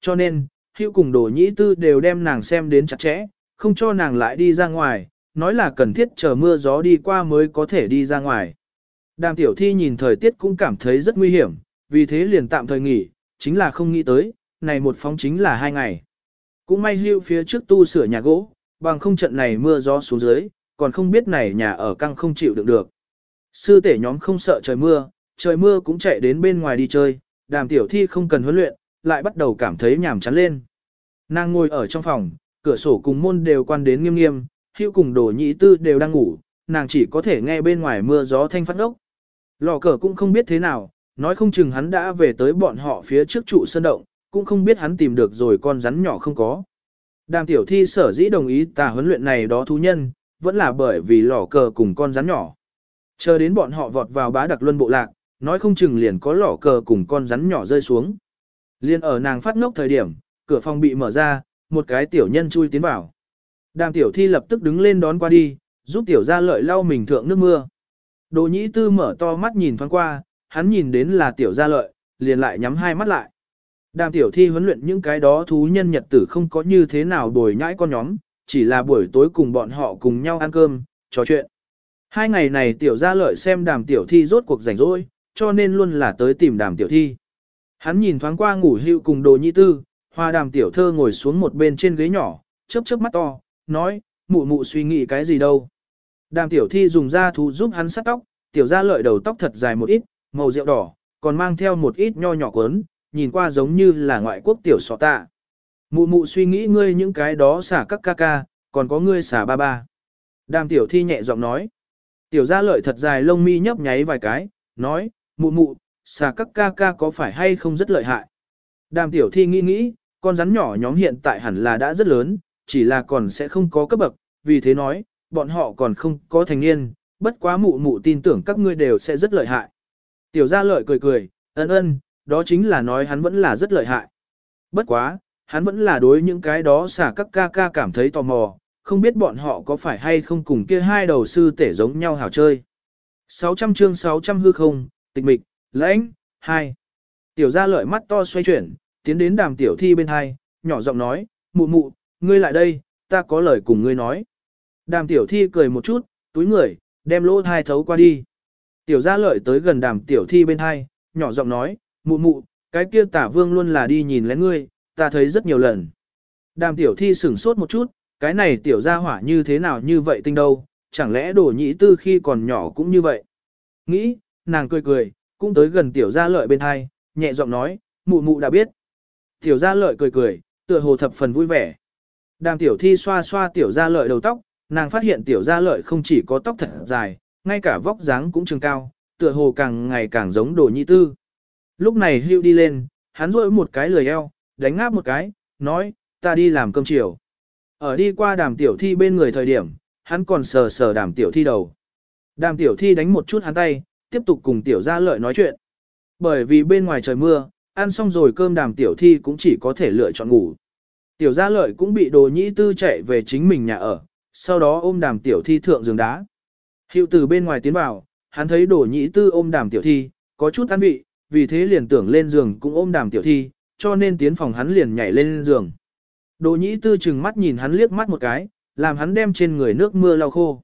Cho nên, hữu cùng đồ nhĩ tư đều đem nàng xem đến chặt chẽ, không cho nàng lại đi ra ngoài, nói là cần thiết chờ mưa gió đi qua mới có thể đi ra ngoài. Đàm tiểu thi nhìn thời tiết cũng cảm thấy rất nguy hiểm, vì thế liền tạm thời nghỉ, chính là không nghĩ tới, này một phóng chính là hai ngày. Cũng may hưu phía trước tu sửa nhà gỗ, bằng không trận này mưa gió xuống dưới, còn không biết này nhà ở căng không chịu được được. Sư tể nhóm không sợ trời mưa, trời mưa cũng chạy đến bên ngoài đi chơi, đàm tiểu thi không cần huấn luyện, lại bắt đầu cảm thấy nhàm chán lên. Nàng ngồi ở trong phòng, cửa sổ cùng môn đều quan đến nghiêm nghiêm, hữu cùng đồ nhị tư đều đang ngủ, nàng chỉ có thể nghe bên ngoài mưa gió thanh phát ốc. Lò cờ cũng không biết thế nào, nói không chừng hắn đã về tới bọn họ phía trước trụ sơn động, cũng không biết hắn tìm được rồi con rắn nhỏ không có. Đàm tiểu thi sở dĩ đồng ý tà huấn luyện này đó thú nhân, vẫn là bởi vì lò cờ cùng con rắn nhỏ. Chờ đến bọn họ vọt vào bá đặc luân bộ lạc, nói không chừng liền có lò cờ cùng con rắn nhỏ rơi xuống. Liên ở nàng phát ngốc thời điểm, cửa phòng bị mở ra, một cái tiểu nhân chui tiến vào. Đàm tiểu thi lập tức đứng lên đón qua đi, giúp tiểu gia lợi lau mình thượng nước mưa. Đồ nhĩ tư mở to mắt nhìn thoáng qua, hắn nhìn đến là tiểu gia lợi, liền lại nhắm hai mắt lại. Đàm tiểu thi huấn luyện những cái đó thú nhân nhật tử không có như thế nào bồi nhãi con nhóm, chỉ là buổi tối cùng bọn họ cùng nhau ăn cơm, trò chuyện. Hai ngày này tiểu gia lợi xem đàm tiểu thi rốt cuộc rảnh rỗi, cho nên luôn là tới tìm đàm tiểu thi. Hắn nhìn thoáng qua ngủ hưu cùng đồ nhi tư, hoa đàm tiểu thơ ngồi xuống một bên trên ghế nhỏ, chớp chớp mắt to, nói, mụ mụ suy nghĩ cái gì đâu. Đàm tiểu thi dùng da thú giúp hắn sát tóc, tiểu gia lợi đầu tóc thật dài một ít, màu rượu đỏ, còn mang theo một ít nho nhỏ quấn, nhìn qua giống như là ngoại quốc tiểu sọ tạ. Mụ mụ suy nghĩ ngươi những cái đó xả các ca ca, còn có ngươi xả ba ba. Đàm tiểu thi nhẹ giọng nói. Tiểu gia lợi thật dài lông mi nhấp nháy vài cái, nói, mụ mụ, Xà các ca ca có phải hay không rất lợi hại. Đàm tiểu thi nghĩ nghĩ, con rắn nhỏ nhóm hiện tại hẳn là đã rất lớn, chỉ là còn sẽ không có cấp bậc, vì thế nói, bọn họ còn không có thành niên, bất quá mụ mụ tin tưởng các ngươi đều sẽ rất lợi hại. Tiểu gia lợi cười cười, ân ân, đó chính là nói hắn vẫn là rất lợi hại. Bất quá, hắn vẫn là đối những cái đó xả các ca ca cảm thấy tò mò, không biết bọn họ có phải hay không cùng kia hai đầu sư tể giống nhau hảo chơi. 600 chương 600 hư không, tịch mịch, lãnh, hai. Tiểu gia lợi mắt to xoay chuyển, tiến đến đàm tiểu thi bên hai, nhỏ giọng nói, mụ mụ, ngươi lại đây, ta có lời cùng ngươi nói. Đàm tiểu thi cười một chút, túi người, đem lỗ thai thấu qua đi. Tiểu gia lợi tới gần đàm tiểu thi bên hai, nhỏ giọng nói, mụ mụ, cái kia tả vương luôn là đi nhìn lén ngươi, ta thấy rất nhiều lần. Đàm tiểu thi sửng sốt một chút, cái này tiểu gia hỏa như thế nào như vậy tinh đâu, chẳng lẽ đổ nhĩ tư khi còn nhỏ cũng như vậy. Nghĩ, nàng cười cười, cũng tới gần tiểu gia lợi bên hai, nhẹ giọng nói, mụ mụ đã biết. Tiểu gia lợi cười cười, tựa hồ thập phần vui vẻ. Đàm tiểu thi xoa xoa tiểu gia lợi đầu tóc, nàng phát hiện tiểu gia lợi không chỉ có tóc thật dài, ngay cả vóc dáng cũng trường cao, tựa hồ càng ngày càng giống đồ nhị tư. Lúc này hưu đi lên, hắn rỗi một cái lười eo, đánh ngáp một cái, nói, ta đi làm cơm chiều. Ở đi qua đàm tiểu thi bên người thời điểm, hắn còn sờ sờ đàm tiểu thi đầu. Đàm tiểu thi đánh một chút hắn tay, tiếp tục cùng tiểu gia lợi nói chuyện. Bởi vì bên ngoài trời mưa, ăn xong rồi cơm đàm tiểu thi cũng chỉ có thể lựa chọn ngủ. Tiểu gia lợi cũng bị đồ nhĩ tư chạy về chính mình nhà ở, sau đó ôm đàm tiểu thi thượng giường đá. Hiệu từ bên ngoài tiến vào, hắn thấy đồ nhĩ tư ôm đàm tiểu thi, có chút an vị, vì thế liền tưởng lên giường cũng ôm đàm tiểu thi, cho nên tiến phòng hắn liền nhảy lên giường. Đồ nhĩ tư chừng mắt nhìn hắn liếc mắt một cái, làm hắn đem trên người nước mưa lau khô.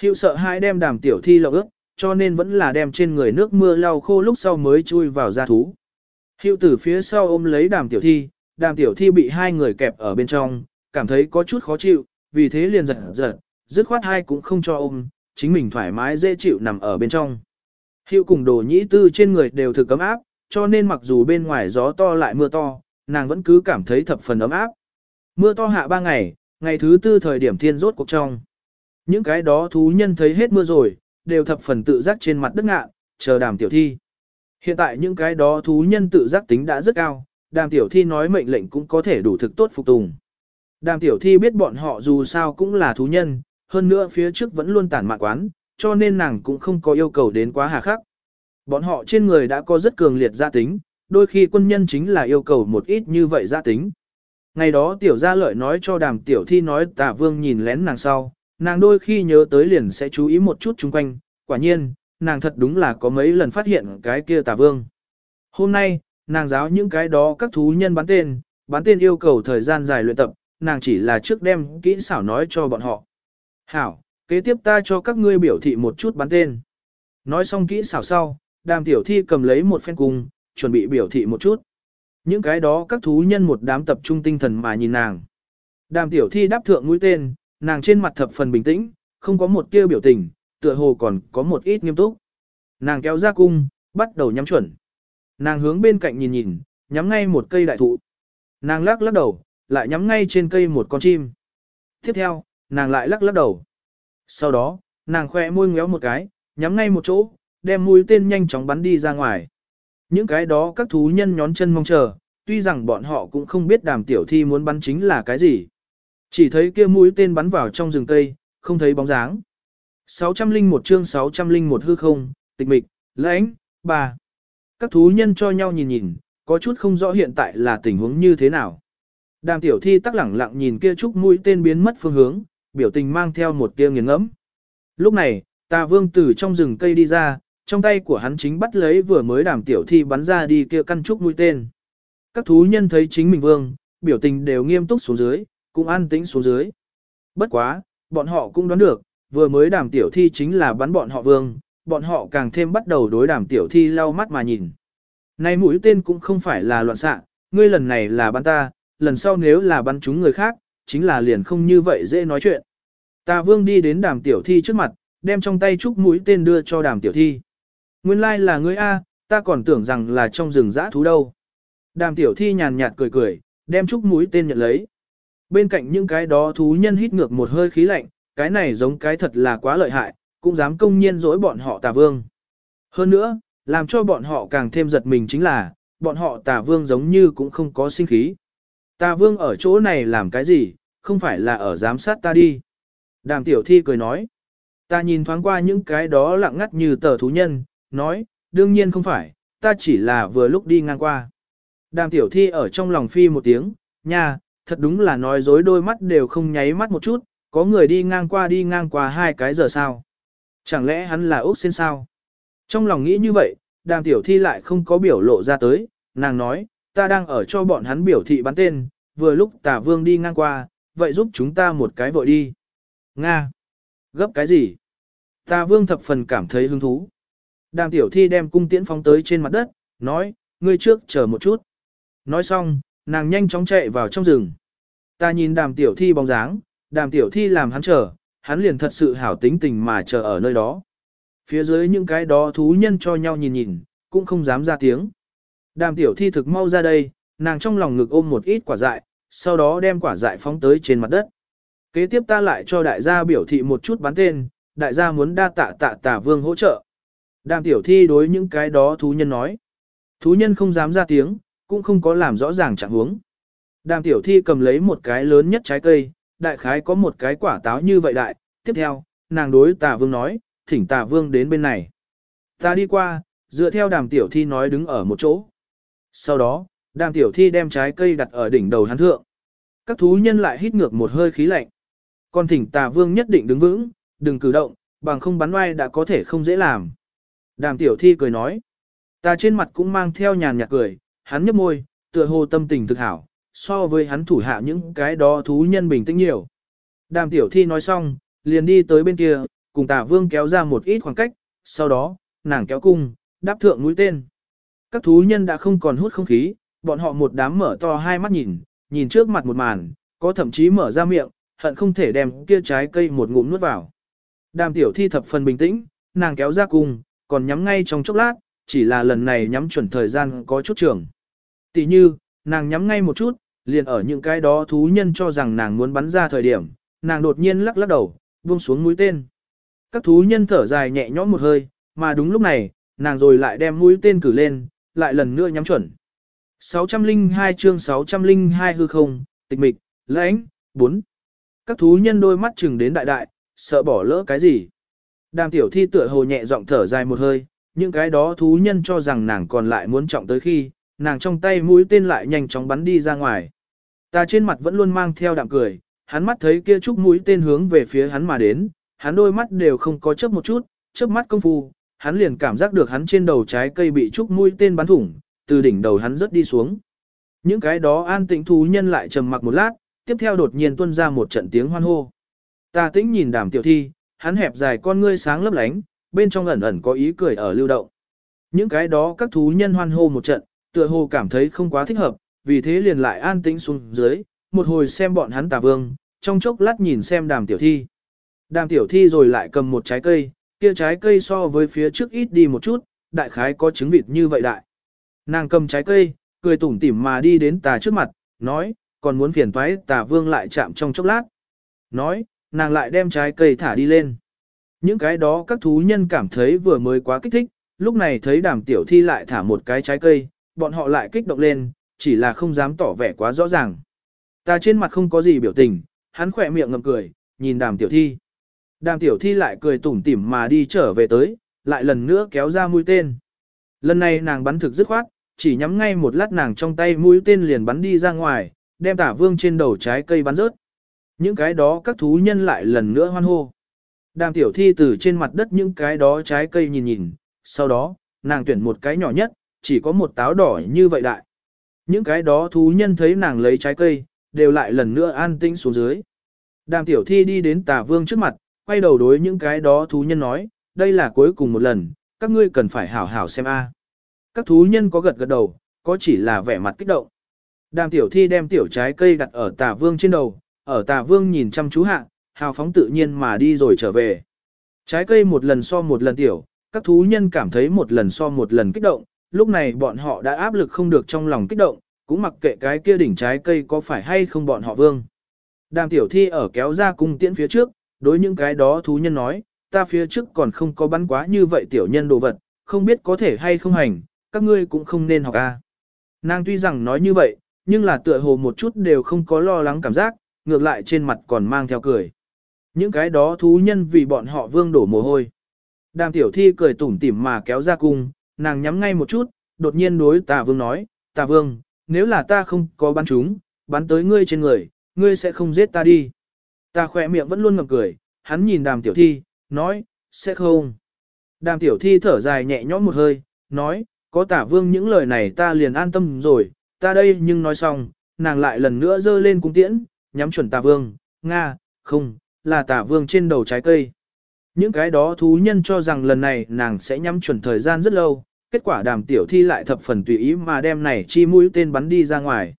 Hiệu sợ hai đem đàm tiểu thi lọc ướt, cho nên vẫn là đem trên người nước mưa lau khô lúc sau mới chui vào gia thú. Hiệu tử phía sau ôm lấy đàm tiểu thi, đàm tiểu thi bị hai người kẹp ở bên trong, cảm thấy có chút khó chịu, vì thế liền giật giật, dứt khoát hai cũng không cho ôm, chính mình thoải mái dễ chịu nằm ở bên trong. Hiệu cùng đồ nhĩ tư trên người đều thực ấm áp, cho nên mặc dù bên ngoài gió to lại mưa to, nàng vẫn cứ cảm thấy thập phần ấm áp. Mưa to hạ ba ngày, ngày thứ tư thời điểm thiên rốt cuộc trong. Những cái đó thú nhân thấy hết mưa rồi, đều thập phần tự giác trên mặt đất ngạ, chờ đàm tiểu thi. Hiện tại những cái đó thú nhân tự giác tính đã rất cao, đàm tiểu thi nói mệnh lệnh cũng có thể đủ thực tốt phục tùng. Đàm tiểu thi biết bọn họ dù sao cũng là thú nhân, hơn nữa phía trước vẫn luôn tản mạn quán, cho nên nàng cũng không có yêu cầu đến quá hà khắc. Bọn họ trên người đã có rất cường liệt gia tính, đôi khi quân nhân chính là yêu cầu một ít như vậy gia tính. Ngày đó tiểu gia lợi nói cho đàm tiểu thi nói tạ vương nhìn lén nàng sau, nàng đôi khi nhớ tới liền sẽ chú ý một chút chung quanh, quả nhiên, nàng thật đúng là có mấy lần phát hiện cái kia tà vương. Hôm nay, nàng giáo những cái đó các thú nhân bán tên, bán tên yêu cầu thời gian dài luyện tập, nàng chỉ là trước đem kỹ xảo nói cho bọn họ. Hảo, kế tiếp ta cho các ngươi biểu thị một chút bán tên. Nói xong kỹ xảo sau, đàm tiểu thi cầm lấy một phen cung, chuẩn bị biểu thị một chút. Những cái đó các thú nhân một đám tập trung tinh thần mà nhìn nàng. Đàm tiểu thi đáp thượng mũi tên, nàng trên mặt thập phần bình tĩnh, không có một tia biểu tình, tựa hồ còn có một ít nghiêm túc. Nàng kéo ra cung, bắt đầu nhắm chuẩn. Nàng hướng bên cạnh nhìn nhìn, nhắm ngay một cây đại thụ. Nàng lắc lắc đầu, lại nhắm ngay trên cây một con chim. Tiếp theo, nàng lại lắc lắc đầu. Sau đó, nàng khoe môi ngéo một cái, nhắm ngay một chỗ, đem mũi tên nhanh chóng bắn đi ra ngoài. Những cái đó các thú nhân nhón chân mong chờ, tuy rằng bọn họ cũng không biết đàm tiểu thi muốn bắn chính là cái gì. Chỉ thấy kia mũi tên bắn vào trong rừng cây, không thấy bóng dáng. 601 chương 601 hư không, tịch mịch, lãnh, bà. Các thú nhân cho nhau nhìn nhìn, có chút không rõ hiện tại là tình huống như thế nào. Đàm tiểu thi tắc lẳng lặng nhìn kia trúc mũi tên biến mất phương hướng, biểu tình mang theo một tia nghiền ngẫm. Lúc này, tà vương từ trong rừng cây đi ra, trong tay của hắn chính bắt lấy vừa mới đàm tiểu thi bắn ra đi kia căn trúc mũi tên. Các thú nhân thấy chính mình vương, biểu tình đều nghiêm túc xuống dưới, cũng an tĩnh xuống dưới. Bất quá, bọn họ cũng đoán được, vừa mới đàm tiểu thi chính là bắn bọn họ vương, bọn họ càng thêm bắt đầu đối đàm tiểu thi lau mắt mà nhìn. Này mũi tên cũng không phải là loạn xạ, ngươi lần này là bắn ta, lần sau nếu là bắn chúng người khác, chính là liền không như vậy dễ nói chuyện. ta vương đi đến đàm tiểu thi trước mặt, đem trong tay chúc mũi tên đưa cho đàm tiểu thi. Nguyên lai like là ngươi A, ta còn tưởng rằng là trong rừng dã thú đâu. Đàm tiểu thi nhàn nhạt cười cười, đem chúc mũi tên nhận lấy. Bên cạnh những cái đó thú nhân hít ngược một hơi khí lạnh, cái này giống cái thật là quá lợi hại, cũng dám công nhiên dối bọn họ tà vương. Hơn nữa, làm cho bọn họ càng thêm giật mình chính là, bọn họ tà vương giống như cũng không có sinh khí. Tà vương ở chỗ này làm cái gì, không phải là ở giám sát ta đi. Đàm tiểu thi cười nói. Ta nhìn thoáng qua những cái đó lặng ngắt như tờ thú nhân, nói, đương nhiên không phải, ta chỉ là vừa lúc đi ngang qua. Đàm tiểu thi ở trong lòng phi một tiếng, nha, thật đúng là nói dối đôi mắt đều không nháy mắt một chút, có người đi ngang qua đi ngang qua hai cái giờ sao. Chẳng lẽ hắn là Úc xin sao? Trong lòng nghĩ như vậy, đàm tiểu thi lại không có biểu lộ ra tới, nàng nói, ta đang ở cho bọn hắn biểu thị bắn tên, vừa lúc tả vương đi ngang qua, vậy giúp chúng ta một cái vội đi. Nga! Gấp cái gì? Tà vương thập phần cảm thấy hứng thú. Đàm tiểu thi đem cung tiễn phóng tới trên mặt đất, nói, ngươi trước chờ một chút. Nói xong, nàng nhanh chóng chạy vào trong rừng. Ta nhìn đàm tiểu thi bóng dáng, đàm tiểu thi làm hắn chờ, hắn liền thật sự hảo tính tình mà chờ ở nơi đó. Phía dưới những cái đó thú nhân cho nhau nhìn nhìn, cũng không dám ra tiếng. Đàm tiểu thi thực mau ra đây, nàng trong lòng ngực ôm một ít quả dại, sau đó đem quả dại phóng tới trên mặt đất. Kế tiếp ta lại cho đại gia biểu thị một chút bắn tên, đại gia muốn đa tạ tạ tạ vương hỗ trợ. Đàm tiểu thi đối những cái đó thú nhân nói. Thú nhân không dám ra tiếng, cũng không có làm rõ ràng trạng huống. Đàm tiểu thi cầm lấy một cái lớn nhất trái cây, đại khái có một cái quả táo như vậy đại. Tiếp theo, nàng đối tà vương nói, thỉnh tà vương đến bên này. Ta đi qua, dựa theo đàm tiểu thi nói đứng ở một chỗ. Sau đó, đàm tiểu thi đem trái cây đặt ở đỉnh đầu hắn thượng. Các thú nhân lại hít ngược một hơi khí lạnh. Còn thỉnh tà vương nhất định đứng vững, đừng cử động, bằng không bắn oai đã có thể không dễ làm. Đàm tiểu thi cười nói. Ta trên mặt cũng mang theo nhàn nhạt cười, hắn nhấp môi, tựa hồ tâm tình thực hảo, so với hắn thủ hạ những cái đó thú nhân bình tĩnh nhiều. Đàm tiểu thi nói xong, liền đi tới bên kia, cùng Tả vương kéo ra một ít khoảng cách, sau đó, nàng kéo cung, đáp thượng mũi tên. Các thú nhân đã không còn hút không khí, bọn họ một đám mở to hai mắt nhìn, nhìn trước mặt một màn, có thậm chí mở ra miệng, hận không thể đem kia trái cây một ngụm nuốt vào. Đàm tiểu thi thập phần bình tĩnh, nàng kéo ra cung, còn nhắm ngay trong chốc lát, chỉ là lần này nhắm chuẩn thời gian có chút trường. Tỷ như, nàng nhắm ngay một chút, liền ở những cái đó thú nhân cho rằng nàng muốn bắn ra thời điểm, nàng đột nhiên lắc lắc đầu, buông xuống mũi tên. Các thú nhân thở dài nhẹ nhõm một hơi, mà đúng lúc này, nàng rồi lại đem mũi tên cử lên, lại lần nữa nhắm chuẩn. 602 chương 602 hư không, tịch mịch, lãnh, 4. Các thú nhân đôi mắt chừng đến đại đại, sợ bỏ lỡ cái gì. Đàm tiểu thi tựa hồ nhẹ giọng thở dài một hơi, những cái đó thú nhân cho rằng nàng còn lại muốn trọng tới khi, nàng trong tay mũi tên lại nhanh chóng bắn đi ra ngoài. Ta trên mặt vẫn luôn mang theo đạm cười, hắn mắt thấy kia chúc mũi tên hướng về phía hắn mà đến, hắn đôi mắt đều không có chớp một chút, chớp mắt công phu, hắn liền cảm giác được hắn trên đầu trái cây bị chúc mũi tên bắn thủng, từ đỉnh đầu hắn rớt đi xuống. Những cái đó an tĩnh thú nhân lại trầm mặc một lát, tiếp theo đột nhiên tuôn ra một trận tiếng hoan hô. Ta tĩnh nhìn đàm tiểu thi, hắn hẹp dài con ngươi sáng lấp lánh, bên trong ẩn ẩn có ý cười ở lưu động. Những cái đó các thú nhân hoan hô một trận, tựa hồ cảm thấy không quá thích hợp, vì thế liền lại an tĩnh xuống dưới, một hồi xem bọn hắn tà vương, trong chốc lát nhìn xem đàm tiểu thi. Đàm tiểu thi rồi lại cầm một trái cây, kia trái cây so với phía trước ít đi một chút, đại khái có trứng vịt như vậy đại. Nàng cầm trái cây, cười tủm tỉm mà đi đến tà trước mặt, nói, còn muốn phiền toái tà vương lại chạm trong chốc lát. Nói, nàng lại đem trái cây thả đi lên. Những cái đó các thú nhân cảm thấy vừa mới quá kích thích, lúc này thấy đàm tiểu thi lại thả một cái trái cây, bọn họ lại kích động lên, chỉ là không dám tỏ vẻ quá rõ ràng. Ta trên mặt không có gì biểu tình, hắn khỏe miệng ngậm cười, nhìn đàm tiểu thi. Đàm tiểu thi lại cười tủm tỉm mà đi trở về tới, lại lần nữa kéo ra mũi tên. Lần này nàng bắn thực dứt khoát, chỉ nhắm ngay một lát nàng trong tay mũi tên liền bắn đi ra ngoài, đem tả vương trên đầu trái cây bắn rớt. Những cái đó các thú nhân lại lần nữa hoan hô. Đàm tiểu thi từ trên mặt đất những cái đó trái cây nhìn nhìn, sau đó, nàng tuyển một cái nhỏ nhất, chỉ có một táo đỏ như vậy đại. Những cái đó thú nhân thấy nàng lấy trái cây, đều lại lần nữa an tĩnh xuống dưới. Đàm tiểu thi đi đến tà vương trước mặt, quay đầu đối những cái đó thú nhân nói, đây là cuối cùng một lần, các ngươi cần phải hảo hảo xem a. Các thú nhân có gật gật đầu, có chỉ là vẻ mặt kích động. Đàm tiểu thi đem tiểu trái cây đặt ở tà vương trên đầu, ở tà vương nhìn chăm chú hạ, hào phóng tự nhiên mà đi rồi trở về. Trái cây một lần so một lần tiểu, các thú nhân cảm thấy một lần so một lần kích động, lúc này bọn họ đã áp lực không được trong lòng kích động, cũng mặc kệ cái kia đỉnh trái cây có phải hay không bọn họ vương. Đàm tiểu thi ở kéo ra cung tiễn phía trước, đối những cái đó thú nhân nói, ta phía trước còn không có bắn quá như vậy tiểu nhân đồ vật, không biết có thể hay không hành, các ngươi cũng không nên học a. Nàng tuy rằng nói như vậy, nhưng là tựa hồ một chút đều không có lo lắng cảm giác, ngược lại trên mặt còn mang theo cười. Những cái đó thú nhân vì bọn họ vương đổ mồ hôi. Đàm tiểu thi cười tủm tỉm mà kéo ra cung, nàng nhắm ngay một chút, đột nhiên đối tà vương nói, tà vương, nếu là ta không có bắn chúng, bắn tới ngươi trên người, ngươi sẽ không giết ta đi. Ta khỏe miệng vẫn luôn ngậm cười, hắn nhìn đàm tiểu thi, nói, sẽ không. Đàm tiểu thi thở dài nhẹ nhõm một hơi, nói, có tả vương những lời này ta liền an tâm rồi, ta đây nhưng nói xong, nàng lại lần nữa giơ lên cung tiễn, nhắm chuẩn tà vương, Nga, không, là tả vương trên đầu trái cây. Những cái đó thú nhân cho rằng lần này nàng sẽ nhắm chuẩn thời gian rất lâu, kết quả đàm tiểu thi lại thập phần tùy ý mà đem này chi mũi tên bắn đi ra ngoài.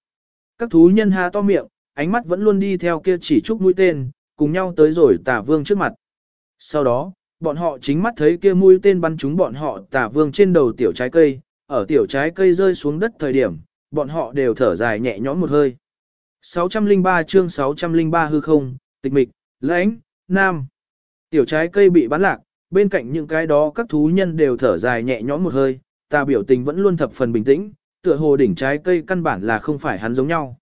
Các thú nhân ha to miệng, ánh mắt vẫn luôn đi theo kia chỉ trúc mũi tên, cùng nhau tới rồi tả vương trước mặt. Sau đó, bọn họ chính mắt thấy kia mũi tên bắn trúng bọn họ tả vương trên đầu tiểu trái cây, ở tiểu trái cây rơi xuống đất thời điểm, bọn họ đều thở dài nhẹ nhõm một hơi. 603 chương 603 hư không, tịch mịch, lãnh, nam. Tiểu trái cây bị bán lạc, bên cạnh những cái đó các thú nhân đều thở dài nhẹ nhõm một hơi, ta biểu tình vẫn luôn thập phần bình tĩnh, tựa hồ đỉnh trái cây căn bản là không phải hắn giống nhau.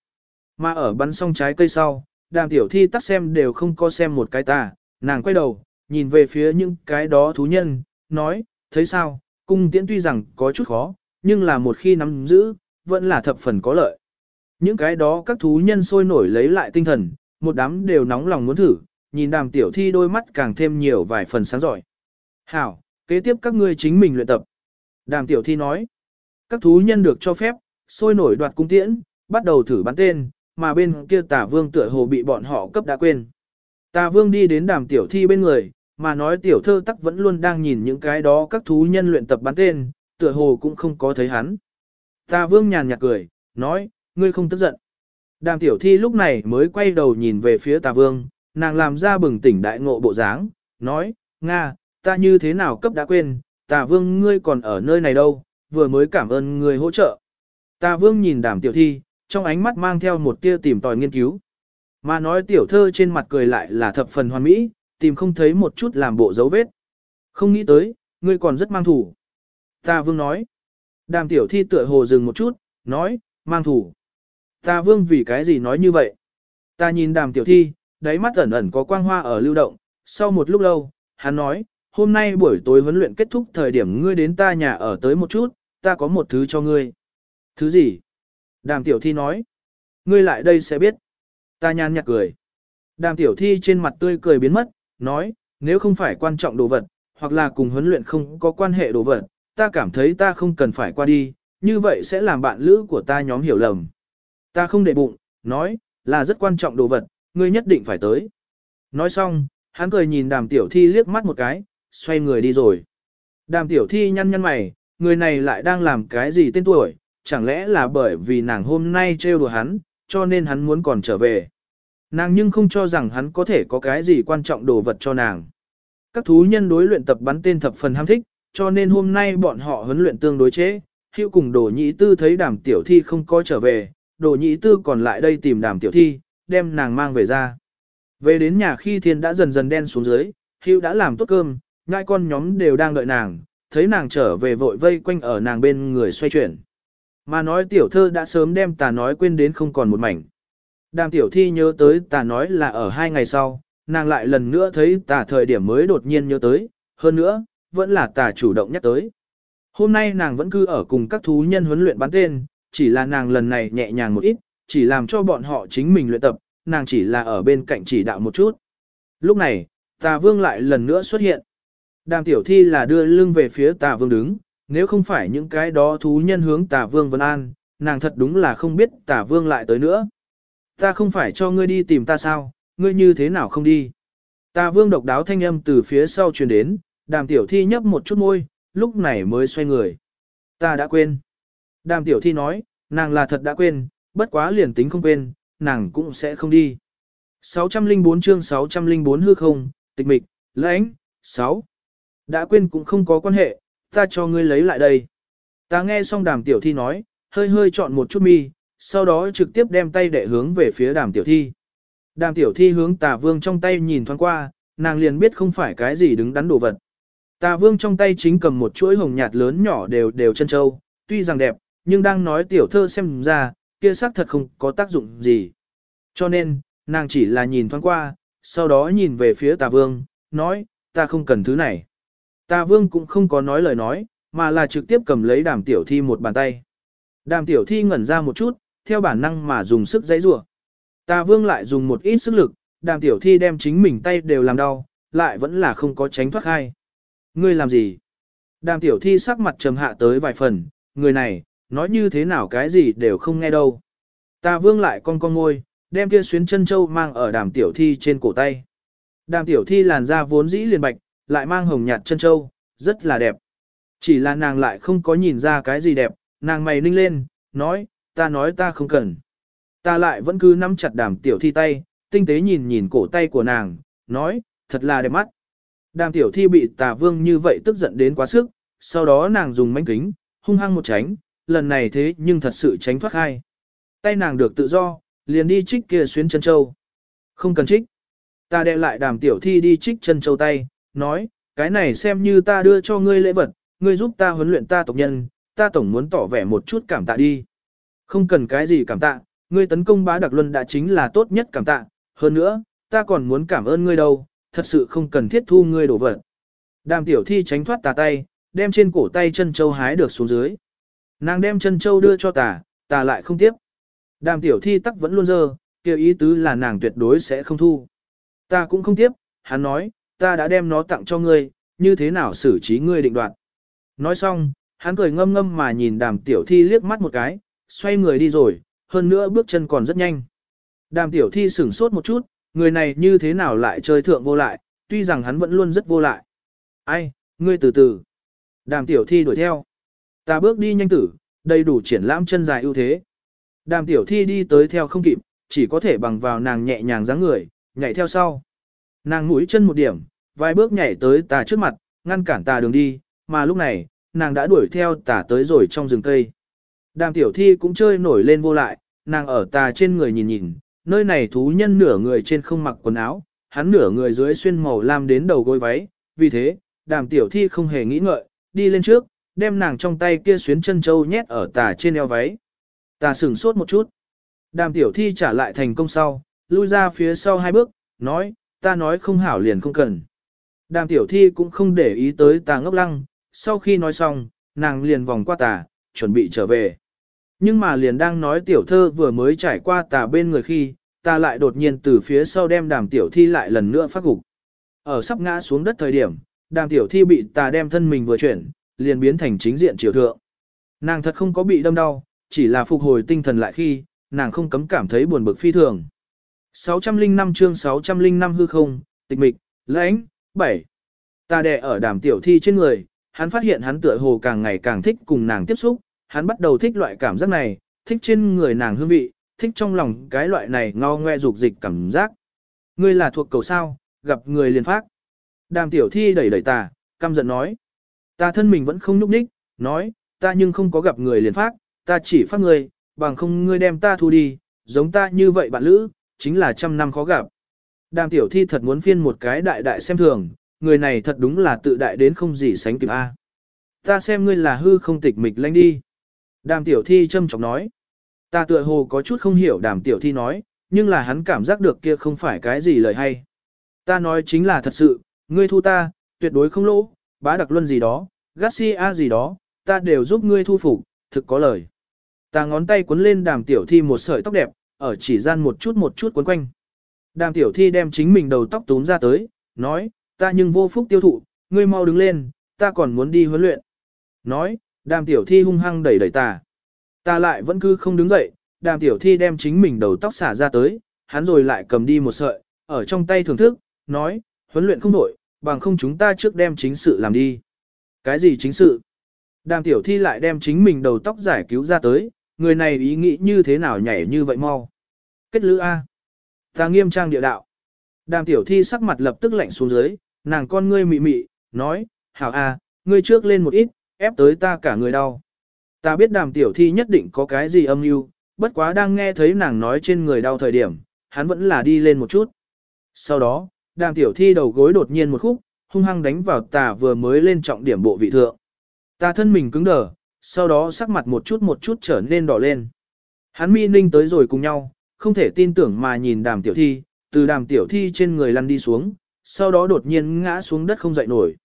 Mà ở bắn xong trái cây sau, đàm tiểu thi tắt xem đều không có xem một cái ta, nàng quay đầu, nhìn về phía những cái đó thú nhân, nói, thấy sao, cung tiễn tuy rằng có chút khó, nhưng là một khi nắm giữ, vẫn là thập phần có lợi. Những cái đó các thú nhân sôi nổi lấy lại tinh thần, một đám đều nóng lòng muốn thử, nhìn đàm tiểu thi đôi mắt càng thêm nhiều vài phần sáng giỏi. Hảo, kế tiếp các ngươi chính mình luyện tập. Đàm tiểu thi nói, các thú nhân được cho phép, sôi nổi đoạt cung tiễn, bắt đầu thử bắn tên, mà bên kia tả vương tựa hồ bị bọn họ cấp đã quên. Tà vương đi đến đàm tiểu thi bên người, mà nói tiểu thơ tắc vẫn luôn đang nhìn những cái đó các thú nhân luyện tập bắn tên, tựa hồ cũng không có thấy hắn. Tà vương nhàn nhạt cười, nói, ngươi không tức giận. Đàm tiểu thi lúc này mới quay đầu nhìn về phía tà vương, nàng làm ra bừng tỉnh đại ngộ bộ dáng, nói, Nga, ta như thế nào cấp đã quên, tà vương ngươi còn ở nơi này đâu, vừa mới cảm ơn ngươi hỗ trợ. Tà vương nhìn đàm tiểu thi, trong ánh mắt mang theo một tia tìm tòi nghiên cứu. Mà nói tiểu thơ trên mặt cười lại là thập phần hoàn mỹ, tìm không thấy một chút làm bộ dấu vết. Không nghĩ tới, ngươi còn rất mang thủ. Ta vương nói. Đàm tiểu thi tựa hồ dừng một chút, nói, mang thủ. Ta vương vì cái gì nói như vậy? Ta nhìn đàm tiểu thi, đáy mắt ẩn ẩn có quang hoa ở lưu động. Sau một lúc lâu, hắn nói, hôm nay buổi tối huấn luyện kết thúc thời điểm ngươi đến ta nhà ở tới một chút, ta có một thứ cho ngươi. Thứ gì? Đàm tiểu thi nói. Ngươi lại đây sẽ biết. Ta nhàn nhạt cười. Đàm tiểu thi trên mặt tươi cười biến mất, nói, nếu không phải quan trọng đồ vật, hoặc là cùng huấn luyện không có quan hệ đồ vật, ta cảm thấy ta không cần phải qua đi, như vậy sẽ làm bạn lữ của ta nhóm hiểu lầm. Ta không để bụng, nói, là rất quan trọng đồ vật, ngươi nhất định phải tới. Nói xong, hắn cười nhìn đàm tiểu thi liếc mắt một cái, xoay người đi rồi. Đàm tiểu thi nhăn nhăn mày, người này lại đang làm cái gì tên tuổi, chẳng lẽ là bởi vì nàng hôm nay trêu đùa hắn, cho nên hắn muốn còn trở về. Nàng nhưng không cho rằng hắn có thể có cái gì quan trọng đồ vật cho nàng. Các thú nhân đối luyện tập bắn tên thập phần ham thích, cho nên hôm nay bọn họ huấn luyện tương đối chế. Hữu cùng đồ nhị tư thấy đàm tiểu thi không có trở về, đồ nhị tư còn lại đây tìm đàm tiểu thi, đem nàng mang về ra. Về đến nhà khi thiên đã dần dần đen xuống dưới, Hiu đã làm tốt cơm, ngai con nhóm đều đang đợi nàng, thấy nàng trở về vội vây quanh ở nàng bên người xoay chuyển. Mà nói tiểu thơ đã sớm đem tà nói quên đến không còn một mảnh. Đàm tiểu thi nhớ tới tà nói là ở hai ngày sau, nàng lại lần nữa thấy tà thời điểm mới đột nhiên nhớ tới, hơn nữa, vẫn là tà chủ động nhắc tới. Hôm nay nàng vẫn cứ ở cùng các thú nhân huấn luyện bắn tên, chỉ là nàng lần này nhẹ nhàng một ít, chỉ làm cho bọn họ chính mình luyện tập, nàng chỉ là ở bên cạnh chỉ đạo một chút. Lúc này, tà vương lại lần nữa xuất hiện. Đàm tiểu thi là đưa lưng về phía tà vương đứng, nếu không phải những cái đó thú nhân hướng tà vương vân an, nàng thật đúng là không biết tà vương lại tới nữa. Ta không phải cho ngươi đi tìm ta sao, ngươi như thế nào không đi. Tà vương độc đáo thanh âm từ phía sau truyền đến, đàm tiểu thi nhấp một chút môi, lúc này mới xoay người. Ta đã quên. Đàm tiểu thi nói, nàng là thật đã quên, bất quá liền tính không quên, nàng cũng sẽ không đi. 604 chương 604 hư không, tịch mịch, lãnh, 6. Đã quên cũng không có quan hệ, ta cho ngươi lấy lại đây. Ta nghe xong đàm tiểu thi nói, hơi hơi chọn một chút mi, sau đó trực tiếp đem tay đệ hướng về phía đàm tiểu thi. Đàm tiểu thi hướng tà vương trong tay nhìn thoáng qua, nàng liền biết không phải cái gì đứng đắn đồ vật. Tà vương trong tay chính cầm một chuỗi hồng nhạt lớn nhỏ đều đều chân châu, tuy rằng đẹp, nhưng đang nói tiểu thơ xem ra, kia xác thật không có tác dụng gì. Cho nên, nàng chỉ là nhìn thoáng qua, sau đó nhìn về phía tà vương, nói, ta không cần thứ này. Tà vương cũng không có nói lời nói, mà là trực tiếp cầm lấy đàm tiểu thi một bàn tay. Đàm tiểu thi ngẩn ra một chút, theo bản năng mà dùng sức giãy rủa. Tà vương lại dùng một ít sức lực, đàm tiểu thi đem chính mình tay đều làm đau, lại vẫn là không có tránh thoát khai. Ngươi làm gì? Đàm tiểu thi sắc mặt trầm hạ tới vài phần, người này, nói như thế nào cái gì đều không nghe đâu. Ta vương lại con con ngôi, đem kia xuyến chân châu mang ở đàm tiểu thi trên cổ tay. Đàm tiểu thi làn da vốn dĩ liền bạch, lại mang hồng nhạt chân châu, rất là đẹp. Chỉ là nàng lại không có nhìn ra cái gì đẹp, nàng mày ninh lên, nói, ta nói ta không cần. Ta lại vẫn cứ nắm chặt đàm tiểu thi tay, tinh tế nhìn nhìn cổ tay của nàng, nói, thật là đẹp mắt. Đàm tiểu thi bị tà vương như vậy tức giận đến quá sức, sau đó nàng dùng mánh kính, hung hăng một tránh, lần này thế nhưng thật sự tránh thoát khai. Tay nàng được tự do, liền đi trích kia xuyến chân châu. Không cần trích. Ta đệ lại đàm tiểu thi đi trích chân châu tay, nói, cái này xem như ta đưa cho ngươi lễ vật, ngươi giúp ta huấn luyện ta tộc nhân, ta tổng muốn tỏ vẻ một chút cảm tạ đi. Không cần cái gì cảm tạ, ngươi tấn công bá đặc luân đã chính là tốt nhất cảm tạ, hơn nữa, ta còn muốn cảm ơn ngươi đâu, thật sự không cần thiết thu ngươi đổ vật. Đàm tiểu thi tránh thoát tà tay, đem trên cổ tay chân châu hái được xuống dưới. Nàng đem chân châu đưa cho tà, tà lại không tiếp. Đàm tiểu thi tắc vẫn luôn dơ, kêu ý tứ là nàng tuyệt đối sẽ không thu. Ta cũng không tiếp, hắn nói, ta đã đem nó tặng cho ngươi, như thế nào xử trí ngươi định đoạt. Nói xong, hắn cười ngâm ngâm mà nhìn đàm tiểu thi liếc mắt một cái, xoay người đi rồi, hơn nữa bước chân còn rất nhanh. Đàm tiểu thi sửng sốt một chút, người này như thế nào lại chơi thượng vô lại, tuy rằng hắn vẫn luôn rất vô lại. Ai, ngươi từ từ. Đàm tiểu thi đuổi theo. Ta bước đi nhanh tử, đầy đủ triển lãm chân dài ưu thế. Đàm tiểu thi đi tới theo không kịp, chỉ có thể bằng vào nàng nhẹ nhàng dáng người, nhảy theo sau. Nàng mũi chân một điểm, vài bước nhảy tới tà trước mặt, ngăn cản tà đường đi, mà lúc này, nàng đã đuổi theo tà tới rồi trong rừng cây. Đàm tiểu thi cũng chơi nổi lên vô lại, nàng ở tà trên người nhìn nhìn, nơi này thú nhân nửa người trên không mặc quần áo, hắn nửa người dưới xuyên màu lam đến đầu gối váy, vì thế, đàm tiểu thi không hề nghĩ ngợi, đi lên trước, đem nàng trong tay kia xuyến chân châu nhét ở tà trên eo váy. Tà sửng sốt một chút. Đàm tiểu thi trả lại thành công sau, lui ra phía sau hai bước, nói, ta nói không hảo liền không cần. Đàm tiểu thi cũng không để ý tới tà ngốc lăng, sau khi nói xong, nàng liền vòng qua tà, chuẩn bị trở về. Nhưng mà liền đang nói tiểu thơ vừa mới trải qua tà bên người khi, ta lại đột nhiên từ phía sau đem đàm tiểu thi lại lần nữa phát gục. Ở sắp ngã xuống đất thời điểm, đàm tiểu thi bị tà đem thân mình vừa chuyển, liền biến thành chính diện triều thượng. Nàng thật không có bị đâm đau, chỉ là phục hồi tinh thần lại khi, nàng không cấm cảm thấy buồn bực phi thường. 605 chương 605 hư không, tịch mịch, lãnh, 7. Ta đè ở đàm tiểu thi trên người, hắn phát hiện hắn tựa hồ càng ngày càng thích cùng nàng tiếp xúc, hắn bắt đầu thích loại cảm giác này, thích trên người nàng hương vị, thích trong lòng cái loại này ngao ngoe dục dịch cảm giác. Ngươi là thuộc cầu sao, gặp người liền phát. Đàm tiểu thi đẩy đẩy ta, căm giận nói. Ta thân mình vẫn không nhúc nhích, nói, ta nhưng không có gặp người liền phát, ta chỉ phát người, bằng không ngươi đem ta thu đi, giống ta như vậy bạn lữ, chính là trăm năm khó gặp. Đàm tiểu thi thật muốn phiên một cái đại đại xem thường, người này thật đúng là tự đại đến không gì sánh kịp a. Ta xem ngươi là hư không tịch mịch lanh đi. Đàm tiểu thi châm trọng nói. Ta tựa hồ có chút không hiểu đàm tiểu thi nói, nhưng là hắn cảm giác được kia không phải cái gì lời hay. Ta nói chính là thật sự, ngươi thu ta, tuyệt đối không lỗ, bá đặc luân gì đó, Garcia gì đó, ta đều giúp ngươi thu phục, thực có lời. Ta ngón tay cuốn lên đàm tiểu thi một sợi tóc đẹp, ở chỉ gian một chút một chút cuốn quanh. Đàm tiểu thi đem chính mình đầu tóc túm ra tới, nói, ta nhưng vô phúc tiêu thụ, ngươi mau đứng lên, ta còn muốn đi huấn luyện. Nói, đàm tiểu thi hung hăng đẩy đẩy ta. Ta lại vẫn cứ không đứng dậy, đàm tiểu thi đem chính mình đầu tóc xả ra tới, hắn rồi lại cầm đi một sợi, ở trong tay thưởng thức, nói, huấn luyện không đổi, bằng không chúng ta trước đem chính sự làm đi. Cái gì chính sự? Đàm tiểu thi lại đem chính mình đầu tóc giải cứu ra tới, người này ý nghĩ như thế nào nhảy như vậy mau. Kết lữ A. Ta nghiêm trang địa đạo. Đàm tiểu thi sắc mặt lập tức lạnh xuống dưới, nàng con ngươi mị mị, nói, hảo A, ngươi trước lên một ít, ép tới ta cả người đau. Ta biết đàm tiểu thi nhất định có cái gì âm mưu, bất quá đang nghe thấy nàng nói trên người đau thời điểm, hắn vẫn là đi lên một chút. Sau đó, đàm tiểu thi đầu gối đột nhiên một khúc, hung hăng đánh vào tà vừa mới lên trọng điểm bộ vị thượng. Ta thân mình cứng đờ, sau đó sắc mặt một chút một chút trở nên đỏ lên. Hắn mi ninh tới rồi cùng nhau, không thể tin tưởng mà nhìn đàm tiểu thi, từ đàm tiểu thi trên người lăn đi xuống, sau đó đột nhiên ngã xuống đất không dậy nổi.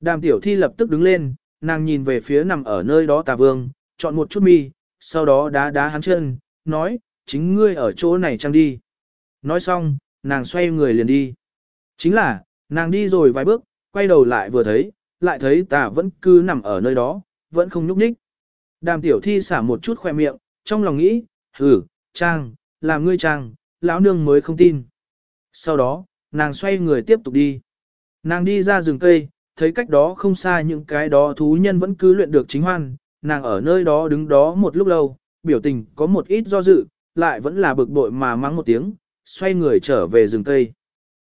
Đàm tiểu thi lập tức đứng lên, nàng nhìn về phía nằm ở nơi đó tà vương, chọn một chút mi, sau đó đá đá hắn chân, nói, chính ngươi ở chỗ này chăng đi. Nói xong, nàng xoay người liền đi. Chính là, nàng đi rồi vài bước, quay đầu lại vừa thấy, lại thấy tà vẫn cứ nằm ở nơi đó, vẫn không nhúc nhích. Đàm tiểu thi xả một chút khoe miệng, trong lòng nghĩ, hử, trang, làm ngươi trang, lão nương mới không tin. Sau đó, nàng xoay người tiếp tục đi. Nàng đi ra rừng cây, thấy cách đó không xa những cái đó thú nhân vẫn cứ luyện được chính hoan, nàng ở nơi đó đứng đó một lúc lâu, biểu tình có một ít do dự, lại vẫn là bực bội mà mắng một tiếng, xoay người trở về rừng cây.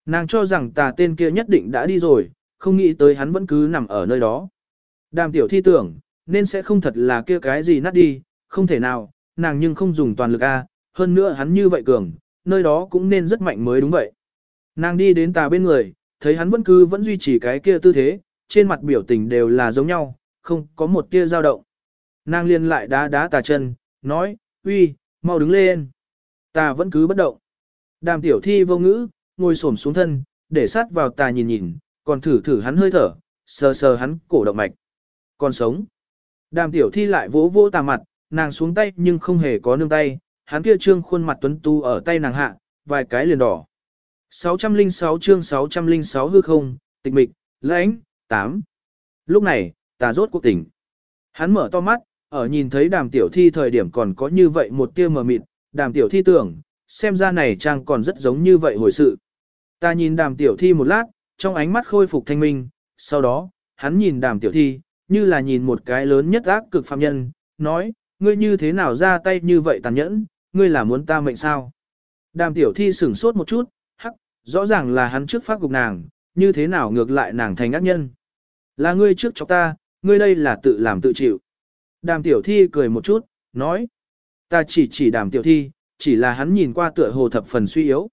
Nàng cho rằng tà tên kia nhất định đã đi rồi, không nghĩ tới hắn vẫn cứ nằm ở nơi đó. Đàm tiểu thi tưởng, nên sẽ không thật là kia cái gì nát đi, không thể nào, nàng nhưng không dùng toàn lực A, hơn nữa hắn như vậy cường, nơi đó cũng nên rất mạnh mới đúng vậy. Nàng đi đến tà bên người, thấy hắn vẫn cứ vẫn duy trì cái kia tư thế, trên mặt biểu tình đều là giống nhau, không có một tia dao động. Nàng liền lại đá đá tà chân, nói, uy, mau đứng lên. Tà vẫn cứ bất động. Đàm tiểu thi vô ngữ, ngồi xổm xuống thân, để sát vào tà nhìn nhìn, còn thử thử hắn hơi thở, sờ sờ hắn cổ động mạch. Còn sống. Đàm tiểu thi lại vỗ vỗ tà mặt, nàng xuống tay nhưng không hề có nương tay, hắn kia trương khuôn mặt tuấn tu ở tay nàng hạ, vài cái liền đỏ. 606 chương 606 hư không, tịch mịch, lãnh, 8. Lúc này, tà rốt cuộc tỉnh. Hắn mở to mắt, ở nhìn thấy đàm tiểu thi thời điểm còn có như vậy một tia mờ mịt, đàm tiểu thi tưởng, xem ra này trang còn rất giống như vậy hồi sự. Ta nhìn đàm tiểu thi một lát, trong ánh mắt khôi phục thanh minh, sau đó, hắn nhìn đàm tiểu thi, như là nhìn một cái lớn nhất ác cực phạm nhân, nói, ngươi như thế nào ra tay như vậy tàn nhẫn, ngươi là muốn ta mệnh sao? Đàm tiểu thi sửng sốt một chút, hắc, rõ ràng là hắn trước phát gục nàng, như thế nào ngược lại nàng thành ác nhân? Là ngươi trước cho ta, ngươi đây là tự làm tự chịu. Đàm tiểu thi cười một chút, nói, ta chỉ chỉ đàm tiểu thi, chỉ là hắn nhìn qua tựa hồ thập phần suy yếu.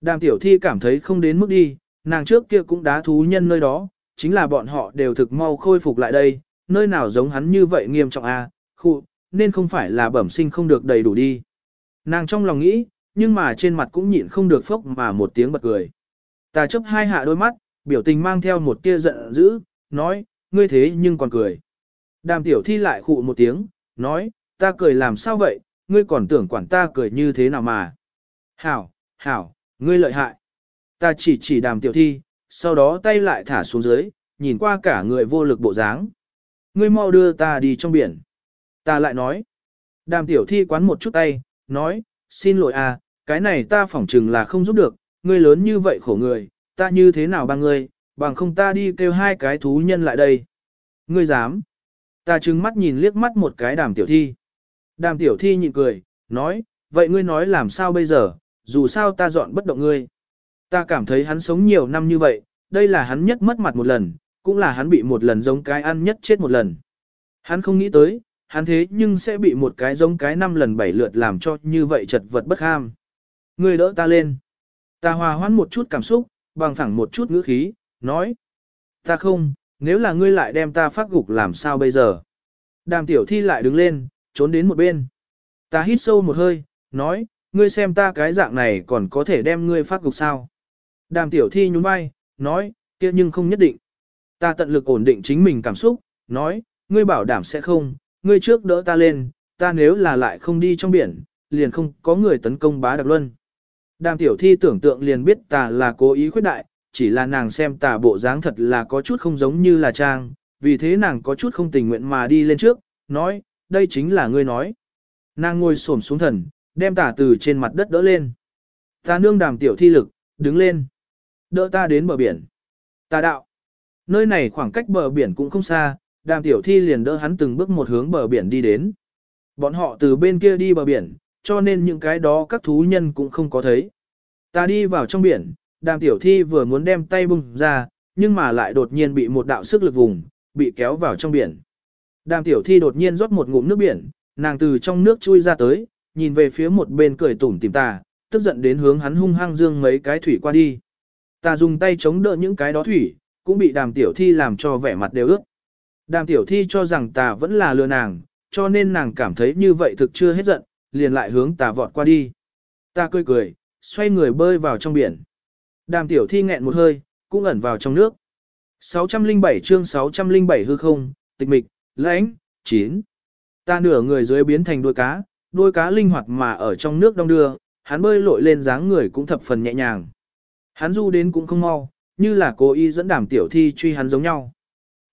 Đàm tiểu thi cảm thấy không đến mức đi, nàng trước kia cũng đá thú nhân nơi đó, chính là bọn họ đều thực mau khôi phục lại đây, nơi nào giống hắn như vậy nghiêm trọng a, à, khu, nên không phải là bẩm sinh không được đầy đủ đi. Nàng trong lòng nghĩ, nhưng mà trên mặt cũng nhịn không được phốc mà một tiếng bật cười. Ta chấp hai hạ đôi mắt, biểu tình mang theo một tia giận dữ, nói, ngươi thế nhưng còn cười. Đàm tiểu thi lại khụ một tiếng, nói, ta cười làm sao vậy, ngươi còn tưởng quản ta cười như thế nào mà. Hảo, hảo, ngươi lợi hại. Ta chỉ chỉ đàm tiểu thi, sau đó tay lại thả xuống dưới, nhìn qua cả người vô lực bộ dáng. Ngươi mau đưa ta đi trong biển. Ta lại nói. Đàm tiểu thi quán một chút tay, nói, xin lỗi à, cái này ta phỏng chừng là không giúp được, ngươi lớn như vậy khổ người, ta như thế nào bằng ngươi, bằng không ta đi kêu hai cái thú nhân lại đây. Ngươi dám. Ta trừng mắt nhìn liếc mắt một cái đàm tiểu thi. Đàm tiểu thi nhịn cười, nói, vậy ngươi nói làm sao bây giờ, dù sao ta dọn bất động ngươi. Ta cảm thấy hắn sống nhiều năm như vậy, đây là hắn nhất mất mặt một lần, cũng là hắn bị một lần giống cái ăn nhất chết một lần. Hắn không nghĩ tới, hắn thế nhưng sẽ bị một cái giống cái năm lần bảy lượt làm cho như vậy chật vật bất ham. Ngươi đỡ ta lên. Ta hòa hoãn một chút cảm xúc, bằng phẳng một chút ngữ khí, nói. Ta không, nếu là ngươi lại đem ta phát gục làm sao bây giờ? Đàm tiểu thi lại đứng lên, trốn đến một bên. Ta hít sâu một hơi, nói, ngươi xem ta cái dạng này còn có thể đem ngươi phát gục sao? Đàm tiểu thi nhún vai, nói, kia nhưng không nhất định. Ta tận lực ổn định chính mình cảm xúc, nói, ngươi bảo đảm sẽ không, ngươi trước đỡ ta lên, ta nếu là lại không đi trong biển, liền không có người tấn công bá đặc luân. Đàm tiểu thi tưởng tượng liền biết ta là cố ý khuyết đại, chỉ là nàng xem tà bộ dáng thật là có chút không giống như là trang, vì thế nàng có chút không tình nguyện mà đi lên trước, nói, đây chính là ngươi nói. Nàng ngồi xổm xuống thần, đem tả từ trên mặt đất đỡ lên. Ta nương đàm tiểu thi lực, đứng lên. Đỡ ta đến bờ biển. Ta đạo. Nơi này khoảng cách bờ biển cũng không xa, đàm tiểu thi liền đỡ hắn từng bước một hướng bờ biển đi đến. Bọn họ từ bên kia đi bờ biển, cho nên những cái đó các thú nhân cũng không có thấy. Ta đi vào trong biển, đàm tiểu thi vừa muốn đem tay bung ra, nhưng mà lại đột nhiên bị một đạo sức lực vùng, bị kéo vào trong biển. Đàm tiểu thi đột nhiên rót một ngụm nước biển, nàng từ trong nước chui ra tới, nhìn về phía một bên cười tủm tìm ta, tức giận đến hướng hắn hung hăng dương mấy cái thủy qua đi. Ta dùng tay chống đỡ những cái đó thủy, cũng bị đàm tiểu thi làm cho vẻ mặt đều ướt. Đàm tiểu thi cho rằng ta vẫn là lừa nàng, cho nên nàng cảm thấy như vậy thực chưa hết giận, liền lại hướng ta vọt qua đi. Ta cười cười, xoay người bơi vào trong biển. Đàm tiểu thi nghẹn một hơi, cũng ẩn vào trong nước. 607 chương 607 hư không, tịch mịch, lãnh, chín. Ta nửa người dưới biến thành đuôi cá, đuôi cá linh hoạt mà ở trong nước đông đưa, hắn bơi lội lên dáng người cũng thập phần nhẹ nhàng. Hắn du đến cũng không mau, như là cố ý dẫn đàm tiểu thi truy hắn giống nhau.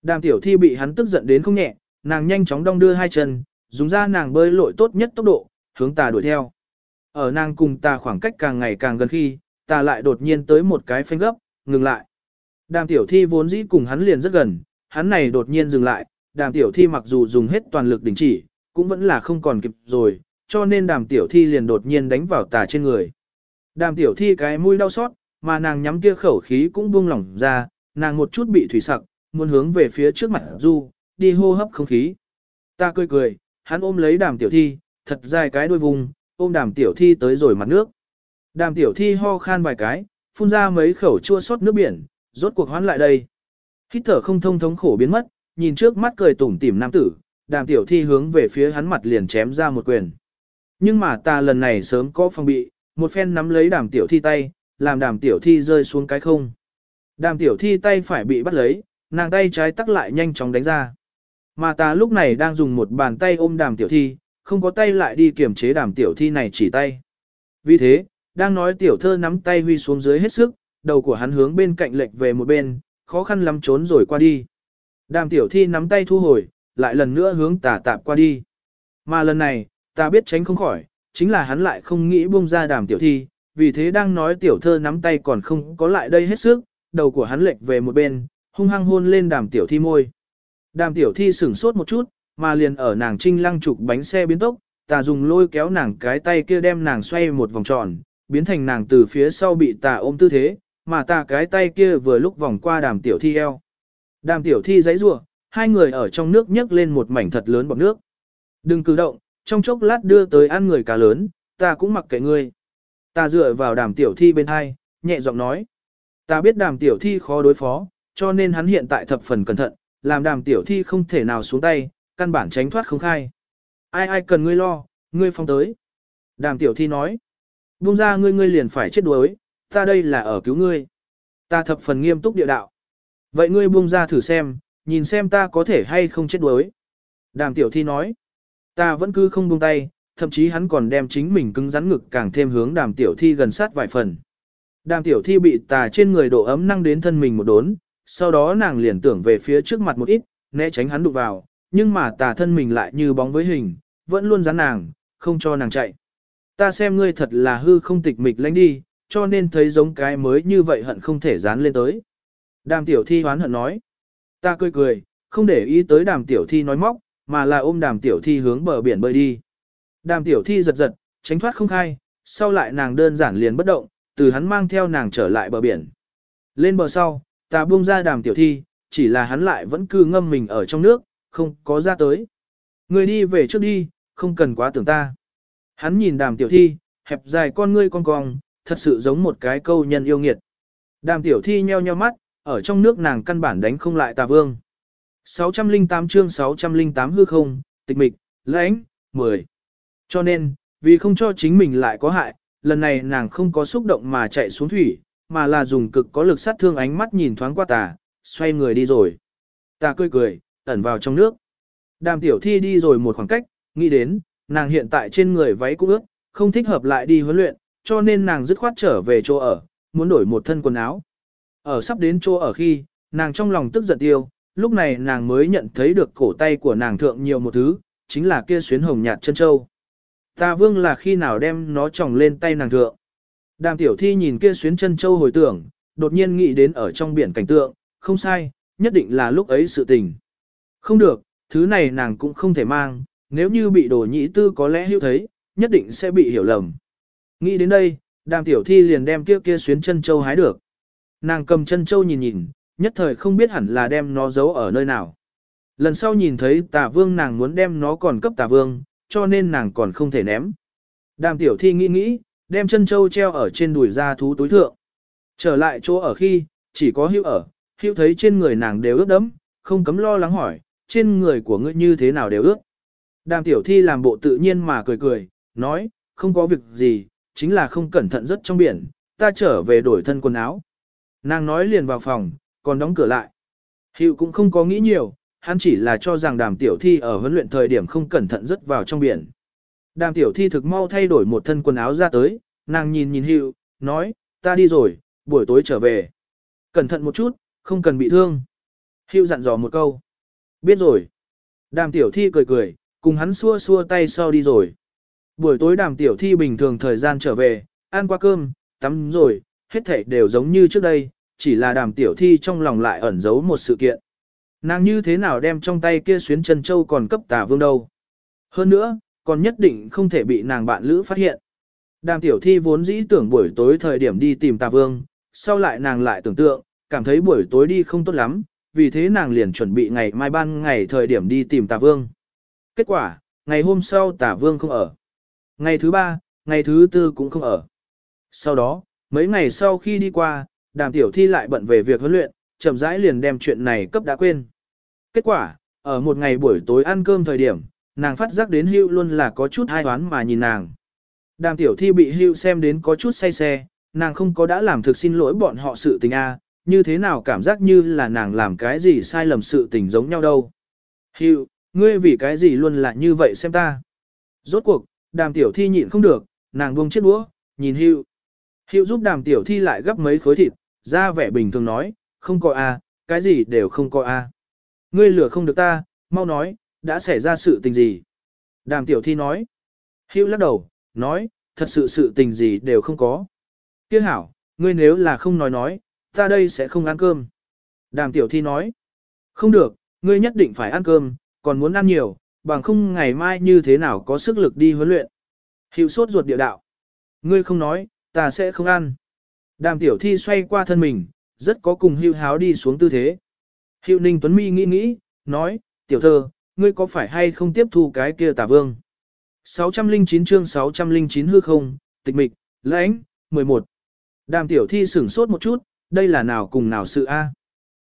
Đàm tiểu thi bị hắn tức giận đến không nhẹ, nàng nhanh chóng đong đưa hai chân, dùng ra nàng bơi lội tốt nhất tốc độ, hướng ta đuổi theo. Ở nàng cùng ta khoảng cách càng ngày càng gần khi, ta lại đột nhiên tới một cái phanh gấp, ngừng lại. Đàm tiểu thi vốn dĩ cùng hắn liền rất gần, hắn này đột nhiên dừng lại, đàm tiểu thi mặc dù dùng hết toàn lực đình chỉ, cũng vẫn là không còn kịp rồi, cho nên đàm tiểu thi liền đột nhiên đánh vào tà trên người. Đàm tiểu thi cái mũi đau xót, mà nàng nhắm kia khẩu khí cũng buông lỏng ra, nàng một chút bị thủy sặc, muốn hướng về phía trước mặt du, đi hô hấp không khí. Ta cười cười, hắn ôm lấy đàm tiểu thi, thật dài cái đuôi vùng, ôm đàm tiểu thi tới rồi mặt nước. Đàm tiểu thi ho khan vài cái, phun ra mấy khẩu chua sót nước biển, rốt cuộc hoán lại đây. Hít thở không thông thống khổ biến mất, nhìn trước mắt cười tủm tỉm nam tử, đàm tiểu thi hướng về phía hắn mặt liền chém ra một quyền. Nhưng mà ta lần này sớm có phòng bị, một phen nắm lấy đàm tiểu thi tay, làm đàm tiểu thi rơi xuống cái không. Đàm tiểu thi tay phải bị bắt lấy, nàng tay trái tắc lại nhanh chóng đánh ra. Mà ta lúc này đang dùng một bàn tay ôm đàm tiểu thi, không có tay lại đi kiểm chế đàm tiểu thi này chỉ tay. Vì thế, đang nói tiểu thơ nắm tay huy xuống dưới hết sức, đầu của hắn hướng bên cạnh lệch về một bên, khó khăn lắm trốn rồi qua đi. Đàm tiểu thi nắm tay thu hồi, lại lần nữa hướng tà tạp qua đi. Mà lần này, ta biết tránh không khỏi, chính là hắn lại không nghĩ buông ra đàm tiểu thi, vì thế đang nói tiểu thơ nắm tay còn không có lại đây hết sức, đầu của hắn lệch về một bên, hung hăng hôn lên đàm tiểu thi môi. Đàm tiểu thi sửng sốt một chút, mà liền ở nàng trinh lăng trục bánh xe biến tốc, ta dùng lôi kéo nàng cái tay kia đem nàng xoay một vòng tròn, biến thành nàng từ phía sau bị tà ôm tư thế, mà tà cái tay kia vừa lúc vòng qua đàm tiểu thi eo. Đàm tiểu thi giấy rủa hai người ở trong nước nhấc lên một mảnh thật lớn bọt nước. Đừng cử động, trong chốc lát đưa tới ăn người cá lớn, ta cũng mặc kệ ngươi. Ta dựa vào đàm tiểu thi bên hai, nhẹ giọng nói. Ta biết đàm tiểu thi khó đối phó, cho nên hắn hiện tại thập phần cẩn thận, làm đàm tiểu thi không thể nào xuống tay, căn bản tránh thoát không khai. Ai ai cần ngươi lo, ngươi phong tới. Đàm tiểu thi nói. Buông ra ngươi ngươi liền phải chết đuối, ta đây là ở cứu ngươi. Ta thập phần nghiêm túc địa đạo. Vậy ngươi buông ra thử xem, nhìn xem ta có thể hay không chết đuối. Đàm tiểu thi nói. Ta vẫn cứ không buông tay, thậm chí hắn còn đem chính mình cứng rắn ngực càng thêm hướng đàm tiểu thi gần sát vài phần. Đàm tiểu thi bị tà trên người độ ấm năng đến thân mình một đốn, sau đó nàng liền tưởng về phía trước mặt một ít, né tránh hắn đụng vào, nhưng mà tà thân mình lại như bóng với hình, vẫn luôn dán nàng, không cho nàng chạy. ta xem ngươi thật là hư không tịch mịch lánh đi, cho nên thấy giống cái mới như vậy hận không thể dán lên tới. Đàm tiểu thi hoán hận nói. Ta cười cười, không để ý tới đàm tiểu thi nói móc, mà là ôm đàm tiểu thi hướng bờ biển bơi đi. Đàm tiểu thi giật giật, tránh thoát không khai, sau lại nàng đơn giản liền bất động, từ hắn mang theo nàng trở lại bờ biển. Lên bờ sau, ta buông ra đàm tiểu thi, chỉ là hắn lại vẫn cứ ngâm mình ở trong nước, không có ra tới. Người đi về trước đi, không cần quá tưởng ta. Hắn nhìn đàm tiểu thi, hẹp dài con ngươi con cong, thật sự giống một cái câu nhân yêu nghiệt. Đàm tiểu thi nheo nheo mắt, ở trong nước nàng căn bản đánh không lại tà vương. 608 chương 608 hư không, tịch mịch, lãnh, 10. Cho nên, vì không cho chính mình lại có hại, lần này nàng không có xúc động mà chạy xuống thủy, mà là dùng cực có lực sát thương ánh mắt nhìn thoáng qua tà, xoay người đi rồi. Tà cười cười, ẩn vào trong nước. Đàm tiểu thi đi rồi một khoảng cách, nghĩ đến, nàng hiện tại trên người váy cũng ướt, không thích hợp lại đi huấn luyện, cho nên nàng dứt khoát trở về chỗ ở, muốn đổi một thân quần áo. Ở sắp đến chỗ ở khi, nàng trong lòng tức giận tiêu, lúc này nàng mới nhận thấy được cổ tay của nàng thượng nhiều một thứ, chính là kia xuyến hồng nhạt chân châu. Ta vương là khi nào đem nó tròng lên tay nàng thượng. Đàm tiểu thi nhìn kia xuyến chân châu hồi tưởng, đột nhiên nghĩ đến ở trong biển cảnh tượng, không sai, nhất định là lúc ấy sự tình. Không được, thứ này nàng cũng không thể mang, nếu như bị đồ nhĩ tư có lẽ hữu thấy, nhất định sẽ bị hiểu lầm. Nghĩ đến đây, đàm tiểu thi liền đem kia kia xuyến chân châu hái được. Nàng cầm chân châu nhìn nhìn, nhất thời không biết hẳn là đem nó giấu ở nơi nào. Lần sau nhìn thấy tà vương nàng muốn đem nó còn cấp tà vương, cho nên nàng còn không thể ném. Đàm tiểu thi nghĩ nghĩ, đem chân châu treo ở trên đùi ra thú tối thượng. Trở lại chỗ ở khi, chỉ có hữu ở, hữu thấy trên người nàng đều ướt đẫm, không cấm lo lắng hỏi, trên người của ngươi như thế nào đều ướt. Đàm tiểu thi làm bộ tự nhiên mà cười cười, nói, không có việc gì, chính là không cẩn thận rất trong biển, ta trở về đổi thân quần áo. Nàng nói liền vào phòng, còn đóng cửa lại. Hiệu cũng không có nghĩ nhiều, hắn chỉ là cho rằng đàm tiểu thi ở huấn luyện thời điểm không cẩn thận rớt vào trong biển. Đàm tiểu thi thực mau thay đổi một thân quần áo ra tới, nàng nhìn nhìn hiệu, nói, ta đi rồi, buổi tối trở về. Cẩn thận một chút, không cần bị thương. Hiệu dặn dò một câu. Biết rồi. Đàm tiểu thi cười cười, cùng hắn xua xua tay sau đi rồi. Buổi tối đàm tiểu thi bình thường thời gian trở về, ăn qua cơm, tắm rồi, hết thảy đều giống như trước đây, chỉ là đàm tiểu thi trong lòng lại ẩn giấu một sự kiện. Nàng như thế nào đem trong tay kia xuyến chân châu còn cấp tà vương đâu. Hơn nữa, còn nhất định không thể bị nàng bạn lữ phát hiện. Đàm tiểu thi vốn dĩ tưởng buổi tối thời điểm đi tìm tà vương, sau lại nàng lại tưởng tượng, cảm thấy buổi tối đi không tốt lắm, vì thế nàng liền chuẩn bị ngày mai ban ngày thời điểm đi tìm tà vương. Kết quả, ngày hôm sau tà vương không ở. Ngày thứ ba, ngày thứ tư cũng không ở. Sau đó, mấy ngày sau khi đi qua, đàm tiểu thi lại bận về việc huấn luyện, chậm rãi liền đem chuyện này cấp đã quên. Kết quả, ở một ngày buổi tối ăn cơm thời điểm, nàng phát giác đến hưu luôn là có chút hai toán mà nhìn nàng. Đàm tiểu thi bị hưu xem đến có chút say xe, nàng không có đã làm thực xin lỗi bọn họ sự tình a, như thế nào cảm giác như là nàng làm cái gì sai lầm sự tình giống nhau đâu. Hưu, ngươi vì cái gì luôn là như vậy xem ta. Rốt cuộc, đàm tiểu thi nhịn không được, nàng buông chiếc đũa, nhìn hưu. Hiệu giúp đàm tiểu thi lại gấp mấy khối thịt, ra vẻ bình thường nói, không có a, cái gì đều không có a. Ngươi lừa không được ta, mau nói, đã xảy ra sự tình gì. Đàm tiểu thi nói. Hiệu lắc đầu, nói, thật sự sự tình gì đều không có. Tiếc hảo, ngươi nếu là không nói nói, ta đây sẽ không ăn cơm. Đàm tiểu thi nói. Không được, ngươi nhất định phải ăn cơm, còn muốn ăn nhiều, bằng không ngày mai như thế nào có sức lực đi huấn luyện. Hiệu sốt ruột địa đạo. Ngươi không nói, ta sẽ không ăn. Đàm tiểu thi xoay qua thân mình, rất có cùng hưu háo đi xuống tư thế. Hưu ninh tuấn mi nghĩ nghĩ, nói, tiểu thơ, ngươi có phải hay không tiếp thu cái kia tà vương? 609 chương 609 hư không, tịch mịch, lãnh, 11. Đàm tiểu thi sửng sốt một chút, đây là nào cùng nào sự a?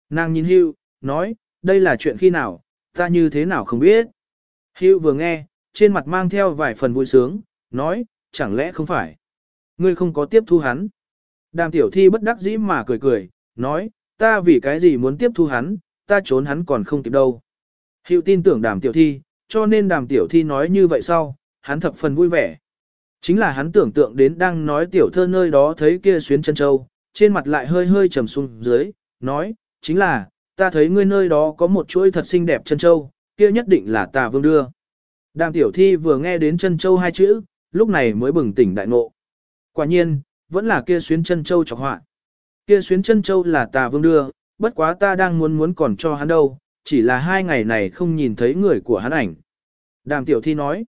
Nàng nhìn hưu, nói, đây là chuyện khi nào, ta như thế nào không biết. Hưu vừa nghe, trên mặt mang theo vài phần vui sướng, nói, chẳng lẽ không phải. Ngươi không có tiếp thu hắn. Đàm tiểu thi bất đắc dĩ mà cười cười, nói, ta vì cái gì muốn tiếp thu hắn, ta trốn hắn còn không kịp đâu. Hiệu tin tưởng đàm tiểu thi, cho nên đàm tiểu thi nói như vậy sau, hắn thập phần vui vẻ. Chính là hắn tưởng tượng đến đang nói tiểu thơ nơi đó thấy kia xuyến chân châu, trên mặt lại hơi hơi trầm xuống dưới, nói, chính là, ta thấy ngươi nơi đó có một chuỗi thật xinh đẹp chân châu, kia nhất định là tà vương đưa. Đàm tiểu thi vừa nghe đến chân châu hai chữ, lúc này mới bừng tỉnh đại ngộ. Quả nhiên, vẫn là kia xuyến chân châu chọc họa. Kia xuyến chân châu là tà vương đưa, bất quá ta đang muốn muốn còn cho hắn đâu, chỉ là hai ngày này không nhìn thấy người của hắn ảnh. Đàm tiểu thi nói.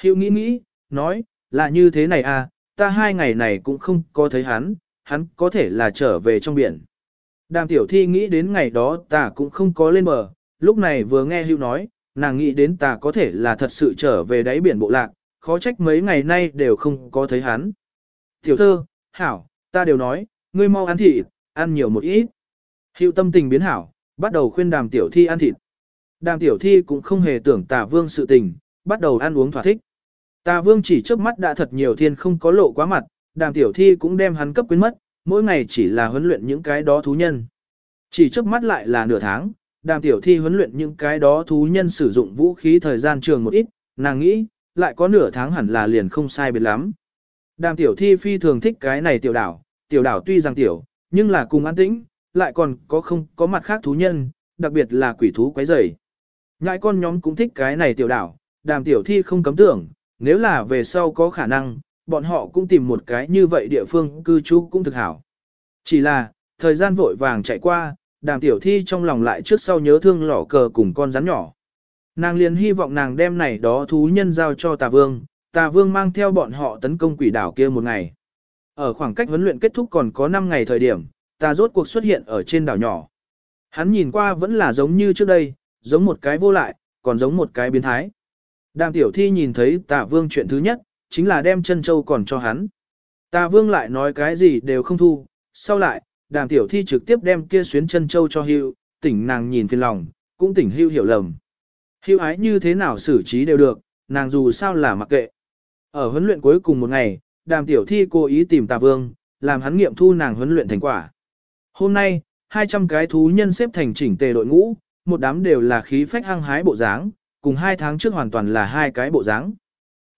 Hiệu nghĩ nghĩ, nói, là như thế này à, ta hai ngày này cũng không có thấy hắn, hắn có thể là trở về trong biển. Đàm tiểu thi nghĩ đến ngày đó ta cũng không có lên bờ, lúc này vừa nghe hưu nói, nàng nghĩ đến ta có thể là thật sự trở về đáy biển bộ lạc, khó trách mấy ngày nay đều không có thấy hắn. Tiểu thơ, hảo, ta đều nói, ngươi mau ăn thịt, ăn nhiều một ít. Hiệu tâm tình biến hảo, bắt đầu khuyên đàm tiểu thi ăn thịt. Đàm tiểu thi cũng không hề tưởng tà vương sự tình, bắt đầu ăn uống thỏa thích. Tà vương chỉ trước mắt đã thật nhiều thiên không có lộ quá mặt, đàm tiểu thi cũng đem hắn cấp quyến mất, mỗi ngày chỉ là huấn luyện những cái đó thú nhân. Chỉ trước mắt lại là nửa tháng, đàm tiểu thi huấn luyện những cái đó thú nhân sử dụng vũ khí thời gian trường một ít, nàng nghĩ, lại có nửa tháng hẳn là liền không sai biệt lắm. Đàm tiểu thi phi thường thích cái này tiểu đảo, tiểu đảo tuy rằng tiểu, nhưng là cùng an tĩnh, lại còn có không có mặt khác thú nhân, đặc biệt là quỷ thú quấy rầy. Ngại con nhóm cũng thích cái này tiểu đảo, đàm tiểu thi không cấm tưởng, nếu là về sau có khả năng, bọn họ cũng tìm một cái như vậy địa phương cư trú cũng thực hảo. Chỉ là, thời gian vội vàng chạy qua, đàm tiểu thi trong lòng lại trước sau nhớ thương lỏ cờ cùng con rắn nhỏ. Nàng liền hy vọng nàng đem này đó thú nhân giao cho tà vương, tà vương mang theo bọn họ tấn công quỷ đảo kia một ngày. Ở khoảng cách huấn luyện kết thúc còn có 5 ngày thời điểm, Ta rốt cuộc xuất hiện ở trên đảo nhỏ. Hắn nhìn qua vẫn là giống như trước đây, giống một cái vô lại, còn giống một cái biến thái. Đàm tiểu thi nhìn thấy tà vương chuyện thứ nhất, chính là đem chân châu còn cho hắn. Tà vương lại nói cái gì đều không thu, sau lại, đàm tiểu thi trực tiếp đem kia xuyến chân châu cho hưu, tỉnh nàng nhìn phiền lòng, cũng tỉnh hưu hiểu lầm. Hưu ái như thế nào xử trí đều được, nàng dù sao là mặc kệ. Ở huấn luyện cuối cùng một ngày, đàm tiểu thi cố ý tìm tà vương, làm hắn nghiệm thu nàng huấn luyện thành quả. Hôm nay, 200 cái thú nhân xếp thành chỉnh tề đội ngũ, một đám đều là khí phách hăng hái bộ dáng, cùng hai tháng trước hoàn toàn là hai cái bộ dáng.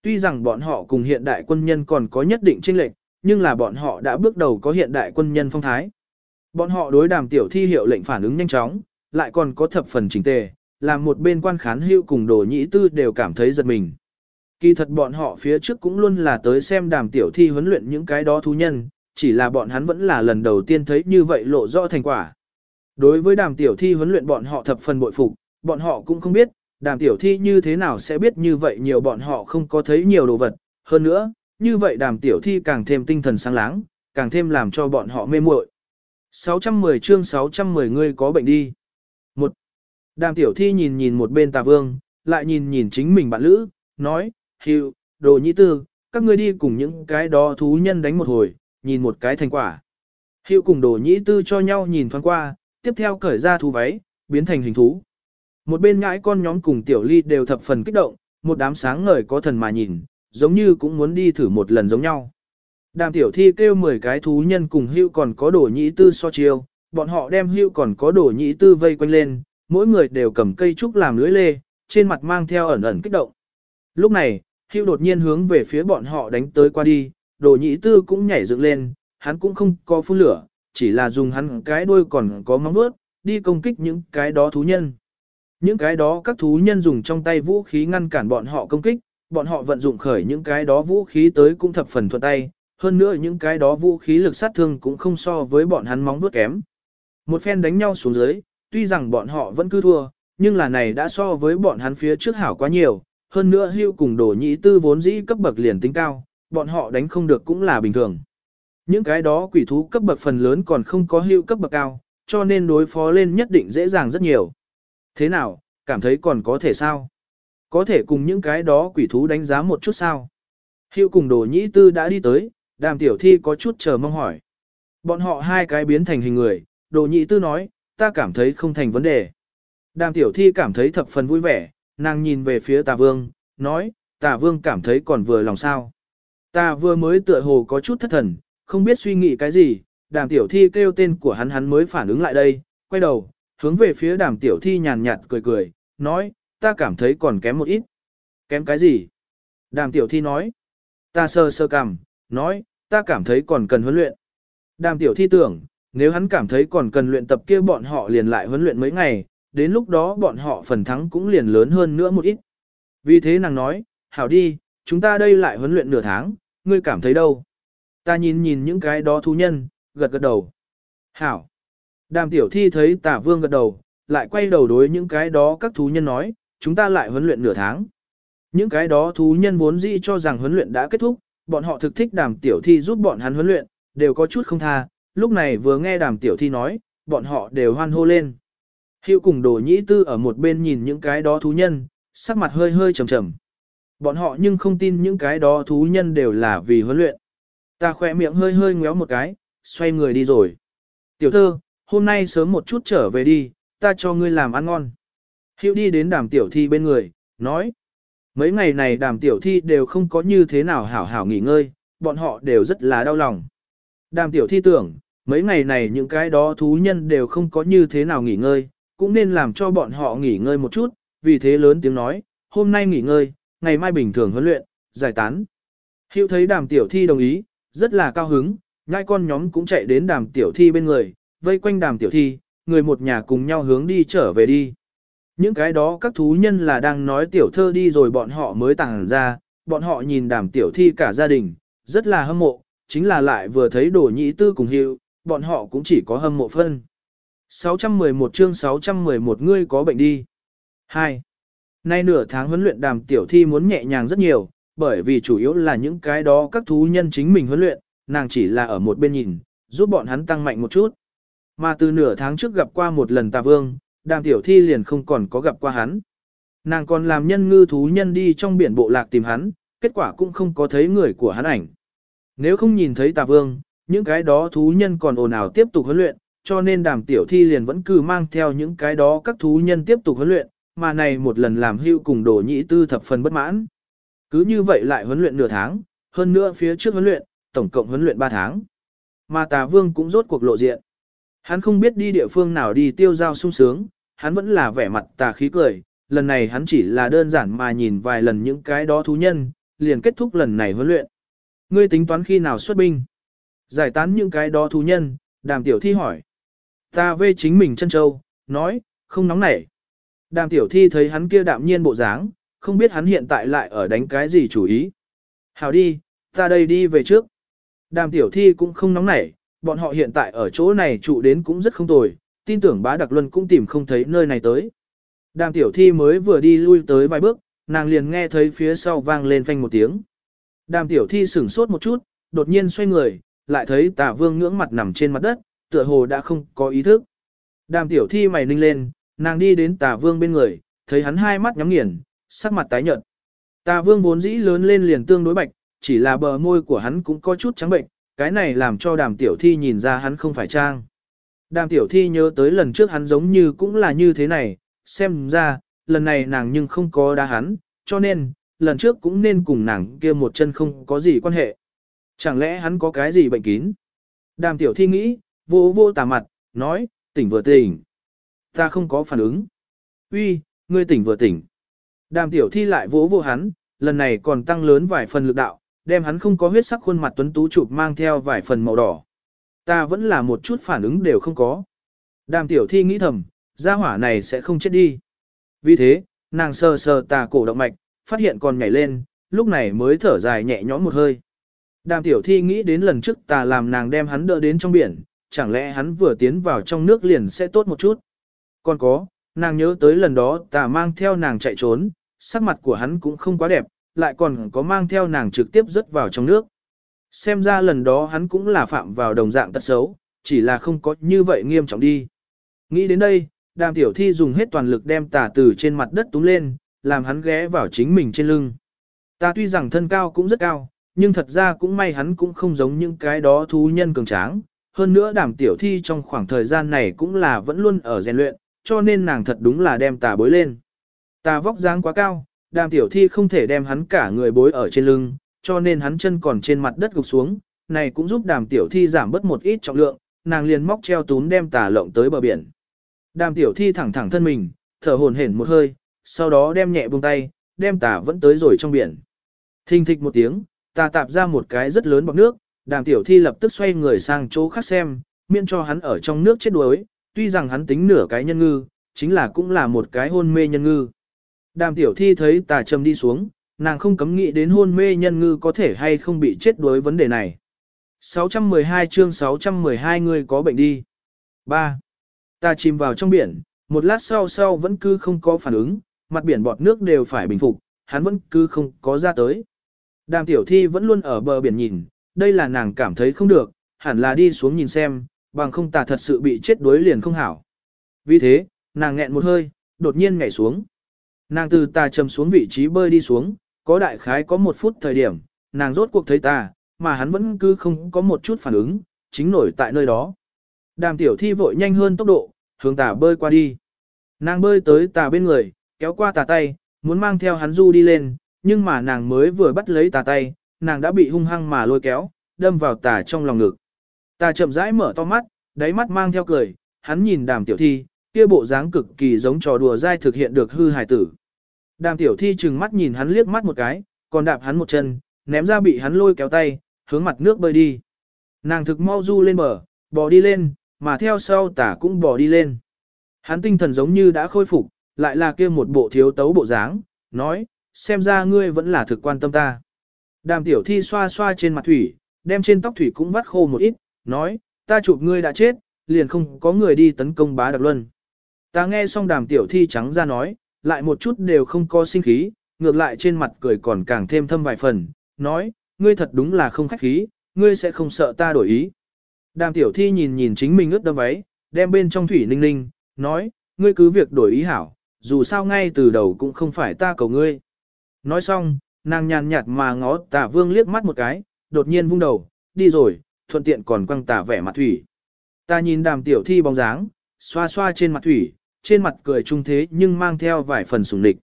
Tuy rằng bọn họ cùng hiện đại quân nhân còn có nhất định chênh lệch, nhưng là bọn họ đã bước đầu có hiện đại quân nhân phong thái. Bọn họ đối đàm tiểu thi hiệu lệnh phản ứng nhanh chóng, lại còn có thập phần chỉnh tề, làm một bên quan khán hữu cùng đồ nhĩ tư đều cảm thấy giật mình. Kỳ thật bọn họ phía trước cũng luôn là tới xem đàm tiểu thi huấn luyện những cái đó thú nhân, chỉ là bọn hắn vẫn là lần đầu tiên thấy như vậy lộ rõ thành quả. Đối với đàm tiểu thi huấn luyện bọn họ thập phần bội phục, bọn họ cũng không biết, đàm tiểu thi như thế nào sẽ biết như vậy nhiều bọn họ không có thấy nhiều đồ vật. Hơn nữa, như vậy đàm tiểu thi càng thêm tinh thần sáng láng, càng thêm làm cho bọn họ mê muội. 610 chương 610 ngươi có bệnh đi. Một. Đàm tiểu thi nhìn nhìn một bên tà vương, lại nhìn nhìn chính mình bạn lữ, nói, hưu, đồ nhĩ tư, các ngươi đi cùng những cái đó thú nhân đánh một hồi, nhìn một cái thành quả. Hưu cùng đồ nhĩ tư cho nhau nhìn thoáng qua, tiếp theo cởi ra thú váy, biến thành hình thú. Một bên ngãi con nhóm cùng tiểu ly đều thập phần kích động, một đám sáng ngời có thần mà nhìn, giống như cũng muốn đi thử một lần giống nhau. Đàm tiểu thi kêu 10 cái thú nhân cùng hưu còn có đồ nhĩ tư so chiêu, bọn họ đem hưu còn có đồ nhĩ tư vây quanh lên, mỗi người đều cầm cây trúc làm lưới lê, trên mặt mang theo ẩn ẩn kích động. Lúc này, hưu đột nhiên hướng về phía bọn họ đánh tới qua đi, đồ nhĩ tư cũng nhảy dựng lên, hắn cũng không có phun lửa, chỉ là dùng hắn cái đuôi còn có móng vuốt đi công kích những cái đó thú nhân. Những cái đó các thú nhân dùng trong tay vũ khí ngăn cản bọn họ công kích, bọn họ vận dụng khởi những cái đó vũ khí tới cũng thập phần thuận tay, hơn nữa những cái đó vũ khí lực sát thương cũng không so với bọn hắn móng vuốt kém. Một phen đánh nhau xuống dưới, tuy rằng bọn họ vẫn cứ thua, nhưng là này đã so với bọn hắn phía trước hảo quá nhiều, hơn nữa hưu cùng đồ nhĩ tư vốn dĩ cấp bậc liền tính cao, bọn họ đánh không được cũng là bình thường. Những cái đó quỷ thú cấp bậc phần lớn còn không có hưu cấp bậc cao, cho nên đối phó lên nhất định dễ dàng rất nhiều. Thế nào, cảm thấy còn có thể sao? Có thể cùng những cái đó quỷ thú đánh giá một chút sao? Hưu cùng đồ nhĩ tư đã đi tới, đàm tiểu thi có chút chờ mong hỏi. Bọn họ hai cái biến thành hình người, đồ nhĩ tư nói, ta cảm thấy không thành vấn đề. Đàm tiểu thi cảm thấy thập phần vui vẻ, nàng nhìn về phía tà vương, nói, tà vương cảm thấy còn vừa lòng sao. Tà vừa mới tựa hồ có chút thất thần, không biết suy nghĩ cái gì, đàm tiểu thi kêu tên của hắn hắn mới phản ứng lại đây, quay đầu, hướng về phía đàm tiểu thi nhàn nhạt cười cười, nói, ta cảm thấy còn kém một ít. Kém cái gì? Đàm tiểu thi nói. Ta sơ sơ cảm, nói, ta cảm thấy còn cần huấn luyện. Đàm tiểu thi tưởng, nếu hắn cảm thấy còn cần luyện tập kia bọn họ liền lại huấn luyện mấy ngày, đến lúc đó bọn họ phần thắng cũng liền lớn hơn nữa một ít. Vì thế nàng nói, hảo đi, chúng ta đây lại huấn luyện nửa tháng, ngươi cảm thấy đâu? Ta nhìn nhìn những cái đó thú nhân, gật gật đầu. Hảo. Đàm tiểu thi thấy tả vương gật đầu, lại quay đầu đối những cái đó các thú nhân nói, chúng ta lại huấn luyện nửa tháng. Những cái đó thú nhân vốn dĩ cho rằng huấn luyện đã kết thúc, bọn họ thực thích đàm tiểu thi giúp bọn hắn huấn luyện, đều có chút không tha, lúc này vừa nghe đàm tiểu thi nói, bọn họ đều hoan hô lên. Hiệu cùng đồ nhĩ tư ở một bên nhìn những cái đó thú nhân, sắc mặt hơi hơi trầm trầm. Bọn họ nhưng không tin những cái đó thú nhân đều là vì huấn luyện. Ta khỏe miệng hơi hơi ngéo một cái, xoay người đi rồi. Tiểu thơ, hôm nay sớm một chút trở về đi, ta cho ngươi làm ăn ngon. Hiệu đi đến đàm tiểu thi bên người, nói. Mấy ngày này đàm tiểu thi đều không có như thế nào hảo hảo nghỉ ngơi, bọn họ đều rất là đau lòng. Đàm tiểu thi tưởng, mấy ngày này những cái đó thú nhân đều không có như thế nào nghỉ ngơi, cũng nên làm cho bọn họ nghỉ ngơi một chút, vì thế lớn tiếng nói, hôm nay nghỉ ngơi, ngày mai bình thường huấn luyện, giải tán. Hiệu thấy đàm tiểu thi đồng ý, rất là cao hứng, ngay con nhóm cũng chạy đến đàm tiểu thi bên người, vây quanh đàm tiểu thi, người một nhà cùng nhau hướng đi trở về đi. Những cái đó các thú nhân là đang nói tiểu thơ đi rồi bọn họ mới tàng ra, bọn họ nhìn đàm tiểu thi cả gia đình, rất là hâm mộ, chính là lại vừa thấy đồ nhị tư cùng hiệu, bọn họ cũng chỉ có hâm mộ phân. 611 chương 611 ngươi có bệnh đi. 2. Nay nửa tháng huấn luyện đàm tiểu thi muốn nhẹ nhàng rất nhiều, bởi vì chủ yếu là những cái đó các thú nhân chính mình huấn luyện, nàng chỉ là ở một bên nhìn, giúp bọn hắn tăng mạnh một chút. Mà từ nửa tháng trước gặp qua một lần tà vương, đàm tiểu thi liền không còn có gặp qua hắn. Nàng còn làm nhân ngư thú nhân đi trong biển bộ lạc tìm hắn, kết quả cũng không có thấy người của hắn ảnh. Nếu không nhìn thấy tà vương, những cái đó thú nhân còn ồn ào tiếp tục huấn luyện, cho nên đàm tiểu thi liền vẫn cứ mang theo những cái đó các thú nhân tiếp tục huấn luyện, mà này một lần làm hưu cùng đồ nhị tư thập phần bất mãn. Cứ như vậy lại huấn luyện nửa tháng, hơn nữa phía trước huấn luyện, tổng cộng huấn luyện 3 tháng. Mà tà vương cũng rốt cuộc lộ diện. Hắn không biết đi địa phương nào đi tiêu giao sung sướng, hắn vẫn là vẻ mặt tà khí cười, lần này hắn chỉ là đơn giản mà nhìn vài lần những cái đó thú nhân, liền kết thúc lần này huấn luyện. Ngươi tính toán khi nào xuất binh? Giải tán những cái đó thú nhân, đàm tiểu thi hỏi. Ta về chính mình chân châu, nói, không nóng nảy. Đàm tiểu thi thấy hắn kia đạm nhiên bộ dáng, không biết hắn hiện tại lại ở đánh cái gì chủ ý. Hào đi, ta đây đi về trước. Đàm tiểu thi cũng không nóng nảy, bọn họ hiện tại ở chỗ này trụ đến cũng rất không tồi, tin tưởng bá đặc luân cũng tìm không thấy nơi này tới. Đàm tiểu thi mới vừa đi lui tới vài bước, nàng liền nghe thấy phía sau vang lên phanh một tiếng. Đàm tiểu thi sửng sốt một chút, đột nhiên xoay người, lại thấy tà vương ngưỡng mặt nằm trên mặt đất, tựa hồ đã không có ý thức. Đàm tiểu thi mày ninh lên, nàng đi đến tả vương bên người, thấy hắn hai mắt nhắm nghiền, sắc mặt tái nhợt. Tà vương vốn dĩ lớn lên liền tương đối bạch, chỉ là bờ môi của hắn cũng có chút trắng bệnh, cái này làm cho đàm tiểu thi nhìn ra hắn không phải trang. Đàm tiểu thi nhớ tới lần trước hắn giống như cũng là như thế này, xem ra, lần này nàng nhưng không có đá hắn, cho nên, lần trước cũng nên cùng nàng kia một chân không có gì quan hệ. Chẳng lẽ hắn có cái gì bệnh kín? Đàm tiểu thi nghĩ, vô vô tà mặt, nói, tỉnh vừa tỉnh. Ta không có phản ứng. Uy, ngươi tỉnh vừa tỉnh. Đàm tiểu thi lại vỗ vô hắn, lần này còn tăng lớn vài phần lực đạo, đem hắn không có huyết sắc khuôn mặt tuấn tú chụp mang theo vài phần màu đỏ. Ta vẫn là một chút phản ứng đều không có. Đàm tiểu thi nghĩ thầm, gia hỏa này sẽ không chết đi. Vì thế, nàng sờ sờ tà cổ động mạch, phát hiện còn nhảy lên, lúc này mới thở dài nhẹ nhõm một hơi. Đàm tiểu thi nghĩ đến lần trước tà làm nàng đem hắn đỡ đến trong biển, chẳng lẽ hắn vừa tiến vào trong nước liền sẽ tốt một chút. Còn có, nàng nhớ tới lần đó tà mang theo nàng chạy trốn, sắc mặt của hắn cũng không quá đẹp, lại còn có mang theo nàng trực tiếp rớt vào trong nước. Xem ra lần đó hắn cũng là phạm vào đồng dạng tật xấu, chỉ là không có như vậy nghiêm trọng đi. Nghĩ đến đây, đàm tiểu thi dùng hết toàn lực đem tà từ trên mặt đất túm lên, làm hắn ghé vào chính mình trên lưng. Ta tuy rằng thân cao cũng rất cao, nhưng thật ra cũng may hắn cũng không giống những cái đó thú nhân cường tráng. Hơn nữa đàm tiểu thi trong khoảng thời gian này cũng là vẫn luôn ở rèn luyện, cho nên nàng thật đúng là đem tà bối lên. Tà vóc dáng quá cao, đàm tiểu thi không thể đem hắn cả người bối ở trên lưng, cho nên hắn chân còn trên mặt đất gục xuống, này cũng giúp đàm tiểu thi giảm bớt một ít trọng lượng, nàng liền móc treo tún đem tà lộng tới bờ biển. Đàm tiểu thi thẳng thẳng thân mình, thở hổn hển một hơi, sau đó đem nhẹ buông tay, đem tà vẫn tới rồi trong biển. Thình thịch một tiếng, tà tạp ra một cái rất lớn bọc nước, đàm tiểu thi lập tức xoay người sang chỗ khác xem, miễn cho hắn ở trong nước chết đuối, tuy rằng hắn tính nửa cái nhân ngư, chính là cũng là một cái hôn mê nhân ngư. Đàm tiểu thi thấy tà trầm đi xuống, nàng không cấm nghĩ đến hôn mê nhân ngư có thể hay không bị chết đuối vấn đề này. 612 chương 612 người có bệnh đi. 3. Ta chìm vào trong biển, một lát sau sau vẫn cứ không có phản ứng, mặt biển bọt nước đều phải bình phục, hắn vẫn cứ không có ra tới. Đàm tiểu thi vẫn luôn ở bờ biển nhìn, đây là nàng cảm thấy không được, hẳn là đi xuống nhìn xem, bằng không ta thật sự bị chết đuối liền không hảo. Vì thế, nàng nghẹn một hơi, đột nhiên nhảy xuống. Nàng từ ta chầm xuống vị trí bơi đi xuống, có đại khái có một phút thời điểm, nàng rốt cuộc thấy ta, mà hắn vẫn cứ không có một chút phản ứng, chính nổi tại nơi đó. Đàm tiểu thi vội nhanh hơn tốc độ, hướng tà bơi qua đi. Nàng bơi tới tà bên người, kéo qua tà tay, muốn mang theo hắn du đi lên, nhưng mà nàng mới vừa bắt lấy tà tay, nàng đã bị hung hăng mà lôi kéo, đâm vào tà trong lòng ngực. Tà chậm rãi mở to mắt, đáy mắt mang theo cười, hắn nhìn đàm tiểu thi, kia bộ dáng cực kỳ giống trò đùa dai thực hiện được hư hài tử. Đàm tiểu thi chừng mắt nhìn hắn liếc mắt một cái, còn đạp hắn một chân, ném ra bị hắn lôi kéo tay, hướng mặt nước bơi đi. Nàng thực mau du lên bờ, bò đi lên, mà theo sau tả cũng bò đi lên. Hắn tinh thần giống như đã khôi phục, lại là kia một bộ thiếu tấu bộ dáng, nói, xem ra ngươi vẫn là thực quan tâm ta. Đàm tiểu thi xoa xoa trên mặt thủy, đem trên tóc thủy cũng vắt khô một ít, nói, ta chụp ngươi đã chết, liền không có người đi tấn công bá đặc luân. Ta nghe xong đàm tiểu thi trắng ra nói, lại một chút đều không có sinh khí, ngược lại trên mặt cười còn càng thêm thâm vài phần, nói, ngươi thật đúng là không khách khí, ngươi sẽ không sợ ta đổi ý. Đàm tiểu thi nhìn nhìn chính mình ướt đâm váy, đem bên trong thủy ninh ninh, nói, ngươi cứ việc đổi ý hảo, dù sao ngay từ đầu cũng không phải ta cầu ngươi. Nói xong, nàng nhàn nhạt mà ngó tả vương liếc mắt một cái, đột nhiên vung đầu, đi rồi, thuận tiện còn quăng tả vẻ mặt thủy. Ta nhìn đàm tiểu thi bóng dáng, xoa xoa trên mặt thủy, trên mặt cười trung thế nhưng mang theo vài phần sùng địch.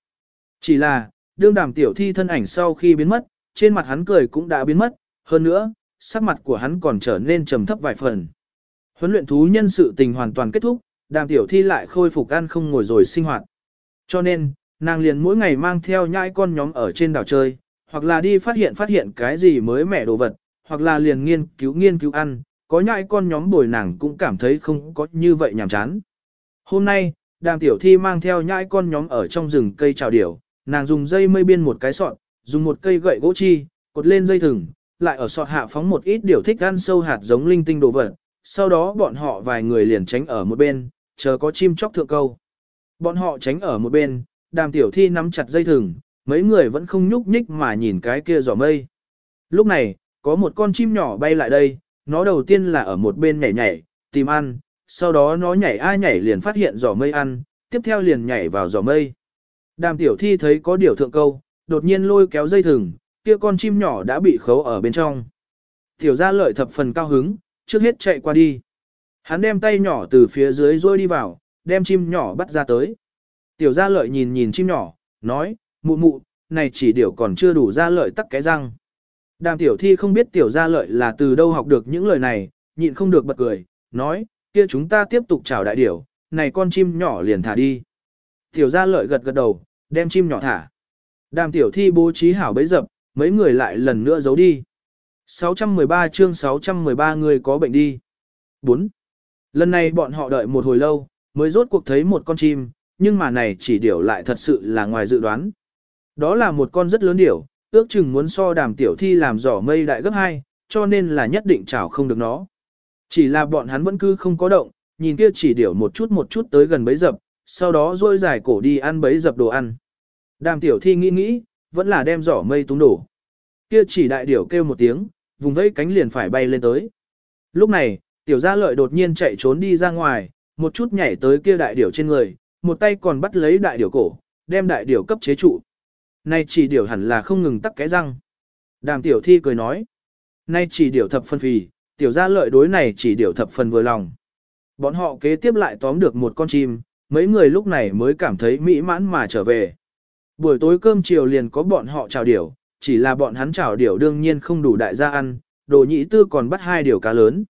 Chỉ là, đương đàm tiểu thi thân ảnh sau khi biến mất, trên mặt hắn cười cũng đã biến mất, hơn nữa, sắc mặt của hắn còn trở nên trầm thấp vài phần. Huấn luyện thú nhân sự tình hoàn toàn kết thúc, đàm tiểu thi lại khôi phục ăn không ngồi rồi sinh hoạt. Cho nên, nàng liền mỗi ngày mang theo nhãi con nhóm ở trên đảo chơi, hoặc là đi phát hiện phát hiện cái gì mới mẻ đồ vật, hoặc là liền nghiên cứu nghiên cứu ăn, có nhãi con nhóm bồi nàng cũng cảm thấy không có như vậy nhàm chán. Hôm nay, đàm tiểu thi mang theo nhãi con nhóm ở trong rừng cây trào điểu, nàng dùng dây mây biên một cái sọt, dùng một cây gậy gỗ chi, cột lên dây thừng, lại ở sọt hạ phóng một ít điều thích ăn sâu hạt giống linh tinh đồ vật, sau đó bọn họ vài người liền tránh ở một bên, chờ có chim chóc thượng câu. Bọn họ tránh ở một bên, đàm tiểu thi nắm chặt dây thừng, mấy người vẫn không nhúc nhích mà nhìn cái kia giỏ mây. Lúc này, có một con chim nhỏ bay lại đây, nó đầu tiên là ở một bên nhảy nhảy, tìm ăn, sau đó nó nhảy ai nhảy liền phát hiện giỏ mây ăn, tiếp theo liền nhảy vào giỏ mây. Đàm tiểu thi thấy có điều thượng câu, đột nhiên lôi kéo dây thừng, kia con chim nhỏ đã bị khấu ở bên trong. Tiểu gia lợi thập phần cao hứng, trước hết chạy qua đi. Hắn đem tay nhỏ từ phía dưới rôi đi vào, đem chim nhỏ bắt ra tới. Tiểu gia lợi nhìn nhìn chim nhỏ, nói, mụ mụ, này chỉ điều còn chưa đủ gia lợi tắc cái răng. Đàm tiểu thi không biết tiểu gia lợi là từ đâu học được những lời này, nhịn không được bật cười, nói, kia chúng ta tiếp tục chào đại điểu, này con chim nhỏ liền thả đi. Tiểu gia lợi gật gật đầu, đem chim nhỏ thả. Đàm tiểu thi bố trí hảo bấy dập, mấy người lại lần nữa giấu đi. 613 chương 613 người có bệnh đi. 4. Lần này bọn họ đợi một hồi lâu, mới rốt cuộc thấy một con chim, nhưng mà này chỉ điểu lại thật sự là ngoài dự đoán. Đó là một con rất lớn điểu, ước chừng muốn so đàm tiểu thi làm giỏ mây đại gấp hai cho nên là nhất định chảo không được nó. Chỉ là bọn hắn vẫn cứ không có động, nhìn kia chỉ điểu một chút một chút tới gần bấy dập, sau đó rôi dài cổ đi ăn bấy dập đồ ăn. Đàm tiểu thi nghĩ nghĩ, vẫn là đem giỏ mây túng đổ. Kia chỉ đại điểu kêu một tiếng, vùng vẫy cánh liền phải bay lên tới. Lúc này, tiểu gia lợi đột nhiên chạy trốn đi ra ngoài, một chút nhảy tới kia đại điểu trên người, một tay còn bắt lấy đại điểu cổ, đem đại điểu cấp chế trụ. Nay chỉ điểu hẳn là không ngừng tắc cái răng. Đàm tiểu thi cười nói. Nay chỉ điểu thập phân phì, tiểu gia lợi đối này chỉ điểu thập phần vừa lòng. Bọn họ kế tiếp lại tóm được một con chim, mấy người lúc này mới cảm thấy mỹ mãn mà trở về. Buổi tối cơm chiều liền có bọn họ chào điểu, chỉ là bọn hắn chào điểu đương nhiên không đủ đại gia ăn, đồ nhị tư còn bắt hai điều cá lớn.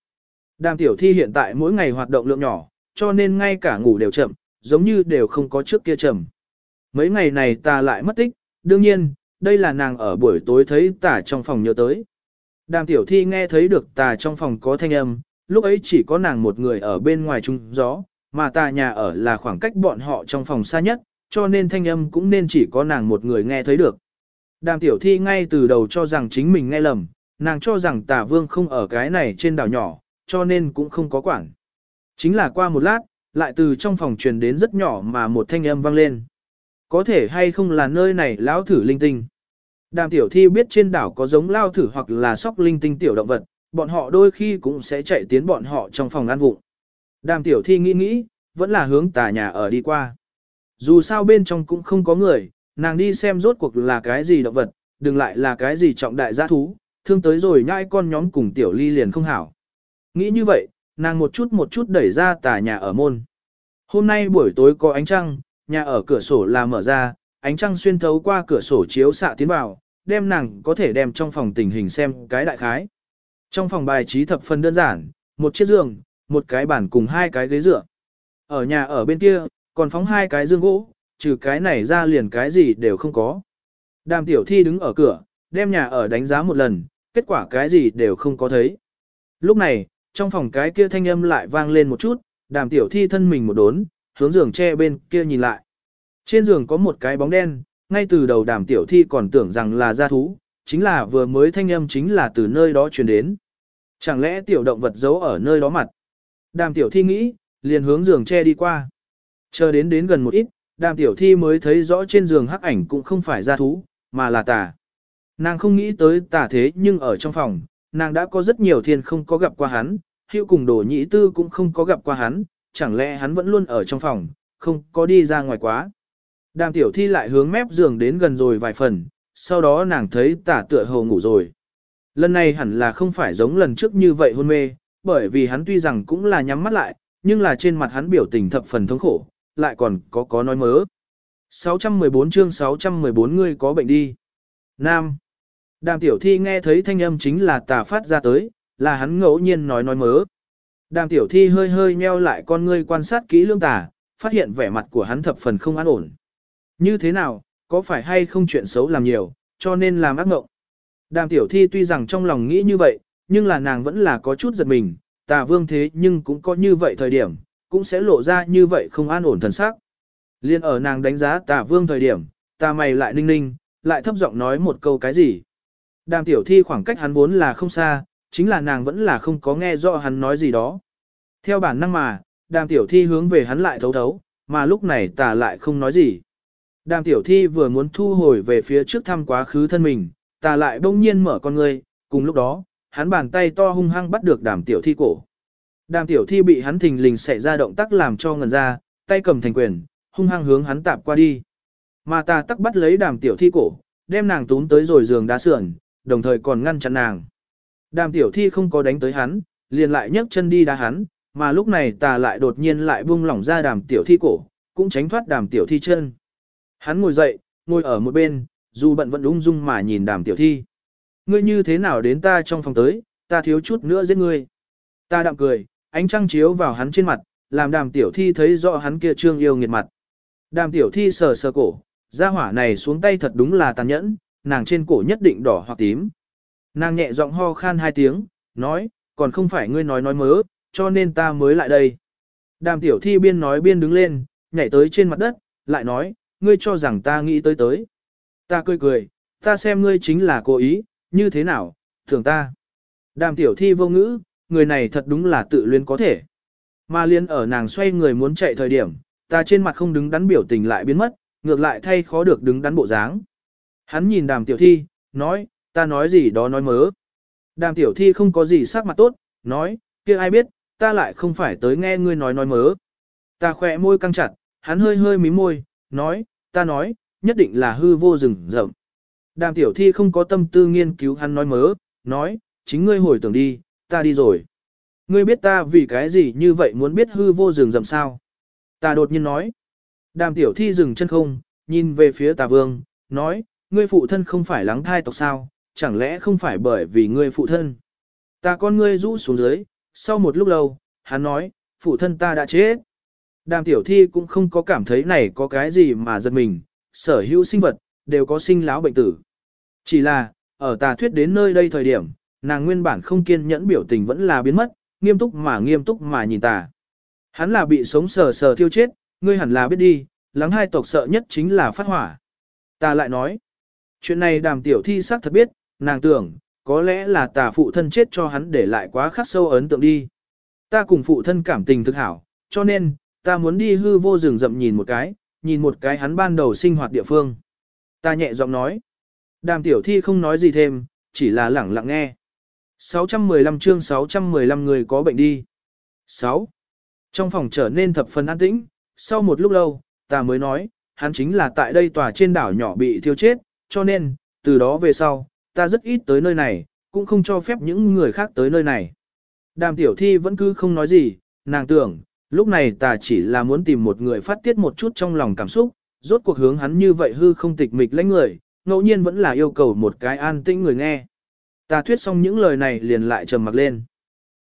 Đàm tiểu thi hiện tại mỗi ngày hoạt động lượng nhỏ, cho nên ngay cả ngủ đều chậm, giống như đều không có trước kia trầm Mấy ngày này ta lại mất tích, đương nhiên, đây là nàng ở buổi tối thấy tả trong phòng nhớ tới. Đàm tiểu thi nghe thấy được tà trong phòng có thanh âm, lúc ấy chỉ có nàng một người ở bên ngoài trung gió, mà tà nhà ở là khoảng cách bọn họ trong phòng xa nhất, cho nên thanh âm cũng nên chỉ có nàng một người nghe thấy được. Đàm tiểu thi ngay từ đầu cho rằng chính mình nghe lầm, nàng cho rằng tà vương không ở cái này trên đảo nhỏ, cho nên cũng không có quản. Chính là qua một lát, lại từ trong phòng truyền đến rất nhỏ mà một thanh âm vang lên. Có thể hay không là nơi này lão thử linh tinh. Đàm tiểu thi biết trên đảo có giống lao thử hoặc là sóc linh tinh tiểu động vật, bọn họ đôi khi cũng sẽ chạy tiến bọn họ trong phòng ăn vụng. Đàm tiểu thi nghĩ nghĩ, vẫn là hướng tà nhà ở đi qua. Dù sao bên trong cũng không có người, nàng đi xem rốt cuộc là cái gì động vật, đừng lại là cái gì trọng đại giã thú, thương tới rồi nhai con nhóm cùng tiểu ly liền không hảo. Nghĩ như vậy, nàng một chút một chút đẩy ra tà nhà ở môn. Hôm nay buổi tối có ánh trăng, nhà ở cửa sổ là mở ra, ánh trăng xuyên thấu qua cửa sổ chiếu xạ tiến vào, đem nàng có thể đem trong phòng tình hình xem cái đại khái. Trong phòng bài trí thập phần đơn giản, một chiếc giường, một cái bàn cùng hai cái ghế dựa. Ở nhà ở bên kia, còn phóng hai cái dương gỗ, trừ cái này ra liền cái gì đều không có. Đàm tiểu thi đứng ở cửa, đem nhà ở đánh giá một lần, kết quả cái gì đều không có thấy. Lúc này, trong phòng cái kia thanh âm lại vang lên một chút, đàm tiểu thi thân mình một đốn, hướng giường che bên kia nhìn lại. Trên giường có một cái bóng đen, ngay từ đầu đàm tiểu thi còn tưởng rằng là gia thú, chính là vừa mới thanh âm chính là từ nơi đó truyền đến. Chẳng lẽ tiểu động vật giấu ở nơi đó mặt? Đàm tiểu thi nghĩ, liền hướng giường che đi qua. Chờ đến đến gần một ít, đàm tiểu thi mới thấy rõ trên giường hắc ảnh cũng không phải gia thú, mà là tà. Nàng không nghĩ tới tà thế nhưng ở trong phòng, nàng đã có rất nhiều thiên không có gặp qua hắn, hiệu cùng đồ nhị tư cũng không có gặp qua hắn, chẳng lẽ hắn vẫn luôn ở trong phòng, không có đi ra ngoài quá. Đàm tiểu thi lại hướng mép giường đến gần rồi vài phần, sau đó nàng thấy tả tựa hồ ngủ rồi. Lần này hẳn là không phải giống lần trước như vậy hôn mê, bởi vì hắn tuy rằng cũng là nhắm mắt lại, nhưng là trên mặt hắn biểu tình thập phần thống khổ, lại còn có có nói mớ. 614 chương 614 ngươi có bệnh đi. Nam. Đàm tiểu thi nghe thấy thanh âm chính là tà phát ra tới, là hắn ngẫu nhiên nói nói mớ. Đàm tiểu thi hơi hơi nheo lại con ngươi quan sát kỹ lương tà, phát hiện vẻ mặt của hắn thập phần không an ổn. Như thế nào, có phải hay không chuyện xấu làm nhiều, cho nên làm ác mộng. Đàm tiểu thi tuy rằng trong lòng nghĩ như vậy, nhưng là nàng vẫn là có chút giật mình, tà vương thế nhưng cũng có như vậy thời điểm, cũng sẽ lộ ra như vậy không an ổn thần sắc. Liên ở nàng đánh giá tà vương thời điểm, tà mày lại ninh ninh, lại thấp giọng nói một câu cái gì. Đàm tiểu thi khoảng cách hắn vốn là không xa, chính là nàng vẫn là không có nghe rõ hắn nói gì đó. Theo bản năng mà, đàm tiểu thi hướng về hắn lại thấu thấu, mà lúc này tà lại không nói gì. Đàm tiểu thi vừa muốn thu hồi về phía trước thăm quá khứ thân mình, tà lại bỗng nhiên mở con ngươi, cùng lúc đó, hắn bàn tay to hung hăng bắt được đàm tiểu thi cổ. Đàm tiểu thi bị hắn thình lình xảy ra động tác làm cho ngần ra, tay cầm thành quyền, hung hăng hướng hắn tạp qua đi. Mà tà tắc bắt lấy đàm tiểu thi cổ, đem nàng tún tới rồi giường đá sườn, đồng thời còn ngăn chặn nàng. Đàm tiểu thi không có đánh tới hắn, liền lại nhấc chân đi đá hắn, mà lúc này tà lại đột nhiên lại buông lỏng ra đàm tiểu thi cổ, cũng tránh thoát đàm tiểu thi chân. Hắn ngồi dậy, ngồi ở một bên, dù bận vẫn ung dung mà nhìn đàm tiểu thi. Ngươi như thế nào đến ta trong phòng tới, ta thiếu chút nữa giết ngươi. Ta đạm cười, ánh trăng chiếu vào hắn trên mặt, làm đàm tiểu thi thấy rõ hắn kia trương yêu nghiệt mặt. Đàm tiểu thi sờ sờ cổ, ra hỏa này xuống tay thật đúng là tàn nhẫn, nàng trên cổ nhất định đỏ hoặc tím. Nàng nhẹ giọng ho khan hai tiếng, nói, còn không phải ngươi nói nói mớ, cho nên ta mới lại đây. Đàm tiểu thi biên nói biên đứng lên, nhảy tới trên mặt đất, lại nói, ngươi cho rằng ta nghĩ tới tới. Ta cười cười, ta xem ngươi chính là cố ý, như thế nào, thường ta. Đàm tiểu thi vô ngữ, người này thật đúng là tự luyến có thể. Mà liên ở nàng xoay người muốn chạy thời điểm, ta trên mặt không đứng đắn biểu tình lại biến mất, ngược lại thay khó được đứng đắn bộ dáng. Hắn nhìn đàm tiểu thi, nói, ta nói gì đó nói mớ. Đàm tiểu thi không có gì sắc mặt tốt, nói, kia ai biết, ta lại không phải tới nghe ngươi nói nói mớ. Ta khỏe môi căng chặt, hắn hơi hơi mím môi, nói, ta nói, nhất định là hư vô rừng rậm. Đàm tiểu thi không có tâm tư nghiên cứu hắn nói mớ, nói, chính ngươi hồi tưởng đi, ta đi rồi. Ngươi biết ta vì cái gì như vậy muốn biết hư vô rừng rậm sao? Ta đột nhiên nói. Đàm tiểu thi dừng chân không, nhìn về phía tà vương, nói, ngươi phụ thân không phải lắng thai tộc sao, chẳng lẽ không phải bởi vì ngươi phụ thân? Ta con ngươi rũ xuống dưới, sau một lúc lâu, hắn nói, phụ thân ta đã chết. Đàm tiểu thi cũng không có cảm thấy này có cái gì mà giật mình, sở hữu sinh vật, đều có sinh lão bệnh tử. Chỉ là, ở tà thuyết đến nơi đây thời điểm, nàng nguyên bản không kiên nhẫn biểu tình vẫn là biến mất, nghiêm túc mà nghiêm túc mà nhìn tà. Hắn là bị sống sờ sờ thiêu chết, ngươi hẳn là biết đi, lắng hai tộc sợ nhất chính là phát hỏa. Ta lại nói, Chuyện này đàm tiểu thi xác thật biết, nàng tưởng, có lẽ là tà phụ thân chết cho hắn để lại quá khắc sâu ấn tượng đi. Ta cùng phụ thân cảm tình thực hảo, cho nên, ta muốn đi hư vô rừng rậm nhìn một cái, nhìn một cái hắn ban đầu sinh hoạt địa phương. Ta nhẹ giọng nói. Đàm tiểu thi không nói gì thêm, chỉ là lẳng lặng nghe. 615 chương 615 người có bệnh đi. 6. Trong phòng trở nên thập phần an tĩnh, sau một lúc lâu, ta mới nói, hắn chính là tại đây tòa trên đảo nhỏ bị thiêu chết, cho nên, từ đó về sau, ta rất ít tới nơi này, cũng không cho phép những người khác tới nơi này. Đàm tiểu thi vẫn cứ không nói gì, nàng tưởng, lúc này ta chỉ là muốn tìm một người phát tiết một chút trong lòng cảm xúc, rốt cuộc hướng hắn như vậy hư không tịch mịch lãnh người, ngẫu nhiên vẫn là yêu cầu một cái an tĩnh người nghe. Ta thuyết xong những lời này liền lại trầm mặc lên.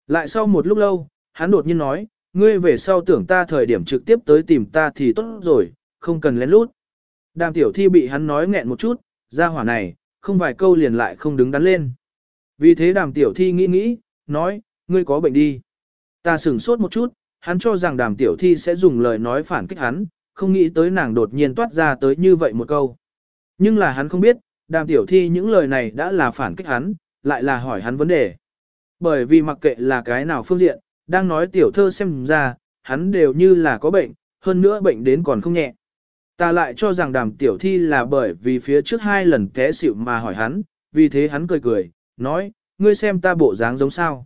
Lại sau một lúc lâu, hắn đột nhiên nói, ngươi về sau tưởng ta thời điểm trực tiếp tới tìm ta thì tốt rồi, không cần lén lút. Đàm tiểu thi bị hắn nói nghẹn một chút, ra hỏa này, không vài câu liền lại không đứng đắn lên. Vì thế đàm tiểu thi nghĩ nghĩ, nói, ngươi có bệnh đi. Ta sửng sốt một chút, hắn cho rằng đàm tiểu thi sẽ dùng lời nói phản kích hắn, không nghĩ tới nàng đột nhiên toát ra tới như vậy một câu. Nhưng là hắn không biết, đàm tiểu thi những lời này đã là phản kích hắn, lại là hỏi hắn vấn đề. Bởi vì mặc kệ là cái nào phương diện, đang nói tiểu thơ xem ra, hắn đều như là có bệnh, hơn nữa bệnh đến còn không nhẹ. Ta lại cho rằng đàm tiểu thi là bởi vì phía trước hai lần té xịu mà hỏi hắn, vì thế hắn cười cười, nói, ngươi xem ta bộ dáng giống sao.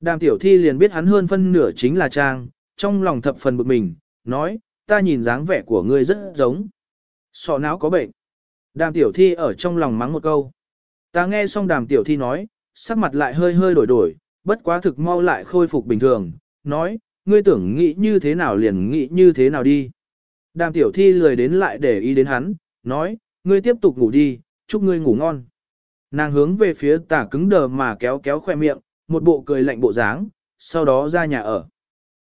Đàm tiểu thi liền biết hắn hơn phân nửa chính là Trang, trong lòng thập phần bực mình, nói, ta nhìn dáng vẻ của ngươi rất giống. Sọ não có bệnh. Đàm tiểu thi ở trong lòng mắng một câu. Ta nghe xong đàm tiểu thi nói, sắc mặt lại hơi hơi đổi đổi, bất quá thực mau lại khôi phục bình thường, nói, ngươi tưởng nghĩ như thế nào liền nghĩ như thế nào đi. Đàm tiểu thi lười đến lại để ý đến hắn, nói, ngươi tiếp tục ngủ đi, chúc ngươi ngủ ngon. Nàng hướng về phía tả cứng đờ mà kéo kéo khoe miệng, một bộ cười lạnh bộ dáng, sau đó ra nhà ở.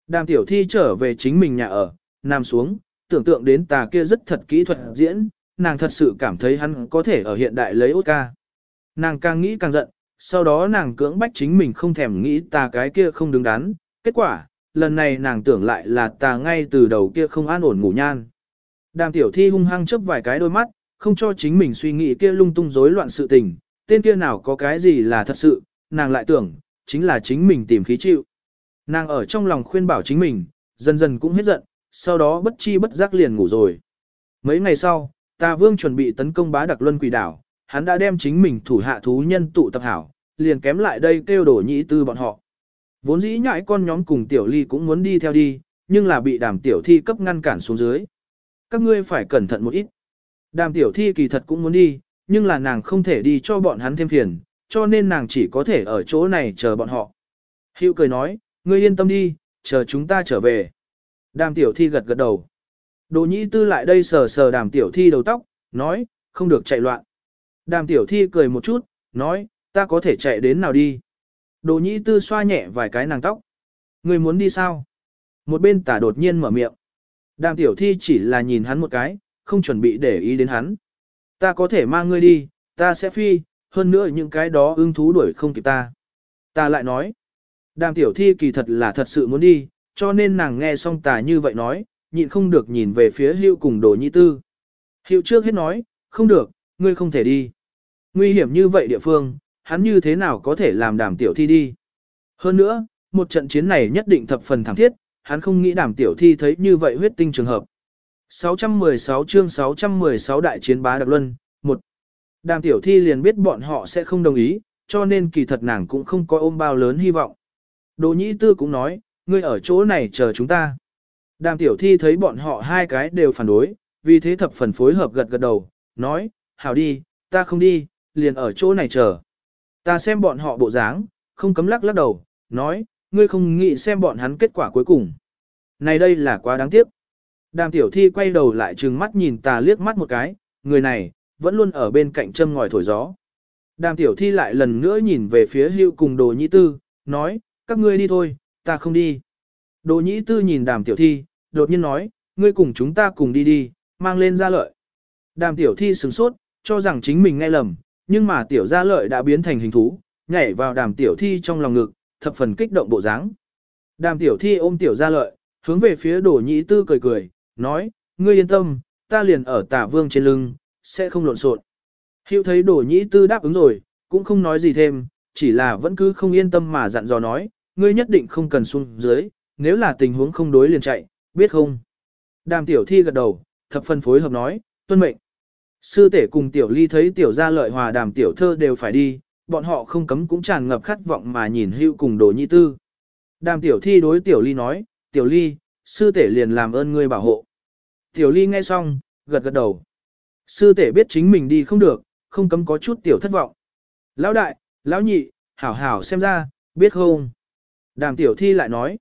Đàm tiểu thi trở về chính mình nhà ở, nằm xuống, tưởng tượng đến tà kia rất thật kỹ thuật diễn, nàng thật sự cảm thấy hắn có thể ở hiện đại lấy Oscar. Nàng càng nghĩ càng giận, sau đó nàng cưỡng bách chính mình không thèm nghĩ tà cái kia không đứng đắn, kết quả, lần này nàng tưởng lại là tà ngay từ đầu kia không an ổn ngủ nhan. Đàm tiểu thi hung hăng chớp vài cái đôi mắt, không cho chính mình suy nghĩ kia lung tung rối loạn sự tình, tên kia nào có cái gì là thật sự, nàng lại tưởng, chính là chính mình tìm khí chịu. Nàng ở trong lòng khuyên bảo chính mình, dần dần cũng hết giận, sau đó bất chi bất giác liền ngủ rồi. Mấy ngày sau, tà vương chuẩn bị tấn công bá đặc luân quỷ đảo, hắn đã đem chính mình thủ hạ thú nhân tụ tập hảo, liền kém lại đây kêu đổ nhĩ tư bọn họ. Vốn dĩ nhãi con nhóm cùng tiểu ly cũng muốn đi theo đi, nhưng là bị đàm tiểu thi cấp ngăn cản xuống dưới. Các ngươi phải cẩn thận một ít. Đàm tiểu thi kỳ thật cũng muốn đi, nhưng là nàng không thể đi cho bọn hắn thêm phiền, cho nên nàng chỉ có thể ở chỗ này chờ bọn họ. Hữu cười nói, ngươi yên tâm đi, chờ chúng ta trở về. Đàm tiểu thi gật gật đầu. Đồ nhĩ tư lại đây sờ sờ đàm tiểu thi đầu tóc, nói, không được chạy loạn. Đàm tiểu thi cười một chút, nói, ta có thể chạy đến nào đi. Đồ nhĩ tư xoa nhẹ vài cái nàng tóc. Người muốn đi sao? Một bên tả đột nhiên mở miệng. Đàm tiểu thi chỉ là nhìn hắn một cái, không chuẩn bị để ý đến hắn. Ta có thể mang ngươi đi, ta sẽ phi, hơn nữa những cái đó ưng thú đuổi không kịp ta. Ta lại nói. Đàm tiểu thi kỳ thật là thật sự muốn đi, cho nên nàng nghe xong tà như vậy nói, nhịn không được nhìn về phía hưu cùng đồ nhĩ tư. Hiệu trước hết nói, không được, ngươi không thể đi. Nguy hiểm như vậy địa phương, hắn như thế nào có thể làm đàm tiểu thi đi. Hơn nữa, một trận chiến này nhất định thập phần thẳng thiết, hắn không nghĩ đàm tiểu thi thấy như vậy huyết tinh trường hợp. 616 chương 616 đại chiến bá đặc luân, 1. Đàm tiểu thi liền biết bọn họ sẽ không đồng ý, cho nên kỳ thật nàng cũng không có ôm bao lớn hy vọng. Đồ nhĩ tư cũng nói, ngươi ở chỗ này chờ chúng ta. Đàm tiểu thi thấy bọn họ hai cái đều phản đối, vì thế thập phần phối hợp gật gật đầu, nói, hảo đi, ta không đi, liền ở chỗ này chờ. Ta xem bọn họ bộ dáng, không cấm lắc lắc đầu, nói, ngươi không nghĩ xem bọn hắn kết quả cuối cùng. Này đây là quá đáng tiếc. Đàm tiểu thi quay đầu lại trừng mắt nhìn ta liếc mắt một cái, người này, vẫn luôn ở bên cạnh châm ngòi thổi gió. Đàm tiểu thi lại lần nữa nhìn về phía hưu cùng đồ nhĩ tư, nói, các ngươi đi thôi, ta không đi. Đồ nhĩ tư nhìn đàm tiểu thi, đột nhiên nói, ngươi cùng chúng ta cùng đi đi, mang lên ra lợi. Đàm tiểu thi sửng sốt, cho rằng chính mình nghe lầm, nhưng mà tiểu gia lợi đã biến thành hình thú, nhảy vào đàm tiểu thi trong lòng ngực, thập phần kích động bộ dáng. Đàm tiểu thi ôm tiểu gia lợi, hướng về phía đổ nhĩ tư cười cười, nói, ngươi yên tâm, ta liền ở tả vương trên lưng, sẽ không lộn xộn. Hiệu thấy đổ nhĩ tư đáp ứng rồi, cũng không nói gì thêm, chỉ là vẫn cứ không yên tâm mà dặn dò nói, ngươi nhất định không cần xuống dưới, nếu là tình huống không đối liền chạy, biết không? Đàm tiểu thi gật đầu, thập phân phối hợp nói, tuân mệnh. Sư tể cùng tiểu ly thấy tiểu gia lợi hòa đàm tiểu thơ đều phải đi, bọn họ không cấm cũng tràn ngập khát vọng mà nhìn hưu cùng đồ Nhi tư. Đàm tiểu thi đối tiểu ly nói, tiểu ly, sư tể liền làm ơn ngươi bảo hộ. Tiểu ly nghe xong, gật gật đầu. Sư tể biết chính mình đi không được, không cấm có chút tiểu thất vọng. Lão đại, lão nhị, hảo hảo xem ra, biết không? Đàm tiểu thi lại nói.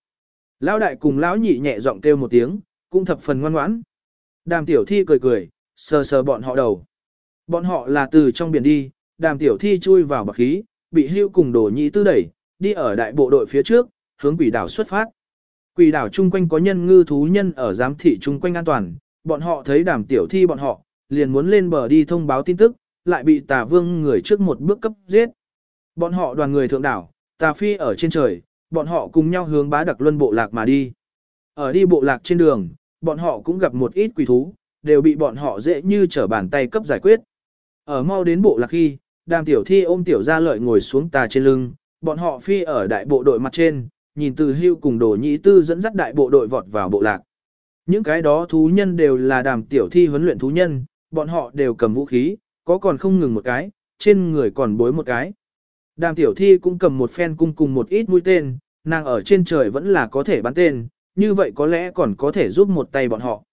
Lão đại cùng lão nhị nhẹ giọng kêu một tiếng, cũng thập phần ngoan ngoãn. Đàm tiểu thi cười cười, sờ sờ bọn họ đầu. Bọn họ là từ trong biển đi, đàm tiểu thi chui vào bạc khí, bị hưu cùng đổ nhị tư đẩy, đi ở đại bộ đội phía trước, hướng quỷ đảo xuất phát. Quỷ đảo chung quanh có nhân ngư thú nhân ở giám thị chung quanh an toàn, bọn họ thấy đàm tiểu thi bọn họ, liền muốn lên bờ đi thông báo tin tức, lại bị tà vương người trước một bước cấp giết. Bọn họ đoàn người thượng đảo, tà phi ở trên trời, bọn họ cùng nhau hướng bá đặc luân bộ lạc mà đi. Ở đi bộ lạc trên đường, bọn họ cũng gặp một ít quỷ thú, đều bị bọn họ dễ như trở bàn tay cấp giải quyết. Ở mau đến bộ lạc khi, đàm tiểu thi ôm tiểu ra lợi ngồi xuống tà trên lưng, bọn họ phi ở đại bộ đội mặt trên, nhìn từ hưu cùng đồ nhĩ tư dẫn dắt đại bộ đội vọt vào bộ lạc. Những cái đó thú nhân đều là đàm tiểu thi huấn luyện thú nhân, bọn họ đều cầm vũ khí, có còn không ngừng một cái, trên người còn bối một cái. Đàm tiểu thi cũng cầm một phen cung cùng một ít mũi tên, nàng ở trên trời vẫn là có thể bắn tên, như vậy có lẽ còn có thể giúp một tay bọn họ.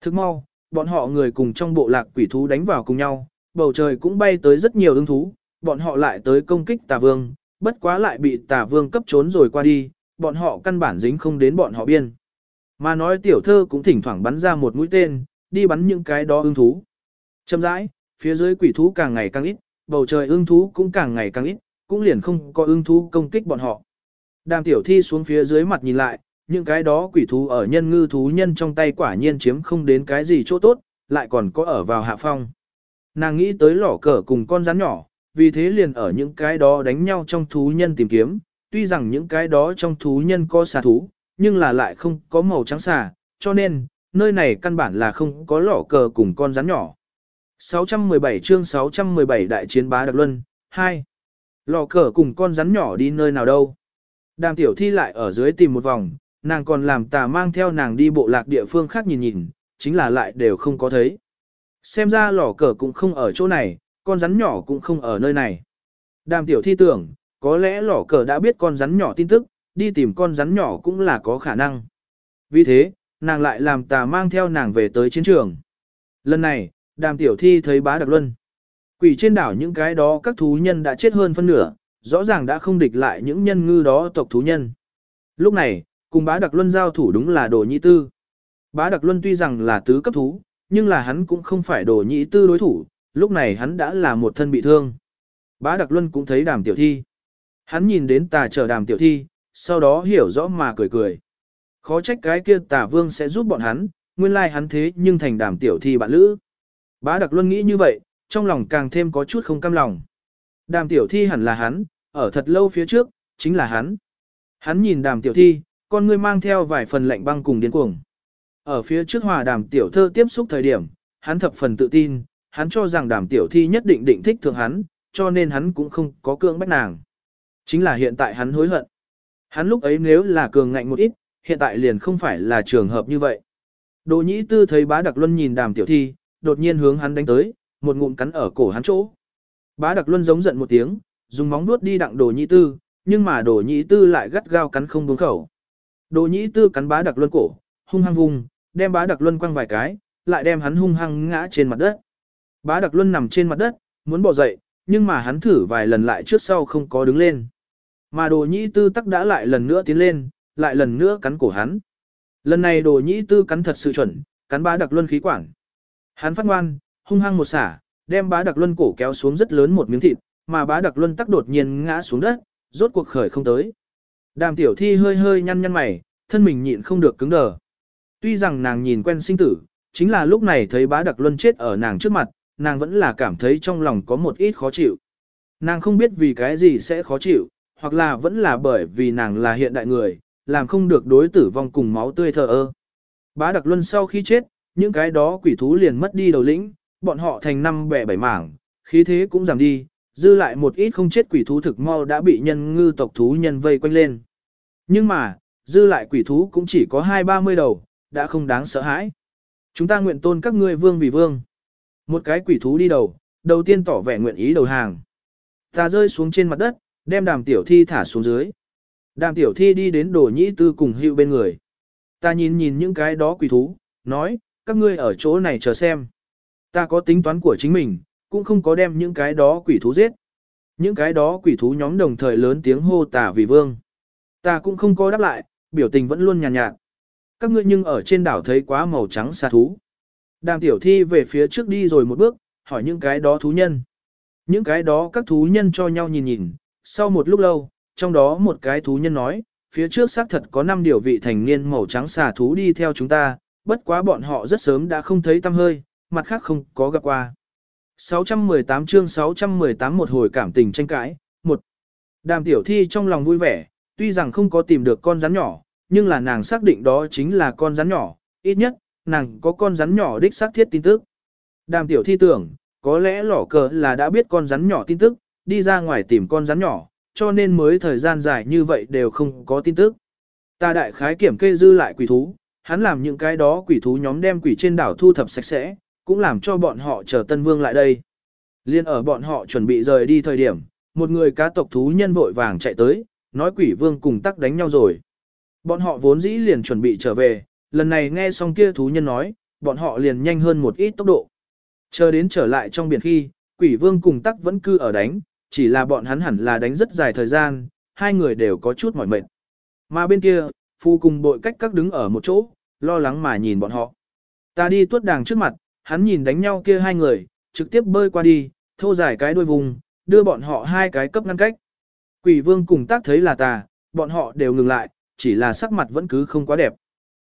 Thức mau, bọn họ người cùng trong bộ lạc quỷ thú đánh vào cùng nhau, bầu trời cũng bay tới rất nhiều ưng thú, bọn họ lại tới công kích tà vương, bất quá lại bị tà vương cấp trốn rồi qua đi, bọn họ căn bản dính không đến bọn họ biên. Mà nói tiểu thơ cũng thỉnh thoảng bắn ra một mũi tên, đi bắn những cái đó ưng thú. Châm rãi, phía dưới quỷ thú càng ngày càng ít, bầu trời ưng thú cũng càng ngày càng ít, cũng liền không có ưng thú công kích bọn họ. Đàm tiểu thi xuống phía dưới mặt nhìn lại, những cái đó quỷ thú ở nhân ngư thú nhân trong tay quả nhiên chiếm không đến cái gì chỗ tốt, lại còn có ở vào hạ phong. Nàng nghĩ tới lỏ cờ cùng con rắn nhỏ, vì thế liền ở những cái đó đánh nhau trong thú nhân tìm kiếm, tuy rằng những cái đó trong thú nhân có xà thú, nhưng là lại không có màu trắng xà, cho nên, nơi này căn bản là không có lỏ cờ cùng con rắn nhỏ. 617 chương 617 Đại chiến bá đặc luân, 2. Lò cờ cùng con rắn nhỏ đi nơi nào đâu. Đàm tiểu thi lại ở dưới tìm một vòng, nàng còn làm tà mang theo nàng đi bộ lạc địa phương khác nhìn nhìn, chính là lại đều không có thấy. Xem ra lò cờ cũng không ở chỗ này, con rắn nhỏ cũng không ở nơi này. Đàm tiểu thi tưởng, có lẽ lò cờ đã biết con rắn nhỏ tin tức, đi tìm con rắn nhỏ cũng là có khả năng. Vì thế, nàng lại làm tà mang theo nàng về tới chiến trường. Lần này, đàm tiểu thi thấy bá đặc luân. Quỷ trên đảo những cái đó các thú nhân đã chết hơn phân nửa, rõ ràng đã không địch lại những nhân ngư đó tộc thú nhân. Lúc này, cùng bá đặc luân giao thủ đúng là đồ nhị tư. Bá đặc luân tuy rằng là tứ cấp thú, nhưng là hắn cũng không phải đồ nhị tư đối thủ, lúc này hắn đã là một thân bị thương. Bá đặc luân cũng thấy đàm tiểu thi. Hắn nhìn đến tà chờ đàm tiểu thi, sau đó hiểu rõ mà cười cười. Khó trách cái kia tà vương sẽ giúp bọn hắn, nguyên lai hắn thế nhưng thành đàm tiểu thi bạn lữ. Bá đặc luân nghĩ như vậy, trong lòng càng thêm có chút không cam lòng. Đàm tiểu thi hẳn là hắn, ở thật lâu phía trước, chính là hắn. Hắn nhìn đàm tiểu thi, con ngươi mang theo vài phần lạnh băng cùng điên cuồng. Ở phía trước hòa đàm tiểu thơ tiếp xúc thời điểm, hắn thập phần tự tin, hắn cho rằng đàm tiểu thi nhất định định thích thượng hắn, cho nên hắn cũng không có cưỡng bách nàng. Chính là hiện tại hắn hối hận. Hắn lúc ấy nếu là cường ngạnh một ít, hiện tại liền không phải là trường hợp như vậy. Đồ nhĩ tư thấy bá đặc luân nhìn đàm tiểu thi, đột nhiên hướng hắn đánh tới, một ngụm cắn ở cổ hắn chỗ. Bá đặc luân giống giận một tiếng, dùng móng nuốt đi đặng đồ nhĩ tư, nhưng mà đồ nhĩ tư lại gắt gao cắn không buông khẩu. Đồ nhĩ tư cắn bá đặc luân cổ, hung hăng vùng, đem bá đặc luân quăng vài cái, lại đem hắn hung hăng ngã trên mặt đất. Bá đặc luân nằm trên mặt đất, muốn bỏ dậy, nhưng mà hắn thử vài lần lại trước sau không có đứng lên. Mà đồ nhĩ tư tắc đã lại lần nữa tiến lên, lại lần nữa cắn cổ hắn. Lần này đồ nhĩ tư cắn thật sự chuẩn, cắn bá đặc luân khí quản. Hắn phát ngoan, hung hăng một xả, đem bá đặc luân cổ kéo xuống rất lớn một miếng thịt, mà bá đặc luân tắc đột nhiên ngã xuống đất, rốt cuộc khởi không tới. Đàm tiểu thi hơi hơi nhăn nhăn mày, thân mình nhịn không được cứng đờ. Tuy rằng nàng nhìn quen sinh tử, chính là lúc này thấy bá đặc luân chết ở nàng trước mặt, nàng vẫn là cảm thấy trong lòng có một ít khó chịu. Nàng không biết vì cái gì sẽ khó chịu, hoặc là vẫn là bởi vì nàng là hiện đại người, làm không được đối tử vong cùng máu tươi thờ ơ. Bá đặc luân sau khi chết, những cái đó quỷ thú liền mất đi đầu lĩnh, bọn họ thành năm bẻ bảy mảng, khí thế cũng giảm đi, dư lại một ít không chết quỷ thú thực mau đã bị nhân ngư tộc thú nhân vây quanh lên. Nhưng mà, dư lại quỷ thú cũng chỉ có hai ba mươi đầu, đã không đáng sợ hãi. Chúng ta nguyện tôn các ngươi vương vì vương. Một cái quỷ thú đi đầu, đầu tiên tỏ vẻ nguyện ý đầu hàng. Ta rơi xuống trên mặt đất, đem đàm tiểu thi thả xuống dưới. Đàm tiểu thi đi đến đồ nhĩ tư cùng hữu bên người. Ta nhìn nhìn những cái đó quỷ thú, nói, các ngươi ở chỗ này chờ xem. Ta có tính toán của chính mình, cũng không có đem những cái đó quỷ thú giết. Những cái đó quỷ thú nhóm đồng thời lớn tiếng hô tả vì vương. Ta cũng không có đáp lại, biểu tình vẫn luôn nhàn nhạt, nhạt. Các ngươi nhưng ở trên đảo thấy quá màu trắng xa thú. Đàm tiểu thi về phía trước đi rồi một bước, hỏi những cái đó thú nhân. Những cái đó các thú nhân cho nhau nhìn nhìn, sau một lúc lâu, trong đó một cái thú nhân nói, phía trước xác thật có 5 điều vị thành niên màu trắng xà thú đi theo chúng ta, bất quá bọn họ rất sớm đã không thấy tăm hơi, mặt khác không có gặp qua. 618 chương 618 một hồi cảm tình tranh cãi, một Đàm tiểu thi trong lòng vui vẻ, tuy rằng không có tìm được con rắn nhỏ, nhưng là nàng xác định đó chính là con rắn nhỏ, ít nhất, nàng có con rắn nhỏ đích xác thiết tin tức. Đàm tiểu thi tưởng, có lẽ lỏ cờ là đã biết con rắn nhỏ tin tức, đi ra ngoài tìm con rắn nhỏ, cho nên mới thời gian dài như vậy đều không có tin tức. Ta đại khái kiểm kê dư lại quỷ thú, hắn làm những cái đó quỷ thú nhóm đem quỷ trên đảo thu thập sạch sẽ, cũng làm cho bọn họ chờ Tân Vương lại đây. Liên ở bọn họ chuẩn bị rời đi thời điểm, một người cá tộc thú nhân vội vàng chạy tới, nói quỷ vương cùng tắc đánh nhau rồi. Bọn họ vốn dĩ liền chuẩn bị trở về, lần này nghe xong kia thú nhân nói, bọn họ liền nhanh hơn một ít tốc độ. Chờ đến trở lại trong biển khi, quỷ vương cùng tắc vẫn cư ở đánh, chỉ là bọn hắn hẳn là đánh rất dài thời gian, hai người đều có chút mỏi mệt. Mà bên kia, phu cùng bội cách các đứng ở một chỗ, lo lắng mà nhìn bọn họ. Ta đi tuốt đàng trước mặt, hắn nhìn đánh nhau kia hai người, trực tiếp bơi qua đi, thô dài cái đuôi vùng, đưa bọn họ hai cái cấp ngăn cách. Quỷ vương cùng tác thấy là ta, bọn họ đều ngừng lại, chỉ là sắc mặt vẫn cứ không quá đẹp.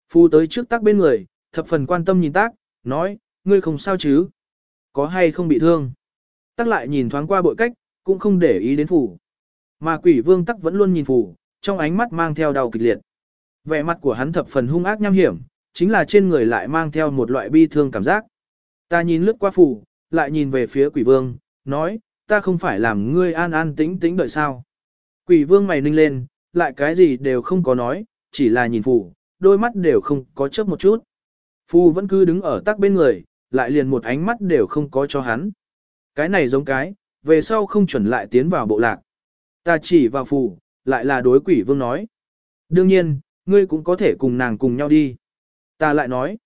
Phu tới trước tác bên người, thập phần quan tâm nhìn tác, nói, ngươi không sao chứ? Có hay không bị thương? Tác lại nhìn thoáng qua bội cách, cũng không để ý đến phủ. Mà quỷ vương tắc vẫn luôn nhìn phủ, trong ánh mắt mang theo đau kịch liệt. Vẻ mặt của hắn thập phần hung ác nham hiểm, chính là trên người lại mang theo một loại bi thương cảm giác. Ta nhìn lướt qua phủ, lại nhìn về phía quỷ vương, nói, ta không phải làm ngươi an an tĩnh tĩnh đợi sao. Quỷ vương mày ninh lên, lại cái gì đều không có nói, chỉ là nhìn phù, đôi mắt đều không có chớp một chút. Phu vẫn cứ đứng ở tắc bên người, lại liền một ánh mắt đều không có cho hắn. Cái này giống cái, về sau không chuẩn lại tiến vào bộ lạc. Ta chỉ vào phù, lại là đối quỷ vương nói. Đương nhiên, ngươi cũng có thể cùng nàng cùng nhau đi. Ta lại nói.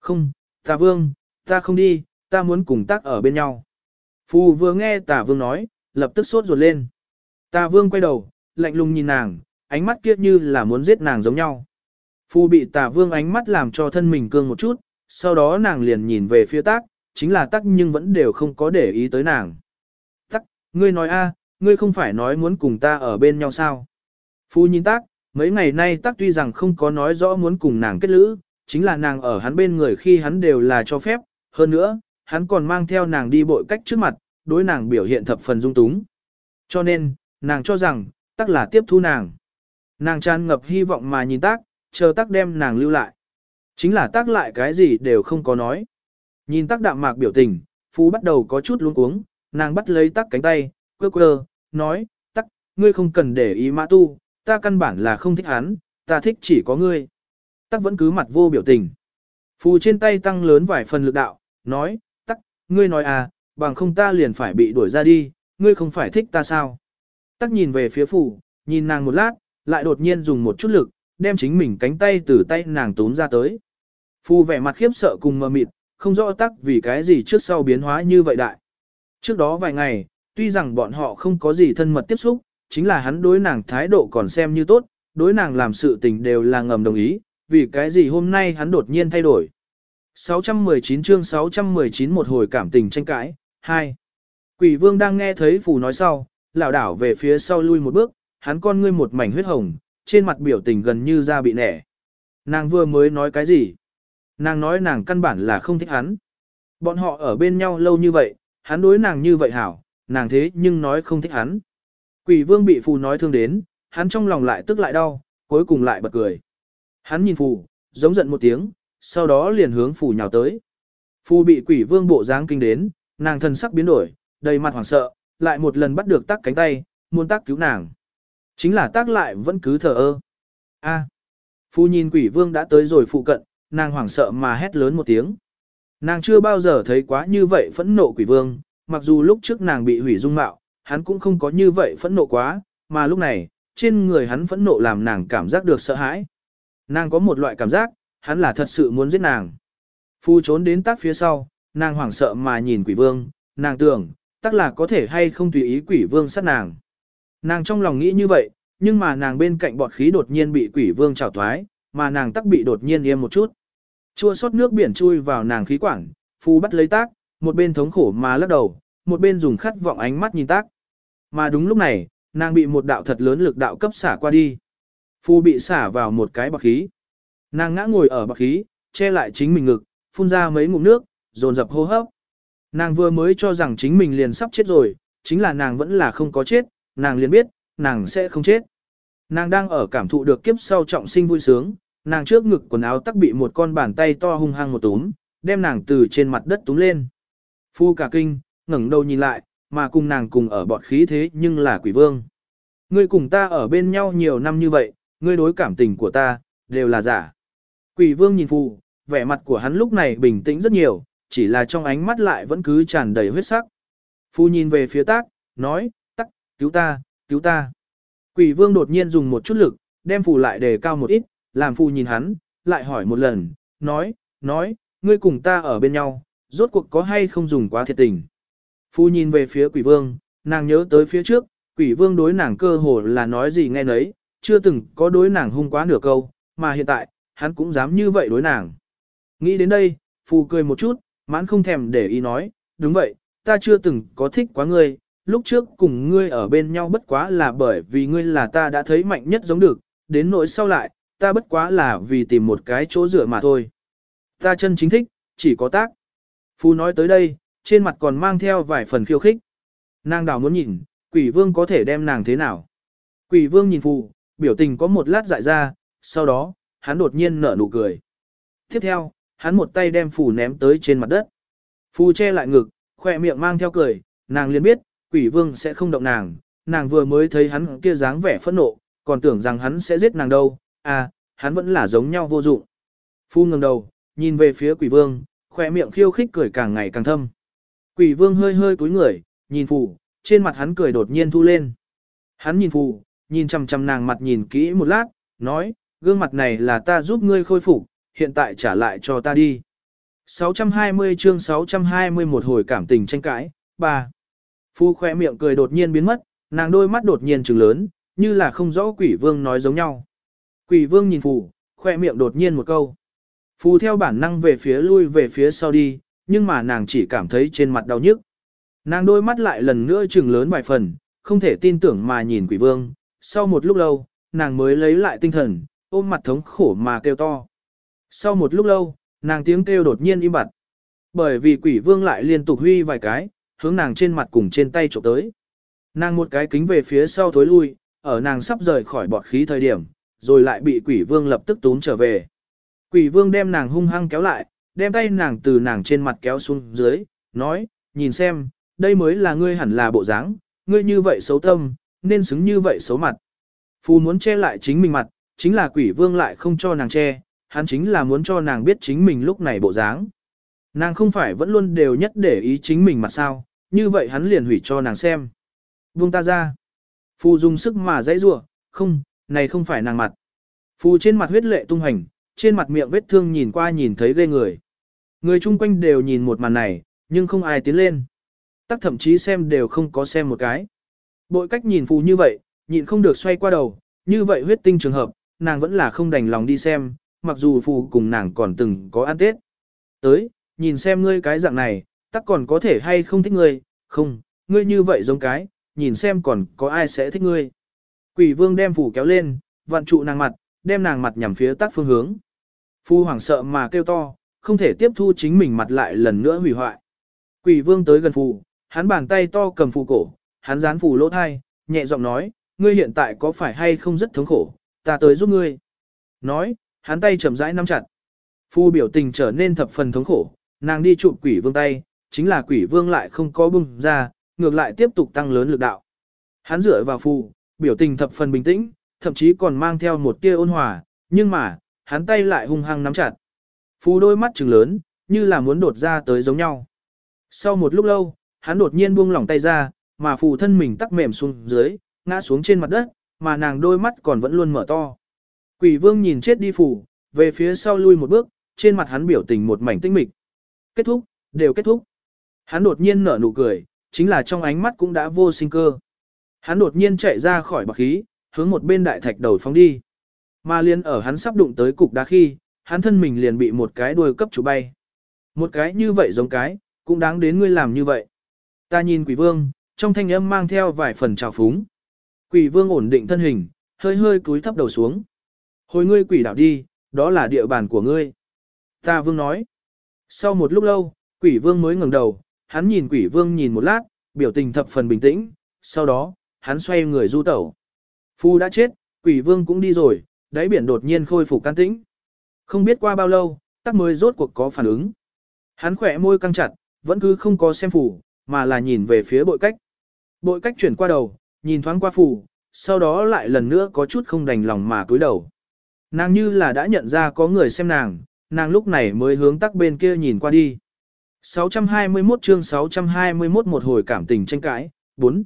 Không, ta vương, ta không đi, ta muốn cùng tác ở bên nhau. Phù vừa nghe tả vương nói, lập tức sốt ruột lên. Tà vương quay đầu, lạnh lùng nhìn nàng, ánh mắt kia như là muốn giết nàng giống nhau. Phu bị tà vương ánh mắt làm cho thân mình cương một chút, sau đó nàng liền nhìn về phía tác, chính là tác nhưng vẫn đều không có để ý tới nàng. Ngươi nói a, ngươi không phải nói muốn cùng ta ở bên nhau sao? Phu nhìn tác, mấy ngày nay tác tuy rằng không có nói rõ muốn cùng nàng kết lữ, chính là nàng ở hắn bên người khi hắn đều là cho phép, hơn nữa, hắn còn mang theo nàng đi bội cách trước mặt, đối nàng biểu hiện thập phần dung túng. Cho nên, nàng cho rằng, tắc là tiếp thu nàng. Nàng tràn ngập hy vọng mà nhìn tác, chờ tác đem nàng lưu lại. Chính là tác lại cái gì đều không có nói. Nhìn tác đạm mạc biểu tình, Phú bắt đầu có chút luống cuống, nàng bắt lấy tắc cánh tay, quơ quơ, nói, tắc, ngươi không cần để ý mã tu, ta căn bản là không thích hắn, ta thích chỉ có ngươi. Tắc vẫn cứ mặt vô biểu tình. Phù trên tay tăng lớn vài phần lực đạo, nói, tắc, ngươi nói à, bằng không ta liền phải bị đuổi ra đi, ngươi không phải thích ta sao. Tắc nhìn về phía phù, nhìn nàng một lát, lại đột nhiên dùng một chút lực, đem chính mình cánh tay từ tay nàng tốn ra tới. Phù vẻ mặt khiếp sợ cùng mờ mịt, không rõ tắc vì cái gì trước sau biến hóa như vậy đại. Trước đó vài ngày, tuy rằng bọn họ không có gì thân mật tiếp xúc, chính là hắn đối nàng thái độ còn xem như tốt, đối nàng làm sự tình đều là ngầm đồng ý, vì cái gì hôm nay hắn đột nhiên thay đổi. 619 chương 619 một hồi cảm tình tranh cãi, 2. Quỷ vương đang nghe thấy phù nói sau, lảo đảo về phía sau lui một bước, hắn con ngươi một mảnh huyết hồng, trên mặt biểu tình gần như da bị nẻ. Nàng vừa mới nói cái gì? Nàng nói nàng căn bản là không thích hắn. Bọn họ ở bên nhau lâu như vậy, hắn đối nàng như vậy hảo, nàng thế nhưng nói không thích hắn. Quỷ vương bị phù nói thương đến, hắn trong lòng lại tức lại đau, cuối cùng lại bật cười. Hắn nhìn phù, giống giận một tiếng, sau đó liền hướng phù nhào tới. Phù bị quỷ vương bộ dáng kinh đến, nàng thân sắc biến đổi, đầy mặt hoảng sợ, lại một lần bắt được tác cánh tay, muốn tác cứu nàng. Chính là tác lại vẫn cứ thờ ơ. A. Phu nhìn quỷ vương đã tới rồi phụ cận, nàng hoảng sợ mà hét lớn một tiếng. Nàng chưa bao giờ thấy quá như vậy phẫn nộ quỷ vương, mặc dù lúc trước nàng bị hủy dung mạo, hắn cũng không có như vậy phẫn nộ quá, mà lúc này, trên người hắn phẫn nộ làm nàng cảm giác được sợ hãi. Nàng có một loại cảm giác, hắn là thật sự muốn giết nàng. Phu trốn đến tác phía sau, nàng hoảng sợ mà nhìn quỷ vương, nàng tưởng, tắc là có thể hay không tùy ý quỷ vương sát nàng. Nàng trong lòng nghĩ như vậy, nhưng mà nàng bên cạnh bọt khí đột nhiên bị quỷ vương trào thoái, mà nàng tắc bị đột nhiên im một chút. Chua xót nước biển chui vào nàng khí quản, phu bắt lấy tác, một bên thống khổ mà lắc đầu, một bên dùng khát vọng ánh mắt nhìn tác. Mà đúng lúc này, nàng bị một đạo thật lớn lực đạo cấp xả qua đi. Phu bị xả vào một cái bọt khí. Nàng ngã ngồi ở bọt khí, che lại chính mình ngực, phun ra mấy ngụm nước, dồn dập hô hấp. Nàng vừa mới cho rằng chính mình liền sắp chết rồi, chính là nàng vẫn là không có chết, nàng liền biết, nàng sẽ không chết. Nàng đang ở cảm thụ được kiếp sau trọng sinh vui sướng, nàng trước ngực quần áo tắc bị một con bàn tay to hung hăng một túm, đem nàng từ trên mặt đất túm lên. Phu cả kinh, ngẩng đầu nhìn lại, mà cùng nàng cùng ở bọt khí thế nhưng là quỷ vương. Ngươi cùng ta ở bên nhau nhiều năm như vậy, ngươi đối cảm tình của ta, đều là giả. Quỷ vương nhìn phù, vẻ mặt của hắn lúc này bình tĩnh rất nhiều, chỉ là trong ánh mắt lại vẫn cứ tràn đầy huyết sắc. Phu nhìn về phía tác, nói, tắc, cứu ta, cứu ta. Quỷ vương đột nhiên dùng một chút lực, đem phù lại đề cao một ít, làm phù nhìn hắn, lại hỏi một lần, nói, nói, ngươi cùng ta ở bên nhau, rốt cuộc có hay không dùng quá thiệt tình. Phu nhìn về phía quỷ vương, nàng nhớ tới phía trước, quỷ vương đối nàng cơ hồ là nói gì nghe nấy, chưa từng có đối nàng hung quá nửa câu, mà hiện tại, hắn cũng dám như vậy đối nàng. Nghĩ đến đây, Phu cười một chút, mãn không thèm để ý nói, đúng vậy, ta chưa từng có thích quá ngươi, lúc trước cùng ngươi ở bên nhau bất quá là bởi vì ngươi là ta đã thấy mạnh nhất giống được, đến nỗi sau lại, ta bất quá là vì tìm một cái chỗ dựa mà thôi. Ta chân chính thích, chỉ có tác. Phu nói tới đây, trên mặt còn mang theo vài phần khiêu khích. Nàng đào muốn nhìn, quỷ vương có thể đem nàng thế nào. Quỷ vương nhìn phù, biểu tình có một lát dại ra, sau đó, hắn đột nhiên nở nụ cười. Tiếp theo, hắn một tay đem phù ném tới trên mặt đất. Phù che lại ngực, khoe miệng mang theo cười, nàng liền biết, quỷ vương sẽ không động nàng, nàng vừa mới thấy hắn kia dáng vẻ phẫn nộ, còn tưởng rằng hắn sẽ giết nàng đâu, à, hắn vẫn là giống nhau vô dụng. Phu ngẩng đầu, nhìn về phía quỷ vương, khoe miệng khiêu khích cười càng ngày càng thâm. Quỷ vương hơi hơi cúi người, nhìn phù, trên mặt hắn cười đột nhiên thu lên. Hắn nhìn phù, nhìn chằm chằm nàng mặt nhìn kỹ một lát, nói, gương mặt này là ta giúp ngươi khôi phục, hiện tại trả lại cho ta đi. 620 chương 621 một hồi cảm tình tranh cãi, 3. Phu khoe miệng cười đột nhiên biến mất, nàng đôi mắt đột nhiên trừng lớn, như là không rõ quỷ vương nói giống nhau. Quỷ vương nhìn phù, khoe miệng đột nhiên một câu. Phù theo bản năng về phía lui về phía sau đi, nhưng mà nàng chỉ cảm thấy trên mặt đau nhức. Nàng đôi mắt lại lần nữa trừng lớn vài phần, không thể tin tưởng mà nhìn quỷ vương. Sau một lúc lâu, nàng mới lấy lại tinh thần, ôm mặt thống khổ mà kêu to. Sau một lúc lâu, nàng tiếng kêu đột nhiên im bặt. Bởi vì quỷ vương lại liên tục huy vài cái, hướng nàng trên mặt cùng trên tay trộm tới. Nàng một cái kính về phía sau thối lui, ở nàng sắp rời khỏi bọt khí thời điểm, rồi lại bị quỷ vương lập tức túm trở về. Quỷ vương đem nàng hung hăng kéo lại, đem tay nàng từ nàng trên mặt kéo xuống dưới, nói, nhìn xem, đây mới là ngươi hẳn là bộ dáng, ngươi như vậy xấu tâm, nên xứng như vậy xấu mặt. Phù muốn che lại chính mình mặt, chính là quỷ vương lại không cho nàng che, hắn chính là muốn cho nàng biết chính mình lúc này bộ dáng. Nàng không phải vẫn luôn đều nhất để ý chính mình mà sao, như vậy hắn liền hủy cho nàng xem. Vương ta ra. Phù dùng sức mà dãy rủa, không, này không phải nàng mặt. Phù trên mặt huyết lệ tung hành, trên mặt miệng vết thương nhìn qua nhìn thấy ghê người. Người chung quanh đều nhìn một màn này, nhưng không ai tiến lên. Tắc thậm chí xem đều không có xem một cái. Bội cách nhìn phù như vậy, nhịn không được xoay qua đầu, như vậy huyết tinh trường hợp, nàng vẫn là không đành lòng đi xem, mặc dù phù cùng nàng còn từng có ăn tết. Tới, nhìn xem ngươi cái dạng này, tắc còn có thể hay không thích ngươi, không, ngươi như vậy giống cái, nhìn xem còn có ai sẽ thích ngươi. Quỷ vương đem phù kéo lên, vặn trụ nàng mặt, đem nàng mặt nhằm phía tắc phương hướng. Phu hoảng sợ mà kêu to, không thể tiếp thu chính mình mặt lại lần nữa hủy hoại. Quỷ vương tới gần phù, hắn bàn tay to cầm phù cổ, hắn dán phù lỗ thai, nhẹ giọng nói, ngươi hiện tại có phải hay không rất thống khổ, ta tới giúp ngươi. Nói, hắn tay chậm rãi nắm chặt. Phu biểu tình trở nên thập phần thống khổ, nàng đi chụp quỷ vương tay, chính là quỷ vương lại không có bung ra, ngược lại tiếp tục tăng lớn lực đạo. Hắn dựa vào phù, biểu tình thập phần bình tĩnh, thậm chí còn mang theo một tia ôn hòa, nhưng mà, hắn tay lại hung hăng nắm chặt. Phù đôi mắt trừng lớn, như là muốn đột ra tới giống nhau. Sau một lúc lâu, hắn đột nhiên buông lỏng tay ra, mà phù thân mình tắc mềm xuống dưới, ngã xuống trên mặt đất, mà nàng đôi mắt còn vẫn luôn mở to. Quỷ vương nhìn chết đi phủ, về phía sau lui một bước, trên mặt hắn biểu tình một mảnh tinh mịch. Kết thúc, đều kết thúc. Hắn đột nhiên nở nụ cười, chính là trong ánh mắt cũng đã vô sinh cơ. Hắn đột nhiên chạy ra khỏi bạc khí, hướng một bên đại thạch đầu phóng đi. Mà liên ở hắn sắp đụng tới cục đá khi, hắn thân mình liền bị một cái đuôi cấp chủ bay. Một cái như vậy giống cái, cũng đáng đến ngươi làm như vậy. Ta nhìn quỷ vương, trong thanh âm mang theo vài phần trào phúng. Quỷ vương ổn định thân hình, hơi hơi cúi thấp đầu xuống. Hồi ngươi quỷ đảo đi, đó là địa bàn của ngươi. Ta vương nói. Sau một lúc lâu, quỷ vương mới ngẩng đầu, hắn nhìn quỷ vương nhìn một lát, biểu tình thập phần bình tĩnh, sau đó, hắn xoay người du tẩu. Phu đã chết, quỷ vương cũng đi rồi, đáy biển đột nhiên khôi phục can tĩnh. Không biết qua bao lâu, tắc mới rốt cuộc có phản ứng. Hắn khỏe môi căng chặt, vẫn cứ không có xem phủ, mà là nhìn về phía bội cách. Bội cách chuyển qua đầu, nhìn thoáng qua phủ, sau đó lại lần nữa có chút không đành lòng mà cúi đầu. Nàng như là đã nhận ra có người xem nàng, nàng lúc này mới hướng tắc bên kia nhìn qua đi. 621 chương 621 một hồi cảm tình tranh cãi, 4.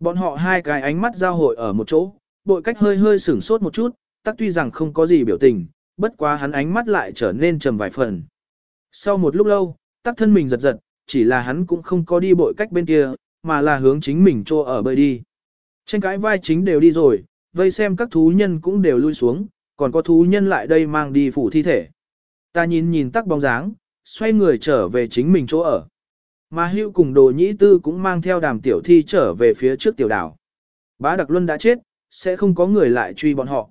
Bọn họ hai cái ánh mắt giao hội ở một chỗ, bội cách hơi hơi sửng sốt một chút, tắc tuy rằng không có gì biểu tình, bất quá hắn ánh mắt lại trở nên trầm vài phần. Sau một lúc lâu, tắc thân mình giật giật, chỉ là hắn cũng không có đi bội cách bên kia, mà là hướng chính mình trô ở bơi đi. Tranh cãi vai chính đều đi rồi, vây xem các thú nhân cũng đều lui xuống, còn có thú nhân lại đây mang đi phủ thi thể. Ta nhìn nhìn tắc bóng dáng, xoay người trở về chính mình chỗ ở. Mà hưu cùng đồ nhĩ tư cũng mang theo đàm tiểu thi trở về phía trước tiểu đảo. Bá Đặc Luân đã chết, sẽ không có người lại truy bọn họ.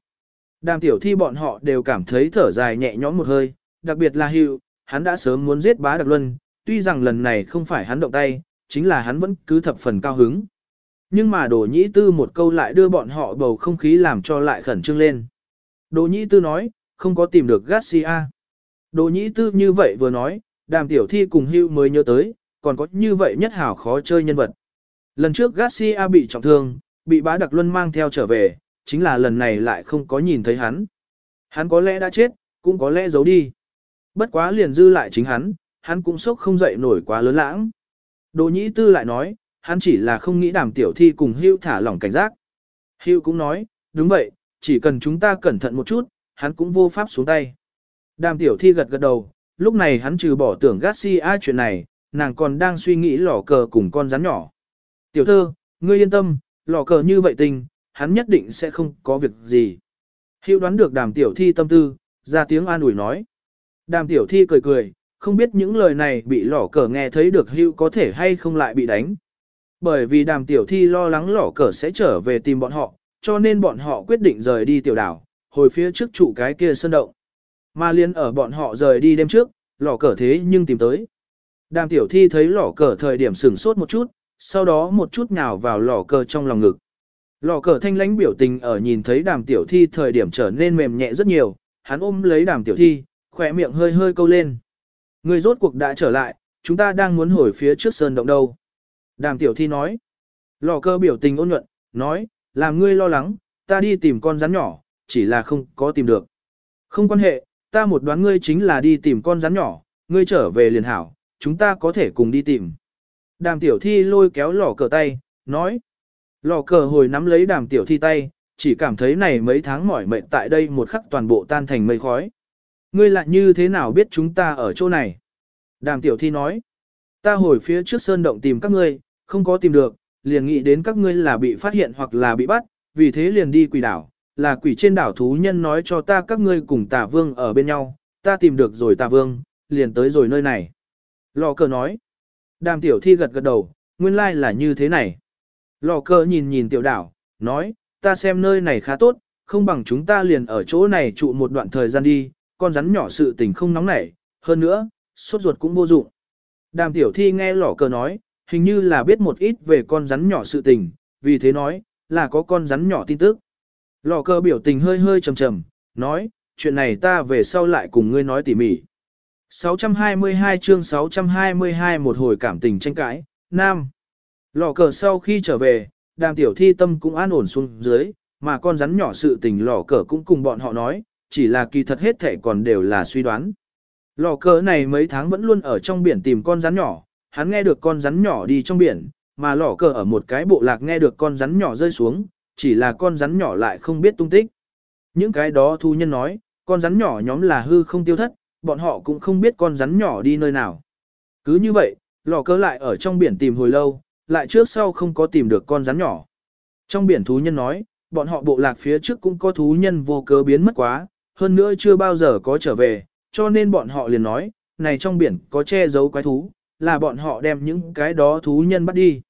Đàm tiểu thi bọn họ đều cảm thấy thở dài nhẹ nhõm một hơi, đặc biệt là hưu, hắn đã sớm muốn giết bá Đặc Luân, tuy rằng lần này không phải hắn động tay, chính là hắn vẫn cứ thập phần cao hứng. Nhưng mà đồ nhĩ tư một câu lại đưa bọn họ bầu không khí làm cho lại khẩn trương lên. Đồ nhĩ tư nói, không có tìm được Garcia. Đồ nhĩ tư như vậy vừa nói, đàm tiểu thi cùng hưu mới nhớ tới, còn có như vậy nhất hảo khó chơi nhân vật. Lần trước Garcia bị trọng thương, bị bá đặc luân mang theo trở về, chính là lần này lại không có nhìn thấy hắn. Hắn có lẽ đã chết, cũng có lẽ giấu đi. Bất quá liền dư lại chính hắn, hắn cũng sốc không dậy nổi quá lớn lãng. Đồ nhĩ tư lại nói, hắn chỉ là không nghĩ đàm tiểu thi cùng hưu thả lỏng cảnh giác. Hưu cũng nói, đúng vậy, chỉ cần chúng ta cẩn thận một chút, hắn cũng vô pháp xuống tay. Đàm tiểu thi gật gật đầu, lúc này hắn trừ bỏ tưởng Garcia chuyện này, nàng còn đang suy nghĩ lò cờ cùng con rắn nhỏ. Tiểu thơ, ngươi yên tâm, lò cờ như vậy tình, hắn nhất định sẽ không có việc gì. Hiệu đoán được đàm tiểu thi tâm tư, ra tiếng an ủi nói. Đàm tiểu thi cười cười, không biết những lời này bị lỏ cờ nghe thấy được hưu có thể hay không lại bị đánh. Bởi vì đàm tiểu thi lo lắng lỏ cờ sẽ trở về tìm bọn họ, cho nên bọn họ quyết định rời đi tiểu đảo, hồi phía trước trụ cái kia sơn động. Mà liên ở bọn họ rời đi đêm trước, lỏ cờ thế nhưng tìm tới. Đàm tiểu thi thấy lỏ cờ thời điểm sửng sốt một chút, sau đó một chút nhào vào lỏ cờ trong lòng ngực. Lỏ cờ thanh lãnh biểu tình ở nhìn thấy đàm tiểu thi thời điểm trở nên mềm nhẹ rất nhiều, hắn ôm lấy đàm tiểu thi, khỏe miệng hơi hơi câu lên. Người rốt cuộc đã trở lại, chúng ta đang muốn hồi phía trước sơn động đâu. Đàm tiểu thi nói. Lò cờ biểu tình ôn nhuận, nói, làm ngươi lo lắng, ta đi tìm con rắn nhỏ, chỉ là không có tìm được. Không quan hệ, ta một đoán ngươi chính là đi tìm con rắn nhỏ, ngươi trở về liền hảo, chúng ta có thể cùng đi tìm. Đàm tiểu thi lôi kéo lò cờ tay, nói. Lò cờ hồi nắm lấy đàm tiểu thi tay, chỉ cảm thấy này mấy tháng mỏi mệt tại đây một khắc toàn bộ tan thành mây khói. Ngươi lại như thế nào biết chúng ta ở chỗ này? Đàm tiểu thi nói. Ta hồi phía trước sơn động tìm các ngươi, không có tìm được, liền nghĩ đến các ngươi là bị phát hiện hoặc là bị bắt, vì thế liền đi quỷ đảo, là quỷ trên đảo thú nhân nói cho ta các ngươi cùng tà vương ở bên nhau, ta tìm được rồi tà vương, liền tới rồi nơi này. Lò cờ nói. Đàm tiểu thi gật gật đầu, nguyên lai là như thế này. Lò cờ nhìn nhìn tiểu đảo, nói, ta xem nơi này khá tốt, không bằng chúng ta liền ở chỗ này trụ một đoạn thời gian đi, con rắn nhỏ sự tình không nóng nảy, hơn nữa, sốt ruột cũng vô dụng. Đàm tiểu thi nghe lỏ cờ nói, hình như là biết một ít về con rắn nhỏ sự tình, vì thế nói, là có con rắn nhỏ tin tức. Lò cờ biểu tình hơi hơi trầm trầm, nói, chuyện này ta về sau lại cùng ngươi nói tỉ mỉ. 622 chương 622 một hồi cảm tình tranh cãi, Nam. Lò cờ sau khi trở về, đàm tiểu thi tâm cũng an ổn xuống dưới, mà con rắn nhỏ sự tình lò cờ cũng cùng bọn họ nói, chỉ là kỳ thật hết thể còn đều là suy đoán. Lò cờ này mấy tháng vẫn luôn ở trong biển tìm con rắn nhỏ, hắn nghe được con rắn nhỏ đi trong biển, mà lỏ cờ ở một cái bộ lạc nghe được con rắn nhỏ rơi xuống, chỉ là con rắn nhỏ lại không biết tung tích. Những cái đó thu nhân nói, con rắn nhỏ nhóm là hư không tiêu thất, bọn họ cũng không biết con rắn nhỏ đi nơi nào. Cứ như vậy, lò cờ lại ở trong biển tìm hồi lâu, lại trước sau không có tìm được con rắn nhỏ. Trong biển thú nhân nói, bọn họ bộ lạc phía trước cũng có thú nhân vô cớ biến mất quá, hơn nữa chưa bao giờ có trở về, cho nên bọn họ liền nói, này trong biển có che giấu quái thú, là bọn họ đem những cái đó thú nhân bắt đi.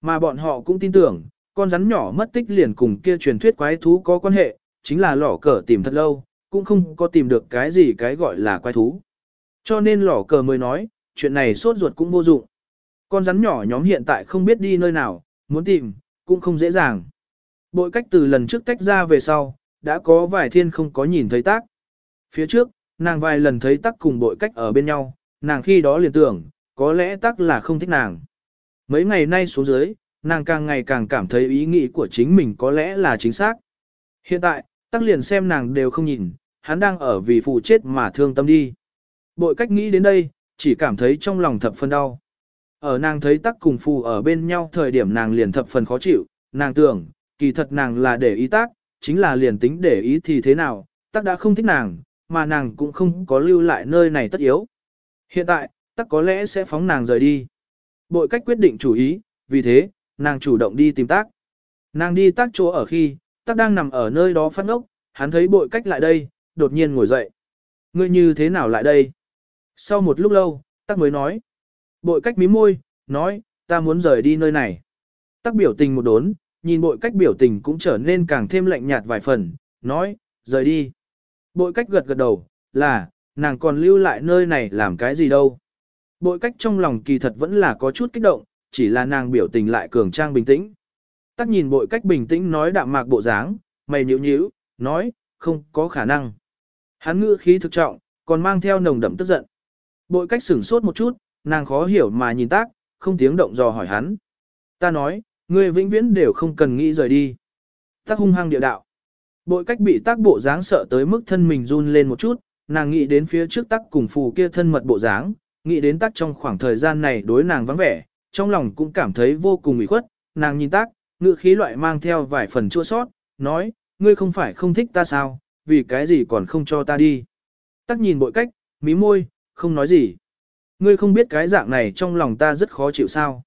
Mà bọn họ cũng tin tưởng, con rắn nhỏ mất tích liền cùng kia truyền thuyết quái thú có quan hệ, chính là lỏ cờ tìm thật lâu, cũng không có tìm được cái gì cái gọi là quái thú. Cho nên lỏ cờ mới nói, chuyện này sốt ruột cũng vô dụng. Con rắn nhỏ nhóm hiện tại không biết đi nơi nào, muốn tìm, cũng không dễ dàng. Bội cách từ lần trước tách ra về sau, đã có vài thiên không có nhìn thấy tác. Phía trước, nàng vài lần thấy tác cùng bội cách ở bên nhau, nàng khi đó liền tưởng, có lẽ tắc là không thích nàng. Mấy ngày nay xuống dưới, nàng càng ngày càng cảm thấy ý nghĩ của chính mình có lẽ là chính xác. Hiện tại, tắc liền xem nàng đều không nhìn, hắn đang ở vì phụ chết mà thương tâm đi. Bội cách nghĩ đến đây, chỉ cảm thấy trong lòng thập phân đau. Ở nàng thấy tắc cùng phù ở bên nhau thời điểm nàng liền thập phần khó chịu, nàng tưởng, kỳ thật nàng là để ý tác, chính là liền tính để ý thì thế nào, tắc đã không thích nàng, mà nàng cũng không có lưu lại nơi này tất yếu. Hiện tại, tắc có lẽ sẽ phóng nàng rời đi. Bội cách quyết định chủ ý, vì thế, nàng chủ động đi tìm tác. Nàng đi tác chỗ ở khi, tác đang nằm ở nơi đó phát ngốc, hắn thấy bội cách lại đây, đột nhiên ngồi dậy. Ngươi như thế nào lại đây? Sau một lúc lâu, tác mới nói. Bội cách mí môi, nói, ta muốn rời đi nơi này. Tác biểu tình một đốn, nhìn bội cách biểu tình cũng trở nên càng thêm lạnh nhạt vài phần, nói, rời đi. Bội cách gật gật đầu, là, nàng còn lưu lại nơi này làm cái gì đâu. Bội cách trong lòng kỳ thật vẫn là có chút kích động, chỉ là nàng biểu tình lại cường trang bình tĩnh. Tắc nhìn bội cách bình tĩnh nói đạm mạc bộ dáng, mày nhíu nhíu, nói, không có khả năng. Hắn ngữ khí thực trọng, còn mang theo nồng đậm tức giận. Bội cách sửng sốt một chút, nàng khó hiểu mà nhìn tác, không tiếng động dò hỏi hắn. Ta nói, ngươi vĩnh viễn đều không cần nghĩ rời đi. Tác hung hăng địa đạo. Bội cách bị tác bộ dáng sợ tới mức thân mình run lên một chút, nàng nghĩ đến phía trước tác cùng phù kia thân mật bộ dáng, nghĩ đến tác trong khoảng thời gian này đối nàng vắng vẻ, trong lòng cũng cảm thấy vô cùng ủy khuất, nàng nhìn tác, ngữ khí loại mang theo vài phần chua sót, nói, ngươi không phải không thích ta sao, vì cái gì còn không cho ta đi. Tác nhìn bội cách, mí môi, không nói gì. Ngươi không biết cái dạng này trong lòng ta rất khó chịu sao.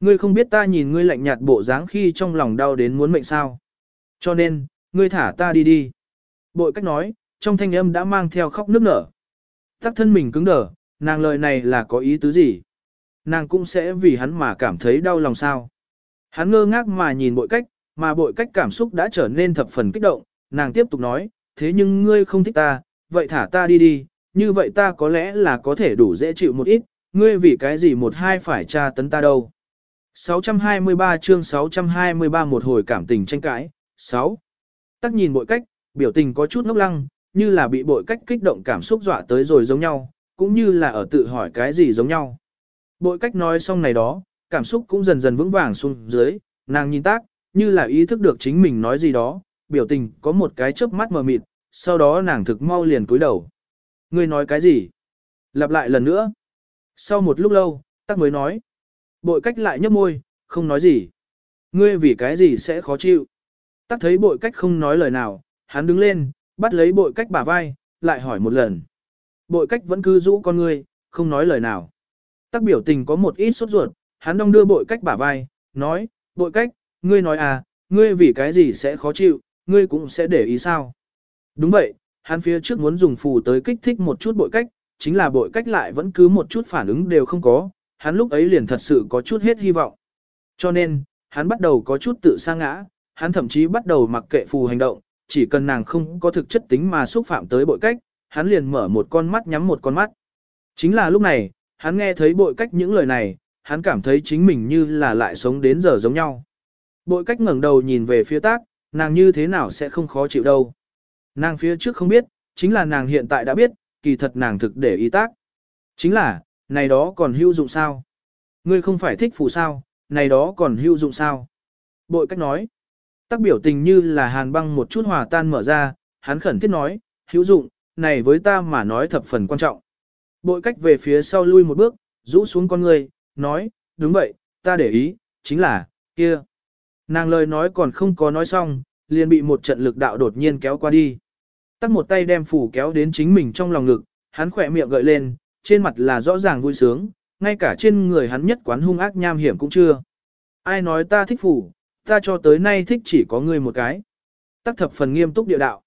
Ngươi không biết ta nhìn ngươi lạnh nhạt bộ dáng khi trong lòng đau đến muốn mệnh sao. Cho nên, ngươi thả ta đi đi. Bội cách nói, trong thanh âm đã mang theo khóc nước nở. Tắc thân mình cứng đờ, nàng lời này là có ý tứ gì? Nàng cũng sẽ vì hắn mà cảm thấy đau lòng sao. Hắn ngơ ngác mà nhìn bội cách, mà bội cách cảm xúc đã trở nên thập phần kích động, nàng tiếp tục nói, thế nhưng ngươi không thích ta, vậy thả ta đi đi, như vậy ta có lẽ là có thể đủ dễ chịu một ít, ngươi vì cái gì một hai phải tra tấn ta đâu. 623 chương 623 một hồi cảm tình tranh cãi, 6. Tắc nhìn bội cách, biểu tình có chút ngốc lăng, như là bị bội cách kích động cảm xúc dọa tới rồi giống nhau, cũng như là ở tự hỏi cái gì giống nhau. Bội cách nói xong này đó, cảm xúc cũng dần dần vững vàng xuống dưới, nàng nhìn tác, như là ý thức được chính mình nói gì đó, biểu tình có một cái chớp mắt mờ mịt, sau đó nàng thực mau liền cúi đầu. Ngươi nói cái gì? Lặp lại lần nữa. Sau một lúc lâu, tác mới nói. Bội cách lại nhấp môi, không nói gì. Ngươi vì cái gì sẽ khó chịu? Tắc thấy bội cách không nói lời nào, hắn đứng lên, bắt lấy bội cách bả vai, lại hỏi một lần. Bội cách vẫn cứ rũ con ngươi, không nói lời nào. Tắc biểu tình có một ít sốt ruột, hắn đong đưa bội cách bả vai, nói, bội cách, ngươi nói à, ngươi vì cái gì sẽ khó chịu, ngươi cũng sẽ để ý sao. Đúng vậy, hắn phía trước muốn dùng phù tới kích thích một chút bội cách, chính là bội cách lại vẫn cứ một chút phản ứng đều không có, hắn lúc ấy liền thật sự có chút hết hy vọng. Cho nên, hắn bắt đầu có chút tự sa ngã, hắn thậm chí bắt đầu mặc kệ phù hành động, chỉ cần nàng không có thực chất tính mà xúc phạm tới bội cách, hắn liền mở một con mắt nhắm một con mắt. Chính là lúc này, hắn nghe thấy bội cách những lời này, hắn cảm thấy chính mình như là lại sống đến giờ giống nhau. Bội cách ngẩng đầu nhìn về phía tác, nàng như thế nào sẽ không khó chịu đâu. Nàng phía trước không biết, chính là nàng hiện tại đã biết, kỳ thật nàng thực để ý tác. Chính là, này đó còn hữu dụng sao? Ngươi không phải thích phù sao, này đó còn hữu dụng sao? Bội cách nói, tác biểu tình như là hàn băng một chút hòa tan mở ra, hắn khẩn thiết nói, hữu dụng, này với ta mà nói thập phần quan trọng. Bội cách về phía sau lui một bước, rũ xuống con người, nói, đúng vậy, ta để ý, chính là, kia. Nàng lời nói còn không có nói xong, liền bị một trận lực đạo đột nhiên kéo qua đi. Tắt một tay đem phủ kéo đến chính mình trong lòng ngực, hắn khỏe miệng gợi lên, trên mặt là rõ ràng vui sướng, ngay cả trên người hắn nhất quán hung ác nham hiểm cũng chưa. Ai nói ta thích phủ, ta cho tới nay thích chỉ có ngươi một cái. Tắc thập phần nghiêm túc địa đạo.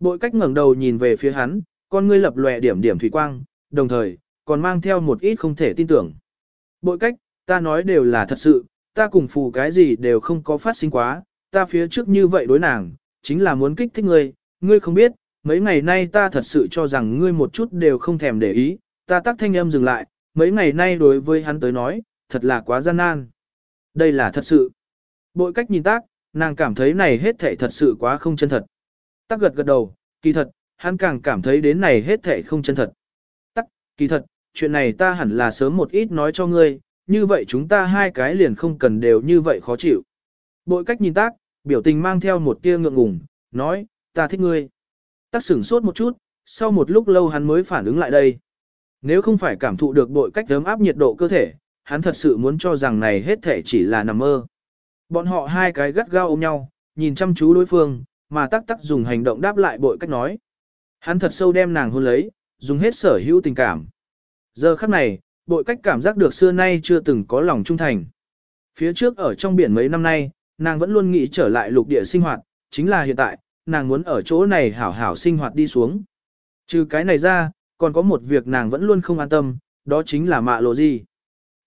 Bội cách ngẩng đầu nhìn về phía hắn, con ngươi lập lòe điểm điểm thủy quang, đồng thời, còn mang theo một ít không thể tin tưởng. Bội cách, ta nói đều là thật sự, ta cùng phù cái gì đều không có phát sinh quá, ta phía trước như vậy đối nàng, chính là muốn kích thích ngươi, ngươi không biết, mấy ngày nay ta thật sự cho rằng ngươi một chút đều không thèm để ý, ta tắc thanh âm dừng lại, mấy ngày nay đối với hắn tới nói, thật là quá gian nan. Đây là thật sự. Bội cách nhìn tác, nàng cảm thấy này hết thảy thật sự quá không chân thật. Tắc gật gật đầu, kỳ thật, hắn càng cảm thấy đến này hết thể không chân thật. Tắc, kỳ thật, chuyện này ta hẳn là sớm một ít nói cho ngươi, như vậy chúng ta hai cái liền không cần đều như vậy khó chịu. Bội cách nhìn tác, biểu tình mang theo một tia ngượng ngùng, nói, ta thích ngươi. Tắc sửng sốt một chút, sau một lúc lâu hắn mới phản ứng lại đây. Nếu không phải cảm thụ được bội cách ấm áp nhiệt độ cơ thể, hắn thật sự muốn cho rằng này hết thể chỉ là nằm mơ. Bọn họ hai cái gắt gao ôm nhau, nhìn chăm chú đối phương, mà tắc tắc dùng hành động đáp lại bội cách nói. Hắn thật sâu đem nàng hôn lấy, dùng hết sở hữu tình cảm. Giờ khắc này, bội cách cảm giác được xưa nay chưa từng có lòng trung thành. Phía trước ở trong biển mấy năm nay, nàng vẫn luôn nghĩ trở lại lục địa sinh hoạt, chính là hiện tại, nàng muốn ở chỗ này hảo hảo sinh hoạt đi xuống. Trừ cái này ra, còn có một việc nàng vẫn luôn không an tâm, đó chính là mạ lộ gì.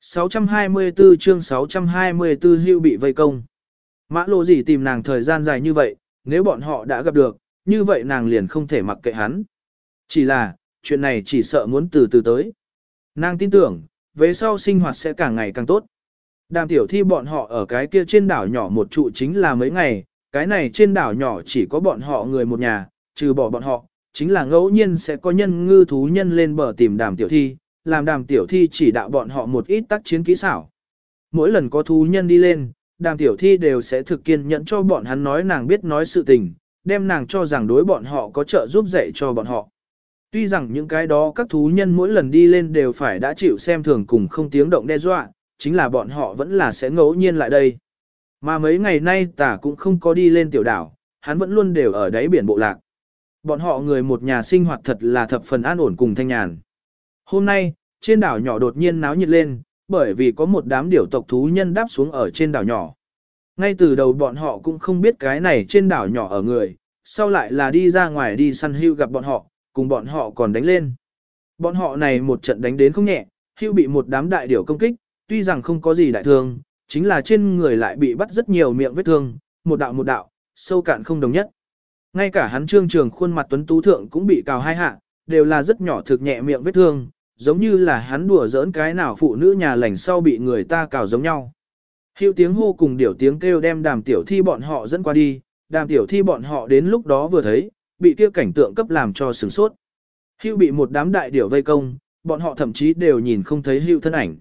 624 chương 624 hưu bị vây công. Mã lộ gì tìm nàng thời gian dài như vậy, nếu bọn họ đã gặp được, như vậy nàng liền không thể mặc kệ hắn. Chỉ là, chuyện này chỉ sợ muốn từ từ tới. Nàng tin tưởng, về sau sinh hoạt sẽ càng ngày càng tốt. Đàm tiểu thi bọn họ ở cái kia trên đảo nhỏ một trụ chính là mấy ngày, cái này trên đảo nhỏ chỉ có bọn họ người một nhà, trừ bỏ bọn họ, chính là ngẫu nhiên sẽ có nhân ngư thú nhân lên bờ tìm đàm tiểu thi, làm đàm tiểu thi chỉ đạo bọn họ một ít tác chiến kỹ xảo. Mỗi lần có thú nhân đi lên, đàm tiểu thi đều sẽ thực kiên nhẫn cho bọn hắn nói nàng biết nói sự tình, đem nàng cho rằng đối bọn họ có trợ giúp dạy cho bọn họ. Tuy rằng những cái đó các thú nhân mỗi lần đi lên đều phải đã chịu xem thường cùng không tiếng động đe dọa, chính là bọn họ vẫn là sẽ ngẫu nhiên lại đây. Mà mấy ngày nay tả cũng không có đi lên tiểu đảo, hắn vẫn luôn đều ở đáy biển bộ lạc. Bọn họ người một nhà sinh hoạt thật là thập phần an ổn cùng thanh nhàn. Hôm nay, trên đảo nhỏ đột nhiên náo nhiệt lên, bởi vì có một đám điểu tộc thú nhân đáp xuống ở trên đảo nhỏ. Ngay từ đầu bọn họ cũng không biết cái này trên đảo nhỏ ở người, sau lại là đi ra ngoài đi săn hưu gặp bọn họ, cùng bọn họ còn đánh lên. Bọn họ này một trận đánh đến không nhẹ, hưu bị một đám đại điểu công kích, tuy rằng không có gì đại thương, chính là trên người lại bị bắt rất nhiều miệng vết thương, một đạo một đạo, sâu cạn không đồng nhất. Ngay cả hắn trương trường khuôn mặt tuấn tú thượng cũng bị cào hai hạ, đều là rất nhỏ thực nhẹ miệng vết thương, giống như là hắn đùa giỡn cái nào phụ nữ nhà lành sau bị người ta cào giống nhau. Hiệu tiếng hô cùng điểu tiếng kêu đem đàm tiểu thi bọn họ dẫn qua đi, đàm tiểu thi bọn họ đến lúc đó vừa thấy, bị kia cảnh tượng cấp làm cho sửng sốt. Hưu bị một đám đại điểu vây công, bọn họ thậm chí đều nhìn không thấy hưu thân ảnh.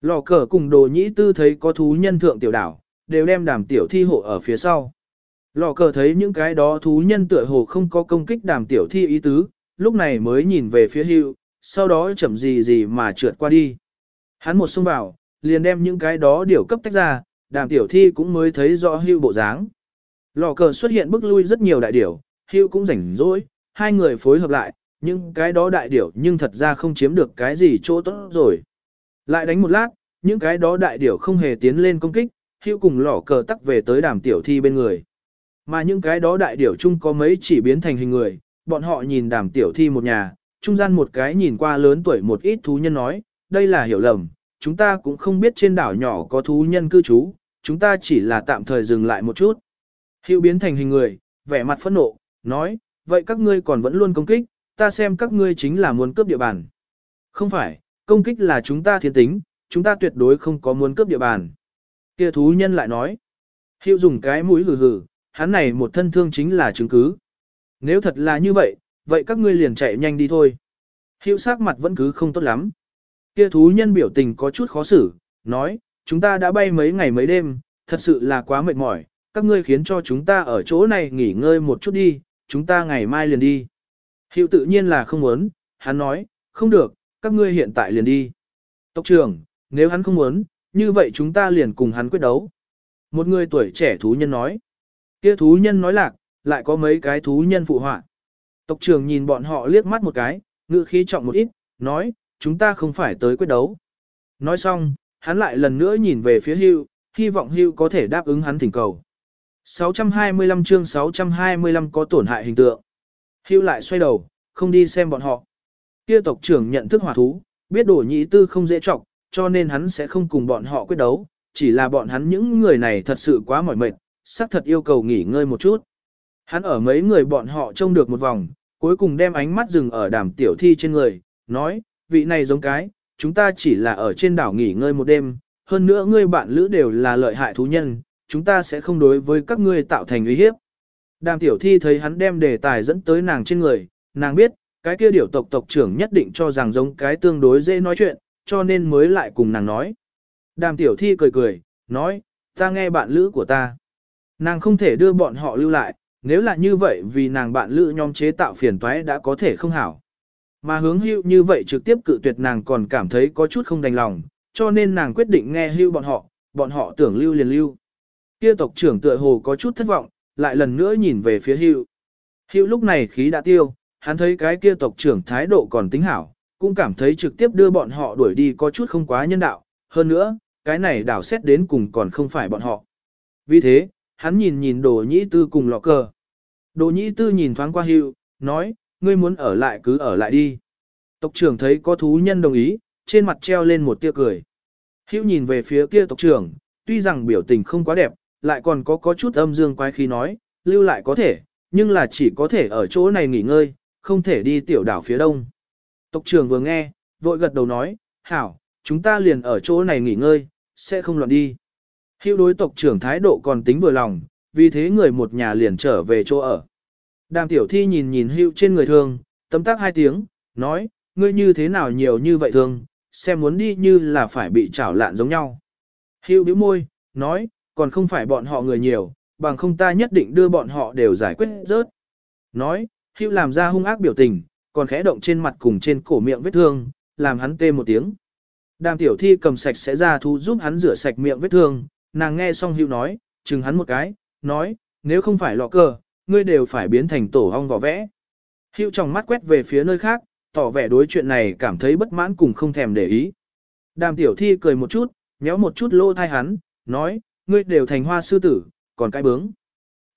Lò cờ cùng đồ nhĩ tư thấy có thú nhân thượng tiểu đảo, đều đem đàm tiểu thi hộ ở phía sau. Lò cờ thấy những cái đó thú nhân tựa hồ không có công kích đàm tiểu thi ý tứ, lúc này mới nhìn về phía hưu, sau đó chậm gì gì mà trượt qua đi. Hắn một xông vào, liền đem những cái đó điều cấp tách ra, đàm tiểu thi cũng mới thấy rõ hưu bộ dáng. Lò cờ xuất hiện bức lui rất nhiều đại điểu, hưu cũng rảnh rỗi, hai người phối hợp lại, những cái đó đại điểu nhưng thật ra không chiếm được cái gì chỗ tốt rồi. Lại đánh một lát, những cái đó đại điểu không hề tiến lên công kích, hưu cùng lò cờ tắc về tới đàm tiểu thi bên người. Mà những cái đó đại điểu chung có mấy chỉ biến thành hình người, bọn họ nhìn đàm tiểu thi một nhà, trung gian một cái nhìn qua lớn tuổi một ít thú nhân nói, đây là hiểu lầm, chúng ta cũng không biết trên đảo nhỏ có thú nhân cư trú, chúng ta chỉ là tạm thời dừng lại một chút. Hiệu biến thành hình người, vẻ mặt phẫn nộ, nói, vậy các ngươi còn vẫn luôn công kích, ta xem các ngươi chính là muốn cướp địa bàn. Không phải, công kích là chúng ta thiên tính, chúng ta tuyệt đối không có muốn cướp địa bàn. Kia thú nhân lại nói, hiệu dùng cái mũi hừ hừ, hắn này một thân thương chính là chứng cứ. Nếu thật là như vậy, vậy các ngươi liền chạy nhanh đi thôi. Hiệu sắc mặt vẫn cứ không tốt lắm. Kia thú nhân biểu tình có chút khó xử, nói, chúng ta đã bay mấy ngày mấy đêm, thật sự là quá mệt mỏi, các ngươi khiến cho chúng ta ở chỗ này nghỉ ngơi một chút đi, chúng ta ngày mai liền đi. Hiệu tự nhiên là không muốn, hắn nói, không được, các ngươi hiện tại liền đi. Tộc trưởng, nếu hắn không muốn, như vậy chúng ta liền cùng hắn quyết đấu. Một người tuổi trẻ thú nhân nói. Kia thú nhân nói lạc, lại có mấy cái thú nhân phụ họa. Tộc trưởng nhìn bọn họ liếc mắt một cái, ngữ khí trọng một ít, nói, chúng ta không phải tới quyết đấu. Nói xong, hắn lại lần nữa nhìn về phía hưu, hy vọng hưu có thể đáp ứng hắn thỉnh cầu. 625 chương 625 có tổn hại hình tượng. Hưu lại xoay đầu, không đi xem bọn họ. Kia tộc trưởng nhận thức hỏa thú, biết đổ nhị tư không dễ trọng, cho nên hắn sẽ không cùng bọn họ quyết đấu, chỉ là bọn hắn những người này thật sự quá mỏi mệt, xác thật yêu cầu nghỉ ngơi một chút. Hắn ở mấy người bọn họ trông được một vòng, cuối cùng đem ánh mắt dừng ở đàm tiểu thi trên người, nói, vị này giống cái, chúng ta chỉ là ở trên đảo nghỉ ngơi một đêm, hơn nữa ngươi bạn lữ đều là lợi hại thú nhân, chúng ta sẽ không đối với các ngươi tạo thành uy hiếp. Đàm tiểu thi thấy hắn đem đề tài dẫn tới nàng trên người, nàng biết, cái kia điểu tộc tộc trưởng nhất định cho rằng giống cái tương đối dễ nói chuyện, cho nên mới lại cùng nàng nói. Đàm tiểu thi cười cười, nói, ta nghe bạn lữ của ta. Nàng không thể đưa bọn họ lưu lại, nếu là như vậy vì nàng bạn lữ nhóm chế tạo phiền toái đã có thể không hảo. Mà hướng hưu như vậy trực tiếp cự tuyệt nàng còn cảm thấy có chút không đành lòng, cho nên nàng quyết định nghe hưu bọn họ, bọn họ tưởng lưu liền lưu. Kia tộc trưởng tựa hồ có chút thất vọng, lại lần nữa nhìn về phía hưu. Hưu lúc này khí đã tiêu, hắn thấy cái kia tộc trưởng thái độ còn tính hảo, cũng cảm thấy trực tiếp đưa bọn họ đuổi đi có chút không quá nhân đạo, hơn nữa, cái này đảo xét đến cùng còn không phải bọn họ. Vì thế, hắn nhìn nhìn đồ nhĩ tư cùng lọ cờ. Đồ nhĩ tư nhìn thoáng qua hưu, nói, ngươi muốn ở lại cứ ở lại đi. Tộc trưởng thấy có thú nhân đồng ý, trên mặt treo lên một tia cười. Hưu nhìn về phía kia tộc trưởng, tuy rằng biểu tình không quá đẹp, lại còn có có chút âm dương quái khí nói, lưu lại có thể, nhưng là chỉ có thể ở chỗ này nghỉ ngơi, không thể đi tiểu đảo phía đông. Tộc trưởng vừa nghe, vội gật đầu nói, hảo, chúng ta liền ở chỗ này nghỉ ngơi, sẽ không loạn đi. Hữu đối tộc trưởng thái độ còn tính vừa lòng, vì thế người một nhà liền trở về chỗ ở. Đàm tiểu thi nhìn nhìn hữu trên người thương, tấm tác hai tiếng, nói, ngươi như thế nào nhiều như vậy thương, xem muốn đi như là phải bị chảo lạn giống nhau. Hữu bĩu môi, nói, còn không phải bọn họ người nhiều, bằng không ta nhất định đưa bọn họ đều giải quyết rớt. Nói, hữu làm ra hung ác biểu tình, còn khẽ động trên mặt cùng trên cổ miệng vết thương, làm hắn tê một tiếng. Đàm tiểu thi cầm sạch sẽ ra thu giúp hắn rửa sạch miệng vết thương, nàng nghe xong hữu nói, chừng hắn một cái, nói, nếu không phải lọ cờ, ngươi đều phải biến thành tổ hong vỏ vẽ. Hữu trong mắt quét về phía nơi khác, tỏ vẻ đối chuyện này cảm thấy bất mãn cùng không thèm để ý. Đàm tiểu thi cười một chút, nhéo một chút lỗ thai hắn, nói, ngươi đều thành hoa sư tử, còn cái bướng.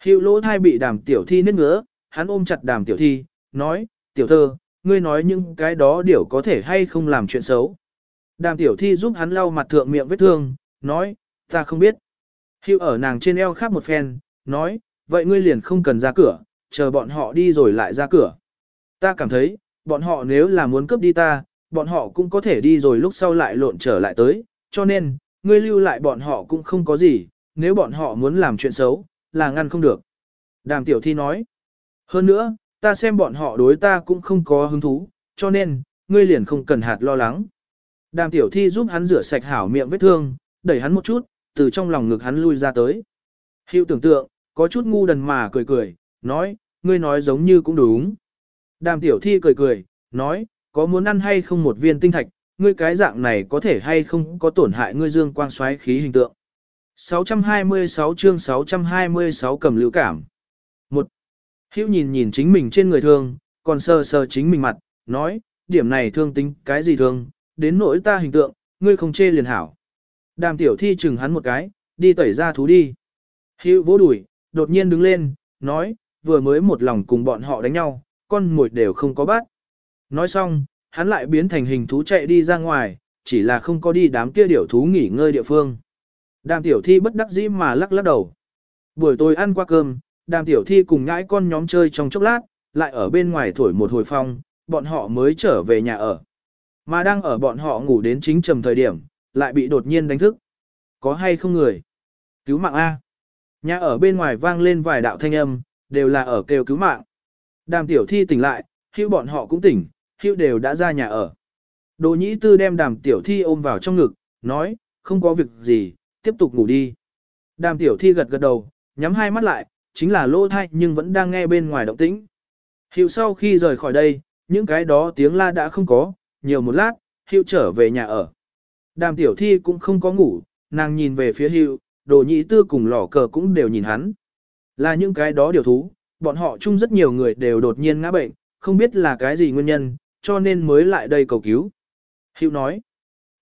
Hữu lỗ thai bị đàm tiểu thi nứt ngứa, hắn ôm chặt đàm tiểu thi, nói, tiểu thơ, ngươi nói những cái đó điều có thể hay không làm chuyện xấu. Đàm tiểu thi giúp hắn lau mặt thượng miệng vết thương, nói, ta không biết. Hưu ở nàng trên eo khắp một phen, nói, vậy ngươi liền không cần ra cửa, chờ bọn họ đi rồi lại ra cửa. Ta cảm thấy, bọn họ nếu là muốn cướp đi ta, bọn họ cũng có thể đi rồi lúc sau lại lộn trở lại tới, cho nên, ngươi lưu lại bọn họ cũng không có gì, nếu bọn họ muốn làm chuyện xấu, là ngăn không được. Đàm tiểu thi nói, hơn nữa, ta xem bọn họ đối ta cũng không có hứng thú, cho nên, ngươi liền không cần hạt lo lắng. Đàm tiểu thi giúp hắn rửa sạch hảo miệng vết thương, đẩy hắn một chút, từ trong lòng ngực hắn lui ra tới. Hiệu tưởng tượng, có chút ngu đần mà cười cười, nói, ngươi nói giống như cũng đúng. Đàm tiểu thi cười cười, nói, có muốn ăn hay không một viên tinh thạch, ngươi cái dạng này có thể hay không có tổn hại ngươi dương quang xoáy khí hình tượng. 626 chương 626 cầm lưu cảm. Một, Hữu nhìn nhìn chính mình trên người thương, còn sờ sờ chính mình mặt, nói, điểm này thương tính cái gì thương, đến nỗi ta hình tượng, ngươi không chê liền hảo. Đàm tiểu thi chừng hắn một cái, đi tẩy ra thú đi. Hữu vỗ đuổi, đột nhiên đứng lên, nói, vừa mới một lòng cùng bọn họ đánh nhau, con mồi đều không có bắt. Nói xong, hắn lại biến thành hình thú chạy đi ra ngoài, chỉ là không có đi đám kia điểu thú nghỉ ngơi địa phương. Đàm tiểu thi bất đắc dĩ mà lắc lắc đầu. Buổi tối ăn qua cơm, đàm tiểu thi cùng ngãi con nhóm chơi trong chốc lát, lại ở bên ngoài thổi một hồi phong, bọn họ mới trở về nhà ở. Mà đang ở bọn họ ngủ đến chính trầm thời điểm, lại bị đột nhiên đánh thức. Có hay không người? Cứu mạng A. Nhà ở bên ngoài vang lên vài đạo thanh âm, đều là ở kêu cứu mạng. Đàm tiểu thi tỉnh lại, hưu bọn họ cũng tỉnh, hưu đều đã ra nhà ở. Đồ nhĩ tư đem đàm tiểu thi ôm vào trong ngực, nói, không có việc gì, tiếp tục ngủ đi. Đàm tiểu thi gật gật đầu, nhắm hai mắt lại, chính là lỗ thai nhưng vẫn đang nghe bên ngoài động tĩnh. Hiệu sau khi rời khỏi đây, những cái đó tiếng la đã không có, nhiều một lát, Hiệu trở về nhà ở. Đàm tiểu thi cũng không có ngủ, nàng nhìn về phía Hiệu, đồ nhị tư cùng lỏ cờ cũng đều nhìn hắn. Là những cái đó điều thú, bọn họ chung rất nhiều người đều đột nhiên ngã bệnh, không biết là cái gì nguyên nhân, cho nên mới lại đây cầu cứu. Hiệu nói,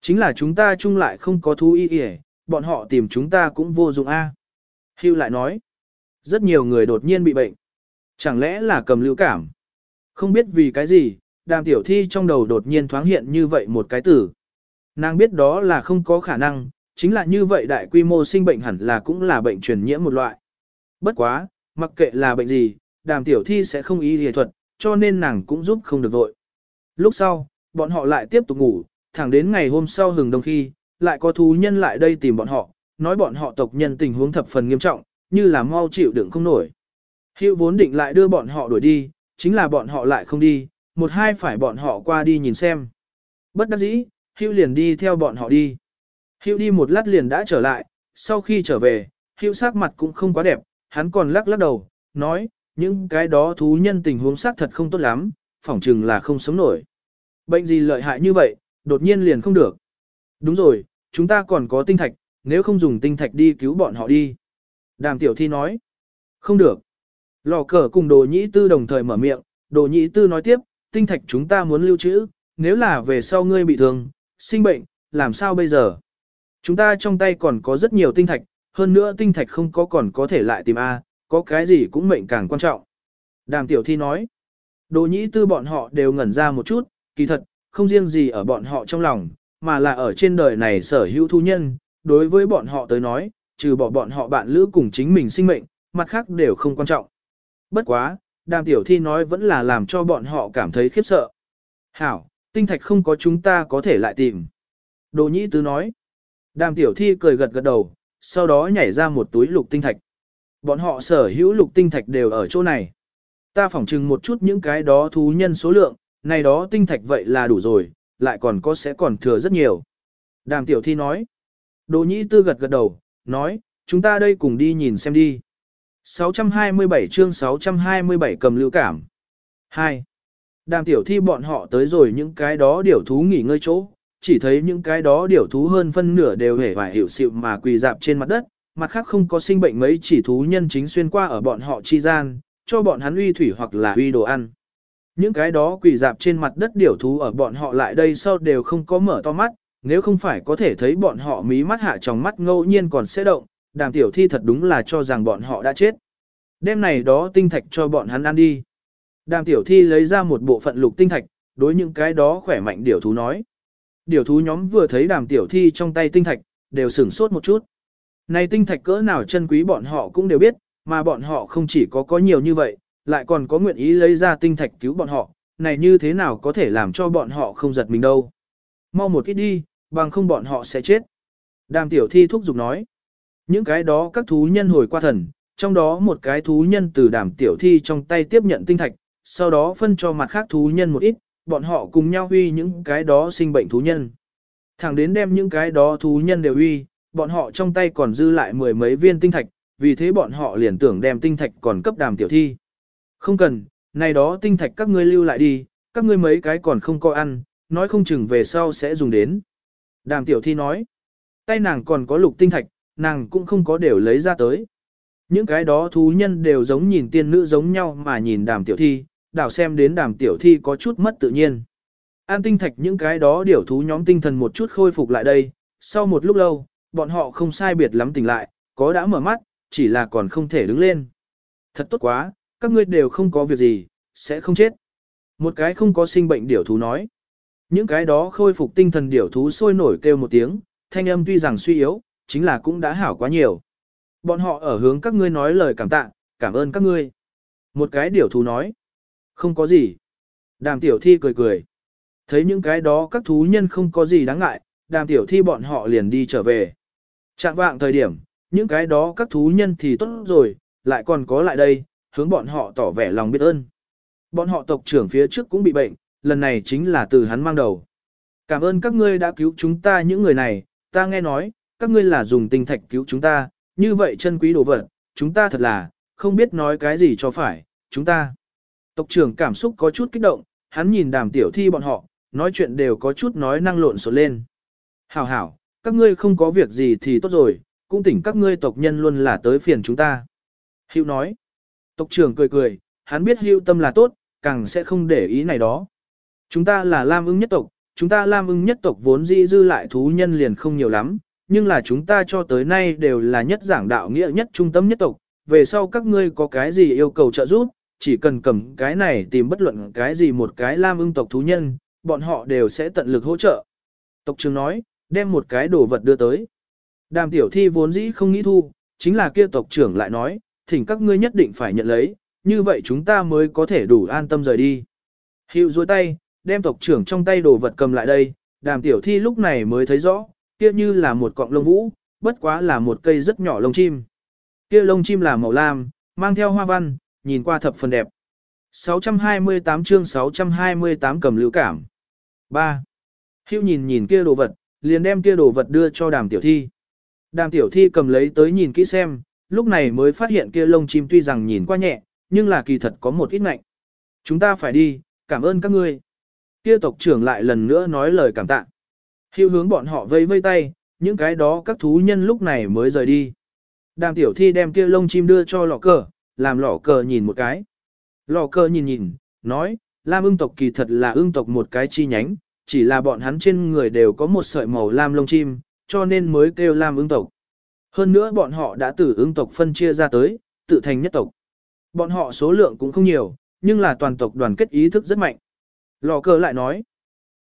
chính là chúng ta chung lại không có thú y y, bọn họ tìm chúng ta cũng vô dụng a. Hiệu lại nói, rất nhiều người đột nhiên bị bệnh. Chẳng lẽ là cầm lưu cảm? Không biết vì cái gì, đàm tiểu thi trong đầu đột nhiên thoáng hiện như vậy một cái tử. Nàng biết đó là không có khả năng, chính là như vậy đại quy mô sinh bệnh hẳn là cũng là bệnh truyền nhiễm một loại. Bất quá, mặc kệ là bệnh gì, đàm tiểu thi sẽ không ý y thuật, cho nên nàng cũng giúp không được vội. Lúc sau, bọn họ lại tiếp tục ngủ, thẳng đến ngày hôm sau hừng đông khi, lại có thú nhân lại đây tìm bọn họ, nói bọn họ tộc nhân tình huống thập phần nghiêm trọng, như là mau chịu đựng không nổi. Hiệu vốn định lại đưa bọn họ đuổi đi, chính là bọn họ lại không đi, một hai phải bọn họ qua đi nhìn xem. Bất đắc dĩ, Hữu liền đi theo bọn họ đi. Hữu đi một lát liền đã trở lại, sau khi trở về, Hữu sắc mặt cũng không quá đẹp, hắn còn lắc lắc đầu, nói, những cái đó thú nhân tình huống xác thật không tốt lắm, phỏng chừng là không sống nổi. Bệnh gì lợi hại như vậy, đột nhiên liền không được. Đúng rồi, chúng ta còn có tinh thạch, nếu không dùng tinh thạch đi cứu bọn họ đi. Đàm tiểu thi nói, không được. Lò cờ cùng đồ nhĩ tư đồng thời mở miệng, đồ nhĩ tư nói tiếp, tinh thạch chúng ta muốn lưu trữ, nếu là về sau ngươi bị thương, sinh bệnh, làm sao bây giờ? Chúng ta trong tay còn có rất nhiều tinh thạch, hơn nữa tinh thạch không có còn có thể lại tìm A, có cái gì cũng mệnh càng quan trọng. Đàm tiểu thi nói, đồ nhĩ tư bọn họ đều ngẩn ra một chút, kỳ thật, không riêng gì ở bọn họ trong lòng, mà là ở trên đời này sở hữu thu nhân, đối với bọn họ tới nói, trừ bỏ bọn họ bạn lữ cùng chính mình sinh mệnh, mặt khác đều không quan trọng. Bất quá, đàm tiểu thi nói vẫn là làm cho bọn họ cảm thấy khiếp sợ. Hảo, tinh thạch không có chúng ta có thể lại tìm. Đồ nhĩ tứ nói. Đàm tiểu thi cười gật gật đầu, sau đó nhảy ra một túi lục tinh thạch. Bọn họ sở hữu lục tinh thạch đều ở chỗ này. Ta phỏng chừng một chút những cái đó thú nhân số lượng, này đó tinh thạch vậy là đủ rồi, lại còn có sẽ còn thừa rất nhiều. Đàm tiểu thi nói. Đồ nhĩ tư gật gật đầu, nói, chúng ta đây cùng đi nhìn xem đi. 627 chương 627 cầm lưu cảm. 2. Đàm tiểu thi bọn họ tới rồi những cái đó điểu thú nghỉ ngơi chỗ, chỉ thấy những cái đó điểu thú hơn phân nửa đều hề vài hiểu xịu mà quỳ dạp trên mặt đất, mặt khác không có sinh bệnh mấy chỉ thú nhân chính xuyên qua ở bọn họ chi gian, cho bọn hắn uy thủy hoặc là uy đồ ăn. Những cái đó quỳ dạp trên mặt đất điểu thú ở bọn họ lại đây sau đều không có mở to mắt, nếu không phải có thể thấy bọn họ mí mắt hạ trong mắt ngẫu nhiên còn sẽ động, đàm tiểu thi thật đúng là cho rằng bọn họ đã chết. Đêm này đó tinh thạch cho bọn hắn ăn đi. Đàm tiểu thi lấy ra một bộ phận lục tinh thạch, đối những cái đó khỏe mạnh điểu thú nói. Điểu thú nhóm vừa thấy đàm tiểu thi trong tay tinh thạch, đều sửng sốt một chút. Này tinh thạch cỡ nào chân quý bọn họ cũng đều biết, mà bọn họ không chỉ có có nhiều như vậy, lại còn có nguyện ý lấy ra tinh thạch cứu bọn họ, này như thế nào có thể làm cho bọn họ không giật mình đâu. Mau một ít đi, bằng không bọn họ sẽ chết. Đàm tiểu thi thúc giục nói. Những cái đó các thú nhân hồi qua thần, trong đó một cái thú nhân từ đàm tiểu thi trong tay tiếp nhận tinh thạch, sau đó phân cho mặt khác thú nhân một ít, bọn họ cùng nhau huy những cái đó sinh bệnh thú nhân. Thẳng đến đem những cái đó thú nhân đều huy, bọn họ trong tay còn dư lại mười mấy viên tinh thạch, vì thế bọn họ liền tưởng đem tinh thạch còn cấp đàm tiểu thi. Không cần, này đó tinh thạch các ngươi lưu lại đi, các ngươi mấy cái còn không có ăn, nói không chừng về sau sẽ dùng đến. Đàm tiểu thi nói, tay nàng còn có lục tinh thạch, nàng cũng không có đều lấy ra tới. Những cái đó thú nhân đều giống nhìn tiên nữ giống nhau mà nhìn đàm tiểu thi, đảo xem đến đàm tiểu thi có chút mất tự nhiên. An tinh thạch những cái đó điểu thú nhóm tinh thần một chút khôi phục lại đây, sau một lúc lâu, bọn họ không sai biệt lắm tỉnh lại, có đã mở mắt, chỉ là còn không thể đứng lên. Thật tốt quá, các ngươi đều không có việc gì, sẽ không chết. Một cái không có sinh bệnh điểu thú nói. Những cái đó khôi phục tinh thần điểu thú sôi nổi kêu một tiếng, thanh âm tuy rằng suy yếu, chính là cũng đã hảo quá nhiều. Bọn họ ở hướng các ngươi nói lời cảm tạ, cảm ơn các ngươi. Một cái điểu thú nói. Không có gì. Đàm tiểu thi cười cười. Thấy những cái đó các thú nhân không có gì đáng ngại, đàm tiểu thi bọn họ liền đi trở về. Trạng vạng thời điểm, những cái đó các thú nhân thì tốt rồi, lại còn có lại đây, hướng bọn họ tỏ vẻ lòng biết ơn. Bọn họ tộc trưởng phía trước cũng bị bệnh, lần này chính là từ hắn mang đầu. Cảm ơn các ngươi đã cứu chúng ta những người này, ta nghe nói, các ngươi là dùng tinh thạch cứu chúng ta, như vậy chân quý đồ vật, chúng ta thật là, không biết nói cái gì cho phải, chúng ta. Tộc trưởng cảm xúc có chút kích động, hắn nhìn đàm tiểu thi bọn họ, nói chuyện đều có chút nói năng lộn xộn lên. Hảo hảo, các ngươi không có việc gì thì tốt rồi, cũng tỉnh các ngươi tộc nhân luôn là tới phiền chúng ta. Hữu nói, tộc trưởng cười cười, hắn biết hữu tâm là tốt, càng sẽ không để ý này đó. Chúng ta là Lam ưng nhất tộc, chúng ta Lam ưng nhất tộc vốn dĩ dư lại thú nhân liền không nhiều lắm, nhưng là chúng ta cho tới nay đều là nhất giảng đạo nghĩa nhất trung tâm nhất tộc, về sau các ngươi có cái gì yêu cầu trợ giúp, chỉ cần cầm cái này tìm bất luận cái gì một cái Lam ưng tộc thú nhân, bọn họ đều sẽ tận lực hỗ trợ. Tộc trưởng nói, đem một cái đồ vật đưa tới. Đàm tiểu thi vốn dĩ không nghĩ thu, chính là kia tộc trưởng lại nói, thỉnh các ngươi nhất định phải nhận lấy, như vậy chúng ta mới có thể đủ an tâm rời đi. Hiệu duỗi tay, đem tộc trưởng trong tay đồ vật cầm lại đây, đàm tiểu thi lúc này mới thấy rõ, kia như là một cọng lông vũ, bất quá là một cây rất nhỏ lông chim. Kia lông chim là màu lam, mang theo hoa văn, nhìn qua thập phần đẹp. 628 chương 628 cầm lưu cảm. 3. Hưu nhìn nhìn kia đồ vật, liền đem kia đồ vật đưa cho đàm tiểu thi. Đàm tiểu thi cầm lấy tới nhìn kỹ xem, lúc này mới phát hiện kia lông chim tuy rằng nhìn qua nhẹ, nhưng là kỳ thật có một ít ngạnh. Chúng ta phải đi, cảm ơn các ngươi. Kia tộc trưởng lại lần nữa nói lời cảm tạ. Hưu hướng bọn họ vây vây tay, những cái đó các thú nhân lúc này mới rời đi. Đàm tiểu thi đem kia lông chim đưa cho lọ cờ, làm lọ cờ nhìn một cái. Lọ cờ nhìn nhìn, nói, Lam ưng tộc kỳ thật là ưng tộc một cái chi nhánh, chỉ là bọn hắn trên người đều có một sợi màu lam lông chim, cho nên mới kêu Lam ưng tộc. Hơn nữa bọn họ đã từ ưng tộc phân chia ra tới, tự thành nhất tộc. Bọn họ số lượng cũng không nhiều, nhưng là toàn tộc đoàn kết ý thức rất mạnh. Lò cờ lại nói,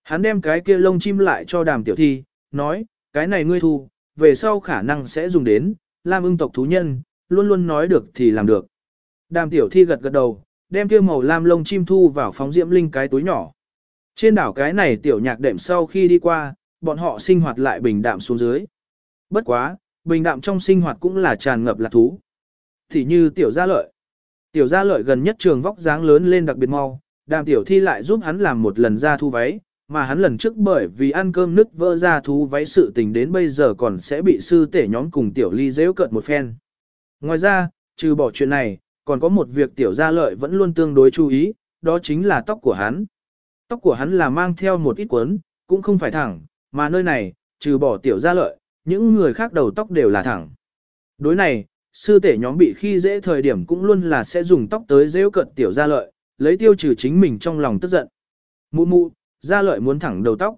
hắn đem cái kia lông chim lại cho đàm tiểu thi, nói, cái này ngươi thu, về sau khả năng sẽ dùng đến, Lam ưng tộc thú nhân, luôn luôn nói được thì làm được. Đàm tiểu thi gật gật đầu, đem kia màu lam lông chim thu vào phóng diễm linh cái túi nhỏ. Trên đảo cái này tiểu nhạc đệm sau khi đi qua, bọn họ sinh hoạt lại bình đạm xuống dưới. Bất quá, bình đạm trong sinh hoạt cũng là tràn ngập lạc thú. Thì như tiểu gia lợi. Tiểu gia lợi gần nhất trường vóc dáng lớn lên đặc biệt mau, đàm tiểu thi lại giúp hắn làm một lần ra thu váy, mà hắn lần trước bởi vì ăn cơm nứt vỡ ra thú váy sự tình đến bây giờ còn sẽ bị sư tể nhóm cùng tiểu ly dễ cợt một phen. Ngoài ra, trừ bỏ chuyện này, còn có một việc tiểu gia lợi vẫn luôn tương đối chú ý, đó chính là tóc của hắn. Tóc của hắn là mang theo một ít quấn, cũng không phải thẳng, mà nơi này, trừ bỏ tiểu gia lợi, những người khác đầu tóc đều là thẳng. Đối này, sư tể nhóm bị khi dễ thời điểm cũng luôn là sẽ dùng tóc tới dễ cận tiểu gia lợi, lấy tiêu trừ chính mình trong lòng tức giận. Mụ mụ, gia lợi muốn thẳng đầu tóc.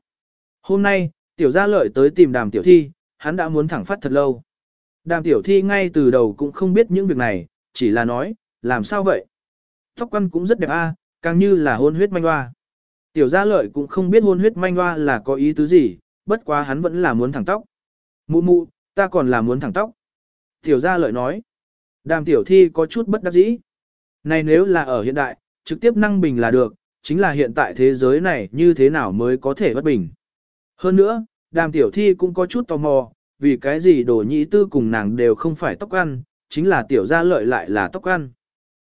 Hôm nay, tiểu gia lợi tới tìm đàm tiểu thi, hắn đã muốn thẳng phát thật lâu. Đàm tiểu thi ngay từ đầu cũng không biết những việc này, chỉ là nói, làm sao vậy? Tóc quăn cũng rất đẹp a, càng như là hôn huyết manh hoa. Tiểu gia lợi cũng không biết hôn huyết manh hoa là có ý tứ gì, bất quá hắn vẫn là muốn thẳng tóc. Mụ mụ, ta còn là muốn thẳng tóc. Tiểu gia lợi nói. Đàm tiểu thi có chút bất đắc dĩ. Này nếu là ở hiện đại, trực tiếp năng bình là được, chính là hiện tại thế giới này như thế nào mới có thể bất bình. Hơn nữa, đàm tiểu thi cũng có chút tò mò, vì cái gì đồ nhị tư cùng nàng đều không phải tóc ăn, chính là tiểu gia lợi lại là tóc ăn.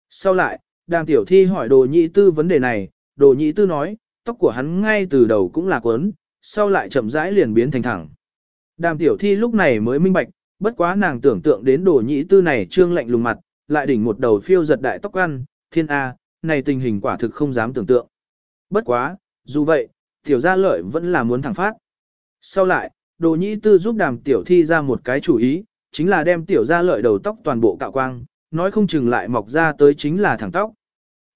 Sau lại, đàm tiểu thi hỏi đồ nhị tư vấn đề này, đồ nhị tư nói, tóc của hắn ngay từ đầu cũng là quấn, sau lại chậm rãi liền biến thành thẳng. Đàm tiểu thi lúc này mới minh bạch, bất quá nàng tưởng tượng đến đồ nhị tư này trương lạnh lùng mặt, lại đỉnh một đầu phiêu giật đại tóc ăn, thiên A, này tình hình quả thực không dám tưởng tượng. Bất quá, dù vậy, tiểu gia lợi vẫn là muốn thẳng phát. Sau lại, đồ nhị tư giúp đàm tiểu thi ra một cái chủ ý, chính là đem tiểu gia lợi đầu tóc toàn bộ cạo quang, nói không chừng lại mọc ra tới chính là thẳng tóc.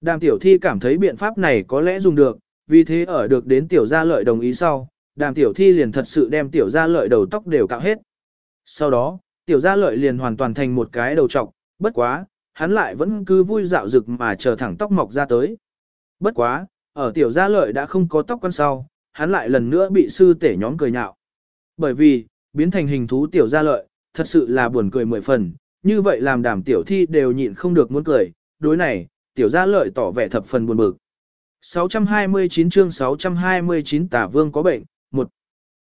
Đàm tiểu thi cảm thấy biện pháp này có lẽ dùng được, vì thế ở được đến tiểu gia lợi đồng ý sau, đàm tiểu thi liền thật sự đem tiểu gia lợi đầu tóc đều cạo hết. Sau đó, tiểu gia lợi liền hoàn toàn thành một cái đầu trọc, bất quá, hắn lại vẫn cứ vui dạo rực mà chờ thẳng tóc mọc ra tới. Bất quá, ở tiểu gia lợi đã không có tóc con sau, hắn lại lần nữa bị sư tể nhóm cười nhạo. Bởi vì, biến thành hình thú tiểu gia lợi, thật sự là buồn cười mười phần, như vậy làm đàm tiểu thi đều nhịn không được muốn cười, đối này, tiểu gia lợi tỏ vẻ thập phần buồn bực. 629 chương 629 tả vương có bệnh, một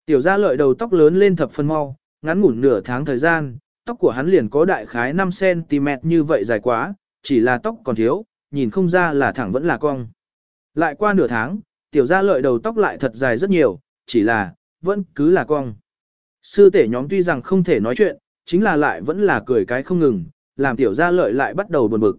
Tiểu gia lợi đầu tóc lớn lên thập phần mau, ngắn ngủn nửa tháng thời gian, tóc của hắn liền có đại khái 5cm như vậy dài quá, chỉ là tóc còn thiếu, nhìn không ra là thẳng vẫn là cong. Lại qua nửa tháng, tiểu gia lợi đầu tóc lại thật dài rất nhiều, chỉ là, vẫn cứ là cong. Sư tể nhóm tuy rằng không thể nói chuyện, chính là lại vẫn là cười cái không ngừng, làm tiểu gia lợi lại bắt đầu buồn bực.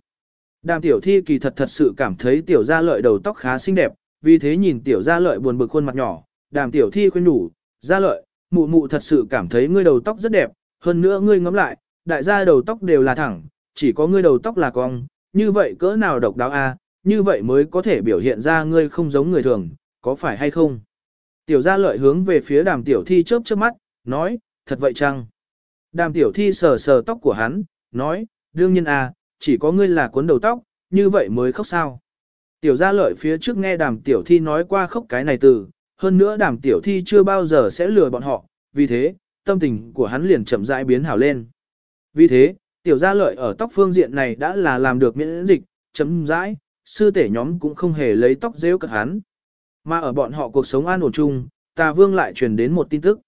Đàm tiểu thi kỳ thật thật sự cảm thấy tiểu gia lợi đầu tóc khá xinh đẹp, vì thế nhìn tiểu gia lợi buồn bực khuôn mặt nhỏ, đàm tiểu thi khuyên nhủ, gia lợi, mụ mụ thật sự cảm thấy ngươi đầu tóc rất đẹp, hơn nữa ngươi ngắm lại, đại gia đầu tóc đều là thẳng, chỉ có ngươi đầu tóc là cong, như vậy cỡ nào độc đáo a, như vậy mới có thể biểu hiện ra ngươi không giống người thường, có phải hay không? Tiểu gia lợi hướng về phía đàm tiểu thi chớp chớp mắt, nói, thật vậy chăng? Đàm tiểu thi sờ sờ tóc của hắn, nói, đương nhiên a, chỉ có ngươi là cuốn đầu tóc, như vậy mới khóc sao. Tiểu gia lợi phía trước nghe đàm tiểu thi nói qua khóc cái này từ, hơn nữa đàm tiểu thi chưa bao giờ sẽ lừa bọn họ, vì thế, tâm tình của hắn liền chậm rãi biến hảo lên. Vì thế, tiểu gia lợi ở tóc phương diện này đã là làm được miễn dịch, chấm rãi, sư tể nhóm cũng không hề lấy tóc rêu cật hắn. Mà ở bọn họ cuộc sống an ổn chung, tà vương lại truyền đến một tin tức.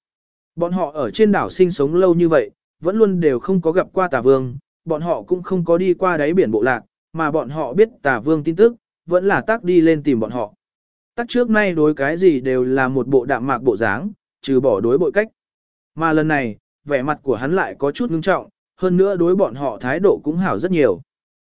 Bọn họ ở trên đảo sinh sống lâu như vậy, vẫn luôn đều không có gặp qua tà vương, bọn họ cũng không có đi qua đáy biển bộ lạc, mà bọn họ biết tà vương tin tức, vẫn là tác đi lên tìm bọn họ. Tác trước nay đối cái gì đều là một bộ đạm mạc bộ dáng, trừ bỏ đối bội cách. Mà lần này, vẻ mặt của hắn lại có chút ngưng trọng, hơn nữa đối bọn họ thái độ cũng hảo rất nhiều.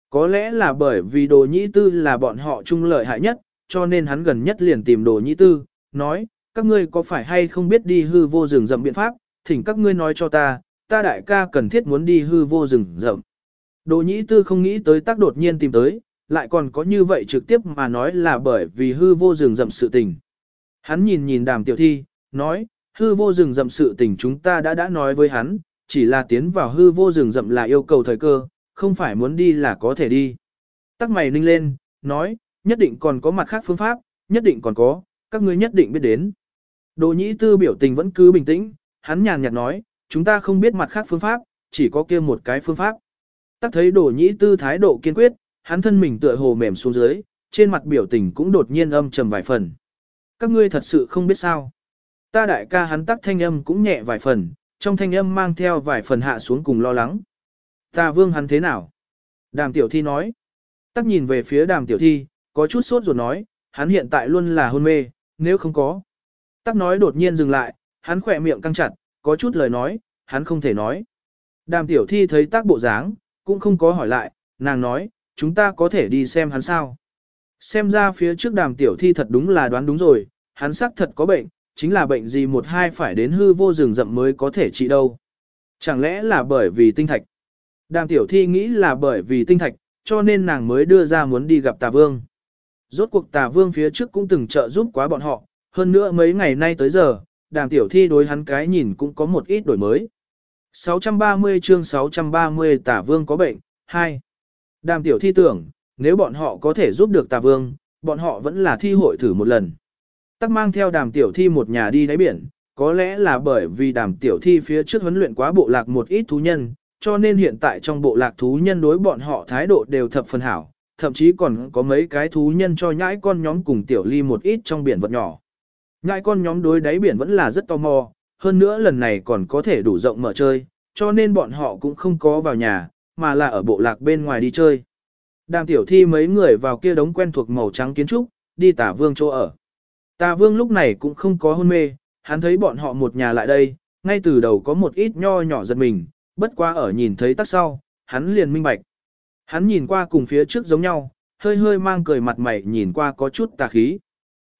Có lẽ là bởi vì đồ nhĩ tư là bọn họ chung lợi hại nhất, cho nên hắn gần nhất liền tìm đồ nhĩ tư, nói, các ngươi có phải hay không biết đi hư vô rừng rậm biện pháp, thỉnh các ngươi nói cho ta, ta đại ca cần thiết muốn đi hư vô rừng rậm. Đồ nhĩ tư không nghĩ tới tác đột nhiên tìm tới, lại còn có như vậy trực tiếp mà nói là bởi vì hư vô rừng rậm sự tình. Hắn nhìn nhìn đàm tiểu thi, nói, hư vô rừng rậm sự tình chúng ta đã đã nói với hắn, chỉ là tiến vào hư vô rừng rậm là yêu cầu thời cơ, không phải muốn đi là có thể đi. Tắc mày ninh lên, nói, nhất định còn có mặt khác phương pháp, nhất định còn có, các ngươi nhất định biết đến. Đồ nhĩ tư biểu tình vẫn cứ bình tĩnh, hắn nhàn nhạt nói, chúng ta không biết mặt khác phương pháp, chỉ có kia một cái phương pháp. Tắc thấy đồ nhĩ tư thái độ kiên quyết, hắn thân mình tựa hồ mềm xuống dưới, trên mặt biểu tình cũng đột nhiên âm trầm vài phần. Các ngươi thật sự không biết sao. Ta đại ca hắn tắc thanh âm cũng nhẹ vài phần, trong thanh âm mang theo vài phần hạ xuống cùng lo lắng. Ta vương hắn thế nào? Đàm tiểu thi nói. Tắc nhìn về phía đàm tiểu thi, có chút sốt rồi nói, hắn hiện tại luôn là hôn mê, nếu không có. Tắc nói đột nhiên dừng lại, hắn khỏe miệng căng chặt, có chút lời nói, hắn không thể nói. Đàm tiểu thi thấy tác bộ dáng, cũng không có hỏi lại, nàng nói, chúng ta có thể đi xem hắn sao. Xem ra phía trước đàm tiểu thi thật đúng là đoán đúng rồi, hắn xác thật có bệnh, chính là bệnh gì một hai phải đến hư vô rừng rậm mới có thể trị đâu. Chẳng lẽ là bởi vì tinh thạch? Đàm tiểu thi nghĩ là bởi vì tinh thạch, cho nên nàng mới đưa ra muốn đi gặp tà vương. Rốt cuộc tà vương phía trước cũng từng trợ giúp quá bọn họ, hơn nữa mấy ngày nay tới giờ, đàm tiểu thi đối hắn cái nhìn cũng có một ít đổi mới. 630 chương 630 tả vương có bệnh, 2. Đàm tiểu thi tưởng, nếu bọn họ có thể giúp được tà vương, bọn họ vẫn là thi hội thử một lần. Tắc mang theo đàm tiểu thi một nhà đi đáy biển, có lẽ là bởi vì đàm tiểu thi phía trước huấn luyện quá bộ lạc một ít thú nhân, cho nên hiện tại trong bộ lạc thú nhân đối bọn họ thái độ đều thập phần hảo, thậm chí còn có mấy cái thú nhân cho nhãi con nhóm cùng tiểu ly một ít trong biển vật nhỏ. Ngại con nhóm đối đáy biển vẫn là rất tò mò, hơn nữa lần này còn có thể đủ rộng mở chơi, cho nên bọn họ cũng không có vào nhà, mà là ở bộ lạc bên ngoài đi chơi. Đàm tiểu thi mấy người vào kia đống quen thuộc màu trắng kiến trúc, đi tả vương chỗ ở. Tà vương lúc này cũng không có hôn mê, hắn thấy bọn họ một nhà lại đây, ngay từ đầu có một ít nho nhỏ giật mình, bất qua ở nhìn thấy tắc sau, hắn liền minh bạch. Hắn nhìn qua cùng phía trước giống nhau, hơi hơi mang cười mặt mày nhìn qua có chút tà khí.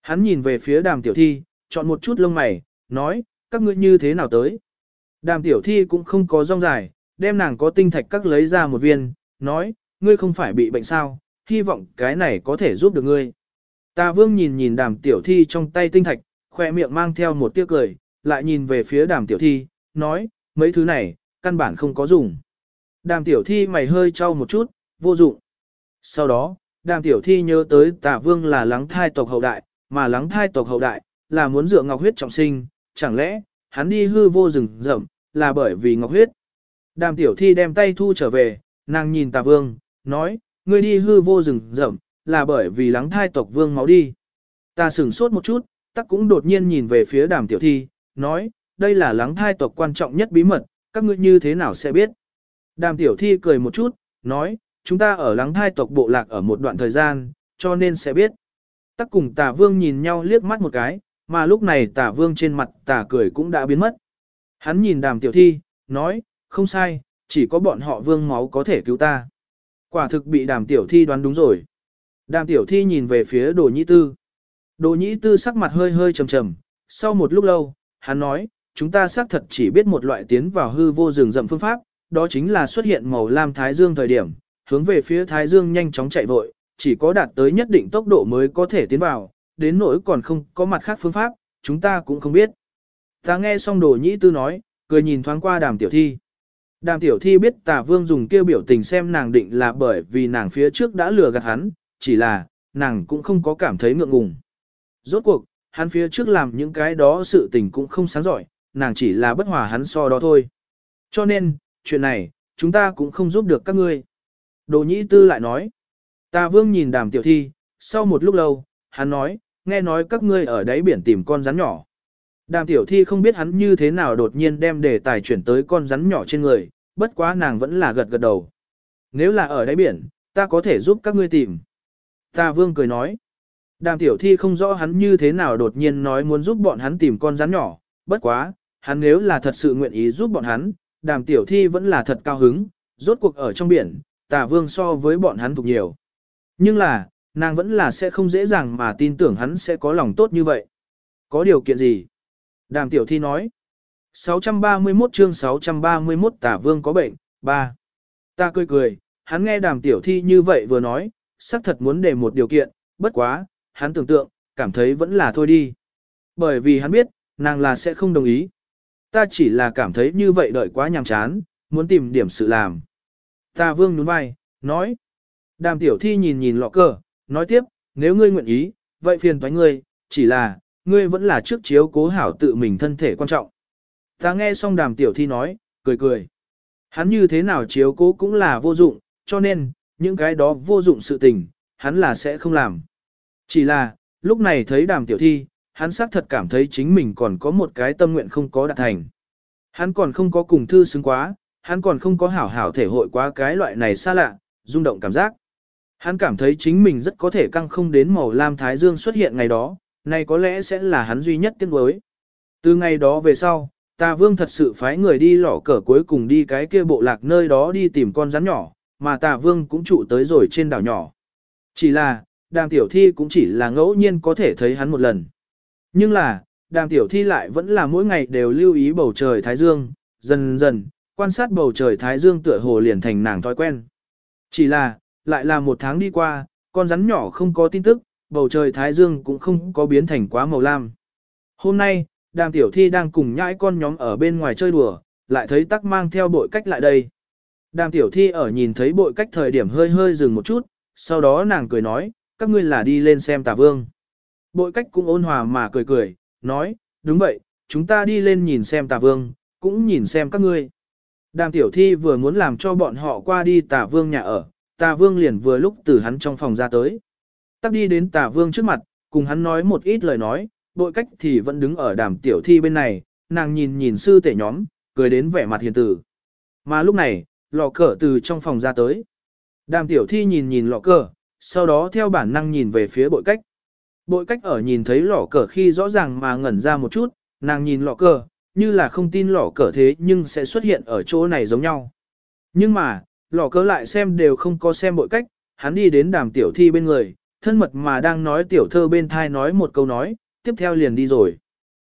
Hắn nhìn về phía đàm tiểu thi, chọn một chút lông mày, nói, các ngươi như thế nào tới. Đàm tiểu thi cũng không có rong dài, đem nàng có tinh thạch các lấy ra một viên, nói, ngươi không phải bị bệnh sao, hy vọng cái này có thể giúp được ngươi. ta vương nhìn nhìn đàm tiểu thi trong tay tinh thạch, khoe miệng mang theo một tiếc cười, lại nhìn về phía đàm tiểu thi, nói, mấy thứ này, căn bản không có dùng. Đàm tiểu thi mày hơi trao một chút, vô dụng. Sau đó, đàm tiểu thi nhớ tới tà vương là lắng thai tộc hậu đại, mà lắng thai tộc hậu đại, là muốn dựa ngọc huyết trọng sinh, chẳng lẽ, hắn đi hư vô rừng rậm, là bởi vì ngọc huyết. Đàm tiểu thi đem tay thu trở về, nàng nhìn tà vương, nói, ngươi đi hư vô rừng rậm, là bởi vì lắng thai tộc vương máu đi. Ta sửng sốt một chút, tắc cũng đột nhiên nhìn về phía đàm tiểu thi, nói, đây là lắng thai tộc quan trọng nhất bí mật, các ngươi như thế nào sẽ biết. Đàm tiểu thi cười một chút, nói, chúng ta ở lắng thai tộc bộ lạc ở một đoạn thời gian, cho nên sẽ biết. Tắc cùng tà vương nhìn nhau liếc mắt một cái, mà lúc này tà vương trên mặt tà cười cũng đã biến mất. Hắn nhìn đàm tiểu thi, nói, không sai, chỉ có bọn họ vương máu có thể cứu ta. Quả thực bị đàm tiểu thi đoán đúng rồi. Đàm tiểu thi nhìn về phía đồ nhĩ tư. Đồ nhĩ tư sắc mặt hơi hơi trầm trầm, sau một lúc lâu, hắn nói, chúng ta xác thật chỉ biết một loại tiến vào hư vô rừng rậm phương pháp, đó chính là xuất hiện màu lam thái dương thời điểm, hướng về phía thái dương nhanh chóng chạy vội, chỉ có đạt tới nhất định tốc độ mới có thể tiến vào, đến nỗi còn không có mặt khác phương pháp, chúng ta cũng không biết. Ta nghe xong đồ nhĩ tư nói, cười nhìn thoáng qua đàm tiểu thi. Đàm tiểu thi biết tà vương dùng kêu biểu tình xem nàng định là bởi vì nàng phía trước đã lừa gạt hắn, chỉ là, nàng cũng không có cảm thấy ngượng ngùng. Rốt cuộc, hắn phía trước làm những cái đó sự tình cũng không sáng giỏi, nàng chỉ là bất hòa hắn so đó thôi. Cho nên, chuyện này, chúng ta cũng không giúp được các ngươi. Đồ nhĩ tư lại nói. Tà vương nhìn đàm tiểu thi, sau một lúc lâu, hắn nói, nghe nói các ngươi ở đáy biển tìm con rắn nhỏ. Đàm tiểu thi không biết hắn như thế nào đột nhiên đem đề tài chuyển tới con rắn nhỏ trên người, bất quá nàng vẫn là gật gật đầu. Nếu là ở đáy biển, ta có thể giúp các ngươi tìm. Ta vương cười nói. Đàm tiểu thi không rõ hắn như thế nào đột nhiên nói muốn giúp bọn hắn tìm con rắn nhỏ, bất quá, hắn nếu là thật sự nguyện ý giúp bọn hắn, đàm tiểu thi vẫn là thật cao hứng, rốt cuộc ở trong biển, tà vương so với bọn hắn thuộc nhiều. Nhưng là, nàng vẫn là sẽ không dễ dàng mà tin tưởng hắn sẽ có lòng tốt như vậy. Có điều kiện gì? Đàm tiểu thi nói. 631 chương 631 tả vương có bệnh, 3. Ta cười cười, hắn nghe đàm tiểu thi như vậy vừa nói, xác thật muốn để một điều kiện, bất quá, hắn tưởng tượng, cảm thấy vẫn là thôi đi. Bởi vì hắn biết, nàng là sẽ không đồng ý. Ta chỉ là cảm thấy như vậy đợi quá nhàm chán, muốn tìm điểm sự làm. Ta vương nhún vai, nói. Đàm tiểu thi nhìn nhìn lọ cờ, nói tiếp, nếu ngươi nguyện ý, vậy phiền toái ngươi, chỉ là, ngươi vẫn là trước chiếu cố hảo tự mình thân thể quan trọng. Ta nghe xong đàm tiểu thi nói, cười cười. Hắn như thế nào chiếu cố cũng là vô dụng, cho nên, những cái đó vô dụng sự tình, hắn là sẽ không làm. Chỉ là, lúc này thấy đàm tiểu thi, hắn xác thật cảm thấy chính mình còn có một cái tâm nguyện không có đạt thành. Hắn còn không có cùng thư xứng quá, hắn còn không có hảo hảo thể hội quá cái loại này xa lạ, rung động cảm giác. Hắn cảm thấy chính mình rất có thể căng không đến màu lam thái dương xuất hiện ngày đó, này có lẽ sẽ là hắn duy nhất tiếng đối. Từ ngày đó về sau, tà vương thật sự phái người đi lỏ cờ cuối cùng đi cái kia bộ lạc nơi đó đi tìm con rắn nhỏ, mà tà vương cũng trụ tới rồi trên đảo nhỏ. Chỉ là, đàm tiểu thi cũng chỉ là ngẫu nhiên có thể thấy hắn một lần. Nhưng là, đàm tiểu thi lại vẫn là mỗi ngày đều lưu ý bầu trời thái dương, dần dần, quan sát bầu trời thái dương tựa hồ liền thành nàng thói quen. Chỉ là, lại là một tháng đi qua, con rắn nhỏ không có tin tức, bầu trời thái dương cũng không có biến thành quá màu lam. Hôm nay, đàm tiểu thi đang cùng nhãi con nhóm ở bên ngoài chơi đùa, lại thấy tắc mang theo bội cách lại đây. Đàm tiểu thi ở nhìn thấy bội cách thời điểm hơi hơi dừng một chút, sau đó nàng cười nói, các ngươi là đi lên xem tà vương. Bội cách cũng ôn hòa mà cười cười, nói, đúng vậy, chúng ta đi lên nhìn xem tà vương, cũng nhìn xem các ngươi. Đàm tiểu thi vừa muốn làm cho bọn họ qua đi tà vương nhà ở, tà vương liền vừa lúc từ hắn trong phòng ra tới. Tắc đi đến tà vương trước mặt, cùng hắn nói một ít lời nói, bội cách thì vẫn đứng ở đàm tiểu thi bên này, nàng nhìn nhìn sư tể nhóm, cười đến vẻ mặt hiền tử. Mà lúc này, lọ cờ từ trong phòng ra tới. Đàm tiểu thi nhìn nhìn lọ cờ, sau đó theo bản năng nhìn về phía bội cách. Bội cách ở nhìn thấy lọ cờ khi rõ ràng mà ngẩn ra một chút, nàng nhìn lọ cờ, như là không tin lọ cờ thế nhưng sẽ xuất hiện ở chỗ này giống nhau. Nhưng mà, Lò cờ lại xem đều không có xem bội cách, hắn đi đến đàm tiểu thi bên người, thân mật mà đang nói tiểu thơ bên thai nói một câu nói, tiếp theo liền đi rồi.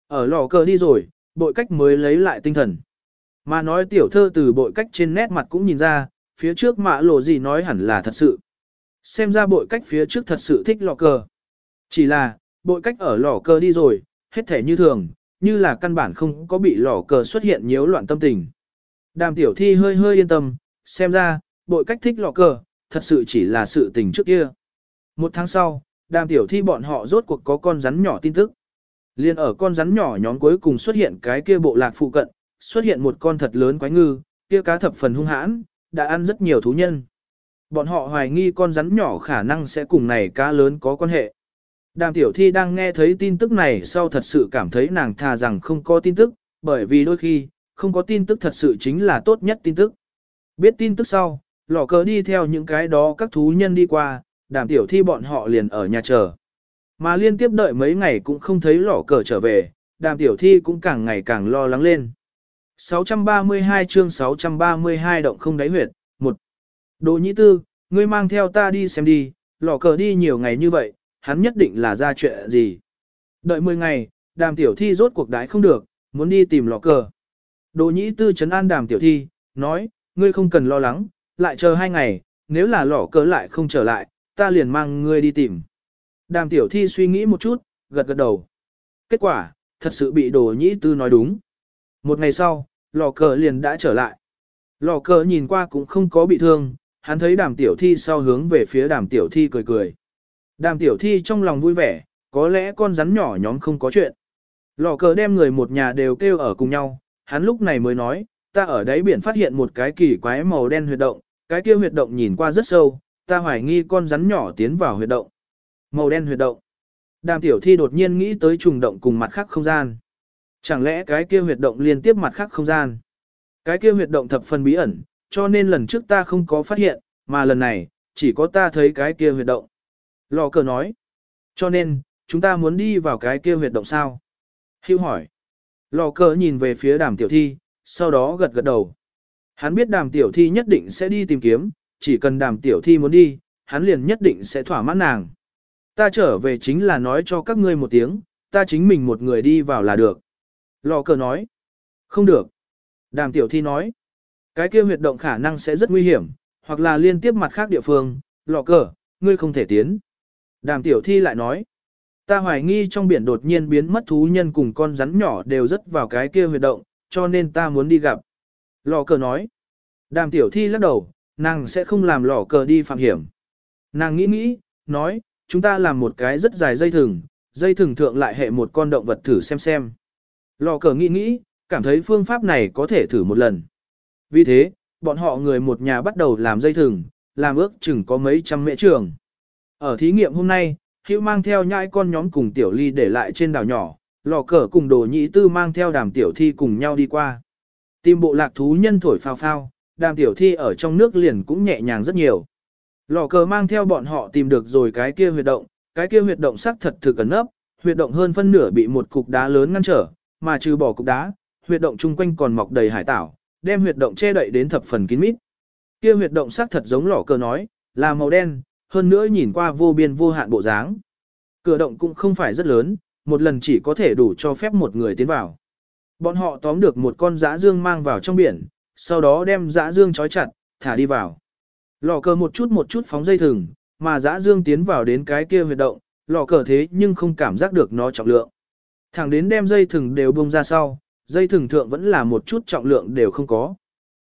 Ở lò cờ đi rồi, bội cách mới lấy lại tinh thần. Mà nói tiểu thơ từ bội cách trên nét mặt cũng nhìn ra, phía trước mạ lộ gì nói hẳn là thật sự. Xem ra bội cách phía trước thật sự thích lò cờ. Chỉ là, bội cách ở lò cờ đi rồi, hết thể như thường, như là căn bản không có bị lò cờ xuất hiện nhiễu loạn tâm tình. Đàm tiểu thi hơi hơi yên tâm, xem ra, bội cách thích lọ cờ, thật sự chỉ là sự tình trước kia. Một tháng sau, đàm tiểu thi bọn họ rốt cuộc có con rắn nhỏ tin tức. Liên ở con rắn nhỏ nhóm cuối cùng xuất hiện cái kia bộ lạc phụ cận, xuất hiện một con thật lớn quái ngư, kia cá thập phần hung hãn, đã ăn rất nhiều thú nhân. Bọn họ hoài nghi con rắn nhỏ khả năng sẽ cùng này cá lớn có quan hệ. Đàm tiểu thi đang nghe thấy tin tức này sau thật sự cảm thấy nàng thà rằng không có tin tức, bởi vì đôi khi, không có tin tức thật sự chính là tốt nhất tin tức. Biết tin tức sau, lò cờ đi theo những cái đó các thú nhân đi qua, đàm tiểu thi bọn họ liền ở nhà chờ. Mà liên tiếp đợi mấy ngày cũng không thấy lò cờ trở về, đàm tiểu thi cũng càng ngày càng lo lắng lên. 632 chương 632 động không đáy huyệt, một Đồ nhĩ tư, ngươi mang theo ta đi xem đi, lò cờ đi nhiều ngày như vậy, hắn nhất định là ra chuyện gì. Đợi 10 ngày, đàm tiểu thi rốt cuộc đái không được, muốn đi tìm lò cờ. Đồ nhĩ tư chấn an đàm tiểu thi, nói, ngươi không cần lo lắng, lại chờ hai ngày, nếu là lỏ cờ lại không trở lại, ta liền mang ngươi đi tìm. Đàm tiểu thi suy nghĩ một chút, gật gật đầu. Kết quả, thật sự bị đồ nhĩ tư nói đúng. Một ngày sau, lò cờ liền đã trở lại. Lò cờ nhìn qua cũng không có bị thương, hắn thấy đàm tiểu thi sau hướng về phía đàm tiểu thi cười cười. Đàm tiểu thi trong lòng vui vẻ, có lẽ con rắn nhỏ nhóm không có chuyện. Lò cờ đem người một nhà đều kêu ở cùng nhau, hắn lúc này mới nói, ta ở đáy biển phát hiện một cái kỳ quái màu đen huyệt động, cái kia huyệt động nhìn qua rất sâu, ta hoài nghi con rắn nhỏ tiến vào huyệt động. Màu đen huyệt động. Đàm tiểu thi đột nhiên nghĩ tới trùng động cùng mặt khác không gian. Chẳng lẽ cái kia huyệt động liên tiếp mặt khác không gian? Cái kia huyệt động thập phần bí ẩn, cho nên lần trước ta không có phát hiện, mà lần này, chỉ có ta thấy cái kia huyệt động. Lò cờ nói. Cho nên, chúng ta muốn đi vào cái kia huyệt động sao? Hưu hỏi. Lò cờ nhìn về phía đàm tiểu thi, sau đó gật gật đầu. Hắn biết đàm tiểu thi nhất định sẽ đi tìm kiếm, chỉ cần đàm tiểu thi muốn đi, hắn liền nhất định sẽ thỏa mãn nàng. Ta trở về chính là nói cho các ngươi một tiếng, ta chính mình một người đi vào là được. Lò cờ nói. Không được. Đàm tiểu thi nói. Cái kia huyệt động khả năng sẽ rất nguy hiểm, hoặc là liên tiếp mặt khác địa phương, lò cờ, ngươi không thể tiến. Đàm tiểu thi lại nói. Ta hoài nghi trong biển đột nhiên biến mất thú nhân cùng con rắn nhỏ đều rất vào cái kia huyệt động, cho nên ta muốn đi gặp. Lò cờ nói. Đàm tiểu thi lắc đầu, nàng sẽ không làm lò cờ đi phạm hiểm. Nàng nghĩ nghĩ, nói, chúng ta làm một cái rất dài dây thừng, dây thừng thượng lại hệ một con động vật thử xem xem. Lò cờ nghĩ nghĩ, cảm thấy phương pháp này có thể thử một lần. Vì thế, bọn họ người một nhà bắt đầu làm dây thừng, làm ước chừng có mấy trăm mễ trường. Ở thí nghiệm hôm nay, Hữu mang theo nhãi con nhóm cùng tiểu ly để lại trên đảo nhỏ, lò cờ cùng đồ nhị tư mang theo đàm tiểu thi cùng nhau đi qua. Tìm bộ lạc thú nhân thổi phao phao, đàm tiểu thi ở trong nước liền cũng nhẹ nhàng rất nhiều. Lò cờ mang theo bọn họ tìm được rồi cái kia huyệt động, cái kia huyệt động sắc thật thực ẩn nấp, huyệt động hơn phân nửa bị một cục đá lớn ngăn trở, mà trừ bỏ cục đá, huyệt động chung quanh còn mọc đầy hải tảo, đem huyệt động che đậy đến thập phần kín mít. Kia huyệt động sắc thật giống lò cờ nói, là màu đen, hơn nữa nhìn qua vô biên vô hạn bộ dáng. Cửa động cũng không phải rất lớn, một lần chỉ có thể đủ cho phép một người tiến vào. Bọn họ tóm được một con dã dương mang vào trong biển, sau đó đem dã dương trói chặt, thả đi vào. Lò cờ một chút một chút phóng dây thừng, mà dã dương tiến vào đến cái kia huyệt động, lò cờ thế nhưng không cảm giác được nó trọng lượng. Thẳng đến đem dây thừng đều bông ra sau, dây thừng thượng vẫn là một chút trọng lượng đều không có.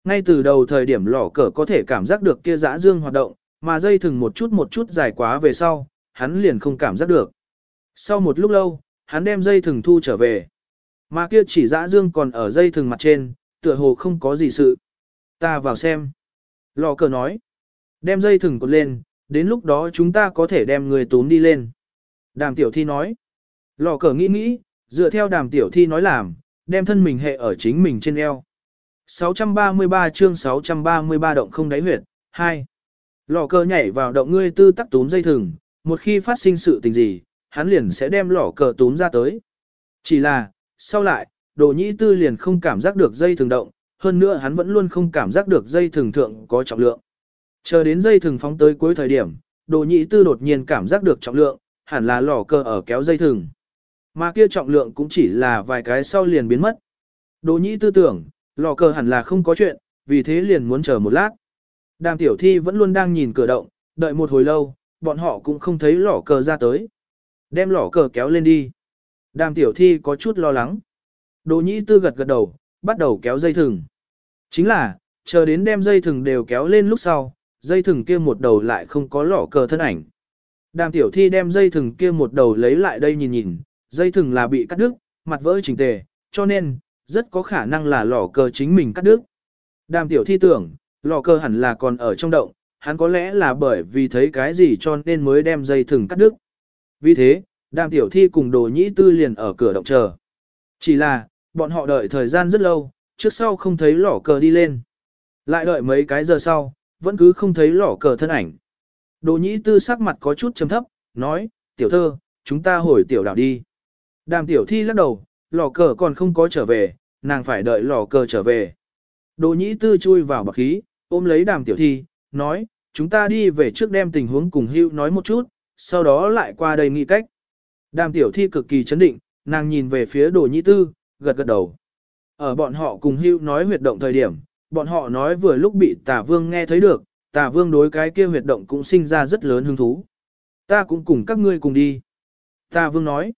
Ngay từ đầu thời điểm lò cờ có thể cảm giác được kia dã dương hoạt động, mà dây thừng một chút một chút dài quá về sau, hắn liền không cảm giác được. Sau một lúc lâu, hắn đem dây thừng thu trở về. Mà kia chỉ dã dương còn ở dây thừng mặt trên, tựa hồ không có gì sự. Ta vào xem. Lò cờ nói. Đem dây thừng cột lên, đến lúc đó chúng ta có thể đem người túm đi lên. Đàm tiểu thi nói. Lò cờ nghĩ nghĩ, dựa theo đàm tiểu thi nói làm, đem thân mình hệ ở chính mình trên eo. 633 chương 633 động không đáy huyệt, 2. Lò cờ nhảy vào động ngươi tư tắc túm dây thừng, một khi phát sinh sự tình gì, hắn liền sẽ đem lỏ cờ túm ra tới. Chỉ là, sau lại, đồ nhĩ tư liền không cảm giác được dây thường động, hơn nữa hắn vẫn luôn không cảm giác được dây thường thượng có trọng lượng. Chờ đến dây thường phóng tới cuối thời điểm, đồ nhĩ tư đột nhiên cảm giác được trọng lượng, hẳn là lỏ cờ ở kéo dây thừng. Mà kia trọng lượng cũng chỉ là vài cái sau liền biến mất. Đồ nhĩ tư tưởng, lò cờ hẳn là không có chuyện, vì thế liền muốn chờ một lát. Đàm tiểu thi vẫn luôn đang nhìn cửa động, đợi một hồi lâu, bọn họ cũng không thấy lò cờ ra tới. Đem lỏ cờ kéo lên đi. Đàm tiểu thi có chút lo lắng. Đồ nhĩ tư gật gật đầu, bắt đầu kéo dây thừng. Chính là, chờ đến đem dây thừng đều kéo lên lúc sau, dây thừng kia một đầu lại không có lỏ cờ thân ảnh. Đàm tiểu thi đem dây thừng kia một đầu lấy lại đây nhìn nhìn, dây thừng là bị cắt đứt, mặt vỡ chỉnh tề, cho nên, rất có khả năng là lỏ cờ chính mình cắt đứt. Đàm tiểu thi tưởng, lò cờ hẳn là còn ở trong động, hắn có lẽ là bởi vì thấy cái gì cho nên mới đem dây thừng cắt đứt. Vì thế, đàm tiểu thi cùng đồ nhĩ tư liền ở cửa động chờ. Chỉ là, bọn họ đợi thời gian rất lâu, trước sau không thấy lỏ cờ đi lên. Lại đợi mấy cái giờ sau, vẫn cứ không thấy lỏ cờ thân ảnh. Đồ nhĩ tư sắc mặt có chút trầm thấp, nói, tiểu thơ, chúng ta hồi tiểu đảo đi. Đàm tiểu thi lắc đầu, lò cờ còn không có trở về, nàng phải đợi lò cờ trở về. Đồ nhĩ tư chui vào bậc khí, ôm lấy đàm tiểu thi, nói, chúng ta đi về trước đem tình huống cùng hưu nói một chút, sau đó lại qua đây nghĩ cách. Đàm tiểu thi cực kỳ chấn định, nàng nhìn về phía đồ nhĩ tư, gật gật đầu. Ở bọn họ cùng hưu nói huyệt động thời điểm, bọn họ nói vừa lúc bị tà vương nghe thấy được, tà vương đối cái kia huyệt động cũng sinh ra rất lớn hứng thú. Ta cũng cùng các ngươi cùng đi. Tà vương nói.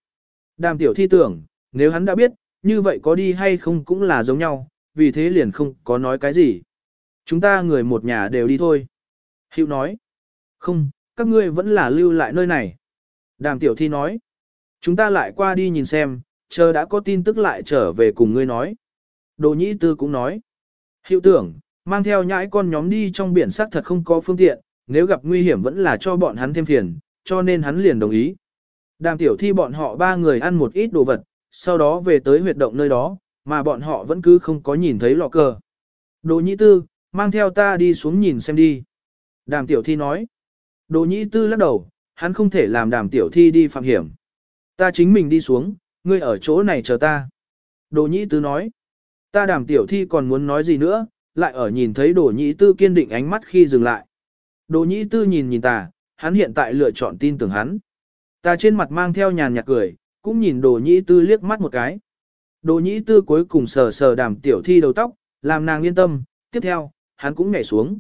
Đàm tiểu thi tưởng, nếu hắn đã biết, như vậy có đi hay không cũng là giống nhau, vì thế liền không có nói cái gì. Chúng ta người một nhà đều đi thôi. Hữu nói. Không, các ngươi vẫn là lưu lại nơi này. Đàm tiểu thi nói. Chúng ta lại qua đi nhìn xem, chờ đã có tin tức lại trở về cùng ngươi nói. Đồ nhĩ tư cũng nói. Hiệu tưởng, mang theo nhãi con nhóm đi trong biển xác thật không có phương tiện, nếu gặp nguy hiểm vẫn là cho bọn hắn thêm phiền, cho nên hắn liền đồng ý. Đàm tiểu thi bọn họ ba người ăn một ít đồ vật, sau đó về tới huyệt động nơi đó, mà bọn họ vẫn cứ không có nhìn thấy lọ cờ. Đồ nhĩ tư, mang theo ta đi xuống nhìn xem đi. Đàm tiểu thi nói. Đồ nhĩ tư lắc đầu, hắn không thể làm đàm tiểu thi đi phạm hiểm. Ta chính mình đi xuống, ngươi ở chỗ này chờ ta. Đồ nhĩ tư nói. Ta đàm tiểu thi còn muốn nói gì nữa, lại ở nhìn thấy đồ nhĩ tư kiên định ánh mắt khi dừng lại. Đồ nhĩ tư nhìn nhìn ta, hắn hiện tại lựa chọn tin tưởng hắn. Ta trên mặt mang theo nhàn nhạt cười, cũng nhìn đồ nhĩ tư liếc mắt một cái. Đồ nhĩ tư cuối cùng sờ sờ đàm tiểu thi đầu tóc, làm nàng yên tâm, tiếp theo, hắn cũng nhảy xuống.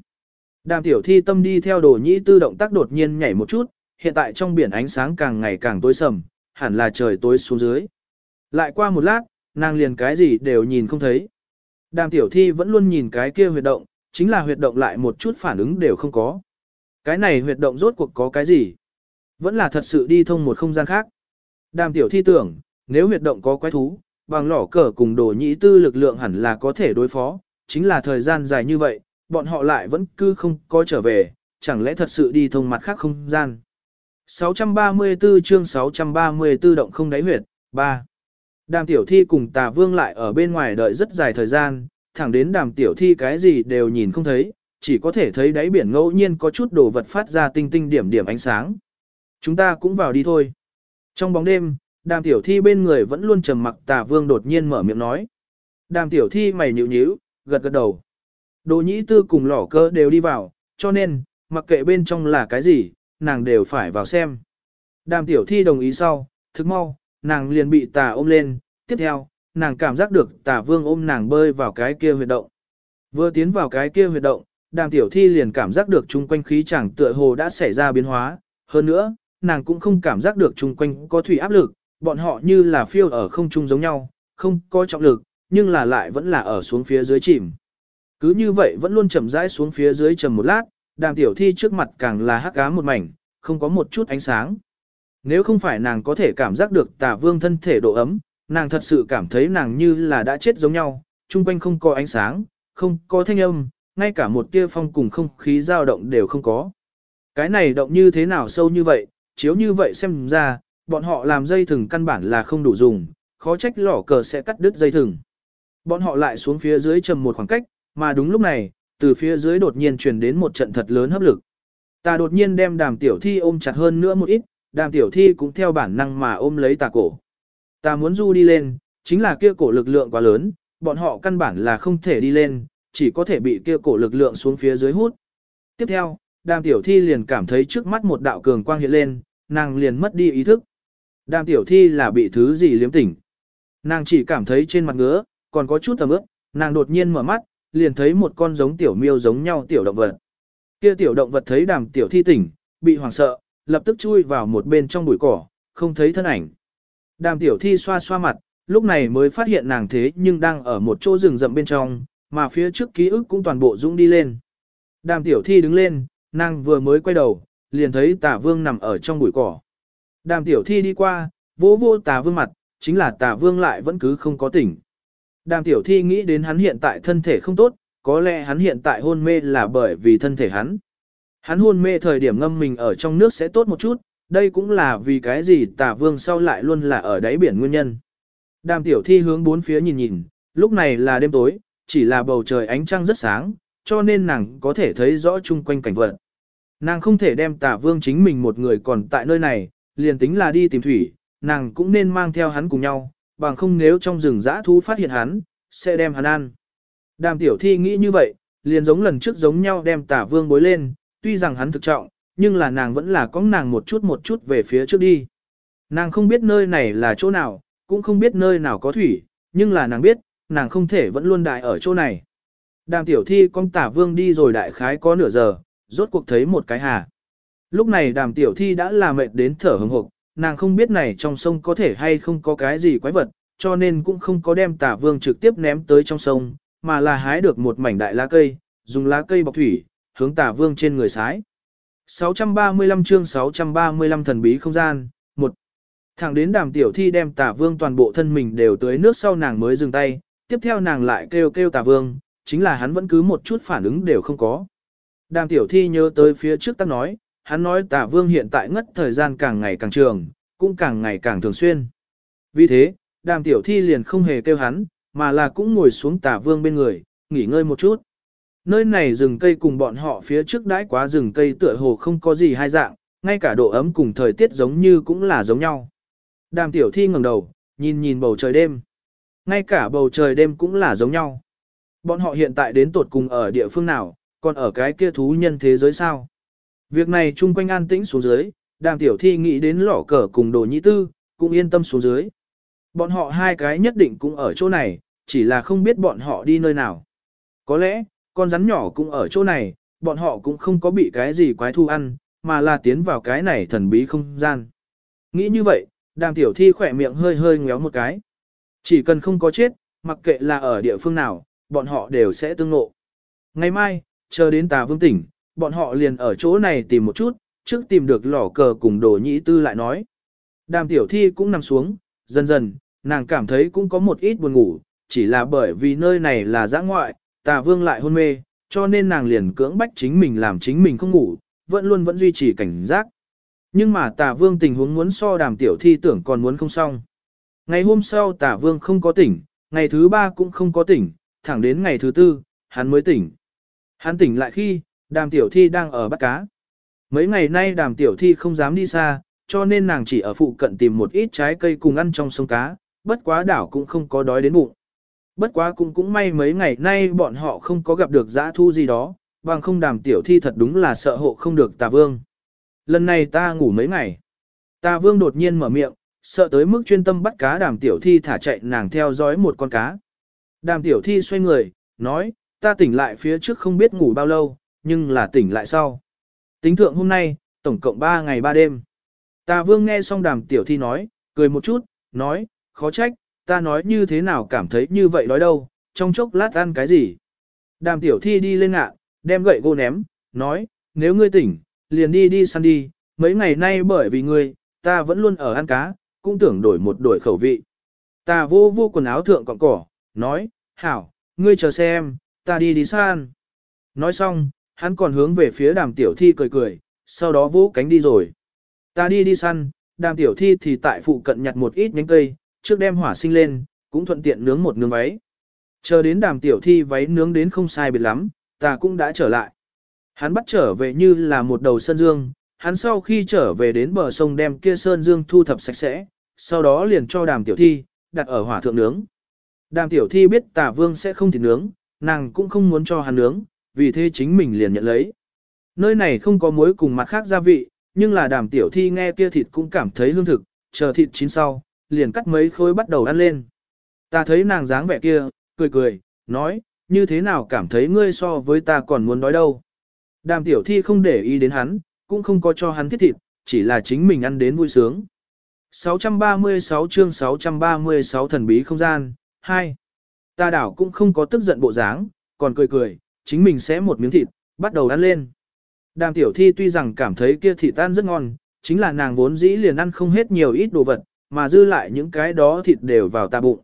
Đàm tiểu thi tâm đi theo đồ nhĩ tư động tác đột nhiên nhảy một chút, hiện tại trong biển ánh sáng càng ngày càng tối sầm, hẳn là trời tối xuống dưới. Lại qua một lát, nàng liền cái gì đều nhìn không thấy. Đàm tiểu thi vẫn luôn nhìn cái kia huyệt động, chính là huyệt động lại một chút phản ứng đều không có. Cái này huyệt động rốt cuộc có cái gì? Vẫn là thật sự đi thông một không gian khác. Đàm tiểu thi tưởng, nếu huyệt động có quái thú, bằng lỏ cờ cùng đồ nhĩ tư lực lượng hẳn là có thể đối phó, chính là thời gian dài như vậy, bọn họ lại vẫn cứ không có trở về, chẳng lẽ thật sự đi thông mặt khác không gian. 634 chương 634 động không đáy huyệt, 3. Đàm tiểu thi cùng tà vương lại ở bên ngoài đợi rất dài thời gian, thẳng đến đàm tiểu thi cái gì đều nhìn không thấy, chỉ có thể thấy đáy biển ngẫu nhiên có chút đồ vật phát ra tinh tinh điểm điểm ánh sáng. Chúng ta cũng vào đi thôi. Trong bóng đêm, đàm tiểu thi bên người vẫn luôn trầm mặc tà vương đột nhiên mở miệng nói. Đàm tiểu thi mày nhịu nhíu, gật gật đầu. Đồ nhĩ tư cùng lỏ cơ đều đi vào, cho nên, mặc kệ bên trong là cái gì, nàng đều phải vào xem. Đàm tiểu thi đồng ý sau, thức mau, nàng liền bị tà ôm lên, tiếp theo, nàng cảm giác được tà vương ôm nàng bơi vào cái kia huyệt động. Vừa tiến vào cái kia huyệt động, đàm tiểu thi liền cảm giác được chung quanh khí chẳng tựa hồ đã xảy ra biến hóa, hơn nữa, nàng cũng không cảm giác được chung quanh có thủy áp lực, bọn họ như là phiêu ở không trung giống nhau, không có trọng lực, nhưng là lại vẫn là ở xuống phía dưới chìm. Cứ như vậy vẫn luôn chậm rãi xuống phía dưới trầm một lát, đàm tiểu thi trước mặt càng là hắc ám một mảnh, không có một chút ánh sáng. Nếu không phải nàng có thể cảm giác được tà vương thân thể độ ấm, nàng thật sự cảm thấy nàng như là đã chết giống nhau, chung quanh không có ánh sáng, không có thanh âm, ngay cả một tia phong cùng không khí dao động đều không có. Cái này động như thế nào sâu như vậy, chiếu như vậy xem ra, bọn họ làm dây thừng căn bản là không đủ dùng, khó trách lỏ cờ sẽ cắt đứt dây thừng. Bọn họ lại xuống phía dưới trầm một khoảng cách, mà đúng lúc này, từ phía dưới đột nhiên truyền đến một trận thật lớn hấp lực. Ta đột nhiên đem đàm tiểu thi ôm chặt hơn nữa một ít, đàm tiểu thi cũng theo bản năng mà ôm lấy tà cổ. Ta muốn du đi lên, chính là kia cổ lực lượng quá lớn, bọn họ căn bản là không thể đi lên, chỉ có thể bị kia cổ lực lượng xuống phía dưới hút. Tiếp theo, đàm tiểu thi liền cảm thấy trước mắt một đạo cường quang hiện lên, nàng liền mất đi ý thức. Đàm tiểu thi là bị thứ gì liếm tỉnh. Nàng chỉ cảm thấy trên mặt ngứa, còn có chút tầm ướp, nàng đột nhiên mở mắt, liền thấy một con giống tiểu miêu giống nhau tiểu động vật. Kia tiểu động vật thấy đàm tiểu thi tỉnh, bị hoảng sợ, lập tức chui vào một bên trong bụi cỏ, không thấy thân ảnh. Đàm tiểu thi xoa xoa mặt, lúc này mới phát hiện nàng thế nhưng đang ở một chỗ rừng rậm bên trong, mà phía trước ký ức cũng toàn bộ dũng đi lên. Đàm tiểu thi đứng lên, nàng vừa mới quay đầu, liền thấy tà vương nằm ở trong bụi cỏ. Đàm tiểu thi đi qua, vỗ vô tà vương mặt, chính là tà vương lại vẫn cứ không có tỉnh. Đàm tiểu thi nghĩ đến hắn hiện tại thân thể không tốt, có lẽ hắn hiện tại hôn mê là bởi vì thân thể hắn. Hắn hôn mê thời điểm ngâm mình ở trong nước sẽ tốt một chút, đây cũng là vì cái gì tà vương sau lại luôn là ở đáy biển nguyên nhân. Đàm tiểu thi hướng bốn phía nhìn nhìn, lúc này là đêm tối, chỉ là bầu trời ánh trăng rất sáng, cho nên nàng có thể thấy rõ chung quanh cảnh vật. Nàng không thể đem tà vương chính mình một người còn tại nơi này, liền tính là đi tìm thủy, nàng cũng nên mang theo hắn cùng nhau, bằng không nếu trong rừng dã thú phát hiện hắn, sẽ đem hắn ăn. Đàm tiểu thi nghĩ như vậy, liền giống lần trước giống nhau đem tả vương bối lên, tuy rằng hắn thực trọng, nhưng là nàng vẫn là có nàng một chút một chút về phía trước đi. Nàng không biết nơi này là chỗ nào, cũng không biết nơi nào có thủy, nhưng là nàng biết, nàng không thể vẫn luôn đại ở chỗ này. Đàm tiểu thi con tả vương đi rồi đại khái có nửa giờ, rốt cuộc thấy một cái hà. Lúc này đàm tiểu thi đã là mệt đến thở hừng hộp, nàng không biết này trong sông có thể hay không có cái gì quái vật, cho nên cũng không có đem tả vương trực tiếp ném tới trong sông, mà là hái được một mảnh đại lá cây, dùng lá cây bọc thủy, hướng tả vương trên người sái. 635 chương 635 thần bí không gian, một Thẳng đến đàm tiểu thi đem tả vương toàn bộ thân mình đều tới nước sau nàng mới dừng tay, tiếp theo nàng lại kêu kêu tả vương, chính là hắn vẫn cứ một chút phản ứng đều không có. Đàm tiểu thi nhớ tới phía trước ta nói, hắn nói tả vương hiện tại ngất thời gian càng ngày càng trường, cũng càng ngày càng thường xuyên. Vì thế, đàm tiểu thi liền không hề kêu hắn, mà là cũng ngồi xuống tả vương bên người, nghỉ ngơi một chút. Nơi này rừng cây cùng bọn họ phía trước đãi quá rừng cây tựa hồ không có gì hai dạng, ngay cả độ ấm cùng thời tiết giống như cũng là giống nhau. Đàm tiểu thi ngẩng đầu, nhìn nhìn bầu trời đêm. Ngay cả bầu trời đêm cũng là giống nhau. Bọn họ hiện tại đến tột cùng ở địa phương nào, còn ở cái kia thú nhân thế giới sao? Việc này chung quanh an tĩnh xuống dưới, đàm tiểu thi nghĩ đến lỏ cờ cùng đồ nhĩ tư, cũng yên tâm xuống dưới. Bọn họ hai cái nhất định cũng ở chỗ này, chỉ là không biết bọn họ đi nơi nào. Có lẽ, con rắn nhỏ cũng ở chỗ này, bọn họ cũng không có bị cái gì quái thu ăn, mà là tiến vào cái này thần bí không gian. Nghĩ như vậy, đàm tiểu thi khỏe miệng hơi hơi ngéo một cái. Chỉ cần không có chết, mặc kệ là ở địa phương nào, bọn họ đều sẽ tương ngộ. Ngày mai, chờ đến tà vương tỉnh, bọn họ liền ở chỗ này tìm một chút, trước tìm được lò cờ cùng đồ nhĩ tư lại nói. Đàm tiểu thi cũng nằm xuống, dần dần, nàng cảm thấy cũng có một ít buồn ngủ, chỉ là bởi vì nơi này là giã ngoại, tà vương lại hôn mê, cho nên nàng liền cưỡng bách chính mình làm chính mình không ngủ, vẫn luôn vẫn duy trì cảnh giác. Nhưng mà tà vương tình huống muốn so đàm tiểu thi tưởng còn muốn không xong. Ngày hôm sau tà vương không có tỉnh, ngày thứ ba cũng không có tỉnh, thẳng đến ngày thứ tư, hắn mới tỉnh. Hắn tỉnh lại khi, đàm tiểu thi đang ở bắt cá. Mấy ngày nay đàm tiểu thi không dám đi xa, cho nên nàng chỉ ở phụ cận tìm một ít trái cây cùng ăn trong sông cá, bất quá đảo cũng không có đói đến bụng. Bất quá cũng cũng may mấy ngày nay bọn họ không có gặp được giã thu gì đó, bằng không đàm tiểu thi thật đúng là sợ hộ không được tà vương. Lần này ta ngủ mấy ngày. Tà vương đột nhiên mở miệng, sợ tới mức chuyên tâm bắt cá đàm tiểu thi thả chạy nàng theo dõi một con cá. Đàm tiểu thi xoay người, nói, ta tỉnh lại phía trước không biết ngủ bao lâu, nhưng là tỉnh lại sau. Tính thượng hôm nay, tổng cộng 3 ngày 3 đêm. Tà vương nghe xong đàm tiểu thi nói, cười một chút, nói, khó trách, ta nói như thế nào cảm thấy như vậy nói đâu, trong chốc lát ăn cái gì. Đàm tiểu thi đi lên ngạ, đem gậy gỗ ném, nói, nếu ngươi tỉnh, liền đi đi săn đi, mấy ngày nay bởi vì ngươi, ta vẫn luôn ở ăn cá, cũng tưởng đổi một đổi khẩu vị. Ta vô vô quần áo thượng cọng cỏ, nói, hảo, ngươi chờ xem, ta đi đi săn. Nói xong, hắn còn hướng về phía đàm tiểu thi cười cười, sau đó vỗ cánh đi rồi. Ta đi đi săn, đàm tiểu thi thì tại phụ cận nhặt một ít nhánh cây, trước đem hỏa sinh lên, cũng thuận tiện nướng một nướng váy. Chờ đến đàm tiểu thi váy nướng đến không sai biệt lắm, ta cũng đã trở lại. Hắn bắt trở về như là một đầu sơn dương, hắn sau khi trở về đến bờ sông đem kia sơn dương thu thập sạch sẽ, sau đó liền cho đàm tiểu thi, đặt ở hỏa thượng nướng. Đàm tiểu thi biết tà vương sẽ không thịt nướng, nàng cũng không muốn cho hắn nướng, vì thế chính mình liền nhận lấy. Nơi này không có muối cùng mặt khác gia vị, nhưng là đàm tiểu thi nghe kia thịt cũng cảm thấy hương thực, chờ thịt chín sau, liền cắt mấy khối bắt đầu ăn lên. Ta thấy nàng dáng vẻ kia, cười cười, nói, như thế nào cảm thấy ngươi so với ta còn muốn đói đâu. Đàm tiểu thi không để ý đến hắn, cũng không có cho hắn thiết thịt, chỉ là chính mình ăn đến vui sướng. 636 chương 636 thần bí không gian, 2. Ta đảo cũng không có tức giận bộ dáng, còn cười cười, chính mình sẽ một miếng thịt, bắt đầu ăn lên. Đàm tiểu thi tuy rằng cảm thấy kia thịt tan rất ngon, chính là nàng vốn dĩ liền ăn không hết nhiều ít đồ vật, mà dư lại những cái đó thịt đều vào ta bụng.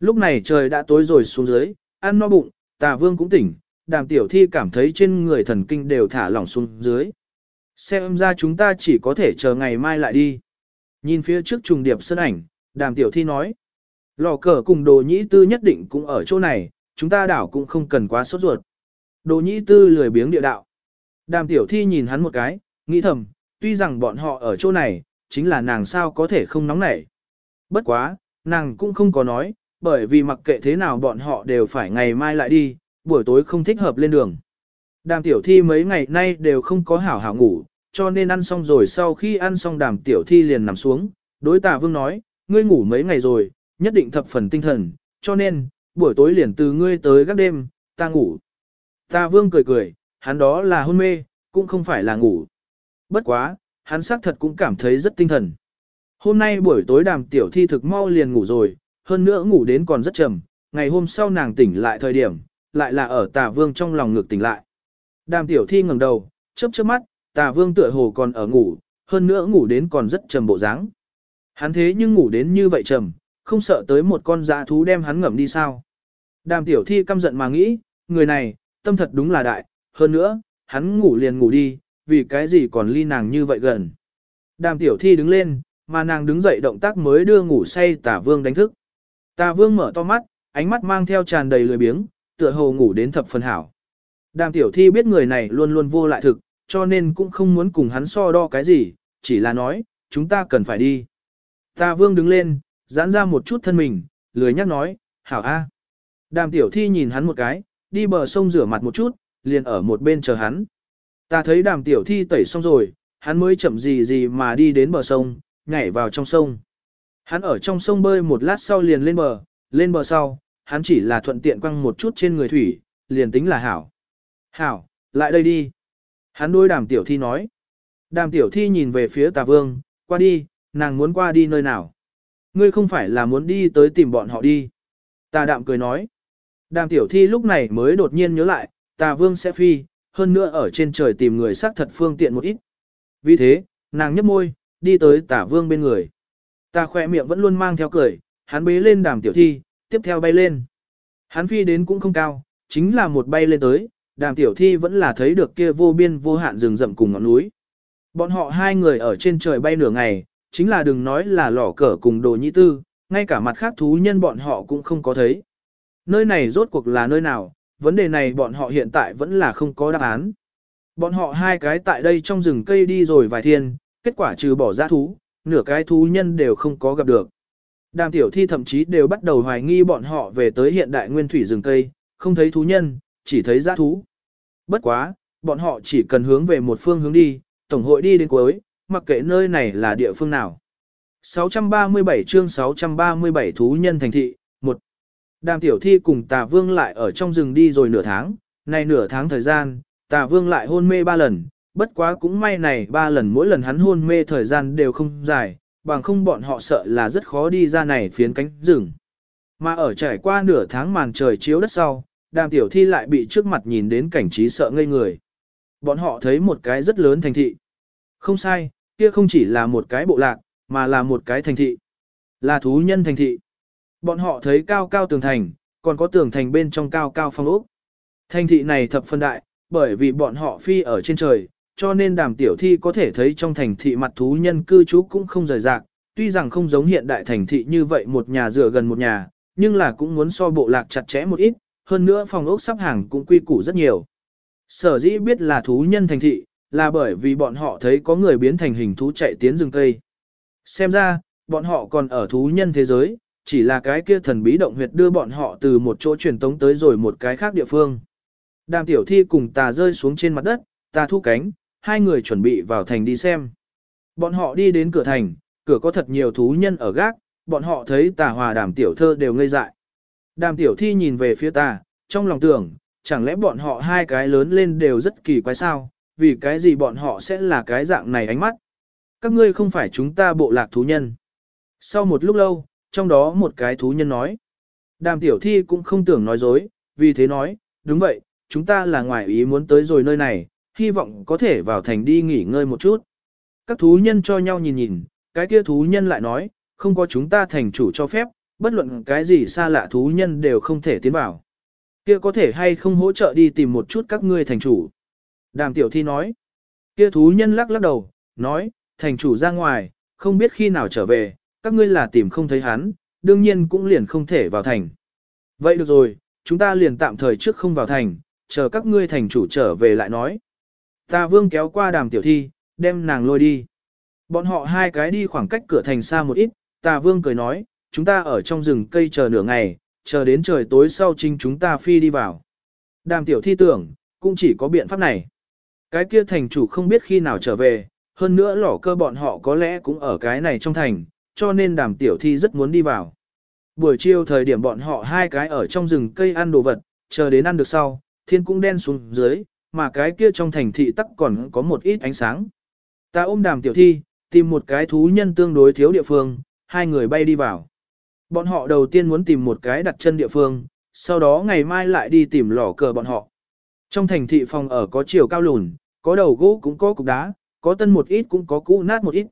Lúc này trời đã tối rồi xuống dưới, ăn no bụng, tà vương cũng tỉnh, đàm tiểu thi cảm thấy trên người thần kinh đều thả lỏng xuống dưới. Xem ra chúng ta chỉ có thể chờ ngày mai lại đi. Nhìn phía trước trùng điệp sân ảnh, đàm tiểu thi nói. Lò cờ cùng đồ nhĩ tư nhất định cũng ở chỗ này, chúng ta đảo cũng không cần quá sốt ruột. Đồ nhĩ tư lười biếng địa đạo. Đàm tiểu thi nhìn hắn một cái, nghĩ thầm, tuy rằng bọn họ ở chỗ này, chính là nàng sao có thể không nóng nảy. Bất quá, nàng cũng không có nói, bởi vì mặc kệ thế nào bọn họ đều phải ngày mai lại đi, buổi tối không thích hợp lên đường. Đàm tiểu thi mấy ngày nay đều không có hảo hảo ngủ, cho nên ăn xong rồi sau khi ăn xong đàm tiểu thi liền nằm xuống, đối tà vương nói, ngươi ngủ mấy ngày rồi, nhất định thập phần tinh thần, cho nên, buổi tối liền từ ngươi tới các đêm, ta ngủ. Ta vương cười cười, hắn đó là hôn mê, cũng không phải là ngủ. Bất quá, hắn xác thật cũng cảm thấy rất tinh thần. Hôm nay buổi tối đàm tiểu thi thực mau liền ngủ rồi, hơn nữa ngủ đến còn rất trầm, ngày hôm sau nàng tỉnh lại thời điểm, lại là ở tà vương trong lòng ngực tỉnh lại. Đàm tiểu thi ngẩng đầu, chớp chớp mắt, tà vương tựa hồ còn ở ngủ, hơn nữa ngủ đến còn rất trầm bộ dáng. Hắn thế nhưng ngủ đến như vậy trầm, không sợ tới một con dã thú đem hắn ngậm đi sao. Đàm tiểu thi căm giận mà nghĩ, người này, tâm thật đúng là đại, hơn nữa, hắn ngủ liền ngủ đi, vì cái gì còn ly nàng như vậy gần. Đàm tiểu thi đứng lên, mà nàng đứng dậy động tác mới đưa ngủ say tà vương đánh thức. Tà vương mở to mắt, ánh mắt mang theo tràn đầy lười biếng, tựa hồ ngủ đến thập phần hảo. Đàm tiểu thi biết người này luôn luôn vô lại thực, cho nên cũng không muốn cùng hắn so đo cái gì, chỉ là nói, chúng ta cần phải đi. Tà vương đứng lên, giãn ra một chút thân mình, lười nhắc nói, hảo a. Đàm tiểu thi nhìn hắn một cái, đi bờ sông rửa mặt một chút, liền ở một bên chờ hắn. Ta thấy đàm tiểu thi tẩy xong rồi, hắn mới chậm gì gì mà đi đến bờ sông, nhảy vào trong sông. Hắn ở trong sông bơi một lát sau liền lên bờ, lên bờ sau, hắn chỉ là thuận tiện quăng một chút trên người thủy, liền tính là hảo. Hảo, lại đây đi. Hắn đôi đàm tiểu thi nói. Đàm tiểu thi nhìn về phía tà vương, qua đi, nàng muốn qua đi nơi nào. Ngươi không phải là muốn đi tới tìm bọn họ đi. Tà đạm cười nói. Đàm tiểu thi lúc này mới đột nhiên nhớ lại, tà vương sẽ phi, hơn nữa ở trên trời tìm người xác thật phương tiện một ít. Vì thế, nàng nhấp môi, đi tới tà vương bên người. Tà khỏe miệng vẫn luôn mang theo cười, hắn bế lên đàm tiểu thi, tiếp theo bay lên. Hắn phi đến cũng không cao, chính là một bay lên tới, đàm tiểu thi vẫn là thấy được kia vô biên vô hạn rừng rậm cùng ngọn núi. Bọn họ hai người ở trên trời bay nửa ngày, chính là đừng nói là lỏ cờ cùng đồ nhĩ tư, ngay cả mặt khác thú nhân bọn họ cũng không có thấy. Nơi này rốt cuộc là nơi nào, vấn đề này bọn họ hiện tại vẫn là không có đáp án. Bọn họ hai cái tại đây trong rừng cây đi rồi vài thiên, kết quả trừ bỏ ra thú, nửa cái thú nhân đều không có gặp được. Đàm tiểu thi thậm chí đều bắt đầu hoài nghi bọn họ về tới hiện đại nguyên thủy rừng cây, không thấy thú nhân, chỉ thấy giã thú. Bất quá, bọn họ chỉ cần hướng về một phương hướng đi, tổng hội đi đến cuối, mặc kệ nơi này là địa phương nào. 637 chương 637 thú nhân thành thị, Đàm tiểu thi cùng tà vương lại ở trong rừng đi rồi nửa tháng, này nửa tháng thời gian, tà vương lại hôn mê ba lần, bất quá cũng may này ba lần mỗi lần hắn hôn mê thời gian đều không dài, bằng không bọn họ sợ là rất khó đi ra này phiến cánh rừng. Mà ở trải qua nửa tháng màn trời chiếu đất sau, đàm tiểu thi lại bị trước mặt nhìn đến cảnh trí sợ ngây người. Bọn họ thấy một cái rất lớn thành thị. Không sai, kia không chỉ là một cái bộ lạc, mà là một cái thành thị. Là thú nhân thành thị. Bọn họ thấy cao cao tường thành, còn có tường thành bên trong cao cao phong ốc. Thành thị này thập phân đại, bởi vì bọn họ phi ở trên trời, cho nên đàm tiểu thi có thể thấy trong thành thị mặt thú nhân cư trú cũng không rời rạc, tuy rằng không giống hiện đại thành thị như vậy một nhà dựa gần một nhà, nhưng là cũng muốn so bộ lạc chặt chẽ một ít, hơn nữa phòng ốc sắp hàng cũng quy củ rất nhiều. Sở dĩ biết là thú nhân thành thị, là bởi vì bọn họ thấy có người biến thành hình thú chạy tiến rừng cây. Xem ra, bọn họ còn ở thú nhân thế giới, chỉ là cái kia thần bí động huyệt đưa bọn họ từ một chỗ truyền tống tới rồi một cái khác địa phương. Đàm tiểu thi cùng tà rơi xuống trên mặt đất, tà thu cánh, hai người chuẩn bị vào thành đi xem. Bọn họ đi đến cửa thành, cửa có thật nhiều thú nhân ở gác, bọn họ thấy tà hòa đàm tiểu thơ đều ngây dại. Đàm tiểu thi nhìn về phía tà, trong lòng tưởng, chẳng lẽ bọn họ hai cái lớn lên đều rất kỳ quái sao, vì cái gì bọn họ sẽ là cái dạng này ánh mắt. Các ngươi không phải chúng ta bộ lạc thú nhân. Sau một lúc lâu, trong đó một cái thú nhân nói. Đàm tiểu thi cũng không tưởng nói dối, vì thế nói, đúng vậy, chúng ta là ngoài ý muốn tới rồi nơi này, hy vọng có thể vào thành đi nghỉ ngơi một chút. Các thú nhân cho nhau nhìn nhìn, cái kia thú nhân lại nói, không có chúng ta thành chủ cho phép, bất luận cái gì xa lạ thú nhân đều không thể tiến vào. Kia có thể hay không hỗ trợ đi tìm một chút các ngươi thành chủ. Đàm tiểu thi nói, kia thú nhân lắc lắc đầu, nói, thành chủ ra ngoài, không biết khi nào trở về, các ngươi là tìm không thấy hắn, đương nhiên cũng liền không thể vào thành. Vậy được rồi, chúng ta liền tạm thời trước không vào thành, chờ các ngươi thành chủ trở về lại nói. Ta vương kéo qua đàm tiểu thi, đem nàng lôi đi. Bọn họ hai cái đi khoảng cách cửa thành xa một ít, ta vương cười nói, chúng ta ở trong rừng cây chờ nửa ngày, chờ đến trời tối sau chính chúng ta phi đi vào. Đàm tiểu thi tưởng, cũng chỉ có biện pháp này. Cái kia thành chủ không biết khi nào trở về, hơn nữa lỏ cơ bọn họ có lẽ cũng ở cái này trong thành, cho nên đàm tiểu thi rất muốn đi vào. Buổi chiều thời điểm bọn họ hai cái ở trong rừng cây ăn đồ vật, chờ đến ăn được sau, thiên cũng đen xuống dưới, mà cái kia trong thành thị tắc còn có một ít ánh sáng. Ta ôm đàm tiểu thi, tìm một cái thú nhân tương đối thiếu địa phương, hai người bay đi vào. Bọn họ đầu tiên muốn tìm một cái đặt chân địa phương, sau đó ngày mai lại đi tìm lò cờ bọn họ. Trong thành thị phòng ở có chiều cao lùn, có đầu gỗ cũng có cục đá, có tân một ít cũng có cũ nát một ít.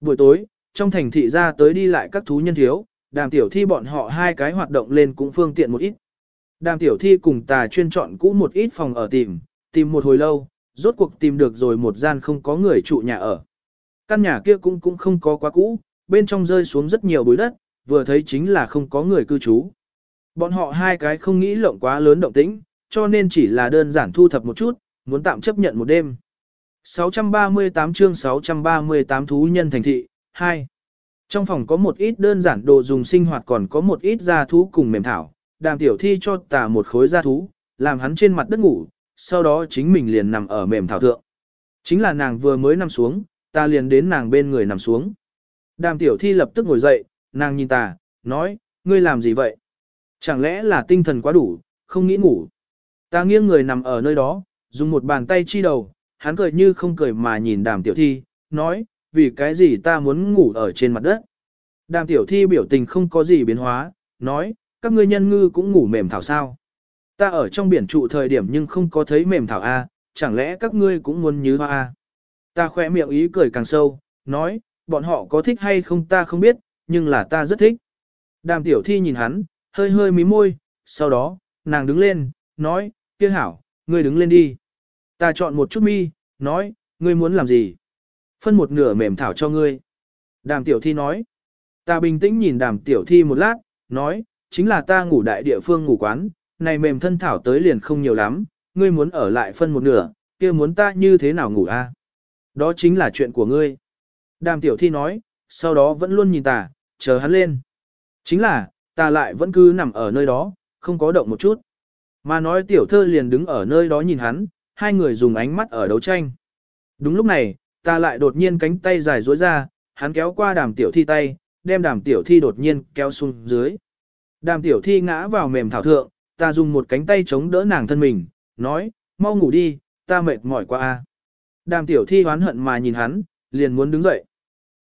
Buổi tối, trong thành thị ra tới đi lại các thú nhân thiếu, đàm tiểu thi bọn họ hai cái hoạt động lên cũng phương tiện một ít. Đàm tiểu thi cùng tà chuyên chọn cũ một ít phòng ở tìm, tìm một hồi lâu, rốt cuộc tìm được rồi một gian không có người trụ nhà ở. Căn nhà kia cũng cũng không có quá cũ, bên trong rơi xuống rất nhiều bụi đất, vừa thấy chính là không có người cư trú. Bọn họ hai cái không nghĩ lộng quá lớn động tĩnh, cho nên chỉ là đơn giản thu thập một chút, muốn tạm chấp nhận một đêm. 638 chương 638 thú nhân thành thị, 2. Trong phòng có một ít đơn giản đồ dùng sinh hoạt còn có một ít gia thú cùng mềm thảo, đàm tiểu thi cho tà một khối gia thú, làm hắn trên mặt đất ngủ, sau đó chính mình liền nằm ở mềm thảo thượng. Chính là nàng vừa mới nằm xuống, ta liền đến nàng bên người nằm xuống. Đàm tiểu thi lập tức ngồi dậy, nàng nhìn ta, nói, ngươi làm gì vậy? Chẳng lẽ là tinh thần quá đủ, không nghĩ ngủ? Ta nghiêng người nằm ở nơi đó, dùng một bàn tay chi đầu, hắn cười như không cười mà nhìn đàm tiểu thi, nói, vì cái gì ta muốn ngủ ở trên mặt đất. Đàm tiểu thi biểu tình không có gì biến hóa, nói, các ngươi nhân ngư cũng ngủ mềm thảo sao. Ta ở trong biển trụ thời điểm nhưng không có thấy mềm thảo A, chẳng lẽ các ngươi cũng muốn như hoa A. Ta khỏe miệng ý cười càng sâu, nói, bọn họ có thích hay không ta không biết, nhưng là ta rất thích. Đàm tiểu thi nhìn hắn, hơi hơi mí môi, sau đó, nàng đứng lên, nói, kia hảo, ngươi đứng lên đi. Ta chọn một chút mi, nói, ngươi muốn làm gì? Phân một nửa mềm thảo cho ngươi. Đàm tiểu thi nói. Ta bình tĩnh nhìn đàm tiểu thi một lát, nói, chính là ta ngủ đại địa phương ngủ quán, này mềm thân thảo tới liền không nhiều lắm, ngươi muốn ở lại phân một nửa, kia muốn ta như thế nào ngủ a? Đó chính là chuyện của ngươi. Đàm tiểu thi nói, sau đó vẫn luôn nhìn ta, chờ hắn lên. Chính là, ta lại vẫn cứ nằm ở nơi đó, không có động một chút. Mà nói tiểu thơ liền đứng ở nơi đó nhìn hắn, hai người dùng ánh mắt ở đấu tranh. Đúng lúc này, ta lại đột nhiên cánh tay dài duỗi ra, hắn kéo qua đàm tiểu thi tay, đem đàm tiểu thi đột nhiên kéo xuống dưới. Đàm tiểu thi ngã vào mềm thảo thượng, ta dùng một cánh tay chống đỡ nàng thân mình, nói, mau ngủ đi, ta mệt mỏi quá a. Đàm tiểu thi hoán hận mà nhìn hắn, liền muốn đứng dậy.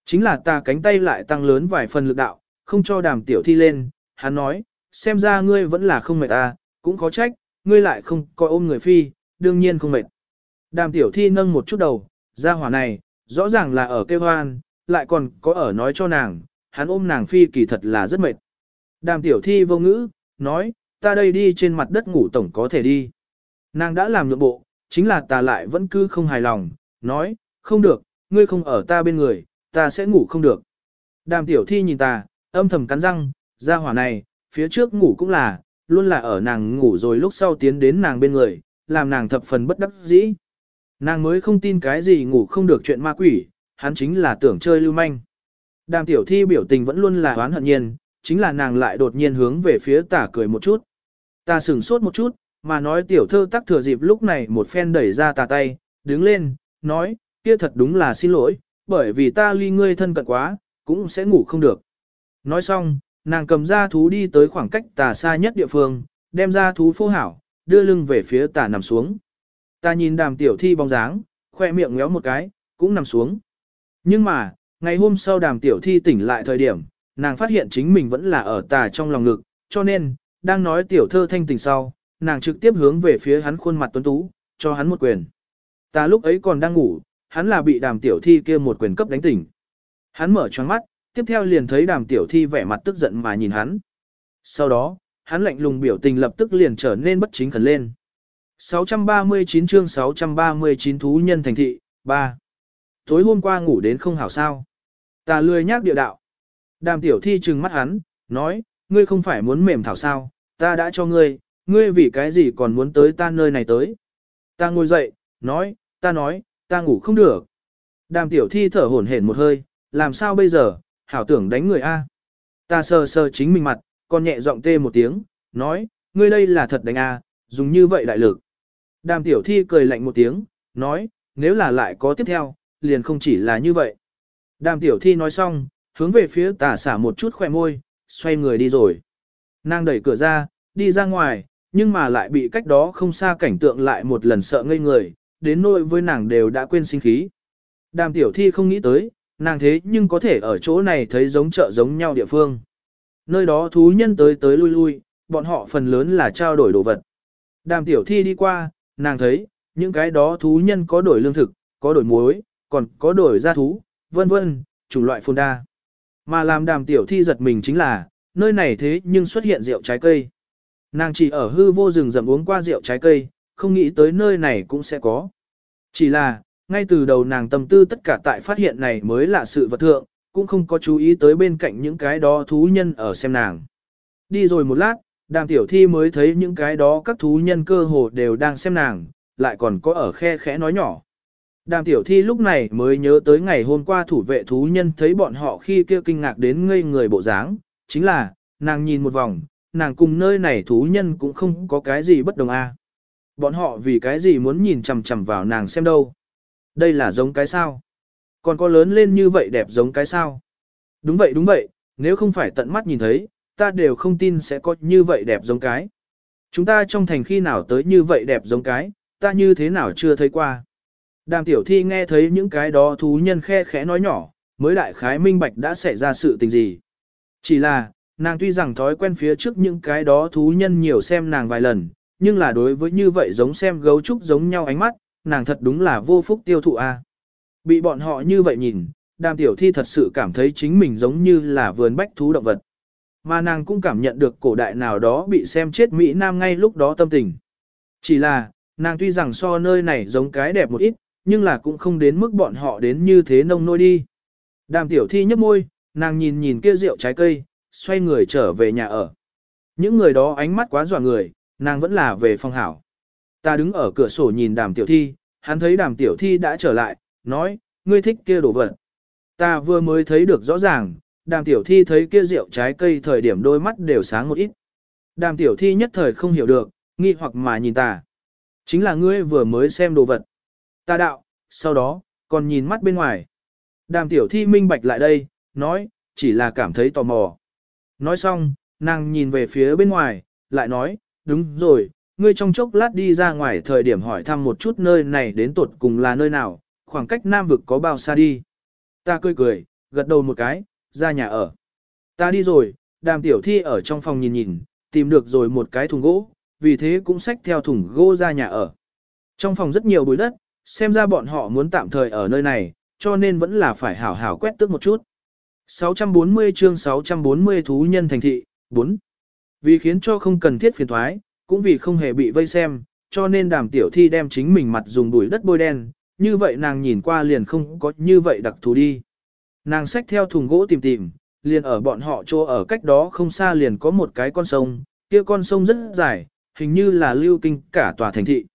Chính là ta cánh tay lại tăng lớn vài phần lực đạo, không cho đàm tiểu thi lên, hắn nói, xem ra ngươi vẫn là không mệt ta, cũng khó trách, ngươi lại không coi ôm người phi, đương nhiên không mệt. Đàm tiểu thi nâng một chút đầu, gia hỏa này, rõ ràng là ở kêu hoan, lại còn có ở nói cho nàng, hắn ôm nàng phi kỳ thật là rất mệt. Đàm tiểu thi vô ngữ, nói, ta đây đi trên mặt đất ngủ tổng có thể đi. Nàng đã làm nhượng bộ, chính là ta lại vẫn cứ không hài lòng, nói, không được, ngươi không ở ta bên người, ta sẽ ngủ không được. Đàm tiểu thi nhìn ta, âm thầm cắn răng, ra hỏa này, phía trước ngủ cũng là, luôn là ở nàng ngủ rồi lúc sau tiến đến nàng bên người, làm nàng thập phần bất đắc dĩ. Nàng mới không tin cái gì ngủ không được chuyện ma quỷ, hắn chính là tưởng chơi lưu manh. Đàm tiểu thi biểu tình vẫn luôn là oán hận nhiên, chính là nàng lại đột nhiên hướng về phía tả cười một chút. Ta sửng sốt một chút, mà nói tiểu thơ tắc thừa dịp lúc này một phen đẩy ra tà tay, đứng lên, nói, kia thật đúng là xin lỗi, bởi vì ta ly ngươi thân cận quá, cũng sẽ ngủ không được. Nói xong, nàng cầm ra thú đi tới khoảng cách tà xa nhất địa phương, đem ra thú phô hảo, đưa lưng về phía tà nằm xuống. Ta nhìn đàm tiểu thi bóng dáng, khoe miệng ngéo một cái, cũng nằm xuống. Nhưng mà, ngày hôm sau đàm tiểu thi tỉnh lại thời điểm, nàng phát hiện chính mình vẫn là ở tà trong lòng ngực, cho nên, đang nói tiểu thơ thanh tỉnh sau, nàng trực tiếp hướng về phía hắn khuôn mặt tuấn tú, cho hắn một quyền. Ta lúc ấy còn đang ngủ, hắn là bị đàm tiểu thi kia một quyền cấp đánh tỉnh. Hắn mở choáng mắt, tiếp theo liền thấy đàm tiểu thi vẻ mặt tức giận mà nhìn hắn. Sau đó, hắn lạnh lùng biểu tình lập tức liền trở nên bất chính khẩn lên. 639 chương 639 thú nhân thành thị, 3. Tối hôm qua ngủ đến không hảo sao. Ta lười nhác địa đạo. Đàm tiểu thi trừng mắt hắn, nói, ngươi không phải muốn mềm thảo sao, ta đã cho ngươi, ngươi vì cái gì còn muốn tới ta nơi này tới. Ta ngồi dậy, nói, ta nói, ta ngủ không được. Đàm tiểu thi thở hổn hển một hơi, làm sao bây giờ, hảo tưởng đánh người A. Ta sờ sờ chính mình mặt, còn nhẹ giọng tê một tiếng, nói, ngươi đây là thật đánh a dùng như vậy đại lực. Đàm tiểu thi cười lạnh một tiếng, nói, nếu là lại có tiếp theo, liền không chỉ là như vậy. Đàm tiểu thi nói xong, hướng về phía tà xả một chút khỏe môi, xoay người đi rồi. Nàng đẩy cửa ra, đi ra ngoài, nhưng mà lại bị cách đó không xa cảnh tượng lại một lần sợ ngây người, đến nỗi với nàng đều đã quên sinh khí. Đàm tiểu thi không nghĩ tới, nàng thế nhưng có thể ở chỗ này thấy giống chợ giống nhau địa phương. Nơi đó thú nhân tới tới lui lui, bọn họ phần lớn là trao đổi đồ vật. Đàm tiểu thi đi qua, nàng thấy, những cái đó thú nhân có đổi lương thực, có đổi muối, còn có đổi gia thú, vân vân, chủng loại phồn đa. Mà làm đàm tiểu thi giật mình chính là, nơi này thế nhưng xuất hiện rượu trái cây. Nàng chỉ ở hư vô rừng rậm uống qua rượu trái cây, không nghĩ tới nơi này cũng sẽ có. Chỉ là, ngay từ đầu nàng tâm tư tất cả tại phát hiện này mới là sự vật thượng, cũng không có chú ý tới bên cạnh những cái đó thú nhân ở xem nàng. Đi rồi một lát, đàm tiểu thi mới thấy những cái đó các thú nhân cơ hồ đều đang xem nàng, lại còn có ở khe khẽ nói nhỏ. Đàm tiểu thi lúc này mới nhớ tới ngày hôm qua thủ vệ thú nhân thấy bọn họ khi kia kinh ngạc đến ngây người bộ dáng, chính là, nàng nhìn một vòng, nàng cùng nơi này thú nhân cũng không có cái gì bất đồng a. Bọn họ vì cái gì muốn nhìn chằm chằm vào nàng xem đâu. Đây là giống cái sao. Còn có lớn lên như vậy đẹp giống cái sao. Đúng vậy đúng vậy, nếu không phải tận mắt nhìn thấy, ta đều không tin sẽ có như vậy đẹp giống cái. Chúng ta trong thành khi nào tới như vậy đẹp giống cái, ta như thế nào chưa thấy qua. Đàm tiểu thi nghe thấy những cái đó thú nhân khe khẽ nói nhỏ, mới đại khái minh bạch đã xảy ra sự tình gì. Chỉ là, nàng tuy rằng thói quen phía trước những cái đó thú nhân nhiều xem nàng vài lần, nhưng là đối với như vậy giống xem gấu trúc giống nhau ánh mắt, nàng thật đúng là vô phúc tiêu thụ a. Bị bọn họ như vậy nhìn, đàm tiểu thi thật sự cảm thấy chính mình giống như là vườn bách thú động vật. Mà nàng cũng cảm nhận được cổ đại nào đó bị xem chết Mỹ Nam ngay lúc đó tâm tình. Chỉ là, nàng tuy rằng so nơi này giống cái đẹp một ít, nhưng là cũng không đến mức bọn họ đến như thế nông nôi đi. Đàm tiểu thi nhấp môi, nàng nhìn nhìn kia rượu trái cây, xoay người trở về nhà ở. Những người đó ánh mắt quá dọa người, nàng vẫn là về phòng hảo. Ta đứng ở cửa sổ nhìn đàm tiểu thi, hắn thấy đàm tiểu thi đã trở lại, nói, ngươi thích kia đồ vật. Ta vừa mới thấy được rõ ràng, đàm tiểu thi thấy kia rượu trái cây thời điểm đôi mắt đều sáng một ít. Đàm tiểu thi nhất thời không hiểu được, nghi hoặc mà nhìn ta. Chính là ngươi vừa mới xem đồ vật. Ta đạo, sau đó, còn nhìn mắt bên ngoài. Đàm tiểu thi minh bạch lại đây, nói, chỉ là cảm thấy tò mò. Nói xong, nàng nhìn về phía bên ngoài, lại nói, đúng rồi, ngươi trong chốc lát đi ra ngoài thời điểm hỏi thăm một chút nơi này đến tột cùng là nơi nào, khoảng cách Nam vực có bao xa đi. Ta cười cười, gật đầu một cái, ra nhà ở. Ta đi rồi, đàm tiểu thi ở trong phòng nhìn nhìn, tìm được rồi một cái thùng gỗ, vì thế cũng xách theo thùng gỗ ra nhà ở. Trong phòng rất nhiều bụi đất, xem ra bọn họ muốn tạm thời ở nơi này, cho nên vẫn là phải hảo hảo quét tước một chút. 640 chương 640 thú nhân thành thị, 4. Vì khiến cho không cần thiết phiền thoái, cũng vì không hề bị vây xem, cho nên đàm tiểu thi đem chính mình mặt dùng bụi đất bôi đen, như vậy nàng nhìn qua liền không có như vậy đặc thù đi. Nàng xách theo thùng gỗ tìm tìm, liền ở bọn họ chỗ ở cách đó không xa liền có một cái con sông, kia con sông rất dài, hình như là lưu kinh cả tòa thành thị.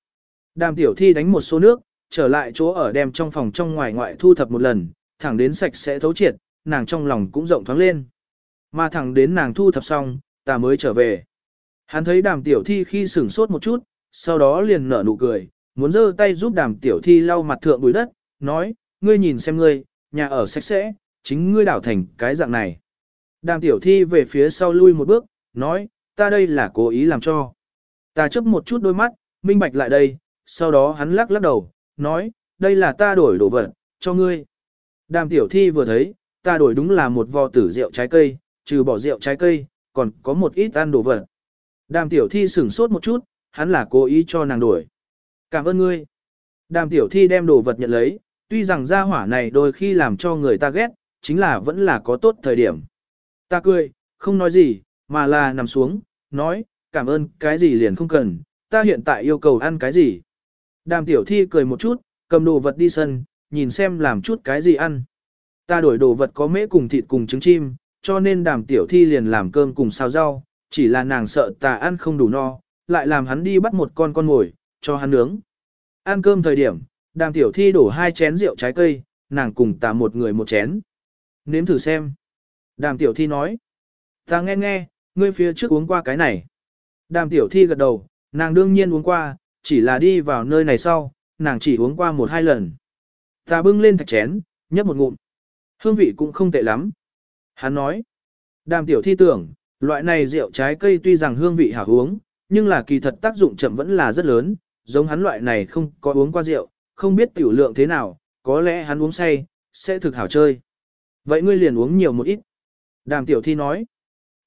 Đàm tiểu thi đánh một số nước, trở lại chỗ ở đem trong phòng trong ngoài ngoại thu thập một lần, thẳng đến sạch sẽ thấu triệt, nàng trong lòng cũng rộng thoáng lên. Mà thẳng đến nàng thu thập xong, ta mới trở về. Hắn thấy đàm tiểu thi khi sửng sốt một chút, sau đó liền nở nụ cười, muốn giơ tay giúp đàm tiểu thi lau mặt thượng bụi đất, nói, ngươi nhìn xem ngươi, nhà ở sạch sẽ, chính ngươi đảo thành cái dạng này. Đàm tiểu thi về phía sau lui một bước, nói, ta đây là cố ý làm cho. Ta chấp một chút đôi mắt, minh bạch lại đây, sau đó hắn lắc lắc đầu, nói, đây là ta đổi đồ vật, cho ngươi. Đàm tiểu thi vừa thấy, ta đổi đúng là một vò tử rượu trái cây, trừ bỏ rượu trái cây, còn có một ít ăn đồ vật. Đàm tiểu thi sửng sốt một chút, hắn là cố ý cho nàng đổi. Cảm ơn ngươi. Đàm tiểu thi đem đồ vật nhận lấy, tuy rằng gia hỏa này đôi khi làm cho người ta ghét, chính là vẫn là có tốt thời điểm. Ta cười, không nói gì, mà là nằm xuống, nói, cảm ơn cái gì liền không cần, ta hiện tại yêu cầu ăn cái gì. Đàm tiểu thi cười một chút, cầm đồ vật đi sân, nhìn xem làm chút cái gì ăn. Ta đổi đồ vật có mễ cùng thịt cùng trứng chim, cho nên đàm tiểu thi liền làm cơm cùng xào rau, chỉ là nàng sợ ta ăn không đủ no, lại làm hắn đi bắt một con con ngồi, cho hắn nướng. Ăn cơm thời điểm, đàm tiểu thi đổ hai chén rượu trái cây, nàng cùng ta một người một chén. Nếm thử xem. Đàm tiểu thi nói. Ta nghe nghe, ngươi phía trước uống qua cái này. Đàm tiểu thi gật đầu, nàng đương nhiên uống qua, chỉ là đi vào nơi này sau, nàng chỉ uống qua một hai lần. Ta bưng lên thạch chén, nhấp một ngụm. Hương vị cũng không tệ lắm. Hắn nói, đàm tiểu thi tưởng, loại này rượu trái cây tuy rằng hương vị hảo uống, nhưng là kỳ thật tác dụng chậm vẫn là rất lớn, giống hắn loại này không có uống qua rượu, không biết tiểu lượng thế nào, có lẽ hắn uống say, sẽ thực hảo chơi. Vậy ngươi liền uống nhiều một ít. Đàm tiểu thi nói.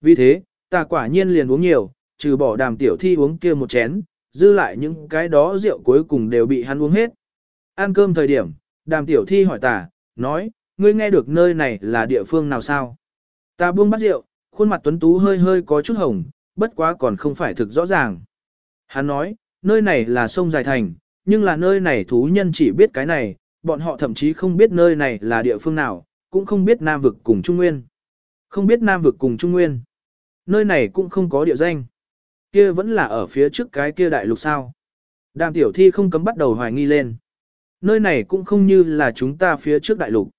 Vì thế, ta quả nhiên liền uống nhiều, trừ bỏ đàm tiểu thi uống kia một chén, dư lại những cái đó rượu cuối cùng đều bị hắn uống hết. Ăn cơm thời điểm, đàm tiểu thi hỏi ta, nói, ngươi nghe được nơi này là địa phương nào sao? Ta buông bát rượu, khuôn mặt tuấn tú hơi hơi có chút hồng, bất quá còn không phải thực rõ ràng. Hắn nói, nơi này là sông Dài Thành, nhưng là nơi này thú nhân chỉ biết cái này, bọn họ thậm chí không biết nơi này là địa phương nào, cũng không biết Nam Vực cùng Trung Nguyên. Không biết Nam Vực cùng Trung Nguyên. Nơi này cũng không có địa danh. Kia vẫn là ở phía trước cái kia đại lục sao. Đàm tiểu thi không cấm bắt đầu hoài nghi lên. Nơi này cũng không như là chúng ta phía trước đại lục.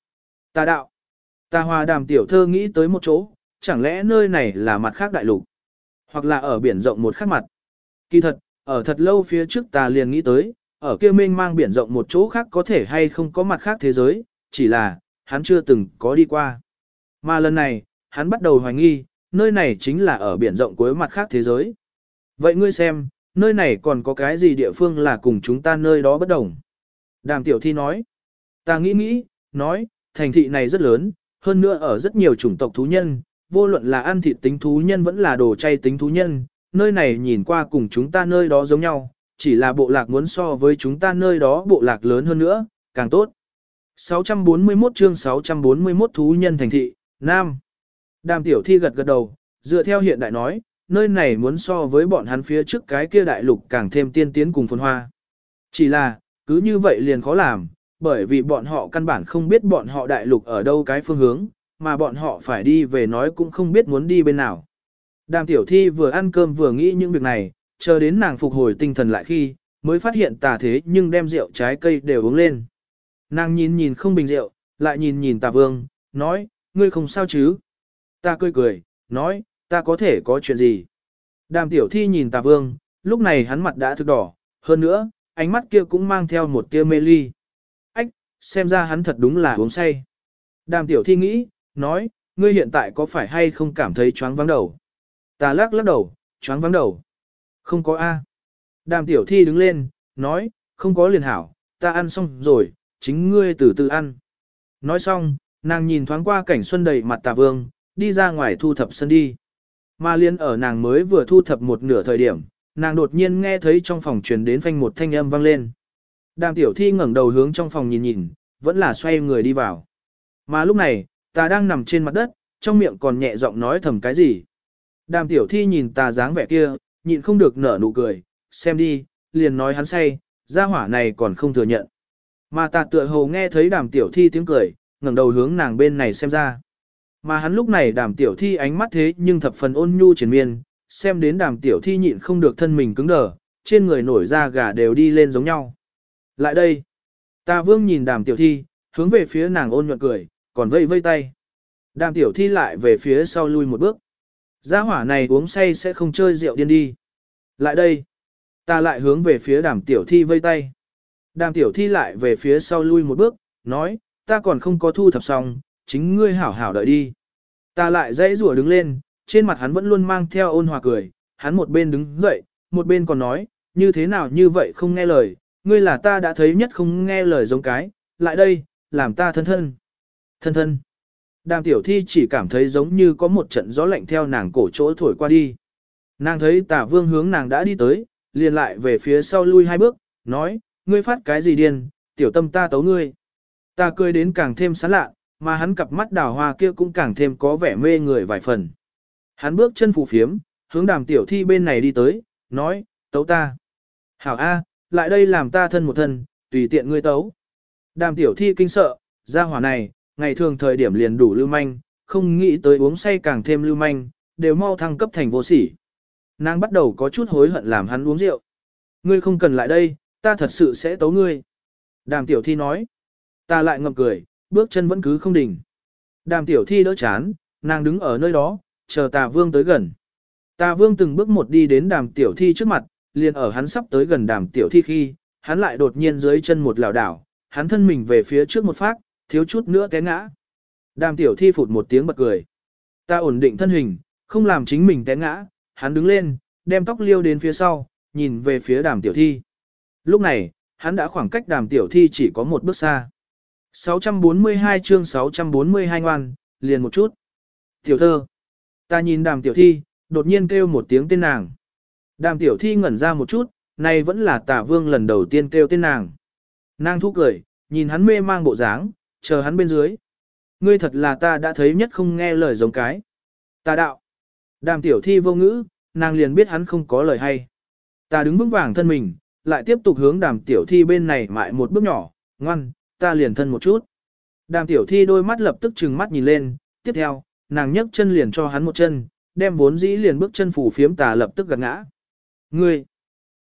Tà đạo. Tà hòa đàm tiểu thơ nghĩ tới một chỗ, chẳng lẽ nơi này là mặt khác đại lục. Hoặc là ở biển rộng một khác mặt. Kỳ thật, ở thật lâu phía trước ta liền nghĩ tới, ở kia mênh mang biển rộng một chỗ khác có thể hay không có mặt khác thế giới, chỉ là, hắn chưa từng có đi qua. Mà lần này, hắn bắt đầu hoài nghi, nơi này chính là ở biển rộng cuối mặt khác thế giới. Vậy ngươi xem, nơi này còn có cái gì địa phương là cùng chúng ta nơi đó bất đồng? Đàm tiểu thi nói, ta nghĩ nghĩ, nói, thành thị này rất lớn, hơn nữa ở rất nhiều chủng tộc thú nhân, vô luận là ăn thịt tính thú nhân vẫn là đồ chay tính thú nhân, nơi này nhìn qua cùng chúng ta nơi đó giống nhau, chỉ là bộ lạc muốn so với chúng ta nơi đó bộ lạc lớn hơn nữa, càng tốt. 641 chương 641 thú nhân thành thị, Nam. Đàm tiểu thi gật gật đầu, dựa theo hiện đại nói, nơi này muốn so với bọn hắn phía trước cái kia đại lục càng thêm tiên tiến cùng phồn hoa. Chỉ là, cứ như vậy liền khó làm, bởi vì bọn họ căn bản không biết bọn họ đại lục ở đâu cái phương hướng, mà bọn họ phải đi về nói cũng không biết muốn đi bên nào. Đàm tiểu thi vừa ăn cơm vừa nghĩ những việc này, chờ đến nàng phục hồi tinh thần lại khi, mới phát hiện tà thế nhưng đem rượu trái cây đều uống lên. Nàng nhìn nhìn không bình rượu, lại nhìn nhìn tà vương, nói, ngươi không sao chứ? Ta cười cười, nói, ta có thể có chuyện gì? Đàm tiểu thi nhìn tà vương, lúc này hắn mặt đã thực đỏ, hơn nữa, ánh mắt kia cũng mang theo một tia mê ly. Ách, xem ra hắn thật đúng là uống say. Đàm tiểu thi nghĩ, nói, ngươi hiện tại có phải hay không cảm thấy choáng vắng đầu? Ta lắc lắc đầu, choáng vắng đầu. Không có A. Đàm tiểu thi đứng lên, nói, không có liền hảo, ta ăn xong rồi, chính ngươi từ từ ăn. Nói xong, nàng nhìn thoáng qua cảnh xuân đầy mặt tà vương, đi ra ngoài thu thập sân đi. Mà liên ở nàng mới vừa thu thập một nửa thời điểm, nàng đột nhiên nghe thấy trong phòng truyền đến phanh một thanh âm vang lên. Đàm tiểu thi ngẩng đầu hướng trong phòng nhìn nhìn, vẫn là xoay người đi vào. Mà lúc này, ta đang nằm trên mặt đất, trong miệng còn nhẹ giọng nói thầm cái gì. Đàm tiểu thi nhìn ta dáng vẻ kia, nhịn không được nở nụ cười, xem đi, liền nói hắn say, gia hỏa này còn không thừa nhận. Mà tạ tựa hồ nghe thấy đàm tiểu thi tiếng cười, ngẩng đầu hướng nàng bên này xem ra. Mà hắn lúc này đàm tiểu thi ánh mắt thế nhưng thập phần ôn nhu triển miên, xem đến đàm tiểu thi nhịn không được thân mình cứng đờ, trên người nổi da gà đều đi lên giống nhau. Lại đây, ta vương nhìn đàm tiểu thi, hướng về phía nàng ôn nhuận cười, còn vây vây tay. Đàm tiểu thi lại về phía sau lui một bước. Gia hỏa này uống say sẽ không chơi rượu điên đi. Lại đây. Ta lại hướng về phía đàm tiểu thi vây tay. Đàm tiểu thi lại về phía sau lui một bước, nói, ta còn không có thu thập xong, chính ngươi hảo hảo đợi đi. Ta lại dãy rủa đứng lên, trên mặt hắn vẫn luôn mang theo ôn hòa cười, hắn một bên đứng dậy, một bên còn nói, như thế nào như vậy không nghe lời, ngươi là ta đã thấy nhất không nghe lời giống cái, lại đây, làm ta thân thân. Thân thân. Đàm tiểu thi chỉ cảm thấy giống như có một trận gió lạnh theo nàng cổ chỗ thổi qua đi. Nàng thấy tả vương hướng nàng đã đi tới, liền lại về phía sau lui hai bước, nói, ngươi phát cái gì điên, tiểu tâm ta tấu ngươi. Ta cười đến càng thêm sán lạ, mà hắn cặp mắt đào hoa kia cũng càng thêm có vẻ mê người vài phần. Hắn bước chân phù phiếm, hướng đàm tiểu thi bên này đi tới, nói, tấu ta. Hảo A, lại đây làm ta thân một thân, tùy tiện ngươi tấu. Đàm tiểu thi kinh sợ, ra hỏa này, ngày thường thời điểm liền đủ lưu manh, không nghĩ tới uống say càng thêm lưu manh, đều mau thăng cấp thành vô sỉ. Nàng bắt đầu có chút hối hận làm hắn uống rượu. Ngươi không cần lại đây, ta thật sự sẽ tấu ngươi. Đàm tiểu thi nói. Ta lại ngậm cười, bước chân vẫn cứ không đỉnh. Đàm tiểu thi đỡ chán, nàng đứng ở nơi đó, chờ tà vương tới gần. Tà vương từng bước một đi đến đàm tiểu thi trước mặt, liền ở hắn sắp tới gần đàm tiểu thi khi, hắn lại đột nhiên dưới chân một lảo đảo, hắn thân mình về phía trước một phát, thiếu chút nữa té ngã. Đàm tiểu thi phụt một tiếng bật cười. Ta ổn định thân hình, không làm chính mình té ngã, hắn đứng lên, đem tóc liêu đến phía sau, nhìn về phía đàm tiểu thi. Lúc này, hắn đã khoảng cách đàm tiểu thi chỉ có một bước xa. 642 chương 642 ngoan, liền một chút. Tiểu thơ. Ta nhìn đàm tiểu thi, đột nhiên kêu một tiếng tên nàng. Đàm tiểu thi ngẩn ra một chút, này vẫn là tả vương lần đầu tiên kêu tên nàng. Nàng thu cười, nhìn hắn mê mang bộ dáng, chờ hắn bên dưới. Ngươi thật là ta đã thấy nhất không nghe lời giống cái. Ta đạo. Đàm tiểu thi vô ngữ, nàng liền biết hắn không có lời hay. Ta đứng vững vàng thân mình, lại tiếp tục hướng đàm tiểu thi bên này mại một bước nhỏ, ngoan, ta liền thân một chút. Đàm tiểu thi đôi mắt lập tức trừng mắt nhìn lên, tiếp theo, nàng nhấc chân liền cho hắn một chân, đem vốn dĩ liền bước chân phủ phiếm tà lập tức gạt ngã. Ngươi,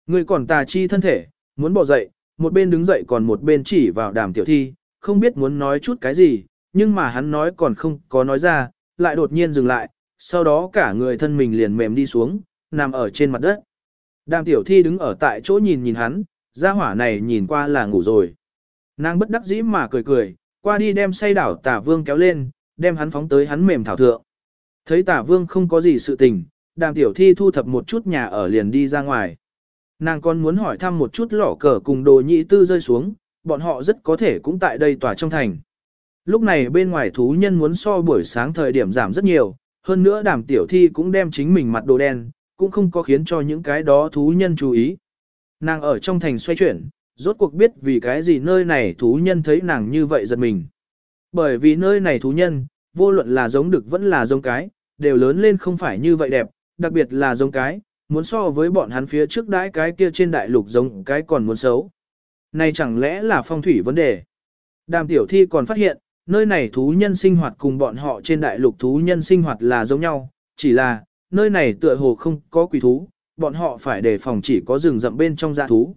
ngươi còn tà chi thân thể, muốn bỏ dậy, một bên đứng dậy còn một bên chỉ vào đàm tiểu thi, không biết muốn nói chút cái gì, nhưng mà hắn nói còn không có nói ra, lại đột nhiên dừng lại, sau đó cả người thân mình liền mềm đi xuống, nằm ở trên mặt đất. Đàm tiểu thi đứng ở tại chỗ nhìn nhìn hắn, gia hỏa này nhìn qua là ngủ rồi. Nàng bất đắc dĩ mà cười cười, qua đi đem say đảo tả vương kéo lên, đem hắn phóng tới hắn mềm thảo thượng. Thấy tả vương không có gì sự tình, đàm tiểu thi thu thập một chút nhà ở liền đi ra ngoài. Nàng còn muốn hỏi thăm một chút lỏ cờ cùng đồ nhị tư rơi xuống, bọn họ rất có thể cũng tại đây tỏa trong thành. Lúc này bên ngoài thú nhân muốn so buổi sáng thời điểm giảm rất nhiều, hơn nữa đàm tiểu thi cũng đem chính mình mặt đồ đen, cũng không có khiến cho những cái đó thú nhân chú ý. Nàng ở trong thành xoay chuyển, rốt cuộc biết vì cái gì nơi này thú nhân thấy nàng như vậy giật mình. Bởi vì nơi này thú nhân, vô luận là giống đực vẫn là giống cái, đều lớn lên không phải như vậy đẹp, đặc biệt là giống cái, muốn so với bọn hắn phía trước đãi cái kia trên đại lục giống cái còn muốn xấu. Này chẳng lẽ là phong thủy vấn đề? Đàm tiểu thi còn phát hiện, nơi này thú nhân sinh hoạt cùng bọn họ trên đại lục thú nhân sinh hoạt là giống nhau, chỉ là, nơi này tựa hồ không có quỷ thú, bọn họ phải đề phòng chỉ có rừng rậm bên trong dạ thú.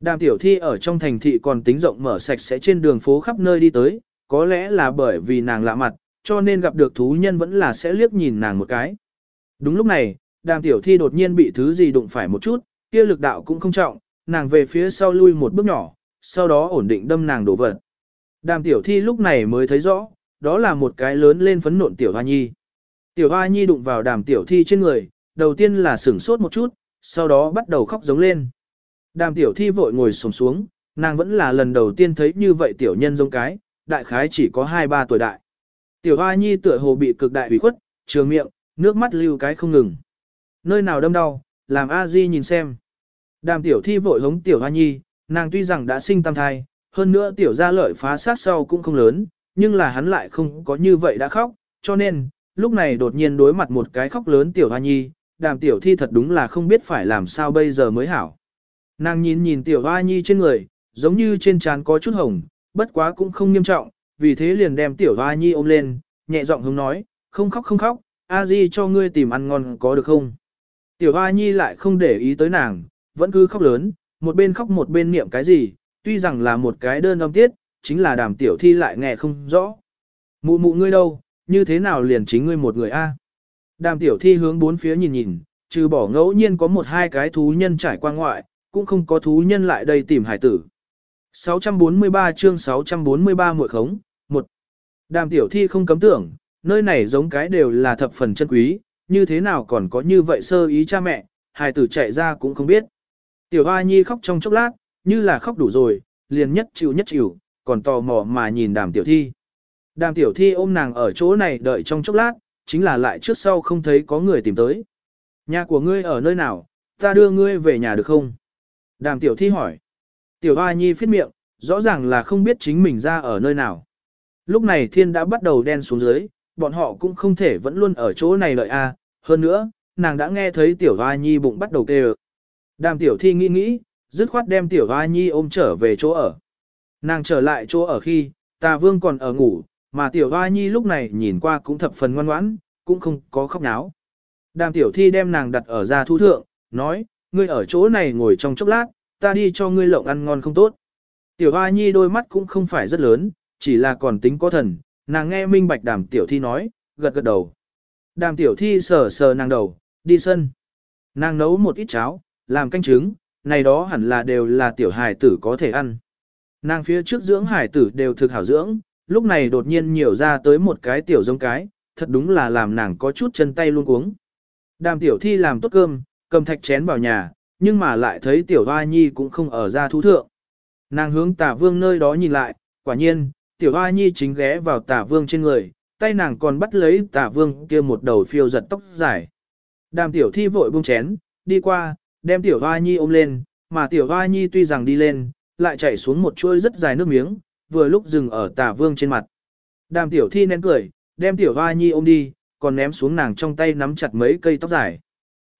Đàm tiểu thi ở trong thành thị còn tính rộng mở sạch sẽ trên đường phố khắp nơi đi tới, có lẽ là bởi vì nàng lạ mặt, cho nên gặp được thú nhân vẫn là sẽ liếc nhìn nàng một cái. Đúng lúc này, đàm tiểu thi đột nhiên bị thứ gì đụng phải một chút, kia lực đạo cũng không trọng, nàng về phía sau lui một bước nhỏ, sau đó ổn định đâm nàng đổ vật. Đàm tiểu thi lúc này mới thấy rõ, đó là một cái lớn lên phấn nộn tiểu hoa nhi. Tiểu hoa nhi đụng vào đàm tiểu thi trên người, đầu tiên là sửng sốt một chút, sau đó bắt đầu khóc giống lên. Đàm tiểu thi vội ngồi sồm xuống, nàng vẫn là lần đầu tiên thấy như vậy tiểu nhân giống cái, đại khái chỉ có 2-3 tuổi đại. Tiểu hoa nhi tựa hồ bị cực đại ủy khuất, trường miệng, nước mắt lưu cái không ngừng. Nơi nào đâm đau, làm A Di nhìn xem. Đàm tiểu thi vội hống tiểu hoa nhi, nàng tuy rằng đã sinh tam thai, hơn nữa tiểu gia lợi phá sát sau cũng không lớn, nhưng là hắn lại không có như vậy đã khóc, cho nên, lúc này đột nhiên đối mặt một cái khóc lớn tiểu hoa nhi, đàm tiểu thi thật đúng là không biết phải làm sao bây giờ mới hảo. Nàng nhìn nhìn tiểu hoa nhi trên người, giống như trên trán có chút hồng, bất quá cũng không nghiêm trọng, vì thế liền đem tiểu hoa nhi ôm lên, nhẹ giọng hướng nói, không khóc không khóc, a di cho ngươi tìm ăn ngon có được không? Tiểu hoa nhi lại không để ý tới nàng, vẫn cứ khóc lớn, một bên khóc một bên niệm cái gì, tuy rằng là một cái đơn âm tiết, chính là đàm tiểu thi lại nghe không rõ. Mụ mụ ngươi đâu, như thế nào liền chính ngươi một người a? Đàm tiểu thi hướng bốn phía nhìn nhìn, trừ bỏ ngẫu nhiên có một hai cái thú nhân trải qua ngoại, cũng không có thú nhân lại đây tìm hải tử. 643 chương 643 muội khống, một Đàm tiểu thi không cấm tưởng, nơi này giống cái đều là thập phần chân quý, như thế nào còn có như vậy sơ ý cha mẹ, hải tử chạy ra cũng không biết. Tiểu Hoa Nhi khóc trong chốc lát, như là khóc đủ rồi, liền nhất chịu nhất chịu, còn tò mò mà nhìn đàm tiểu thi. Đàm tiểu thi ôm nàng ở chỗ này đợi trong chốc lát, chính là lại trước sau không thấy có người tìm tới. Nhà của ngươi ở nơi nào, ta đưa ngươi về nhà được không? Đàm tiểu thi hỏi. Tiểu Hoa Nhi phết miệng, rõ ràng là không biết chính mình ra ở nơi nào. Lúc này thiên đã bắt đầu đen xuống dưới, bọn họ cũng không thể vẫn luôn ở chỗ này lợi a. hơn nữa, nàng đã nghe thấy tiểu Hoa Nhi bụng bắt đầu kêu. Đàm tiểu thi nghĩ nghĩ, dứt khoát đem tiểu Hoa Nhi ôm trở về chỗ ở. Nàng trở lại chỗ ở khi, tà vương còn ở ngủ, mà tiểu Hoa Nhi lúc này nhìn qua cũng thập phần ngoan ngoãn, cũng không có khóc náo. Đàm tiểu thi đem nàng đặt ở ra thu thượng, nói, ngươi ở chỗ này ngồi trong chốc lát, ta đi cho ngươi lộng ăn ngon không tốt. Tiểu Hoa Nhi đôi mắt cũng không phải rất lớn, chỉ là còn tính có thần, nàng nghe minh bạch đàm tiểu thi nói, gật gật đầu. Đàm tiểu thi sờ sờ nàng đầu, đi sân. Nàng nấu một ít cháo, làm canh trứng, này đó hẳn là đều là tiểu hài tử có thể ăn. Nàng phía trước dưỡng hải tử đều thực hảo dưỡng, lúc này đột nhiên nhiều ra tới một cái tiểu giống cái, thật đúng là làm nàng có chút chân tay luôn cuống. Đàm tiểu thi làm tốt cơm, cầm thạch chén vào nhà, nhưng mà lại thấy tiểu hoa nhi cũng không ở ra thú thượng. Nàng hướng tả vương nơi đó nhìn lại, quả nhiên, tiểu hoa nhi chính ghé vào tả vương trên người, tay nàng còn bắt lấy tả vương kia một đầu phiêu giật tóc dài. Đàm tiểu thi vội buông chén, đi qua, đem tiểu hoa nhi ôm lên, mà tiểu hoa nhi tuy rằng đi lên, lại chảy xuống một chuôi rất dài nước miếng, vừa lúc dừng ở tả vương trên mặt. Đàm tiểu thi nén cười, đem tiểu hoa nhi ôm đi, còn ném xuống nàng trong tay nắm chặt mấy cây tóc dài.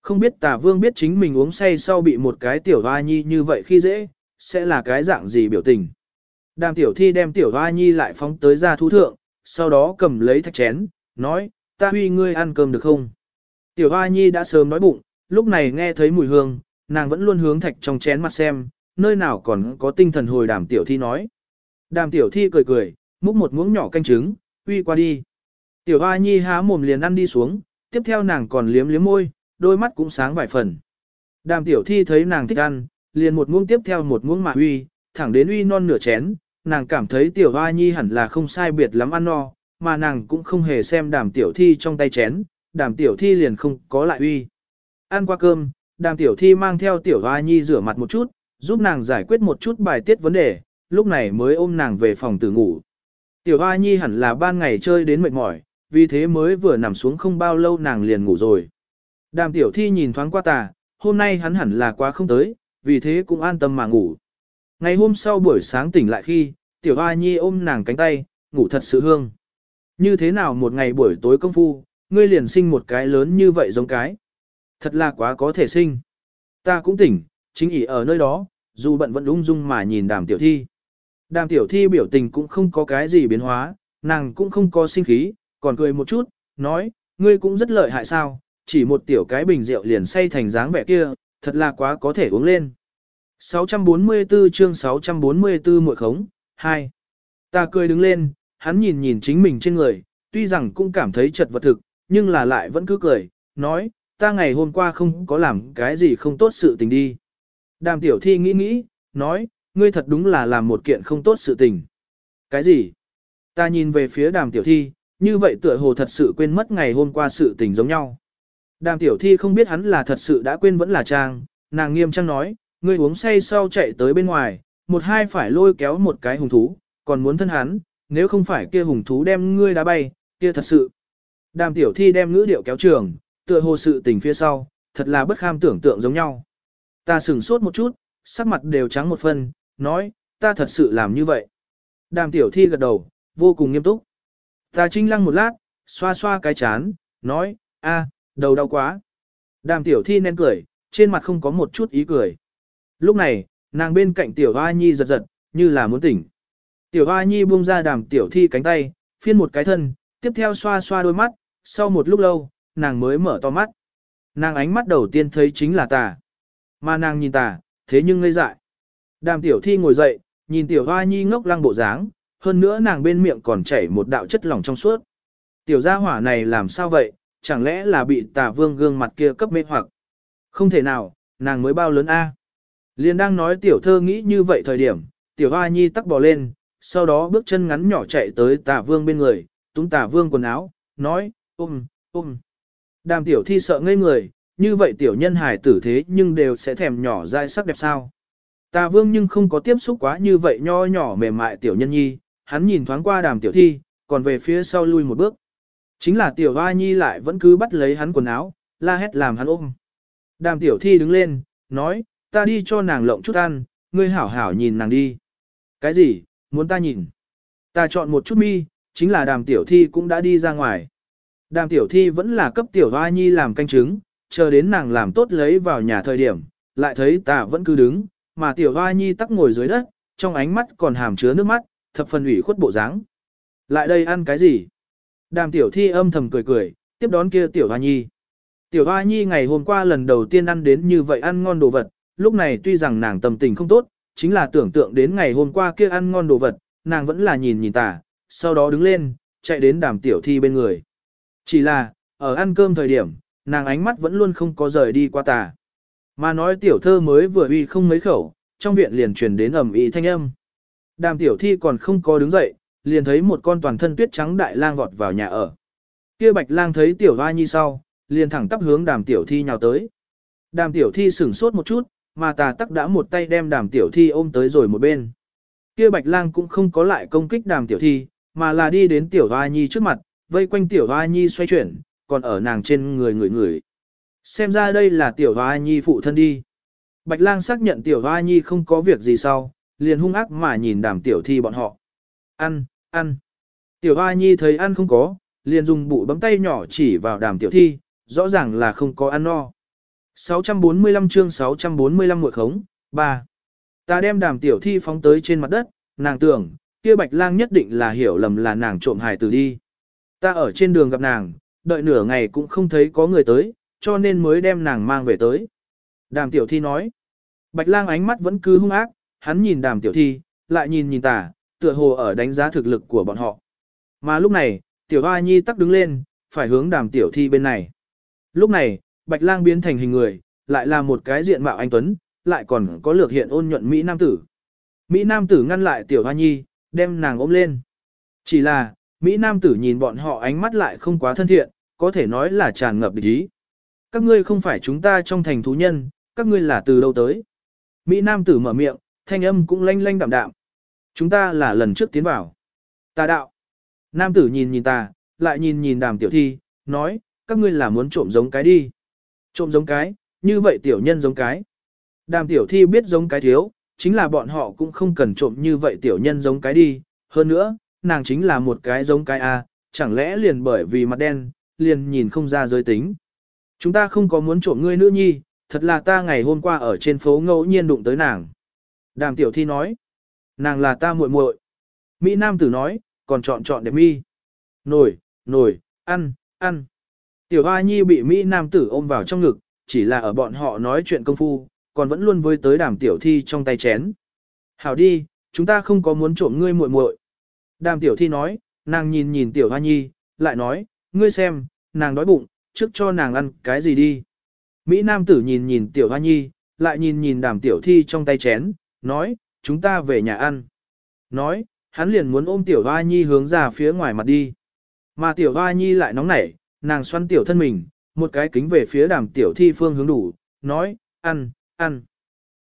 Không biết tả vương biết chính mình uống say sau bị một cái tiểu hoa nhi như vậy khi dễ, sẽ là cái dạng gì biểu tình. Đàm tiểu thi đem tiểu hoa nhi lại phóng tới ra thú thượng, sau đó cầm lấy thạch chén, nói, ta huy ngươi ăn cơm được không? Tiểu hoa nhi đã sớm nói bụng, lúc này nghe thấy mùi hương, nàng vẫn luôn hướng thạch trong chén mặt xem, nơi nào còn có tinh thần hồi đàm tiểu thi nói. Đàm tiểu thi cười cười, múc một muỗng nhỏ canh trứng, uy qua đi. Tiểu hoa nhi há mồm liền ăn đi xuống, tiếp theo nàng còn liếm liếm môi, đôi mắt cũng sáng vài phần. Đàm tiểu thi thấy nàng thích ăn, liền một muỗng tiếp theo một muỗng mà uy, thẳng đến uy non nửa chén, nàng cảm thấy tiểu hoa nhi hẳn là không sai biệt lắm ăn no, mà nàng cũng không hề xem đàm tiểu thi trong tay chén, đàm tiểu thi liền không có lại uy. Ăn qua cơm, đàm tiểu thi mang theo tiểu hoa nhi rửa mặt một chút, giúp nàng giải quyết một chút bài tiết vấn đề, lúc này mới ôm nàng về phòng tử ngủ. Tiểu hoa nhi hẳn là ban ngày chơi đến mệt mỏi, vì thế mới vừa nằm xuống không bao lâu nàng liền ngủ rồi. Đàm tiểu thi nhìn thoáng qua tà, hôm nay hắn hẳn là quá không tới, vì thế cũng an tâm mà ngủ. Ngày hôm sau buổi sáng tỉnh lại khi, tiểu hoa nhi ôm nàng cánh tay, ngủ thật sự hương. Như thế nào một ngày buổi tối công phu, ngươi liền sinh một cái lớn như vậy giống cái. Thật là quá có thể sinh. Ta cũng tỉnh, chính ỉ ở nơi đó, dù bận vẫn ung dung mà nhìn đàm tiểu thi. Đàm tiểu thi biểu tình cũng không có cái gì biến hóa, nàng cũng không có sinh khí, còn cười một chút, nói, ngươi cũng rất lợi hại sao, chỉ một tiểu cái bình rượu liền say thành dáng vẻ kia, thật là quá có thể uống lên. 644 chương 644 muội khống, 2. Ta cười đứng lên, hắn nhìn nhìn chính mình trên người, tuy rằng cũng cảm thấy chật vật thực, nhưng là lại vẫn cứ cười, nói, ta ngày hôm qua không có làm cái gì không tốt sự tình đi. Đàm tiểu thi nghĩ nghĩ, nói, ngươi thật đúng là làm một kiện không tốt sự tình. Cái gì? Ta nhìn về phía đàm tiểu thi, như vậy tựa hồ thật sự quên mất ngày hôm qua sự tình giống nhau. Đàm tiểu thi không biết hắn là thật sự đã quên vẫn là trang, nàng nghiêm trang nói, ngươi uống say sau chạy tới bên ngoài, một hai phải lôi kéo một cái hùng thú, còn muốn thân hắn, nếu không phải kia hùng thú đem ngươi đá bay, kia thật sự. Đàm tiểu thi đem ngữ điệu kéo trường, tựa hồ sự tình phía sau, thật là bất kham tưởng tượng giống nhau. Ta sửng sốt một chút, sắc mặt đều trắng một phần, nói, ta thật sự làm như vậy. Đàm tiểu thi gật đầu, vô cùng nghiêm túc. Ta trinh lăng một lát, xoa xoa cái chán, nói, a, đầu đau quá. Đàm tiểu thi nên cười, trên mặt không có một chút ý cười. Lúc này, nàng bên cạnh tiểu hoa nhi giật giật, như là muốn tỉnh. Tiểu hoa nhi buông ra đàm tiểu thi cánh tay, phiên một cái thân, tiếp theo xoa xoa đôi mắt, sau một lúc lâu, nàng mới mở to mắt. Nàng ánh mắt đầu tiên thấy chính là tà. Mà nàng nhìn tà, thế nhưng ngây dại. Đàm tiểu thi ngồi dậy, nhìn tiểu hoa nhi ngốc lăng bộ dáng, hơn nữa nàng bên miệng còn chảy một đạo chất lỏng trong suốt. Tiểu gia hỏa này làm sao vậy, chẳng lẽ là bị tà vương gương mặt kia cấp mê hoặc. Không thể nào, nàng mới bao lớn A. Liên đang nói tiểu thơ nghĩ như vậy thời điểm, tiểu hoa nhi tắc bò lên, sau đó bước chân ngắn nhỏ chạy tới tà vương bên người, túng tà vương quần áo, nói, ôm, ôm. Đàm tiểu thi sợ ngây người, như vậy tiểu nhân hài tử thế nhưng đều sẽ thèm nhỏ dai sắc đẹp sao. Tà vương nhưng không có tiếp xúc quá như vậy nho nhỏ mềm mại tiểu nhân nhi, hắn nhìn thoáng qua đàm tiểu thi, còn về phía sau lui một bước. Chính là tiểu hoa nhi lại vẫn cứ bắt lấy hắn quần áo, la hét làm hắn ôm. Đàm tiểu thi đứng lên, nói, ta đi cho nàng lộng chút ăn, ngươi hảo hảo nhìn nàng đi. Cái gì, muốn ta nhìn? Ta chọn một chút mi, chính là đàm tiểu thi cũng đã đi ra ngoài. Đàm tiểu thi vẫn là cấp tiểu hoa nhi làm canh chứng, chờ đến nàng làm tốt lấy vào nhà thời điểm, lại thấy tạ vẫn cứ đứng, mà tiểu hoa nhi tắc ngồi dưới đất, trong ánh mắt còn hàm chứa nước mắt, thập phần ủy khuất bộ dáng. Lại đây ăn cái gì? Đàm tiểu thi âm thầm cười cười, tiếp đón kia tiểu hoa nhi. Tiểu hoa nhi ngày hôm qua lần đầu tiên ăn đến như vậy ăn ngon đồ vật, lúc này tuy rằng nàng tâm tình không tốt, chính là tưởng tượng đến ngày hôm qua kia ăn ngon đồ vật, nàng vẫn là nhìn nhìn tả, sau đó đứng lên, chạy đến đàm tiểu thi bên người. Chỉ là, Ở ăn cơm thời điểm, nàng ánh mắt vẫn luôn không có rời đi qua tà. Mà nói tiểu thơ mới vừa uy không mấy khẩu, trong viện liền truyền đến ầm ĩ thanh âm. Đàm tiểu thi còn không có đứng dậy, liền thấy một con toàn thân tuyết trắng đại lang vọt vào nhà ở. Kia bạch lang thấy tiểu hoa nhi sau, liền thẳng tắp hướng đàm tiểu thi nhào tới. Đàm tiểu thi sửng sốt một chút, mà tà tắc đã một tay đem đàm tiểu thi ôm tới rồi một bên. Kia bạch lang cũng không có lại công kích đàm tiểu thi, mà là đi đến tiểu hoa nhi trước mặt, vây quanh tiểu hoa nhi xoay chuyển, còn ở nàng trên người người người. Xem ra đây là tiểu hoa nhi phụ thân đi. Bạch lang xác nhận tiểu hoa nhi không có việc gì sau, liền hung ác mà nhìn đàm tiểu thi bọn họ. Ăn, ăn. Tiểu hoa nhi thấy ăn không có, liền dùng bụ bấm tay nhỏ chỉ vào đàm tiểu thi, rõ ràng là không có ăn no. 645 chương 645 muội khống, 3. Ta đem đàm tiểu thi phóng tới trên mặt đất, nàng tưởng, kia bạch lang nhất định là hiểu lầm là nàng trộm hài tử đi. Ta ở trên đường gặp nàng, đợi nửa ngày cũng không thấy có người tới, cho nên mới đem nàng mang về tới. Đàm tiểu thi nói, bạch lang ánh mắt vẫn cứ hung ác, hắn nhìn đàm tiểu thi, lại nhìn nhìn tả, tựa hồ ở đánh giá thực lực của bọn họ. Mà lúc này, tiểu hoa nhi tắc đứng lên, phải hướng đàm tiểu thi bên này. Lúc này, bạch lang biến thành hình người, lại là một cái diện mạo anh Tuấn, lại còn có lược hiện ôn nhuận Mỹ Nam tử. Mỹ Nam tử ngăn lại tiểu hoa nhi, đem nàng ôm lên. Chỉ là, Mỹ Nam tử nhìn bọn họ ánh mắt lại không quá thân thiện, có thể nói là tràn ngập địch ý. Các ngươi không phải chúng ta trong thành thú nhân, các ngươi là từ đâu tới. Mỹ Nam tử mở miệng, thanh âm cũng lanh lanh đạm đạm. Chúng ta là lần trước tiến vào. Tà đạo. Nam tử nhìn nhìn ta, lại nhìn nhìn đàm tiểu thi, nói, các ngươi là muốn trộm giống cái đi. Trộm giống cái, như vậy tiểu nhân giống cái. Đàm tiểu thi biết giống cái thiếu, chính là bọn họ cũng không cần trộm như vậy tiểu nhân giống cái đi. Hơn nữa, nàng chính là một cái giống cái A, chẳng lẽ liền bởi vì mặt đen, liền nhìn không ra giới tính. Chúng ta không có muốn trộm ngươi nữ nhi, thật là ta ngày hôm qua ở trên phố ngẫu nhiên đụng tới nàng. Đàm tiểu thi nói, nàng là ta muội muội. Mỹ Nam tử nói, còn chọn chọn đẹp mi. Nổi, nổi, ăn, ăn. Tiểu Hoa Nhi bị Mỹ Nam tử ôm vào trong ngực, chỉ là ở bọn họ nói chuyện công phu, còn vẫn luôn với tới đàm tiểu thi trong tay chén. Hảo đi, chúng ta không có muốn trộm ngươi muội muội. Đàm tiểu thi nói, nàng nhìn nhìn tiểu Hoa Nhi, lại nói, ngươi xem, nàng đói bụng, trước cho nàng ăn cái gì đi. Mỹ Nam tử nhìn nhìn tiểu Hoa Nhi, lại nhìn nhìn đàm tiểu thi trong tay chén, nói, chúng ta về nhà ăn. Nói, hắn liền muốn ôm tiểu hoa nhi hướng ra phía ngoài mặt đi. Mà tiểu hoa nhi lại nóng nảy, nàng xoăn tiểu thân mình, một cái kính về phía đàm tiểu thi phương hướng đủ, nói, ăn, ăn.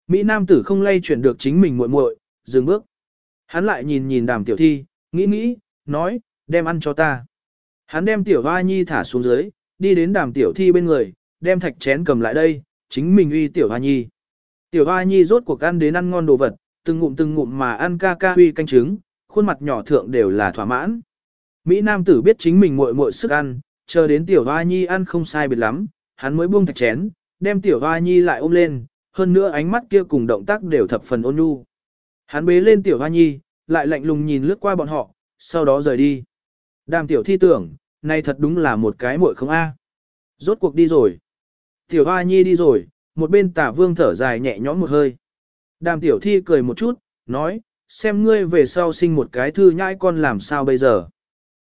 Mỹ nam tử không lay chuyển được chính mình muội muội, dừng bước. Hắn lại nhìn nhìn đàm tiểu thi, nghĩ nghĩ, nói, đem ăn cho ta. Hắn đem tiểu hoa nhi thả xuống dưới, đi đến đàm tiểu thi bên người, đem thạch chén cầm lại đây, chính mình uy tiểu hoa nhi. Tiểu hoa nhi rốt cuộc ăn đến ăn ngon đồ vật, từng ngụm từng ngụm mà ăn ca ca uy canh trứng, khuôn mặt nhỏ thượng đều là thỏa mãn. Mỹ Nam tử biết chính mình muội muội sức ăn, chờ đến tiểu hoa nhi ăn không sai biệt lắm, hắn mới buông thạch chén, đem tiểu hoa nhi lại ôm lên, hơn nữa ánh mắt kia cùng động tác đều thập phần ôn nhu. Hắn bế lên tiểu hoa nhi, lại lạnh lùng nhìn lướt qua bọn họ, sau đó rời đi. Đàm tiểu thi tưởng, này thật đúng là một cái muội không a. Rốt cuộc đi rồi. Tiểu hoa nhi đi rồi, một bên tả vương thở dài nhẹ nhõm một hơi. Đàm tiểu thi cười một chút, nói, xem ngươi về sau sinh một cái thư nhãi con làm sao bây giờ.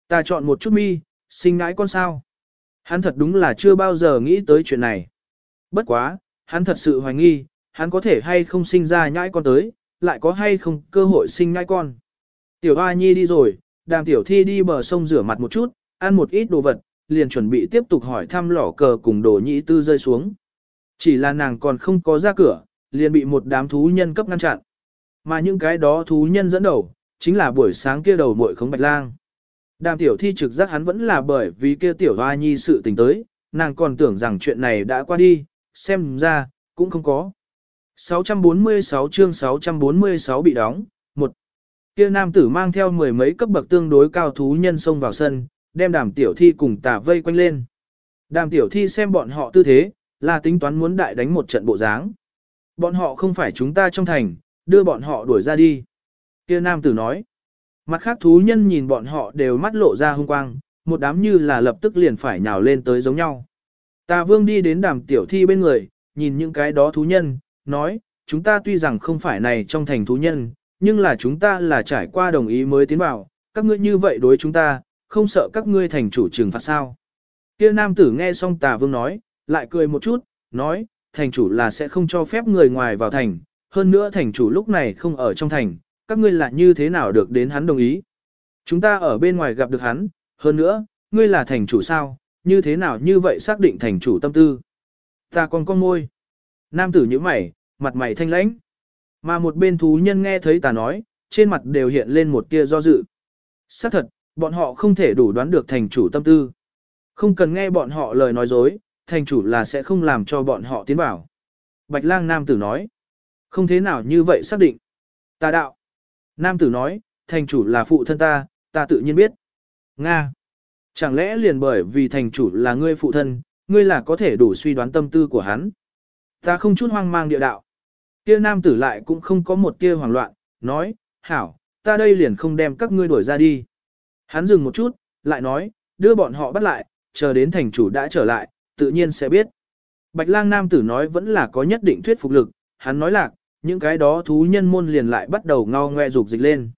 Ta chọn một chút mi, sinh nhãi con sao. Hắn thật đúng là chưa bao giờ nghĩ tới chuyện này. Bất quá, hắn thật sự hoài nghi, hắn có thể hay không sinh ra nhãi con tới, lại có hay không cơ hội sinh ngai con. Tiểu a Nhi đi rồi, đàm tiểu thi đi bờ sông rửa mặt một chút, ăn một ít đồ vật, liền chuẩn bị tiếp tục hỏi thăm lỏ cờ cùng đồ nhị tư rơi xuống. Chỉ là nàng còn không có ra cửa, liền bị một đám thú nhân cấp ngăn chặn. Mà những cái đó thú nhân dẫn đầu, chính là buổi sáng kia đầu muội khống bạch lang. Đàm tiểu thi trực giác hắn vẫn là bởi vì kia tiểu hoa nhi sự tình tới, nàng còn tưởng rằng chuyện này đã qua đi, xem ra, cũng không có. 646 chương 646 bị đóng, một Kia nam tử mang theo mười mấy cấp bậc tương đối cao thú nhân xông vào sân, đem đàm tiểu thi cùng tà vây quanh lên. Đàm tiểu thi xem bọn họ tư thế, là tính toán muốn đại đánh một trận bộ dáng. Bọn họ không phải chúng ta trong thành, đưa bọn họ đuổi ra đi. Kia nam tử nói. Mặt khác thú nhân nhìn bọn họ đều mắt lộ ra hung quang, một đám như là lập tức liền phải nhào lên tới giống nhau. Tà vương đi đến đàm tiểu thi bên người, nhìn những cái đó thú nhân, nói, chúng ta tuy rằng không phải này trong thành thú nhân, nhưng là chúng ta là trải qua đồng ý mới tiến vào, các ngươi như vậy đối chúng ta, không sợ các ngươi thành chủ trừng phạt sao. Kia nam tử nghe xong tà vương nói, lại cười một chút, nói, thành chủ là sẽ không cho phép người ngoài vào thành, hơn nữa thành chủ lúc này không ở trong thành, các ngươi là như thế nào được đến hắn đồng ý. Chúng ta ở bên ngoài gặp được hắn, hơn nữa, ngươi là thành chủ sao, như thế nào như vậy xác định thành chủ tâm tư. Ta còn con môi. Nam tử như mày, mặt mày thanh lãnh. Mà một bên thú nhân nghe thấy ta nói, trên mặt đều hiện lên một tia do dự. Xác thật, bọn họ không thể đủ đoán được thành chủ tâm tư. Không cần nghe bọn họ lời nói dối, thành chủ là sẽ không làm cho bọn họ tiến vào. Bạch lang nam tử nói, không thế nào như vậy xác định. Ta đạo. Nam tử nói, thành chủ là phụ thân ta, ta tự nhiên biết. Nga. Chẳng lẽ liền bởi vì thành chủ là ngươi phụ thân, ngươi là có thể đủ suy đoán tâm tư của hắn. Ta không chút hoang mang địa đạo. Kia nam tử lại cũng không có một tia hoảng loạn, nói, hảo, ta đây liền không đem các ngươi đuổi ra đi. Hắn dừng một chút, lại nói, đưa bọn họ bắt lại, chờ đến thành chủ đã trở lại, tự nhiên sẽ biết. Bạch lang nam tử nói vẫn là có nhất định thuyết phục lực, hắn nói lạc, những cái đó thú nhân môn liền lại bắt đầu ngao ngoe rục dịch lên.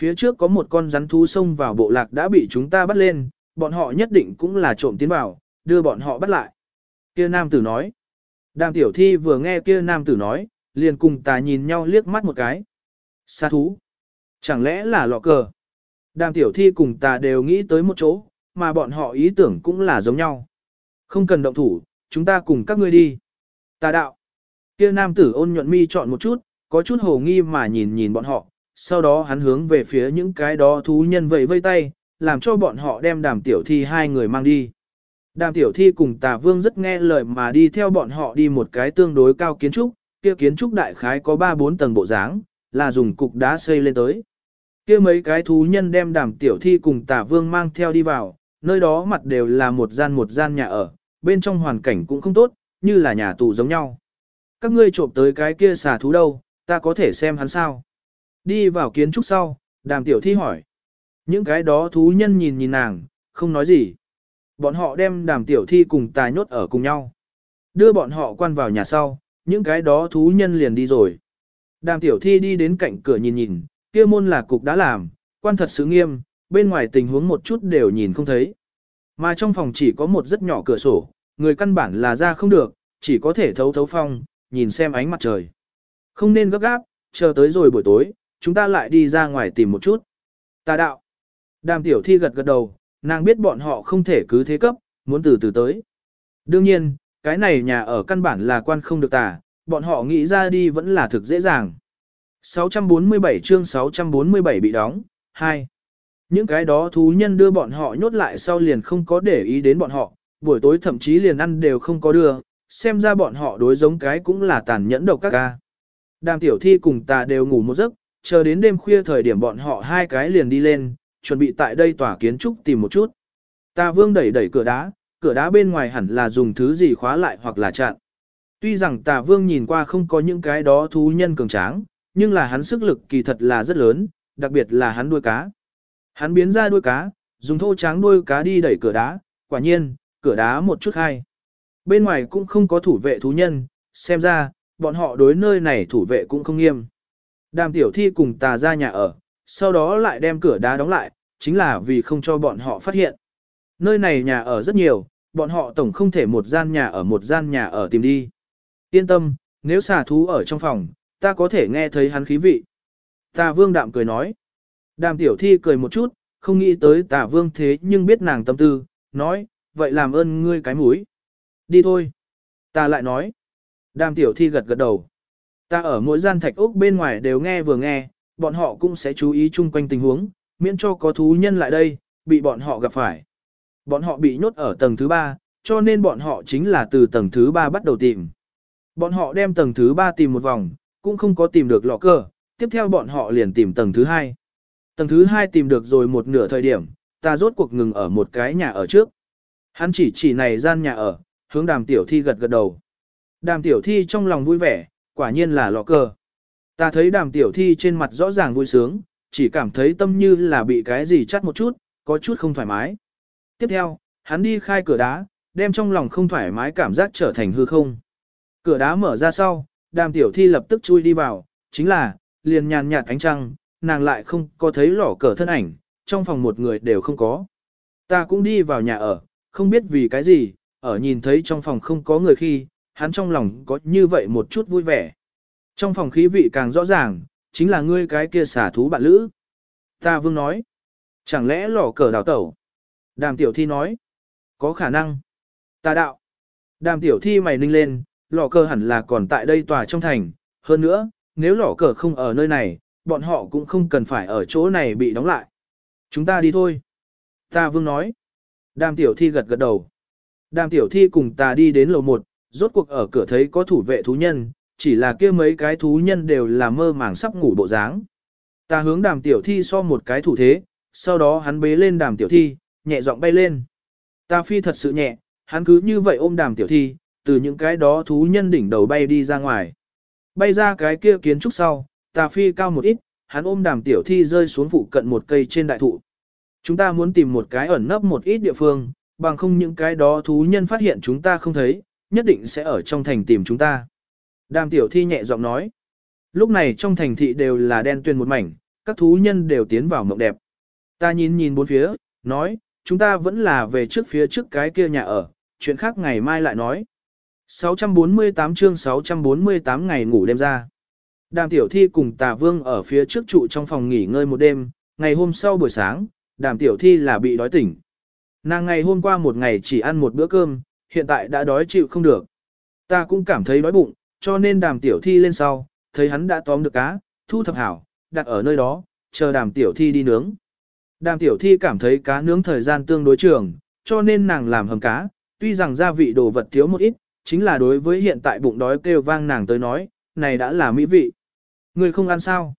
Phía trước có một con rắn thú xông vào bộ lạc đã bị chúng ta bắt lên, bọn họ nhất định cũng là trộm tiến vào, đưa bọn họ bắt lại. Kia nam tử nói. Đàm tiểu thi vừa nghe kia nam tử nói, liền cùng ta nhìn nhau liếc mắt một cái. xa thú. Chẳng lẽ là lọ cờ? Đàm tiểu thi cùng ta đều nghĩ tới một chỗ, mà bọn họ ý tưởng cũng là giống nhau. Không cần động thủ, chúng ta cùng các ngươi đi. Ta đạo. Kia nam tử ôn nhuận mi chọn một chút, có chút hồ nghi mà nhìn nhìn bọn họ, sau đó hắn hướng về phía những cái đó thú nhân vẫy vây tay, làm cho bọn họ đem đàm tiểu thi hai người mang đi. Đàm tiểu thi cùng tà vương rất nghe lời mà đi theo bọn họ đi một cái tương đối cao kiến trúc, kia kiến trúc đại khái có 3-4 tầng bộ dáng, là dùng cục đá xây lên tới. Kia mấy cái thú nhân đem đàm tiểu thi cùng tả vương mang theo đi vào, nơi đó mặt đều là một gian một gian nhà ở, bên trong hoàn cảnh cũng không tốt, như là nhà tù giống nhau. Các ngươi trộm tới cái kia xà thú đâu, ta có thể xem hắn sao? Đi vào kiến trúc sau, đàm tiểu thi hỏi. Những cái đó thú nhân nhìn nhìn nàng, không nói gì. Bọn họ đem đàm tiểu thi cùng tài nhốt ở cùng nhau. Đưa bọn họ quan vào nhà sau, những cái đó thú nhân liền đi rồi. Đàm tiểu thi đi đến cạnh cửa nhìn nhìn, kia môn là cục đã làm, quan thật sự nghiêm, bên ngoài tình huống một chút đều nhìn không thấy. Mà trong phòng chỉ có một rất nhỏ cửa sổ, người căn bản là ra không được, chỉ có thể thấu thấu phong, nhìn xem ánh mặt trời. Không nên gấp gáp, chờ tới rồi buổi tối, chúng ta lại đi ra ngoài tìm một chút. Tà đạo. Đàm tiểu thi gật gật đầu, nàng biết bọn họ không thể cứ thế cấp, muốn từ từ tới. Đương nhiên, cái này nhà ở căn bản là quan không được tà, bọn họ nghĩ ra đi vẫn là thực dễ dàng. 647 chương 647 bị đóng, 2. Những cái đó thú nhân đưa bọn họ nhốt lại sau liền không có để ý đến bọn họ, buổi tối thậm chí liền ăn đều không có đưa, xem ra bọn họ đối giống cái cũng là tàn nhẫn độc các ca. Đàm tiểu thi cùng ta đều ngủ một giấc, chờ đến đêm khuya thời điểm bọn họ hai cái liền đi lên, chuẩn bị tại đây tòa kiến trúc tìm một chút. Ta vương đẩy đẩy cửa đá, cửa đá bên ngoài hẳn là dùng thứ gì khóa lại hoặc là chặn. Tuy rằng tà vương nhìn qua không có những cái đó thú nhân cường tráng, nhưng là hắn sức lực kỳ thật là rất lớn, đặc biệt là hắn đuôi cá. Hắn biến ra đuôi cá, dùng thô tráng đuôi cá đi đẩy cửa đá, quả nhiên, cửa đá một chút hai. Bên ngoài cũng không có thủ vệ thú nhân, xem ra, bọn họ đối nơi này thủ vệ cũng không nghiêm. Đàm tiểu thi cùng tà ra nhà ở, sau đó lại đem cửa đá đóng lại, chính là vì không cho bọn họ phát hiện. Nơi này nhà ở rất nhiều, bọn họ tổng không thể một gian nhà ở một gian nhà ở tìm đi. Yên tâm, nếu xà thú ở trong phòng, ta có thể nghe thấy hắn khí vị. Tà vương đạm cười nói. Đàm tiểu thi cười một chút, không nghĩ tới tà vương thế nhưng biết nàng tâm tư, nói, vậy làm ơn ngươi cái mũi. Đi thôi. Ta lại nói. Đàm tiểu thi gật gật đầu. Ta ở mỗi gian thạch ốc bên ngoài đều nghe vừa nghe, bọn họ cũng sẽ chú ý chung quanh tình huống, miễn cho có thú nhân lại đây, bị bọn họ gặp phải. Bọn họ bị nhốt ở tầng thứ ba, cho nên bọn họ chính là từ tầng thứ ba bắt đầu tìm. Bọn họ đem tầng thứ ba tìm một vòng, cũng không có tìm được lọ cờ. tiếp theo bọn họ liền tìm tầng thứ hai. Tầng thứ hai tìm được rồi một nửa thời điểm, ta rốt cuộc ngừng ở một cái nhà ở trước. Hắn chỉ chỉ này gian nhà ở, hướng đàm tiểu thi gật gật đầu. Đàm tiểu thi trong lòng vui vẻ, quả nhiên là lọ cờ. Ta thấy đàm tiểu thi trên mặt rõ ràng vui sướng, chỉ cảm thấy tâm như là bị cái gì chắt một chút, có chút không thoải mái. Tiếp theo, hắn đi khai cửa đá, đem trong lòng không thoải mái cảm giác trở thành hư không. Cửa đá mở ra sau, đàm tiểu thi lập tức chui đi vào, chính là, liền nhàn nhạt ánh trăng, nàng lại không có thấy lỏ cờ thân ảnh, trong phòng một người đều không có. Ta cũng đi vào nhà ở, không biết vì cái gì, ở nhìn thấy trong phòng không có người khi, hắn trong lòng có như vậy một chút vui vẻ. Trong phòng khí vị càng rõ ràng, chính là ngươi cái kia xả thú bạn lữ. Ta vương nói, chẳng lẽ lỏ cờ đào tẩu? Đàm tiểu thi nói, có khả năng. Ta đạo, đàm tiểu thi mày ninh lên, lò cờ hẳn là còn tại đây tòa trong thành. Hơn nữa, nếu lò cờ không ở nơi này, bọn họ cũng không cần phải ở chỗ này bị đóng lại. Chúng ta đi thôi. Ta vương nói. Đàm tiểu thi gật gật đầu. Đàm tiểu thi cùng ta đi đến lầu 1, rốt cuộc ở cửa thấy có thủ vệ thú nhân, chỉ là kia mấy cái thú nhân đều là mơ màng sắp ngủ bộ dáng. Ta hướng đàm tiểu thi so một cái thủ thế, sau đó hắn bế lên đàm tiểu thi, nhẹ giọng bay lên. Ta phi thật sự nhẹ, hắn cứ như vậy ôm đàm tiểu thi, từ những cái đó thú nhân đỉnh đầu bay đi ra ngoài. Bay ra cái kia kiến trúc sau, ta phi cao một ít, hắn ôm đàm tiểu thi rơi xuống phụ cận một cây trên đại thụ. Chúng ta muốn tìm một cái ẩn nấp một ít địa phương, bằng không những cái đó thú nhân phát hiện chúng ta không thấy, nhất định sẽ ở trong thành tìm chúng ta. Đàm tiểu thi nhẹ giọng nói. Lúc này trong thành thị đều là đen tuyền một mảnh, các thú nhân đều tiến vào mộng đẹp. Ta nhìn nhìn bốn phía, nói, chúng ta vẫn là về trước phía trước cái kia nhà ở, chuyện khác ngày mai lại nói. 648 chương 648 ngày ngủ đêm ra. Đàm tiểu thi cùng tà vương ở phía trước trụ trong phòng nghỉ ngơi một đêm, ngày hôm sau buổi sáng, đàm tiểu thi là bị đói tỉnh. Nàng ngày hôm qua một ngày chỉ ăn một bữa cơm, hiện tại đã đói chịu không được. Ta cũng cảm thấy đói bụng, cho nên đàm tiểu thi lên sau, thấy hắn đã tóm được cá, thu thập hảo, đặt ở nơi đó, chờ đàm tiểu thi đi nướng. Đàm tiểu thi cảm thấy cá nướng thời gian tương đối trường, cho nên nàng làm hầm cá, tuy rằng gia vị đồ vật thiếu một ít, chính là đối với hiện tại bụng đói kêu vang nàng tới nói, này đã là mỹ vị. Người không ăn sao?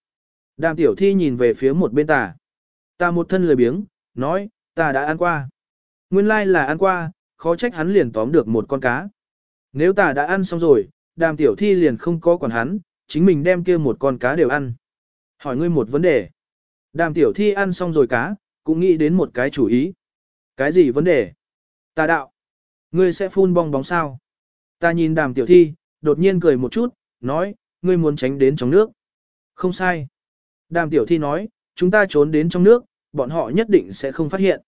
Đàm tiểu thi nhìn về phía một bên ta. Ta một thân lười biếng, nói, ta đã ăn qua. Nguyên lai like là ăn qua, khó trách hắn liền tóm được một con cá. Nếu ta đã ăn xong rồi, đàm tiểu thi liền không có còn hắn, chính mình đem kia một con cá đều ăn. Hỏi ngươi một vấn đề. Đàm tiểu thi ăn xong rồi cá, cũng nghĩ đến một cái chủ ý. Cái gì vấn đề? Ta đạo. Ngươi sẽ phun bong bóng sao? Ta nhìn đàm tiểu thi, đột nhiên cười một chút, nói, ngươi muốn tránh đến trong nước. Không sai. Đàm tiểu thi nói, chúng ta trốn đến trong nước, bọn họ nhất định sẽ không phát hiện.